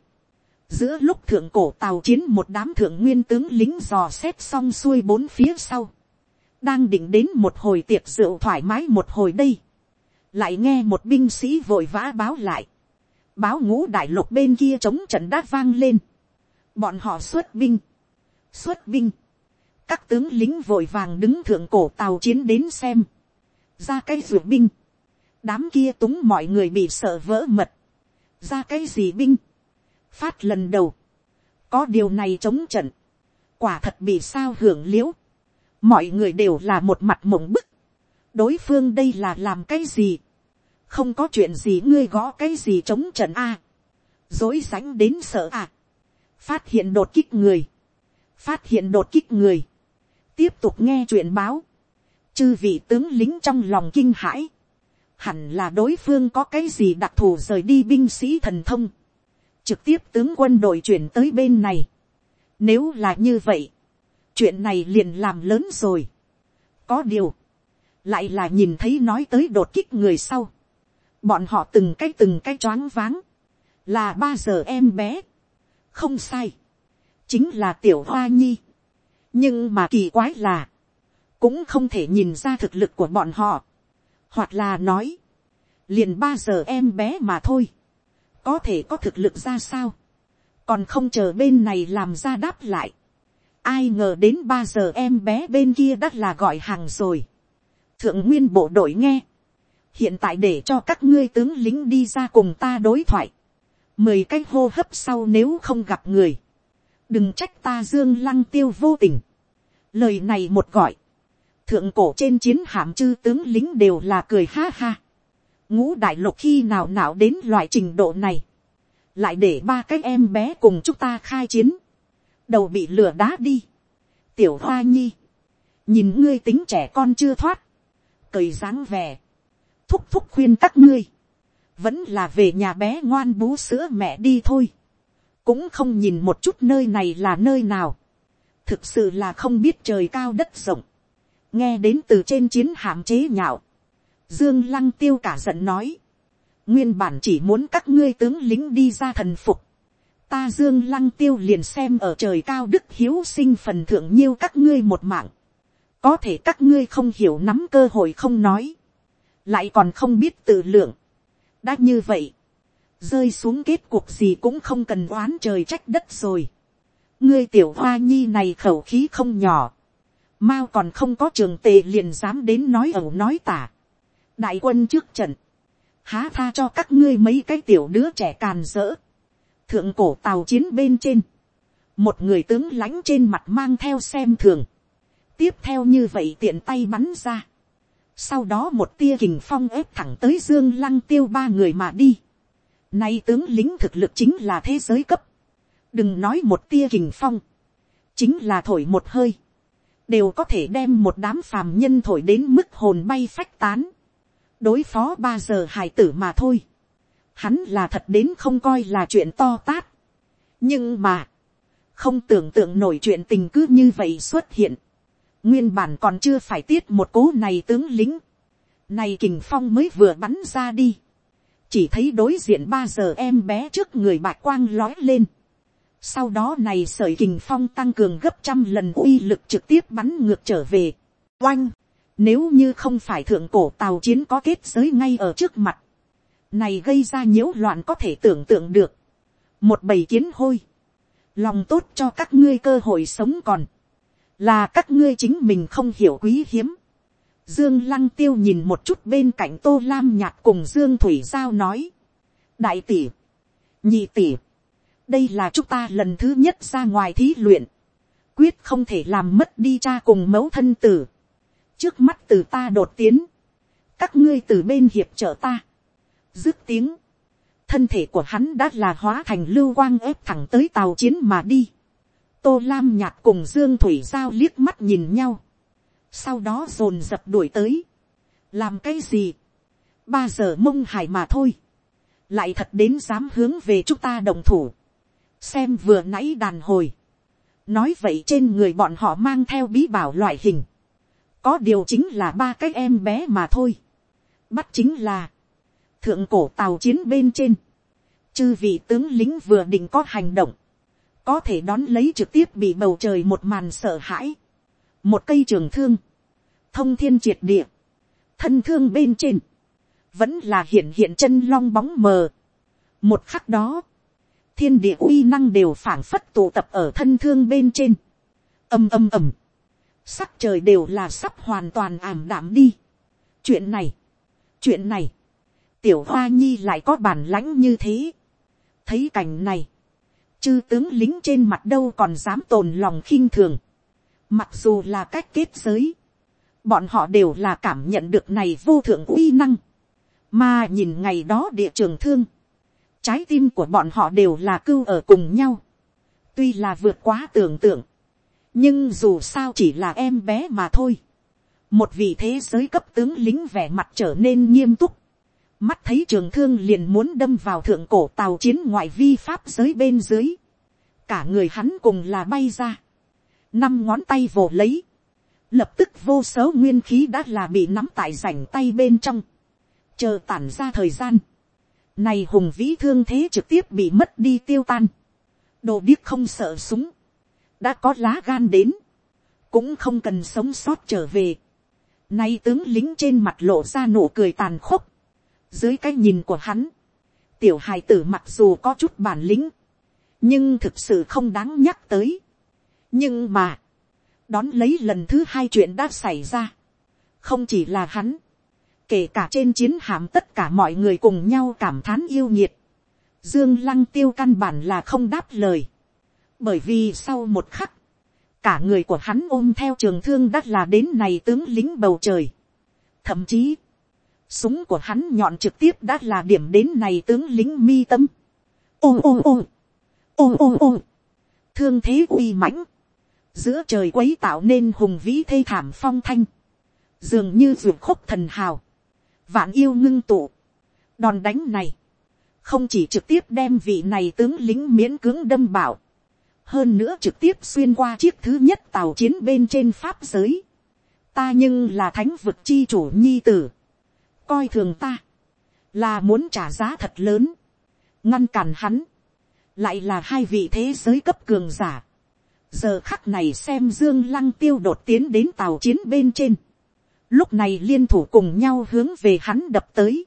giữa lúc thượng cổ tàu chiến một đám thượng nguyên tướng lính dò xét xong xuôi bốn phía sau. đang định đến một hồi tiệc rượu thoải mái một hồi đây. lại nghe một binh sĩ vội vã báo lại. Báo ngũ đại lục bên kia chống trận đã vang lên. bọn họ xuất binh, xuất binh, các tướng lính vội vàng đứng thượng cổ tàu chiến đến xem, ra cái ruột binh, đám kia túng mọi người bị sợ vỡ mật, ra cái gì binh, phát lần đầu, có điều này chống trận, quả thật bị sao hưởng l i ễ u mọi người đều là một mặt mộng bức, đối phương đây là làm cái gì, không có chuyện gì ngươi gõ cái gì chống trận a, dối sánh đến sợ à? Phát hiện đột kích người, phát hiện đột kích người, tiếp tục nghe chuyện báo, chư vị tướng lính trong lòng kinh hãi, hẳn là đối phương có cái gì đặc thù rời đi binh sĩ thần thông, trực tiếp tướng quân đội chuyển tới bên này. Nếu là như vậy, chuyện này liền làm lớn rồi. có điều, lại là nhìn thấy nói tới đột kích người sau. Bọn họ từng cái từng cái choáng váng, là ba giờ em bé, không sai, chính là tiểu hoa nhi, nhưng mà kỳ quái là, cũng không thể nhìn ra thực lực của bọn họ, hoặc là nói, liền ba giờ em bé mà thôi, có thể có thực lực ra sao, còn không chờ bên này làm ra đáp lại, ai ngờ đến ba giờ em bé bên kia đã là gọi hàng rồi, thượng nguyên bộ đội nghe, hiện tại để cho các ngươi tướng lính đi ra cùng ta đối thoại, mười cái hô hấp sau nếu không gặp người, đừng trách ta dương lăng tiêu vô tình, lời này một gọi, thượng cổ trên chiến hạm chư tướng lính đều là cười ha ha, ngũ đại lục khi nào nào đến loại trình độ này, lại để ba cái em bé cùng chúng ta khai chiến, đầu bị lửa đá đi, tiểu hoa nhi, nhìn ngươi tính trẻ con chưa thoát, cầy dáng vẻ, thúc thúc khuyên các ngươi, vẫn là về nhà bé ngoan bú sữa mẹ đi thôi, cũng không nhìn một chút nơi này là nơi nào, thực sự là không biết trời cao đất rộng, nghe đến từ trên chiến hạm chế nhạo, dương lăng tiêu cả giận nói, nguyên bản chỉ muốn các ngươi tướng lính đi ra thần phục, ta dương lăng tiêu liền xem ở trời cao đức hiếu sinh phần thượng nhiêu các ngươi một mạng, có thể các ngươi không hiểu nắm cơ hội không nói, lại còn không biết tự lượng, đã như vậy, rơi xuống kết cuộc gì cũng không cần oán trời trách đất rồi. ngươi tiểu hoa nhi này khẩu khí không nhỏ, mao còn không có trường tề liền dám đến nói ẩu nói tả đại quân trước trận, há tha cho các ngươi mấy cái tiểu đứa trẻ càn rỡ. thượng cổ tàu chiến bên trên, một người tướng lãnh trên mặt mang theo xem thường, tiếp theo như vậy tiện tay bắn ra. sau đó một tia kình phong ép thẳng tới dương lăng tiêu ba người mà đi. nay tướng lính thực lực chính là thế giới cấp. đừng nói một tia kình phong, chính là thổi một hơi, đều có thể đem một đám phàm nhân thổi đến mức hồn bay phách tán đối phó ba giờ hải tử mà thôi. hắn là thật đến không coi là chuyện to tát. nhưng mà, không tưởng tượng nổi chuyện tình cứ như vậy xuất hiện. Nguyên bản còn chưa phải tiết một cố này tướng lính, này kình phong mới vừa bắn ra đi, chỉ thấy đối diện ba giờ em bé trước người bạc quang lói lên, sau đó này sởi kình phong tăng cường gấp trăm lần uy lực trực tiếp bắn ngược trở về, oanh, nếu như không phải thượng cổ tàu chiến có kết giới ngay ở trước mặt, này gây ra nhiễu loạn có thể tưởng tượng được, một bầy kiến hôi, lòng tốt cho các ngươi cơ hội sống còn, là các ngươi chính mình không hiểu quý hiếm. Dương Lăng Tiêu nhìn một chút bên cạnh Tô Lam Nhạt cùng Dương Thủy Giao nói. Đại tỷ, nhị tỷ, đây là chúng ta lần thứ nhất ra ngoài thí luyện. Quyết không thể làm mất đi cha cùng mẫu thân tử. Trước mắt từ ta đột tiến. Các ngươi từ bên hiệp trợ ta. Dứt tiếng. Thân thể của hắn đã là hóa thành lưu quang ép thẳng tới tàu chiến mà đi. Tô lam nhạt cùng dương thủy giao liếc mắt nhìn nhau, sau đó dồn dập đuổi tới, làm cái gì, ba giờ mông hải mà thôi, lại thật đến dám hướng về chúng ta đồng thủ, xem vừa nãy đàn hồi, nói vậy trên người bọn họ mang theo bí bảo loại hình, có điều chính là ba cái em bé mà thôi, bắt chính là, thượng cổ tàu chiến bên trên, chư vị tướng lính vừa định có hành động, có thể đón lấy trực tiếp bị bầu trời một màn sợ hãi, một cây trường thương, thông thiên triệt địa, thân thương bên trên, vẫn là hiện hiện chân long bóng mờ. một khắc đó, thiên địa uy năng đều phảng phất tụ tập ở thân thương bên trên, ầm ầm ầm, sắc trời đều là sắp hoàn toàn ảm đạm đi. chuyện này, chuyện này, tiểu hoa nhi lại có bản lãnh như thế. thấy cảnh này, chư tướng lính trên mặt đâu còn dám tồn lòng khinh thường. Mặc dù là cách kết giới, bọn họ đều là cảm nhận được này vô thượng uy năng. Mà nhìn ngày đó địa trường thương, trái tim của bọn họ đều là cưu ở cùng nhau. Tuy là vượt quá tưởng tượng, nhưng dù sao chỉ là em bé mà thôi. Một vị thế giới cấp tướng lính vẻ mặt trở nên nghiêm túc mắt thấy trường thương liền muốn đâm vào thượng cổ tàu chiến ngoại vi pháp giới bên dưới. cả người hắn cùng là bay ra. năm ngón tay vồ lấy. lập tức vô số nguyên khí đã là bị nắm tại rảnh tay bên trong. chờ tản ra thời gian. này hùng vĩ thương thế trực tiếp bị mất đi tiêu tan. đồ điếc không sợ súng đã có lá gan đến. cũng không cần sống sót trở về. nay tướng lính trên mặt lộ ra nụ cười tàn khốc dưới cái nhìn của hắn, tiểu hài tử mặc dù có chút bản lĩnh, nhưng thực sự không đáng nhắc tới. nhưng mà, đón lấy lần thứ hai chuyện đã xảy ra, không chỉ là hắn, kể cả trên chiến hạm tất cả mọi người cùng nhau cảm thán yêu nhiệt, dương lăng tiêu căn bản là không đáp lời, bởi vì sau một khắc, cả người của hắn ôm theo trường thương đắt là đến này tướng lính bầu trời, thậm chí, súng của hắn nhọn trực tiếp đã là điểm đến này tướng lính mi tâm, ôm ôm ôm, ôm ôm ôm, thương thế uy mãnh, giữa trời quấy tạo nên hùng vĩ thê thảm phong thanh, dường như ruột khúc thần hào, vạn yêu ngưng tụ, đòn đánh này, không chỉ trực tiếp đem vị này tướng lính miễn cưỡng đâm bảo, hơn nữa trực tiếp xuyên qua chiếc thứ nhất tàu chiến bên trên pháp giới, ta nhưng là thánh vực chi chủ nhi tử, coi thường ta, là muốn trả giá thật lớn, ngăn cản hắn, lại là hai vị thế giới cấp cường giả. giờ khắc này xem dương lăng tiêu đột tiến đến tàu chiến bên trên, lúc này liên thủ cùng nhau hướng về hắn đập tới,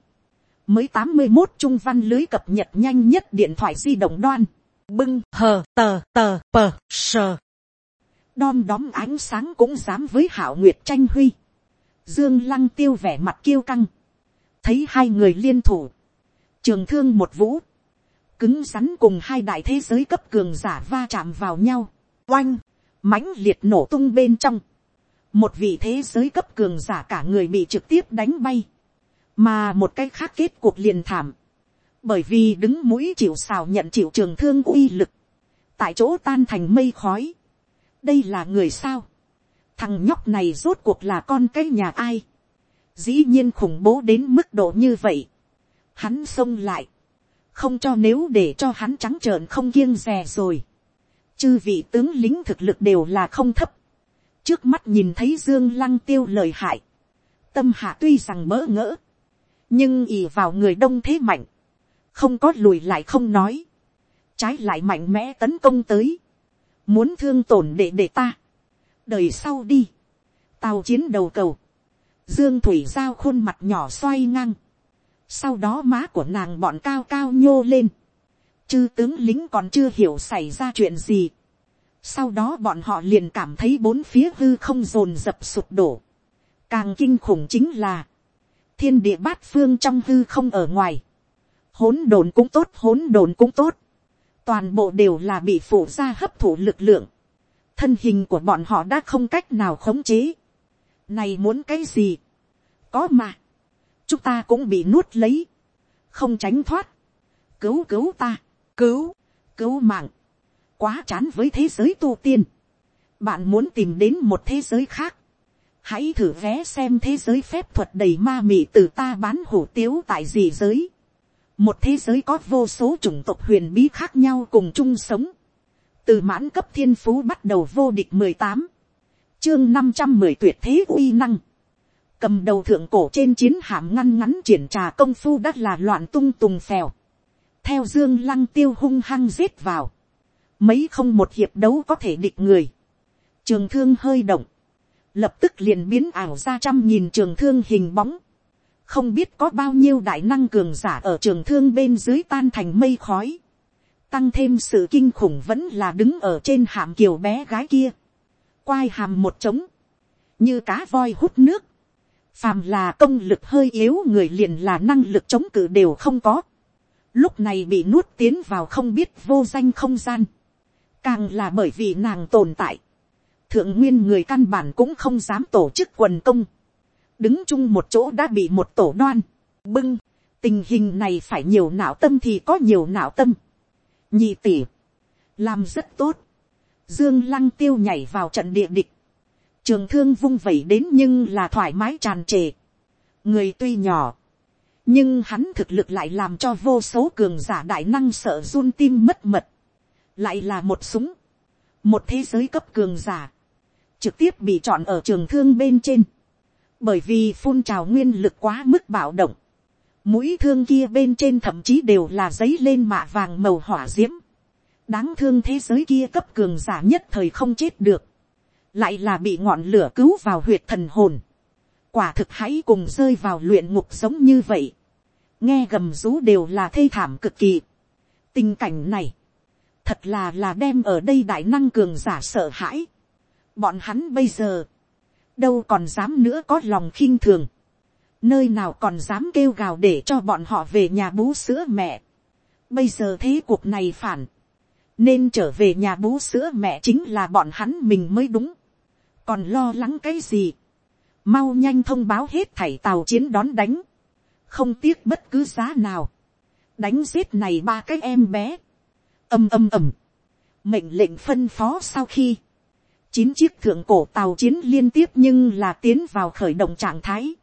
mới tám mươi một trung văn lưới cập nhật nhanh nhất điện thoại di động đoan, bưng hờ tờ tờ pờ sờ, đom đóm ánh sáng cũng dám với hảo nguyệt tranh huy, dương lăng tiêu vẻ mặt kiêu căng, thấy hai người liên thủ, trường thương một vũ, cứng rắn cùng hai đại thế giới cấp cường giả va chạm vào nhau, oanh, mãnh liệt nổ tung bên trong, một vị thế giới cấp cường giả cả người bị trực tiếp đánh bay, mà một cái khác kết cuộc liền thảm, bởi vì đứng mũi chịu xào nhận chịu trường thương uy lực, tại chỗ tan thành mây khói, đây là người sao, thằng nhóc này rốt cuộc là con cái nhà ai, dĩ nhiên khủng bố đến mức độ như vậy, hắn xông lại, không cho nếu để cho hắn trắng trợn không kiêng rè rồi, chư vị tướng lính thực lực đều là không thấp, trước mắt nhìn thấy dương lăng tiêu lời hại, tâm hạ tuy rằng mỡ ngỡ, nhưng ì vào người đông thế mạnh, không có lùi lại không nói, trái lại mạnh mẽ tấn công tới, muốn thương tổn để để ta, đời sau đi, tàu chiến đầu cầu, dương thủy giao khuôn mặt nhỏ xoay ngang, sau đó má của nàng bọn cao cao nhô lên, chư tướng lính còn chưa hiểu xảy ra chuyện gì, sau đó bọn họ liền cảm thấy bốn phía hư không rồn dập sụp đổ, càng kinh khủng chính là, thiên địa bát phương trong hư không ở ngoài, hỗn độn cũng tốt hỗn độn cũng tốt, toàn bộ đều là bị phủ ra hấp thụ lực lượng, thân hình của bọn họ đã không cách nào khống chế, này muốn cái gì, có mà, chúng ta cũng bị nuốt lấy, không tránh thoát, cứu cứu ta, cứu, cứu mạng, quá chán với thế giới tu tiên, bạn muốn tìm đến một thế giới khác, hãy thử vé xem thế giới phép thuật đầy ma mị từ ta bán hủ tiếu tại gì giới, một thế giới có vô số chủng tộc huyền bí khác nhau cùng chung sống, từ mãn cấp thiên phú bắt đầu vô địch mười tám, chương năm trăm mười tuyệt thế uy năng, cầm đầu thượng cổ trên chiến hạm ngăn ngắn triển trà công phu đất là loạn tung tùng phèo, theo dương lăng tiêu hung hăng giết vào, mấy không một hiệp đấu có thể địch người, trường thương hơi động, lập tức liền biến ảo ra trăm nghìn trường thương hình bóng, không biết có bao nhiêu đại năng cường giả ở trường thương bên dưới tan thành mây khói, tăng thêm sự kinh khủng vẫn là đứng ở trên hàm kiều bé gái kia, quai hàm một trống, như cá voi hút nước, phàm là công lực hơi yếu người liền là năng lực chống cự đều không có, lúc này bị nuốt tiến vào không biết vô danh không gian, càng là bởi vì nàng tồn tại, thượng nguyên người căn bản cũng không dám tổ chức quần công, đứng chung một chỗ đã bị một tổ đoan, bưng, tình hình này phải nhiều não tâm thì có nhiều não tâm, nhị tỉ, làm rất tốt, dương lăng tiêu nhảy vào trận địa địch, trường thương vung vẩy đến nhưng là thoải mái tràn trề, người tuy nhỏ, nhưng hắn thực lực lại làm cho vô số cường giả đại năng sợ run tim mất mật, lại là một súng, một thế giới cấp cường giả, trực tiếp bị chọn ở trường thương bên trên, bởi vì phun trào nguyên lực quá mức bạo động, mũi thương kia bên trên thậm chí đều là giấy lên mạ vàng màu hỏa d i ễ m đáng thương thế giới kia cấp cường giả nhất thời không chết được, lại là bị ngọn lửa cứu vào huyệt thần hồn, quả thực hãy cùng rơi vào luyện ngục giống như vậy, nghe gầm rú đều là thê thảm cực kỳ. tình cảnh này, thật là là đem ở đây đại năng cường giả sợ hãi. bọn hắn bây giờ, đâu còn dám nữa có lòng khinh thường, nơi nào còn dám kêu gào để cho bọn họ về nhà bú sữa mẹ. bây giờ thế cuộc này phản, nên trở về nhà bú sữa mẹ chính là bọn hắn mình mới đúng, còn lo lắng cái gì, mau nhanh thông báo hết thảy tàu chiến đón đánh, không tiếc bất cứ giá nào, đánh giết này ba cái em bé, âm âm ầm, mệnh lệnh phân phó sau khi, chín chiếc thượng cổ tàu chiến liên tiếp nhưng là tiến vào khởi động trạng thái,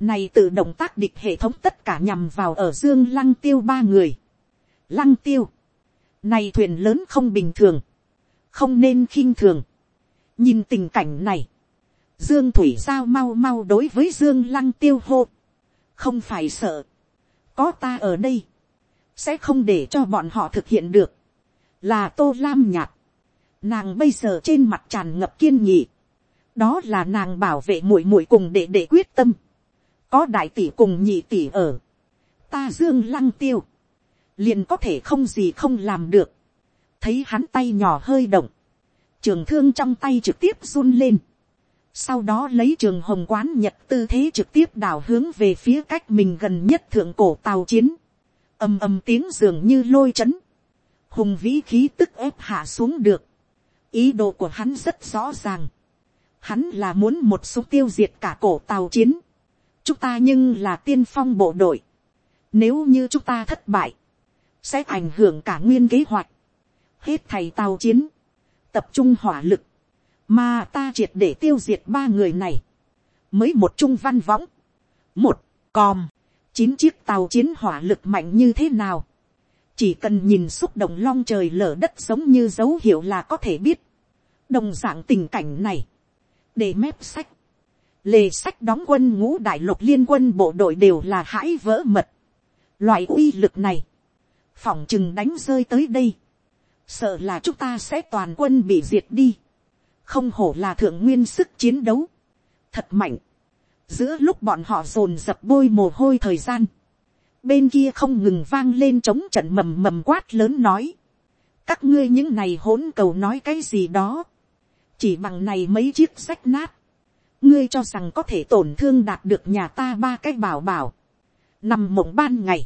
này tự động tác địch hệ thống tất cả nhằm vào ở dương lăng tiêu ba người, lăng tiêu, này thuyền lớn không bình thường, không nên khinh thường, nhìn tình cảnh này, Dương Thủy Giao mau mau đối với Dương Lăng tiêu hô. Không phải sợ. Có ta ở đây. Sẽ không để cho bọn họ thực hiện được. Là Tô Lam nhạt. Nàng bây giờ trên mặt tràn ngập kiên nhị. Đó là nàng bảo vệ muội muội cùng để để quyết tâm. Có đại tỷ cùng nhị tỷ ở. Ta Dương Lăng tiêu. Liền có thể không gì không làm được. Thấy hắn tay nhỏ hơi động. Trường thương trong tay trực tiếp run lên sau đó lấy trường hồng quán nhật tư thế trực tiếp đảo hướng về phía cách mình gần nhất thượng cổ tàu chiến, ầm ầm tiếng dường như lôi chấn, hùng vĩ khí tức ép hạ xuống được, ý đồ của hắn rất rõ ràng, hắn là muốn một số tiêu diệt cả cổ tàu chiến, chúng ta nhưng là tiên phong bộ đội, nếu như chúng ta thất bại, sẽ ảnh hưởng cả nguyên kế hoạch, hết thầy tàu chiến, tập trung hỏa lực, mà ta triệt để tiêu diệt ba người này, mới một trung văn võng, một còm, chín chiếc tàu chiến hỏa lực mạnh như thế nào, chỉ cần nhìn xúc động long trời lở đất giống như dấu hiệu là có thể biết, đồng d ạ n g tình cảnh này, để mép sách, lề sách đóng quân ngũ đại lục liên quân bộ đội đều là hãi vỡ mật, loại uy lực này, phỏng chừng đánh rơi tới đây, sợ là chúng ta sẽ toàn quân bị diệt đi, không hổ là thượng nguyên sức chiến đấu, thật mạnh, giữa lúc bọn họ dồn dập bôi mồ hôi thời gian, bên kia không ngừng vang lên chống trận mầm mầm quát lớn nói, các ngươi những này hỗn cầu nói cái gì đó, chỉ bằng này mấy chiếc sách nát, ngươi cho rằng có thể tổn thương đạt được nhà ta ba cái bảo bảo, nằm mộng ban ngày,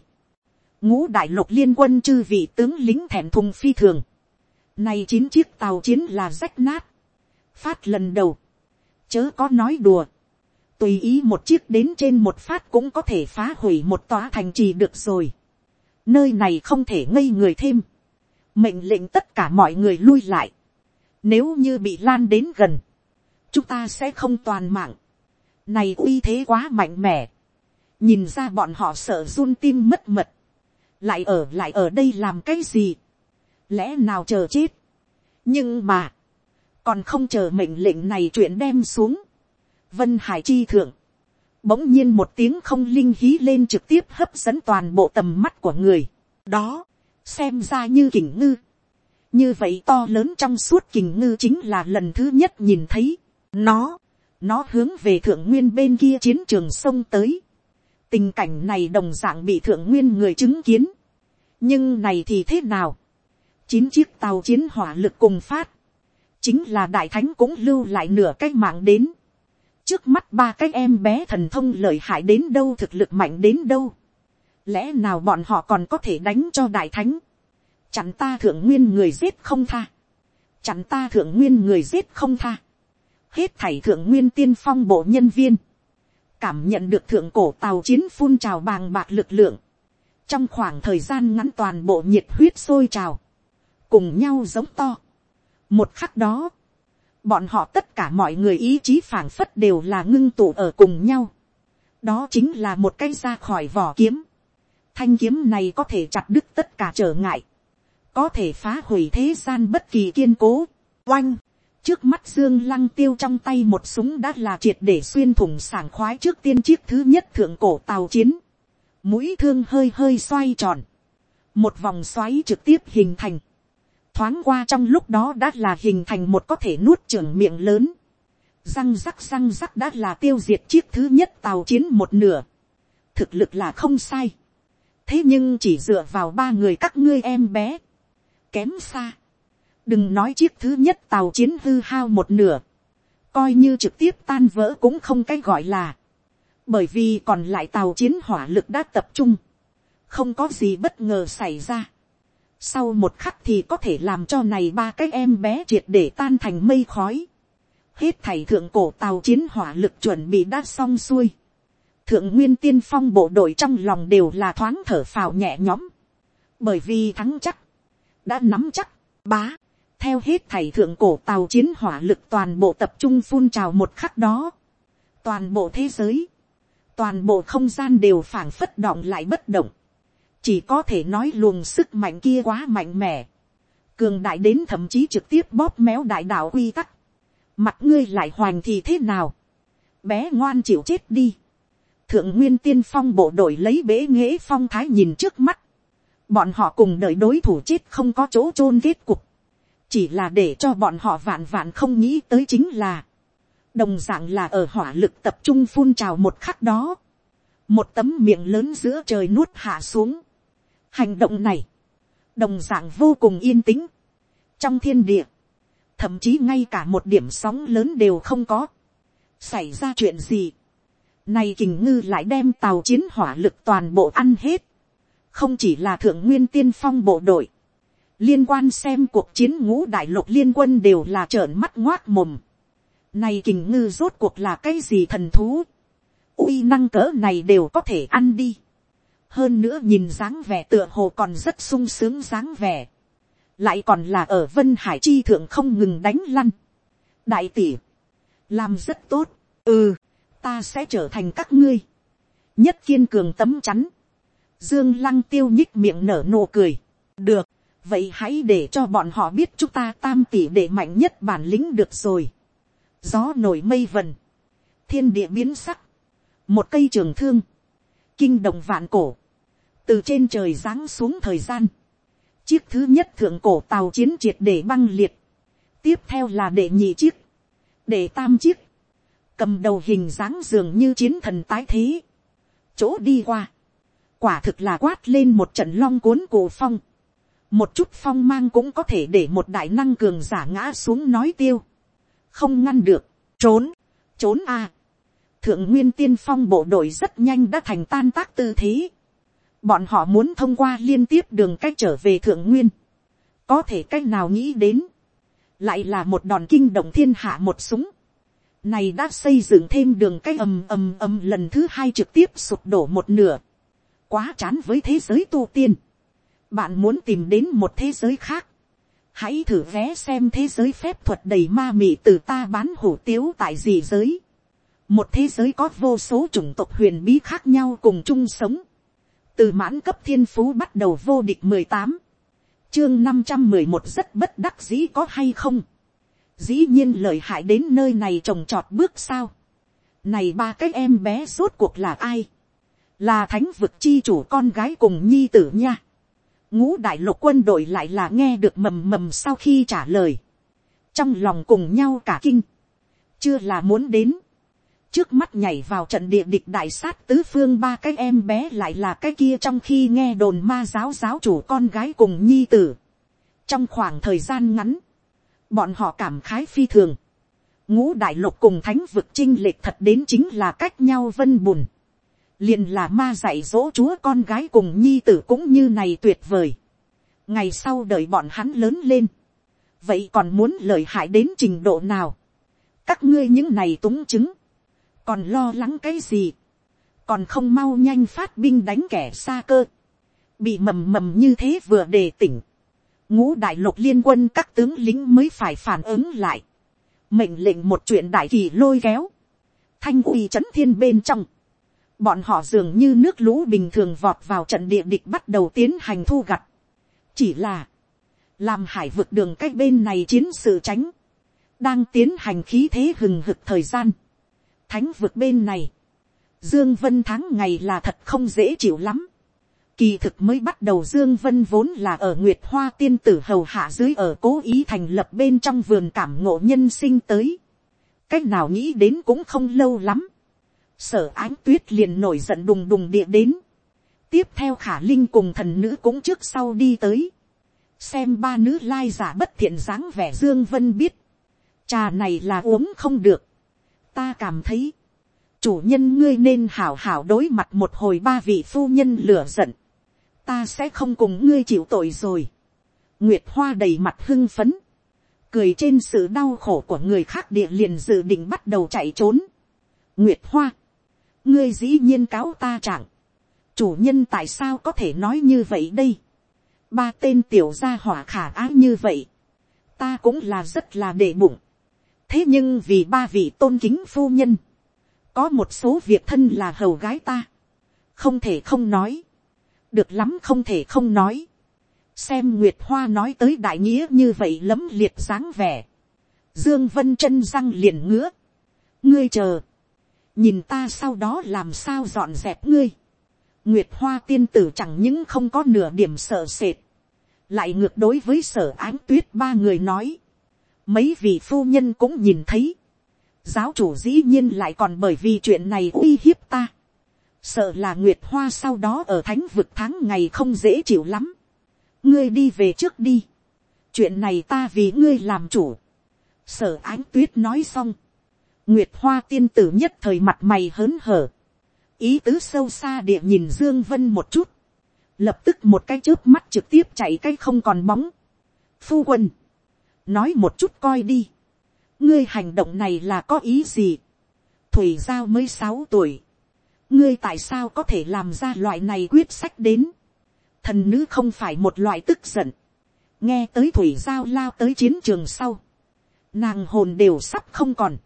ngũ đại lục liên quân chư vị tướng lính thẹn thùng phi thường, này chín chiếc tàu chiến là rách nát, phát lần đầu, chớ có nói đùa, tùy ý một chiếc đến trên một phát cũng có thể phá hủy một tòa thành trì được rồi. nơi này không thể ngây người thêm, mệnh lệnh tất cả mọi người lui lại, nếu như bị lan đến gần, chúng ta sẽ không toàn mạng, này uy thế quá mạnh mẽ, nhìn ra bọn họ sợ run tim mất mật, lại ở lại ở đây làm cái gì, lẽ nào chờ chết, nhưng mà, còn không chờ mệnh lệnh này chuyện đem xuống, vân hải chi thượng, bỗng nhiên một tiếng không linh hí lên trực tiếp hấp dẫn toàn bộ tầm mắt của người, đó, xem ra như kình ngư, như vậy to lớn trong suốt kình ngư chính là lần thứ nhất nhìn thấy, nó, nó hướng về thượng nguyên bên kia chiến trường sông tới, tình cảnh này đồng d ạ n g bị thượng nguyên người chứng kiến, nhưng này thì thế nào, chín chiếc tàu chiến hỏa lực cùng phát, chính là đại thánh cũng lưu lại nửa cái mạng đến trước mắt ba cái em bé thần thông lợi hại đến đâu thực lực mạnh đến đâu. lẽ nào bọn họ còn có thể đánh cho đại thánh. chặn ta thượng nguyên người giết không tha. chặn ta thượng nguyên người giết không tha. hết thảy thượng nguyên tiên phong bộ nhân viên. cảm nhận được thượng cổ tàu chiến phun trào bàng bạc lực lượng. trong khoảng thời gian ngắn toàn bộ nhiệt huyết sôi trào. cùng nhau giống to một khắc đó, bọn họ tất cả mọi người ý chí phảng phất đều là ngưng tụ ở cùng nhau. đó chính là một cái ra khỏi vỏ kiếm. thanh kiếm này có thể chặt đứt tất cả trở ngại, có thể phá hủy thế gian bất kỳ kiên cố. oanh, trước mắt dương lăng tiêu trong tay một súng đã là triệt để xuyên thủng sảng khoái trước tiên chiếc thứ nhất thượng cổ tàu chiến. mũi thương hơi hơi xoay tròn. một vòng xoáy trực tiếp hình thành thoáng qua trong lúc đó đã là hình thành một có thể nuốt trưởng miệng lớn. Răng rắc răng rắc đã là tiêu diệt chiếc thứ nhất tàu chiến một nửa. Thực lực là không sai. thế nhưng chỉ dựa vào ba người các ngươi em bé, kém xa, đừng nói chiếc thứ nhất tàu chiến hư hao một nửa, coi như trực tiếp tan vỡ cũng không cái gọi là, bởi vì còn lại tàu chiến hỏa lực đã tập trung, không có gì bất ngờ xảy ra. Sau một khắc thì có thể làm cho này ba cái em bé triệt để tan thành mây khói. Hết thảy thượng cổ tàu chiến hỏa lực chuẩn bị đã xong xuôi. Thượng nguyên tiên phong bộ đội trong lòng đều là thoáng thở phào nhẹ nhõm. Bởi vì thắng chắc. Đã nắm chắc. Bá. Theo hết thảy thượng cổ tàu chiến hỏa lực toàn bộ tập trung phun trào một khắc đó. Toàn bộ thế giới. Toàn bộ không gian đều phảng phất động lại bất động chỉ có thể nói luồng sức mạnh kia quá mạnh mẽ, cường đại đến thậm chí trực tiếp bóp méo đại đạo quy tắc, mặt ngươi lại hoành thì thế nào, bé ngoan chịu chết đi, thượng nguyên tiên phong bộ đội lấy bế nghễ phong thái nhìn trước mắt, bọn họ cùng đợi đối thủ chết không có chỗ chôn kết cục, chỉ là để cho bọn họ vạn vạn không nghĩ tới chính là, đồng d ạ n g là ở hỏa lực tập trung phun trào một khắc đó, một tấm miệng lớn giữa trời nuốt hạ xuống, Hành động này, đồng dạng vô cùng yên tĩnh. Trong thiên địa, thậm chí ngay cả một điểm sóng lớn đều không có. Xảy ra chuyện gì? Này kình ngư lại đem tàu chiến hỏa lực toàn bộ ăn hết. Không chỉ là thượng nguyên tiên phong bộ đội. Liên quan xem cuộc chiến ngũ đại lục liên quân đều là trợn mắt ngoác mồm. Này kình ngư rốt cuộc là cái gì thần thú? uy năng cỡ này đều có thể ăn đi hơn nữa nhìn dáng vẻ tựa hồ còn rất sung sướng dáng vẻ, lại còn là ở vân hải chi thượng không ngừng đánh lăn. đại tỷ, làm rất tốt, ừ, ta sẽ trở thành các ngươi, nhất kiên cường tấm chắn, dương lăng tiêu nhích miệng nở nụ cười, được, vậy hãy để cho bọn họ biết chúng ta tam tỷ để mạnh nhất bản lĩnh được rồi. gió nổi mây vần, thiên địa biến sắc, một cây trường thương, kinh động vạn cổ, từ trên trời giáng xuống thời gian, chiếc thứ nhất thượng cổ tàu chiến triệt để băng liệt, tiếp theo là đệ nhị chiếc, đệ tam chiếc, cầm đầu hình dáng dường như chiến thần tái thế, chỗ đi qua, quả thực là quát lên một trận long cuốn cổ phong, một chút phong mang cũng có thể để một đại năng cường giả ngã xuống nói tiêu, không ngăn được, trốn, trốn a, thượng nguyên tiên phong bộ đội rất nhanh đã thành tan tác tư thế, Bọn họ muốn thông qua liên tiếp đường cách trở về thượng nguyên. Có thể cách nào nghĩ đến. Lại là một đòn kinh động thiên hạ một súng. Này đã xây dựng thêm đường cách ầm ầm ầm lần thứ hai trực tiếp sụp đổ một nửa. Quá chán với thế giới tu tiên. Bạn muốn tìm đến một thế giới khác. Hãy thử vé xem thế giới phép thuật đầy ma mị từ ta bán hủ tiếu tại gì giới. Một thế giới có vô số chủng tộc huyền bí khác nhau cùng chung sống từ mãn cấp thiên phú bắt đầu vô địch mười tám, chương năm trăm mười một rất bất đắc dĩ có hay không, dĩ nhiên lời hại đến nơi này trồng trọt bước sao, này ba cái em bé rốt cuộc là ai, là thánh vực chi chủ con gái cùng nhi tử nha, ngũ đại lục quân đội lại là nghe được mầm mầm sau khi trả lời, trong lòng cùng nhau cả kinh, chưa là muốn đến, trước mắt nhảy vào trận địa địch đại sát tứ phương ba cái em bé lại là cái kia trong khi nghe đồn ma giáo giáo chủ con gái cùng nhi tử. trong khoảng thời gian ngắn, bọn họ cảm khái phi thường. ngũ đại lục cùng thánh vực chinh lệch thật đến chính là cách nhau vân bùn. liền là ma dạy dỗ chúa con gái cùng nhi tử cũng như này tuyệt vời. ngày sau đợi bọn hắn lớn lên. vậy còn muốn lợi hại đến trình độ nào. các ngươi những này túng chứng còn lo lắng cái gì, còn không mau nhanh phát binh đánh kẻ xa cơ, bị mầm mầm như thế vừa đề tỉnh, ngũ đại lục liên quân các tướng lính mới phải phản ứng lại, mệnh lệnh một chuyện đại kỳ lôi kéo, thanh uy c h ấ n thiên bên trong, bọn họ dường như nước lũ bình thường vọt vào trận địa địch bắt đầu tiến hành thu gặt, chỉ là, làm hải vực đường cách bên này chiến sự tránh, đang tiến hành khí thế hừng hực thời gian, thánh vực bên này, Dương Vân tháng ngày là thật không dễ chịu lắm. Kỳ thực mới bắt đầu Dương Vân vốn là ở Nguyệt Hoa tiên tử hầu hạ dưới ở cố ý thành lập bên trong vườn cảm ngộ nhân sinh tới. Cách nào nghĩ đến cũng không lâu lắm. Sở ánh tuyết liền nổi giận đùng đùng địa đến. tiếp theo khả linh cùng thần nữ cũng trước sau đi tới, xem ba nữ lai giả bất thiện dáng vẻ dương vân biết, trà này là uống không được, ta cảm thấy, chủ nhân ngươi nên hảo hảo đối mặt một hồi ba vị phu nhân lửa giận, ta sẽ không cùng ngươi chịu tội rồi. Nguyệt hoa đầy mặt hưng phấn, cười trên sự đau khổ của người khác địa liền dự định bắt đầu chạy trốn. Nguyệt hoa, ngươi dĩ nhiên cáo ta chẳng, chủ nhân tại sao có thể nói như vậy đây. ba tên tiểu gia hỏa khả á như vậy, ta cũng là rất là để bụng thế nhưng vì ba vị tôn kính phu nhân, có một số việc thân là hầu gái ta, không thể không nói, được lắm không thể không nói, xem nguyệt hoa nói tới đại nghĩa như vậy lấm liệt dáng vẻ, dương vân chân răng liền ngứa, ngươi chờ, nhìn ta sau đó làm sao dọn dẹp ngươi, nguyệt hoa tiên tử chẳng những không có nửa điểm sợ sệt, lại ngược đối với sở ánh tuyết ba người nói, mấy vị phu nhân cũng nhìn thấy, giáo chủ dĩ nhiên lại còn bởi vì chuyện này uy hiếp ta, sợ là nguyệt hoa sau đó ở thánh vực tháng ngày không dễ chịu lắm, ngươi đi về trước đi, chuyện này ta vì ngươi làm chủ, sở ánh tuyết nói xong, nguyệt hoa tiên tử nhất thời mặt mày hớn hở, ý tứ sâu xa địa nhìn dương vân một chút, lập tức một cái chớp mắt trực tiếp chạy cái không còn bóng, phu quân, nói một chút coi đi, ngươi hành động này là có ý gì, thủy giao mới sáu tuổi, ngươi tại sao có thể làm ra loại này quyết sách đến, thần nữ không phải một loại tức giận, nghe tới thủy giao lao tới chiến trường sau, nàng hồn đều sắp không còn,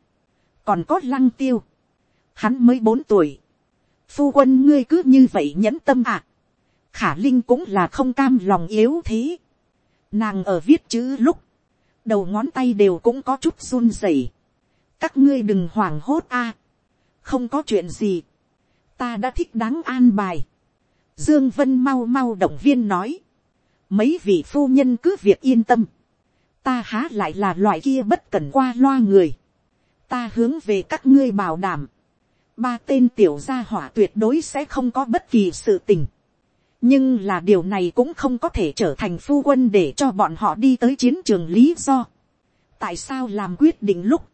còn có lăng tiêu, hắn mới bốn tuổi, phu quân ngươi cứ như vậy nhẫn tâm à, khả linh cũng là không cam lòng yếu thế, nàng ở viết chữ lúc, đầu ngón tay đều cũng có chút run rẩy, các ngươi đừng hoảng hốt a, không có chuyện gì, ta đã thích đáng an bài, Dương Vân mau mau động viên nói. Mấy vị phu nhân cứ việc yên tâm. Ta há lại là loại kia bất cần qua loa người. Ta hướng về các ngươi bảo đảm. Ba tên tiểu gia hỏa tuyệt đối sẽ không có bất kỳ sự tình. Nhưng là điều này cũng không có thể trở thành phu quân để cho bọn họ đi tới chiến trường lý do. Tại sao làm quyết định lúc.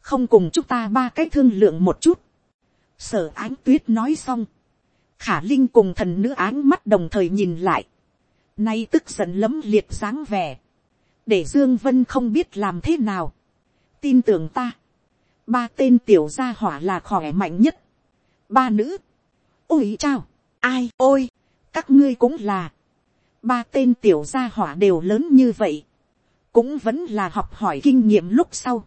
Không cùng chúng ta ba cái thương lượng một chút. Sở ánh tuyết nói xong. Khả linh cùng thần nữ ánh mắt đồng thời nhìn lại, nay tức giận lấm liệt dáng vẻ, để dương vân không biết làm thế nào, tin tưởng ta, ba tên tiểu gia hỏa là khỏe mạnh nhất, ba nữ, ôi chao, ai? Ôi, các ngươi cũng là, ba tên tiểu gia hỏa đều lớn như vậy, cũng vẫn là học hỏi kinh nghiệm lúc sau,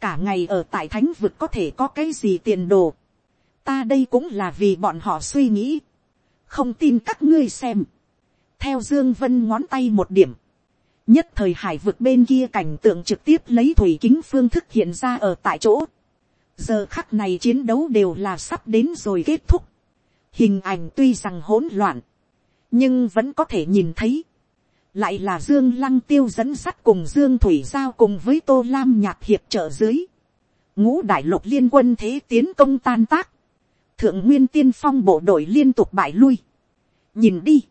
cả ngày ở tại thánh vực có thể có cái gì tiền đồ, ta đây cũng là vì bọn họ suy nghĩ, không tin các ngươi xem, theo dương vân ngón tay một điểm, nhất thời hải vực bên kia cảnh tượng trực tiếp lấy thủy kính phương thức hiện ra ở tại chỗ, giờ khắc này chiến đấu đều là sắp đến rồi kết thúc, hình ảnh tuy rằng hỗn loạn, nhưng vẫn có thể nhìn thấy, lại là dương lăng tiêu dẫn sắt cùng dương thủy giao cùng với tô lam nhạc hiệp trợ dưới, ngũ đại lục liên quân thế tiến công tan tác, thượng nguyên tiên phong bộ đội liên tục bại lui. nhìn đi,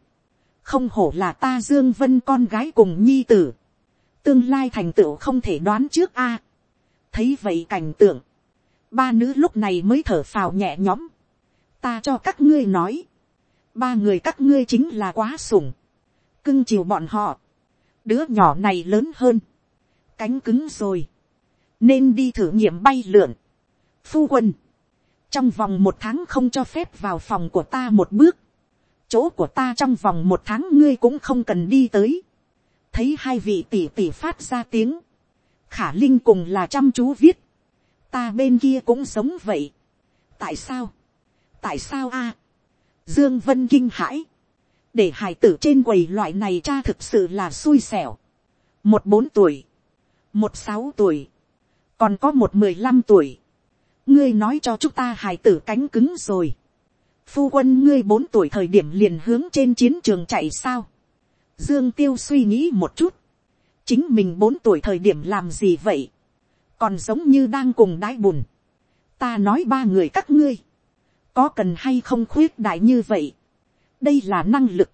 không hổ là ta dương vân con gái cùng nhi tử, tương lai thành tựu không thể đoán trước a. thấy vậy cảnh tượng, ba nữ lúc này mới thở phào nhẹ nhõm ta cho các ngươi nói, ba người các ngươi chính là quá sủng, cưng chiều bọn họ, đứa nhỏ này lớn hơn, cánh cứng rồi, nên đi thử nghiệm bay lượn. phu quân, trong vòng một tháng không cho phép vào phòng của ta một bước, chỗ của ta trong vòng một tháng ngươi cũng không cần đi tới, thấy hai vị tỷ tỷ phát ra tiếng, khả linh cùng là chăm chú viết, ta bên kia cũng sống vậy, tại sao, tại sao a, dương vân kinh hãi, để hải tử trên quầy loại này cha thực sự là xui xẻo, một bốn tuổi, một sáu tuổi, còn có một mười lăm tuổi, ngươi nói cho chúng ta hài tử cánh cứng rồi. phu quân ngươi bốn tuổi thời điểm liền hướng trên chiến trường chạy sao. dương tiêu suy nghĩ một chút. chính mình bốn tuổi thời điểm làm gì vậy. còn giống như đang cùng đái bùn. ta nói ba người các ngươi có cần hay không khuyết đại như vậy. đây là năng lực,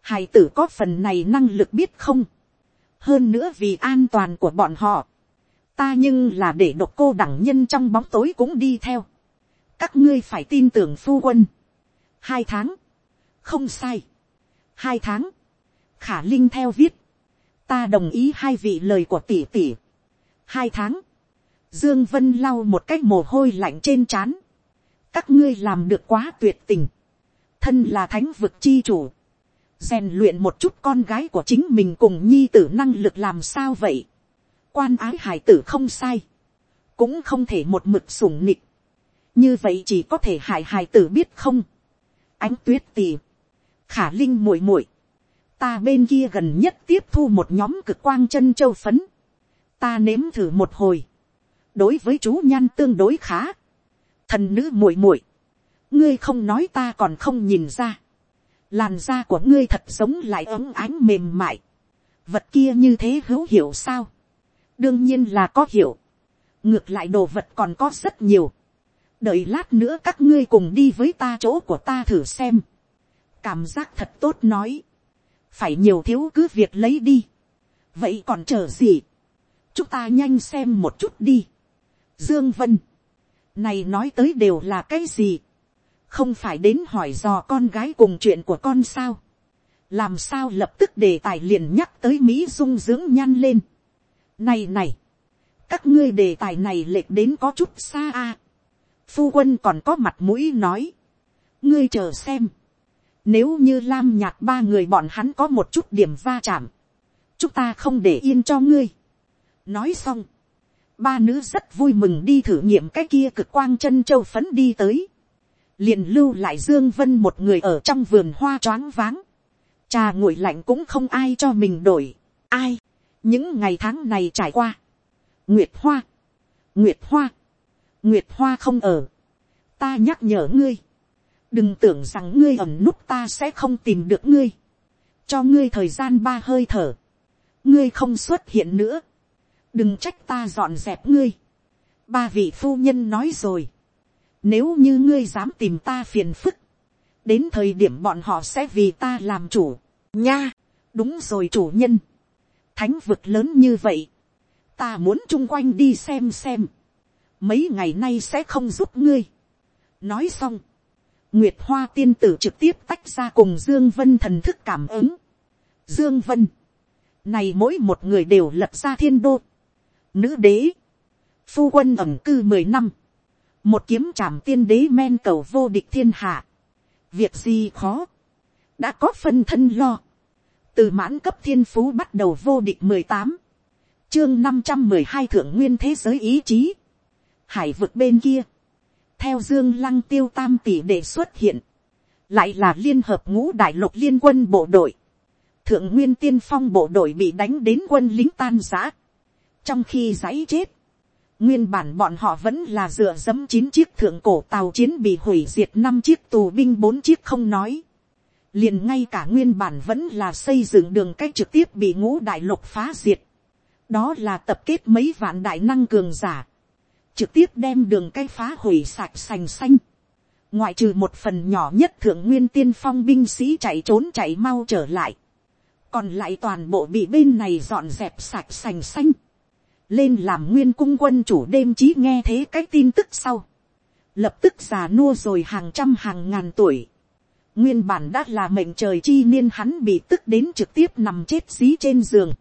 hài tử có phần này năng lực biết không, hơn nữa vì an toàn của bọn họ, ta nhưng là để độc cô đẳng nhân trong bóng tối cũng đi theo, các ngươi phải tin tưởng phu quân, hai tháng, không sai, hai tháng, khả linh theo viết, ta đồng ý hai vị lời của tỷ tỷ, hai tháng, dương vân lau một cách mồ hôi lạnh trên trán, các ngươi làm được quá tuyệt tình, thân là thánh vực chi chủ, rèn luyện một chút con gái của chính mình cùng nhi tử năng lực làm sao vậy, quan ái hải tử không sai, cũng không thể một mực sủng nịch, như vậy chỉ có thể hại hải tử biết không, ánh tuyết tì, khả linh muội muội, ta bên kia gần nhất tiếp thu một nhóm cực quang chân châu phấn, ta nếm thử một hồi, đối với chú nhan tương đối khá, thần nữ muội muội, ngươi không nói ta còn không nhìn ra, làn da của ngươi thật giống lại ấm ánh mềm mại, vật kia như thế hữu hiệu sao, đương nhiên là có hiểu, ngược lại đồ vật còn có rất nhiều, đợi lát nữa các ngươi cùng đi với ta chỗ của ta thử xem, cảm giác thật tốt nói, phải nhiều thiếu cứ việc lấy đi, vậy còn chờ gì, chúng ta nhanh xem một chút đi, dương vân, này nói tới đều là cái gì, không phải đến hỏi dò con gái cùng chuyện của con sao, làm sao lập tức đề tài liền nhắc tới mỹ dung dưỡng nhăn lên, này này, các ngươi đề tài này lệch đến có chút xa a. Phu quân còn có mặt mũi nói. Ngươi chờ xem. Nếu như lam nhạc ba người bọn hắn có một chút điểm va chạm. Chúng ta không để yên cho ngươi. Nói xong. Ba nữ rất vui mừng đi thử nghiệm cái kia cực quang chân châu phấn đi tới. Liền lưu lại Dương Vân một người ở trong vườn hoa choáng váng. Trà nguội lạnh cũng không ai cho mình đổi. Ai? Những ngày tháng này trải qua, nguyệt hoa, nguyệt hoa, nguyệt hoa không ở, ta nhắc nhở ngươi, đừng tưởng rằng ngươi ẩn nút ta sẽ không tìm được ngươi, cho ngươi thời gian ba hơi thở, ngươi không xuất hiện nữa, đừng trách ta dọn dẹp ngươi, ba vị phu nhân nói rồi, nếu như ngươi dám tìm ta phiền phức, đến thời điểm bọn họ sẽ vì ta làm chủ, nha, đúng rồi chủ nhân, thánh vực lớn như vậy, ta muốn chung quanh đi xem xem, mấy ngày nay sẽ không giúp ngươi. nói xong, nguyệt hoa tiên tử trực tiếp tách ra cùng dương vân thần thức cảm ứng. dương vân, này mỗi một người đều lập ra thiên đô, nữ đế, phu quân ẩm cư mười năm, một kiếm trảm tiên đế men cầu vô địch thiên hạ, việc gì khó, đã có phân thân lo, từ mãn cấp thiên phú bắt đầu vô địch mười tám, chương năm trăm mười hai thượng nguyên thế giới ý chí, hải vực bên kia, theo dương lăng tiêu tam tỷ để xuất hiện, lại là liên hợp ngũ đại lục liên quân bộ đội, thượng nguyên tiên phong bộ đội bị đánh đến quân lính tan giã, trong khi giấy chết, nguyên bản bọn họ vẫn là dựa dẫm chín chiếc thượng cổ tàu chiến bị hủy diệt năm chiếc tù binh bốn chiếc không nói, liền ngay cả nguyên bản vẫn là xây dựng đường cách trực tiếp bị ngũ đại lục phá diệt. đó là tập kết mấy vạn đại năng cường giả, trực tiếp đem đường cách phá hủy sạch sành xanh. ngoại trừ một phần nhỏ nhất thượng nguyên tiên phong binh sĩ chạy trốn chạy mau trở lại, còn lại toàn bộ bị bên này dọn dẹp sạch sành xanh lên làm nguyên cung quân chủ đêm trí nghe thế cái tin tức sau, lập tức già nua rồi hàng trăm hàng ngàn tuổi Nguyên bản đã là mệnh trời chi niên hắn bị tức đến trực tiếp nằm chết dí trên giường.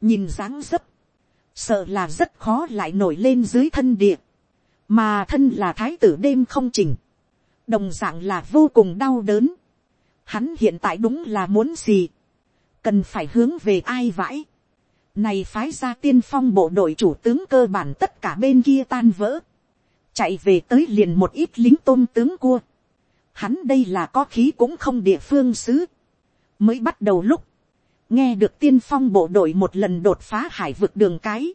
Nhìn dáng dấp. Sợ là rất khó lại nổi lên dưới thân địa. Mà thân là thái tử đêm không chỉnh. Đồng dạng là vô cùng đau đớn. Hắn hiện tại đúng là muốn gì. Cần phải hướng về ai vãi. Này phái ra tiên phong bộ đội chủ tướng cơ bản tất cả bên kia tan vỡ. Chạy về tới liền một ít lính tôm tướng cua hắn đây là có khí cũng không địa phương xứ. mới bắt đầu lúc, nghe được tiên phong bộ đội một lần đột phá hải vực đường cái,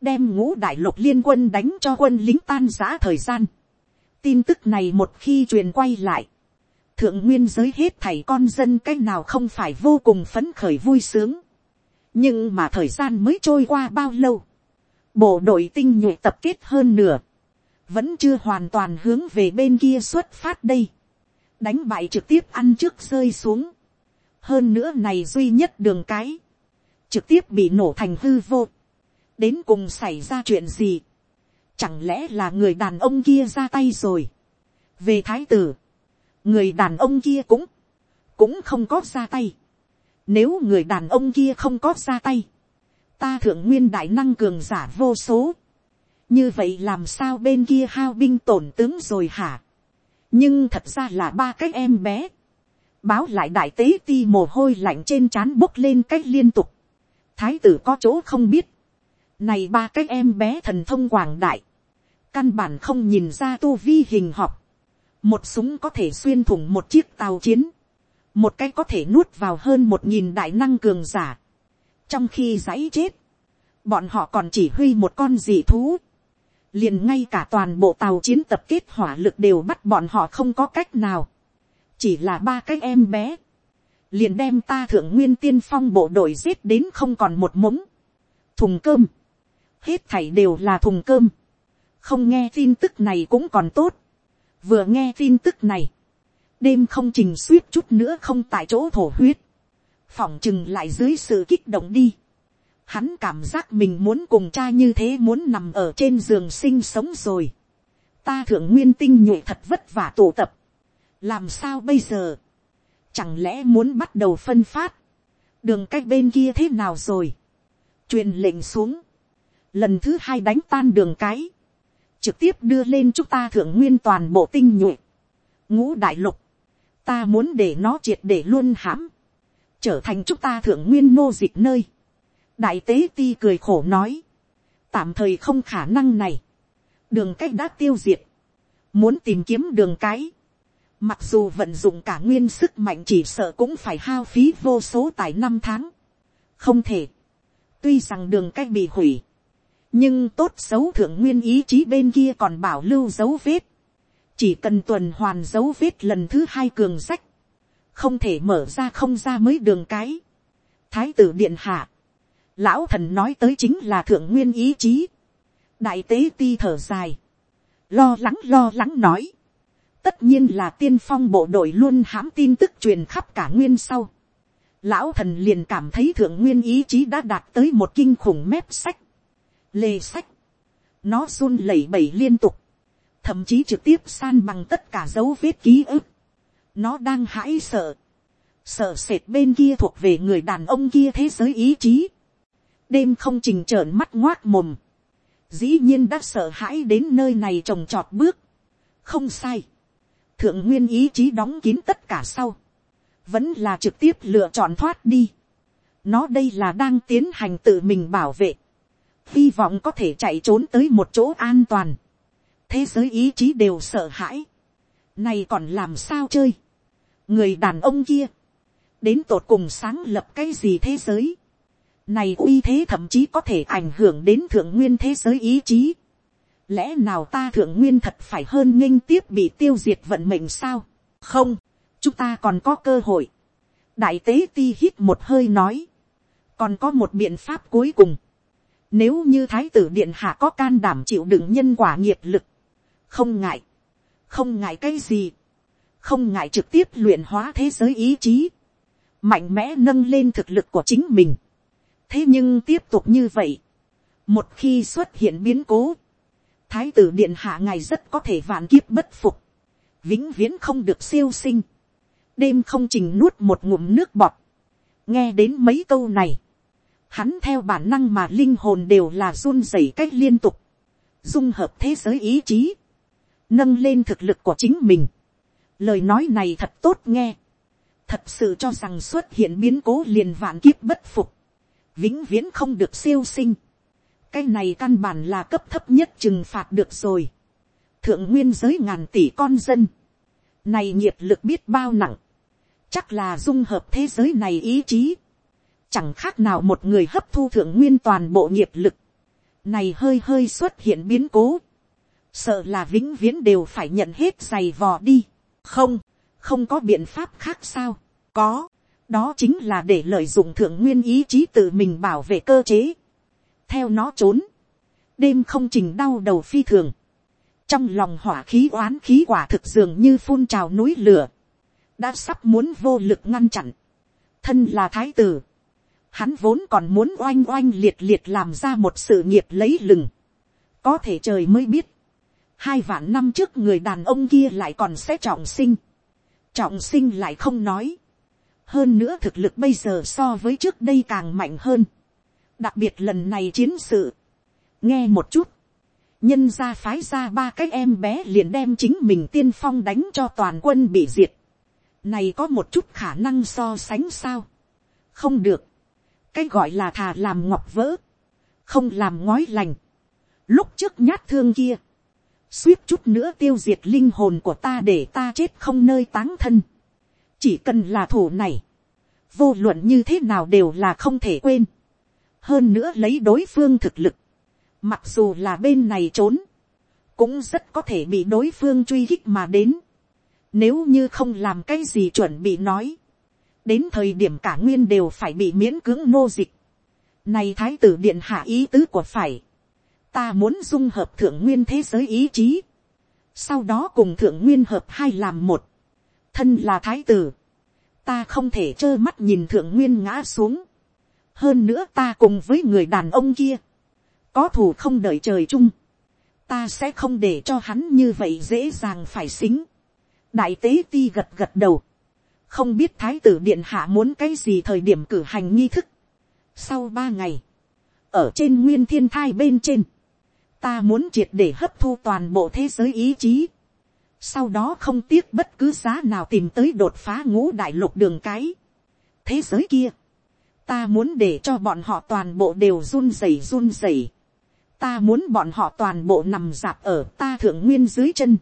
đem ngũ đại lục liên quân đánh cho quân lính tan giã thời gian. tin tức này một khi truyền quay lại, thượng nguyên giới hết thảy con dân cái nào không phải vô cùng phấn khởi vui sướng nhưng mà thời gian mới trôi qua bao lâu, bộ đội tinh nhuệ tập kết hơn nửa, vẫn chưa hoàn toàn hướng về bên kia xuất phát đây. Đánh bại trực tiếp ăn trước rơi xuống, hơn nữa này duy nhất đường cái, trực tiếp bị nổ thành hư vô, đến cùng xảy ra chuyện gì, chẳng lẽ là người đàn ông kia ra tay rồi, về thái tử, người đàn ông kia cũng, cũng không có ra tay, nếu người đàn ông kia không có ra tay, ta thượng nguyên đại năng cường giả vô số, như vậy làm sao bên kia hao binh tổn tướng rồi hả, nhưng thật ra là ba cái em bé, báo lại đại tế ti mồ hôi lạnh trên trán bốc lên cách liên tục, thái tử có chỗ không biết, này ba cái em bé thần thông quảng đại, căn bản không nhìn ra tu vi hình học, một súng có thể xuyên thủng một chiếc tàu chiến, một cái có thể nuốt vào hơn một nghìn đại năng cường giả, trong khi giấy chết, bọn họ còn chỉ huy một con dị thú, liền ngay cả toàn bộ tàu chiến tập kết hỏa lực đều bắt bọn họ không có cách nào, chỉ là ba cái em bé, liền đem ta thượng nguyên tiên phong bộ đội giết đến không còn một mống, thùng cơm, hết thảy đều là thùng cơm, không nghe tin tức này cũng còn tốt, vừa nghe tin tức này, đêm không trình suýt chút nữa không tại chỗ thổ huyết, phỏng chừng lại dưới sự kích động đi, hắn cảm giác mình muốn cùng cha như thế muốn nằm ở trên giường sinh sống rồi, ta thượng nguyên tinh nhuệ thật vất vả tụ tập, làm sao bây giờ, chẳng lẽ muốn bắt đầu phân phát, đường cách bên kia thế nào rồi, truyền lệnh xuống, lần thứ hai đánh tan đường cái, trực tiếp đưa lên chúng ta thượng nguyên toàn bộ tinh nhuệ, ngũ đại lục, ta muốn để nó triệt để luôn hãm, trở thành chúng ta thượng nguyên nô dịch nơi. đại tế ti cười khổ nói, tạm thời không khả năng này, đường cách đã tiêu diệt, muốn tìm kiếm đường cái, mặc dù vận dụng cả nguyên sức mạnh chỉ sợ cũng phải hao phí vô số tài năm tháng, không thể, tuy rằng đường cách bị hủy, nhưng tốt xấu thượng nguyên ý chí bên kia còn bảo lưu dấu vết, chỉ cần tuần hoàn dấu vết lần thứ hai cường sách, không thể mở ra không ra mới đường cái. thái tử điện hạ, lão thần nói tới chính là thượng nguyên ý chí, đại tế ti thở dài, lo lắng lo lắng nói, tất nhiên là tiên phong bộ đội luôn hãm tin tức truyền khắp cả nguyên sau. Lão thần liền cảm thấy thượng nguyên ý chí đã đạt tới một kinh khủng mép sách, lê sách, nó run lẩy bẩy liên tục, thậm chí trực tiếp san bằng tất cả dấu vết ký ức. Nó đang hãi sợ, sợ sệt bên kia thuộc về người đàn ông kia thế giới ý chí. đêm không trình trợn mắt ngoác mồm, dĩ nhiên đã sợ hãi đến nơi này trồng trọt bước. không sai, thượng nguyên ý chí đóng kín tất cả sau, vẫn là trực tiếp lựa chọn thoát đi. nó đây là đang tiến hành tự mình bảo vệ, hy vọng có thể chạy trốn tới một chỗ an toàn thế giới ý chí đều sợ hãi, này còn làm sao chơi, người đàn ông kia, đến tột cùng sáng lập cái gì thế giới, này uy thế thậm chí có thể ảnh hưởng đến thượng nguyên thế giới ý chí, lẽ nào ta thượng nguyên thật phải hơn nghênh tiếp bị tiêu diệt vận mệnh sao, không, chúng ta còn có cơ hội, đại tế ti hít một hơi nói, còn có một biện pháp cuối cùng, nếu như thái tử điện hạ có can đảm chịu đựng nhân quả nghiệp lực, không ngại, không ngại cái gì, không ngại trực tiếp luyện hóa thế giới ý chí, mạnh mẽ nâng lên thực lực của chính mình. thế nhưng tiếp tục như vậy, một khi xuất hiện biến cố, thái tử điện hạ ngài rất có thể vạn kiếp bất phục, vĩnh viễn không được siêu sinh, đêm không trình nuốt một ngụm nước bọt, nghe đến mấy câu này, hắn theo bản năng mà linh hồn đều là run rẩy cách liên tục, dung hợp thế giới ý chí, nâng lên thực lực của chính mình. Lời nói này thật tốt nghe. Thật sự cho rằng xuất hiện biến cố liền vạn kiếp bất phục. Vĩnh viễn không được siêu sinh. Cái này căn bản là cấp thấp nhất trừng phạt được rồi. Thượng nguyên giới ngàn tỷ con dân. Này nghiệp lực biết bao nặng. Chắc là dung hợp thế giới này ý chí. Chẳng khác nào một người hấp thu thượng nguyên toàn bộ nghiệp lực. Này hơi hơi xuất hiện biến cố sợ là vĩnh viễn đều phải nhận hết giày vò đi. không, không có biện pháp khác sao. có, đó chính là để lợi dụng thượng nguyên ý chí tự mình bảo vệ cơ chế. theo nó trốn, đêm không trình đau đầu phi thường. trong lòng hỏa khí oán khí quả thực dường như phun trào núi lửa. đã sắp muốn vô lực ngăn chặn, thân là thái tử, hắn vốn còn muốn oanh oanh liệt liệt làm ra một sự nghiệp lấy lừng, có thể trời mới biết, hai vạn năm trước người đàn ông kia lại còn sẽ trọng sinh, trọng sinh lại không nói, hơn nữa thực lực bây giờ so với trước đây càng mạnh hơn, đặc biệt lần này chiến sự, nghe một chút, nhân ra phái ra ba cái em bé liền đem chính mình tiên phong đánh cho toàn quân bị diệt, này có một chút khả năng so sánh sao, không được, cái gọi là thà làm ngọc vỡ, không làm ngói lành, lúc trước nhát thương kia, suýt chút nữa tiêu diệt linh hồn của ta để ta chết không nơi táng thân, chỉ cần là thủ này, vô luận như thế nào đều là không thể quên, hơn nữa lấy đối phương thực lực, mặc dù là bên này trốn, cũng rất có thể bị đối phương truy hích mà đến, nếu như không làm cái gì chuẩn bị nói, đến thời điểm cả nguyên đều phải bị miễn cưỡng nô dịch. Này thái tử điện hạ ý tứ của phải. Ta muốn dung hợp thượng nguyên thế giới ý chí. Sau đó cùng thượng nguyên hợp hai làm một. Thân là thái tử. Ta không thể trơ mắt nhìn thượng nguyên ngã xuống. Hơn nữa ta cùng với người đàn ông kia. Có thù không đợi trời chung. Ta sẽ không để cho hắn như vậy dễ dàng phải xính. Đại tế ti gật gật đầu không biết thái tử điện hạ muốn cái gì thời điểm cử hành nghi thức. sau ba ngày, ở trên nguyên thiên thai bên trên, ta muốn triệt để hấp thu toàn bộ thế giới ý chí. sau đó không tiếc bất cứ giá nào tìm tới đột phá ngũ đại lục đường cái. thế giới kia, ta muốn để cho bọn họ toàn bộ đều run rẩy run rẩy. ta muốn bọn họ toàn bộ nằm dạp ở ta thượng nguyên dưới chân.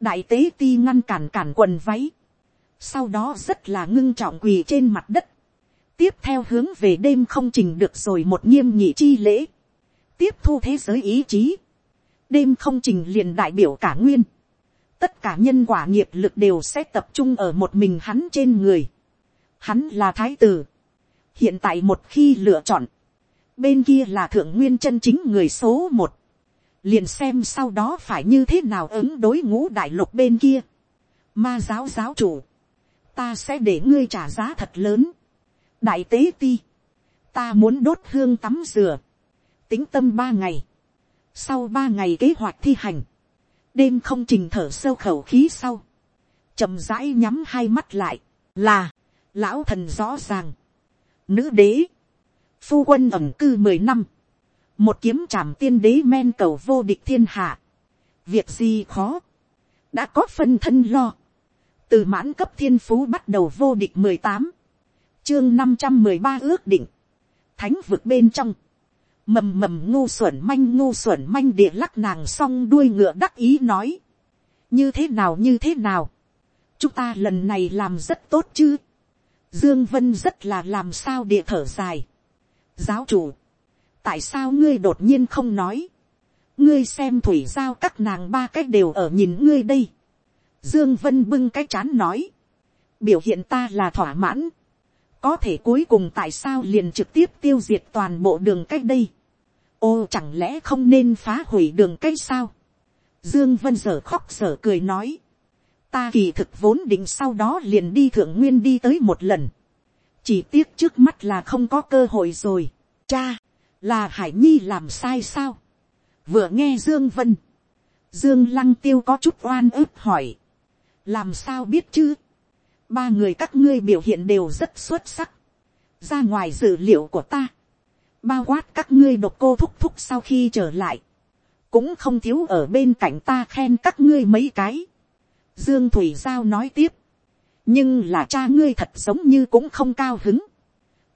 đại tế ti ngăn cản cản quần váy sau đó rất là ngưng trọng quỳ trên mặt đất, tiếp theo hướng về đêm không trình được rồi một nghiêm nhị chi lễ, tiếp thu thế giới ý chí, đêm không trình liền đại biểu cả nguyên, tất cả nhân quả nghiệp lực đều sẽ tập trung ở một mình hắn trên người, hắn là thái tử, hiện tại một khi lựa chọn, bên kia là thượng nguyên chân chính người số một, liền xem sau đó phải như thế nào ứng đối ngũ đại lục bên kia, ma giáo giáo chủ, ta sẽ để ngươi trả giá thật lớn. đại tế ti, ta muốn đốt hương tắm rửa tính tâm ba ngày, sau ba ngày kế hoạch thi hành, đêm không trình thở sâu khẩu khí sau, chậm rãi nhắm hai mắt lại, là, lão thần rõ ràng, nữ đế, phu quân ẩm cư mười năm, một kiếm trảm tiên đế men cầu vô địch thiên hạ, việc gì khó, đã có phân thân lo, từ mãn cấp thiên phú bắt đầu vô địch mười tám, chương năm trăm mười ba ước định, thánh vực bên trong, mầm mầm ngu xuẩn manh ngu xuẩn manh địa lắc nàng xong đuôi ngựa đắc ý nói, như thế nào như thế nào, chúng ta lần này làm rất tốt chứ, dương vân rất là làm sao địa thở dài, giáo chủ, tại sao ngươi đột nhiên không nói, ngươi xem thủy giao các nàng ba cách đều ở nhìn ngươi đây, Dương Vân bưng cái chán nói. Biểu hiện ta là thỏa mãn. Có thể cuối cùng tại sao liền trực tiếp tiêu diệt toàn bộ đường cách đây. Ô chẳng lẽ không nên phá hủy đường cách sao. Dương Vân sở khóc sở cười nói. Ta kỳ thực vốn định sau đó liền đi thượng nguyên đi tới một lần. Chỉ tiếc trước mắt là không có cơ hội rồi. Cha, là Hải Nhi làm sai sao? Vừa nghe Dương Vân. Dương Lăng Tiêu có chút oan ức hỏi làm sao biết chứ, ba người các ngươi biểu hiện đều rất xuất sắc, ra ngoài dự liệu của ta, bao quát các ngươi độc cô thúc thúc sau khi trở lại, cũng không thiếu ở bên cạnh ta khen các ngươi mấy cái. Dương Thủy Giao nói tiếp, nhưng là cha ngươi thật giống như cũng không cao hứng.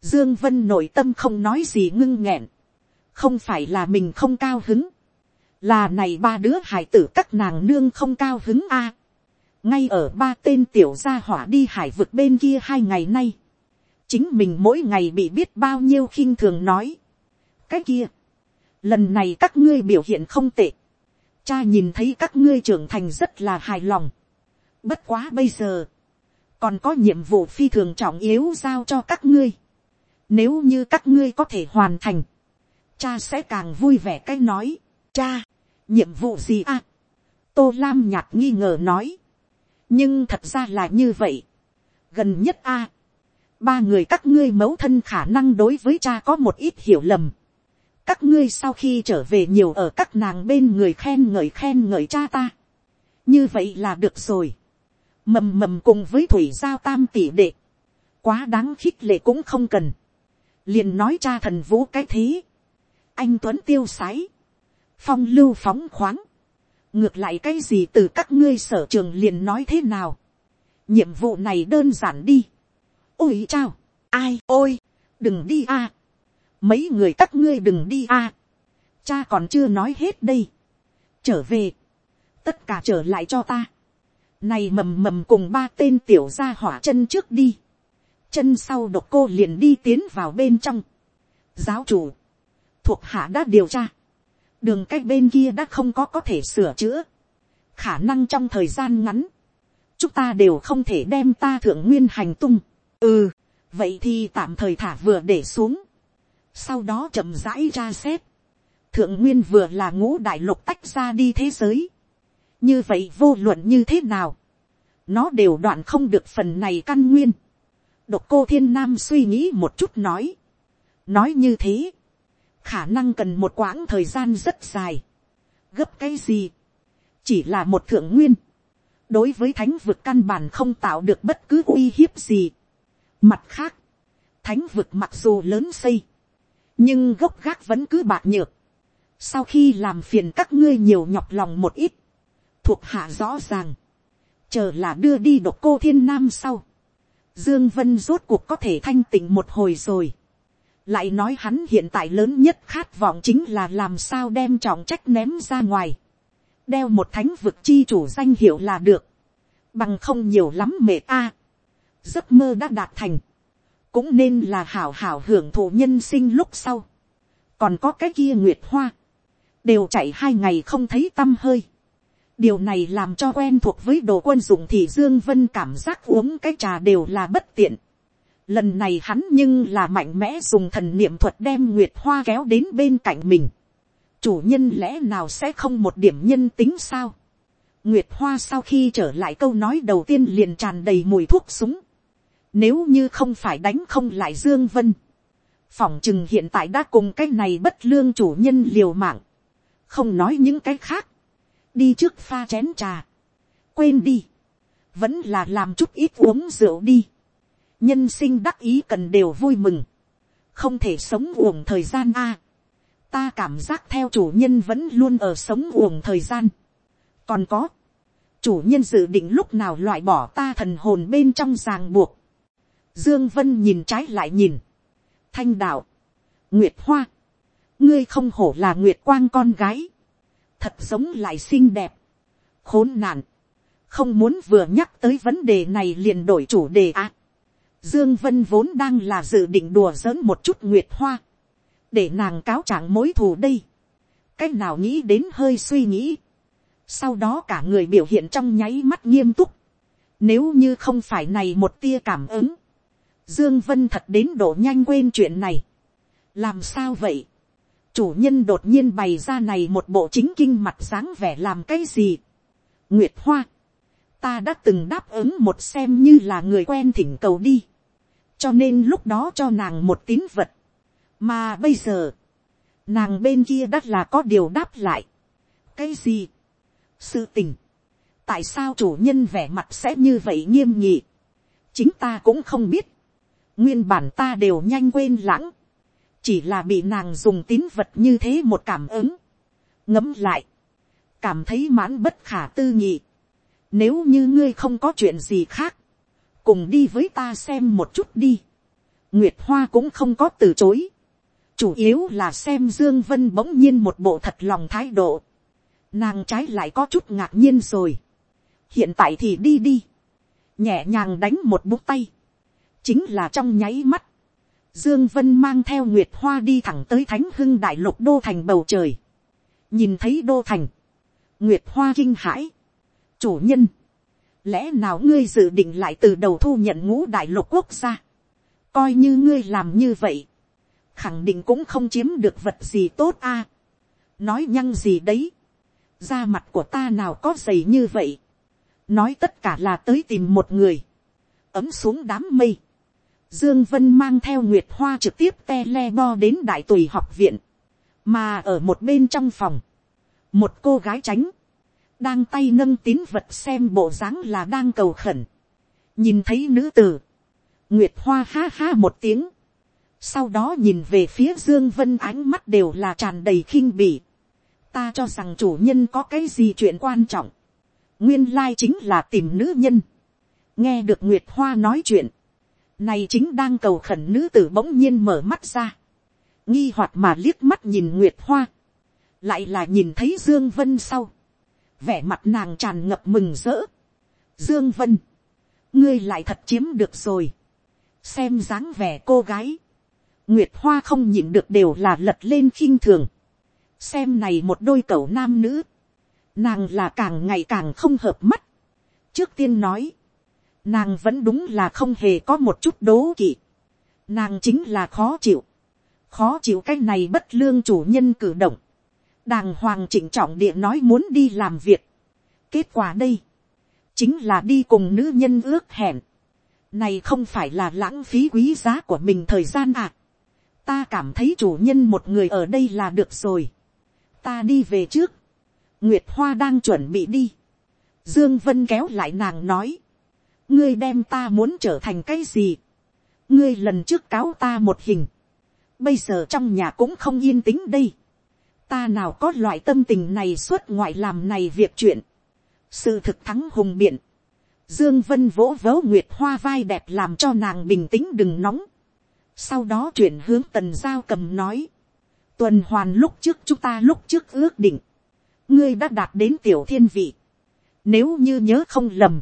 Dương Vân nội tâm không nói gì ngưng nghẹn, không phải là mình không cao hứng, là này ba đứa hải tử các nàng nương không cao hứng a ngay ở ba tên tiểu gia hỏa đi hải vực bên kia hai ngày nay, chính mình mỗi ngày bị biết bao nhiêu khinh thường nói. cái kia, lần này các ngươi biểu hiện không tệ, cha nhìn thấy các ngươi trưởng thành rất là hài lòng. bất quá bây giờ, còn có nhiệm vụ phi thường trọng yếu giao cho các ngươi. nếu như các ngươi có thể hoàn thành, cha sẽ càng vui vẻ cái nói, cha, nhiệm vụ gì à. tô lam nhạt nghi ngờ nói, nhưng thật ra là như vậy, gần nhất a, ba người các ngươi mẫu thân khả năng đối với cha có một ít hiểu lầm. các ngươi sau khi trở về nhiều ở các nàng bên người khen ngợi khen ngợi cha ta. như vậy là được rồi. mầm mầm cùng với thủy giao tam tỷ đệ. quá đáng khích lệ cũng không cần. liền nói cha thần vũ cái thế. anh tuấn tiêu sái. phong lưu phóng khoáng ngược lại cái gì từ các ngươi sở trường liền nói thế nào. nhiệm vụ này đơn giản đi. Ôi chao, ai ôi, đừng đi a, mấy người các ngươi đừng đi a, cha còn chưa nói hết đây, trở về, tất cả trở lại cho ta, này mầm mầm cùng ba tên tiểu ra hỏa chân trước đi, chân sau độc cô liền đi tiến vào bên trong, giáo chủ, thuộc hạ đã điều tra, đường cách bên kia đã không có có thể sửa chữa, khả năng trong thời gian ngắn, chúng ta đều không thể đem ta thượng nguyên hành tung, ừ, vậy thì tạm thời thả vừa để xuống, sau đó chậm rãi ra xét, thượng nguyên vừa là ngũ đại lục tách ra đi thế giới, như vậy vô luận như thế nào, nó đều đoạn không được phần này căn nguyên, độc cô thiên nam suy nghĩ một chút nói, nói như thế, khả năng cần một quãng thời gian rất dài, gấp cái gì, chỉ là một thượng nguyên, đối với thánh vực căn bản không tạo được bất cứ uy hiếp gì, Mặt khác, thánh vực mặc dù lớn xây, nhưng gốc gác vẫn cứ bạc nhược. Sau khi làm phiền các ngươi nhiều nhọc lòng một ít, thuộc hạ rõ ràng, chờ là đưa đi độc cô thiên nam sau. Dương Vân rốt cuộc có thể thanh tịnh một hồi rồi. Lại nói hắn hiện tại lớn nhất khát vọng chính là làm sao đem trọng trách ném ra ngoài. Đeo một thánh vực chi chủ danh hiệu là được. Bằng không nhiều lắm mệt a à, giấc mơ đã đạt thành, cũng nên là hảo hảo hưởng thụ nhân sinh lúc sau. còn có cái kia nguyệt hoa, đều chạy hai ngày không thấy t â m hơi. điều này làm cho quen thuộc với đồ quân dụng thì dương vân cảm giác uống cái trà đều là bất tiện lần này hắn nhưng là mạnh mẽ dùng thần niệm thuật đem nguyệt hoa kéo đến bên cạnh mình. chủ nhân lẽ nào sẽ không một điểm nhân tính sao. nguyệt hoa sau khi trở lại câu nói đầu tiên liền tràn đầy mùi thuốc súng nếu như không phải đánh không lại Dương Vân. Phỏng chừng hiện tại đã cùng cái này bất lương chủ nhân liều mạng. Không nói những cái khác. Đi trước pha chén trà. Quên đi. Vẫn là làm chút ít uống rượu đi. Nhân sinh đắc ý cần đều vui mừng. Không thể sống uổng thời gian a. ta cảm giác theo chủ nhân vẫn luôn ở sống uổng thời gian. Còn có, chủ nhân dự định lúc nào loại bỏ ta thần hồn bên trong ràng buộc. Dương Vân nhìn trái lại nhìn. Thanh đạo. Nguyệt Hoa. Ngươi không hổ là Nguyệt Quang con gái. Thật giống lại xinh đẹp. Khốn nạn. Không muốn vừa nhắc tới vấn đề này liền đổi chủ đề à. Dương Vân vốn đang là dự định đùa giỡn một chút Nguyệt Hoa. Để nàng cáo trạng mối thù đây. Cách nào nghĩ đến hơi suy nghĩ. Sau đó cả người biểu hiện trong nháy mắt nghiêm túc. Nếu như không phải này một tia cảm ứng, Dương Vân thật đến độ nhanh quên chuyện này. Làm sao vậy? Chủ nhân đột nhiên bày ra này một bộ chính kinh mặt dáng vẻ làm cái gì? Nguyệt Hoa. Ta đã từng đáp ứng một xem như là người quen thỉnh cầu đi. Cho nên lúc đó cho nàng một tín vật. Mà bây giờ. Nàng bên kia đắt là có điều đáp lại. Cái gì? Sự tình. Tại sao chủ nhân vẻ mặt sẽ như vậy nghiêm nghị? Chính ta cũng không biết nguyên bản ta đều nhanh quên lãng, chỉ là bị nàng dùng tín vật như thế một cảm ứng, ngấm lại, cảm thấy mãn bất khả tư nghị, nếu như ngươi không có chuyện gì khác, cùng đi với ta xem một chút đi, nguyệt hoa cũng không có từ chối, chủ yếu là xem dương vân bỗng nhiên một bộ thật lòng thái độ, nàng trái lại có chút ngạc nhiên rồi, hiện tại thì đi đi, nhẹ nhàng đánh một bút tay, chính là trong nháy mắt, Dương Vân mang theo Nguyệt Hoa đi thẳng tới Thánh Hưng Đại Lục Đô Thành bầu trời. Nhìn thấy Đô Thành. Nguyệt Hoa kinh hãi. Chủ nhân. Lẽ nào ngươi dự định lại từ đầu thu nhận ngũ đại lục quốc gia. Coi như ngươi làm như vậy. Khẳng định cũng không chiếm được vật gì tốt a. Nói nhăng gì đấy. Da mặt của ta nào có dày như vậy. Nói tất cả là tới tìm một người ấm xuống đám mây. Dương Vân mang theo Nguyệt Hoa trực tiếp bo đến Đại Tùy học viện. Mà ở một bên trong phòng. Một cô gái tránh. Đang tay nâng tín vật xem bộ dáng là đang cầu khẩn. Nhìn thấy nữ tử. Nguyệt Hoa ha ha một tiếng. Sau đó nhìn về phía Dương Vân ánh mắt đều là tràn đầy khinh bỉ. Ta cho rằng chủ nhân có cái gì chuyện quan trọng. Nguyên lai chính là tìm nữ nhân. Nghe được Nguyệt Hoa nói chuyện này chính đang cầu khẩn nữ tử bỗng nhiên mở mắt ra. Nghi hoặc mà liếc mắt nhìn Nguyệt Hoa. Lại là nhìn thấy Dương Vân sau. Vẻ mặt nàng tràn ngập mừng rỡ. Dương Vân. Ngươi lại thật chiếm được rồi. Xem dáng vẻ cô gái. Nguyệt Hoa không nhịn được đều là lật lên khinh thường. Xem này một đôi cậu nam nữ. Nàng là càng ngày càng không hợp mắt. Trước tiên nói nàng vẫn đúng là không hề có một chút đố kỵ. nàng chính là khó chịu, khó chịu cái này bất lương chủ nhân cử động, đàng hoàng chỉnh trọng địa nói muốn đi làm việc. kết quả đây, chính là đi cùng nữ nhân ước hẹn, này không phải là lãng phí quý giá của mình thời gian à. ta cảm thấy chủ nhân một người ở đây là được rồi. ta đi về trước. nguyệt hoa đang chuẩn bị đi. dương vân kéo lại nàng nói ngươi đem ta muốn trở thành cái gì, ngươi lần trước cáo ta một hình, bây giờ trong nhà cũng không yên tĩnh đây, ta nào có loại tâm tình này suốt ngoại làm này việc chuyện, sự thực thắng hùng biện, dương vân vỗ vớ nguyệt hoa vai đẹp làm cho nàng bình tĩnh đừng nóng, sau đó chuyển hướng tần giao cầm nói, tuần hoàn lúc trước chúng ta lúc trước ước định, ngươi đã đạt đến tiểu thiên vị, nếu như nhớ không lầm,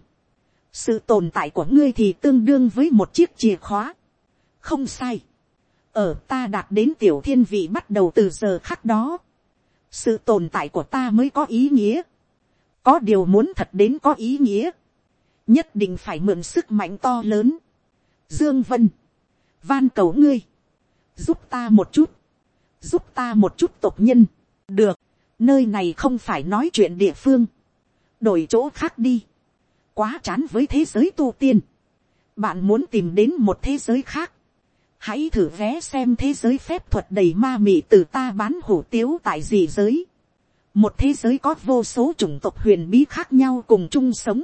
sự tồn tại của ngươi thì tương đương với một chiếc chìa khóa. không sai. ở ta đạt đến tiểu thiên vị bắt đầu từ giờ khắc đó sự tồn tại của ta mới có ý nghĩa. có điều muốn thật đến có ý nghĩa. nhất định phải mượn sức mạnh to lớn. dương vân, van cầu ngươi, giúp ta một chút, giúp ta một chút tộc nhân. được, nơi này không phải nói chuyện địa phương. đổi chỗ khác đi quá chán với thế giới tu tiên. bạn muốn tìm đến một thế giới khác hãy thử vé xem thế giới phép thuật đầy ma mị từ ta bán hủ tiếu tại gì giới. một thế giới có vô số chủng tộc huyền bí khác nhau cùng chung sống.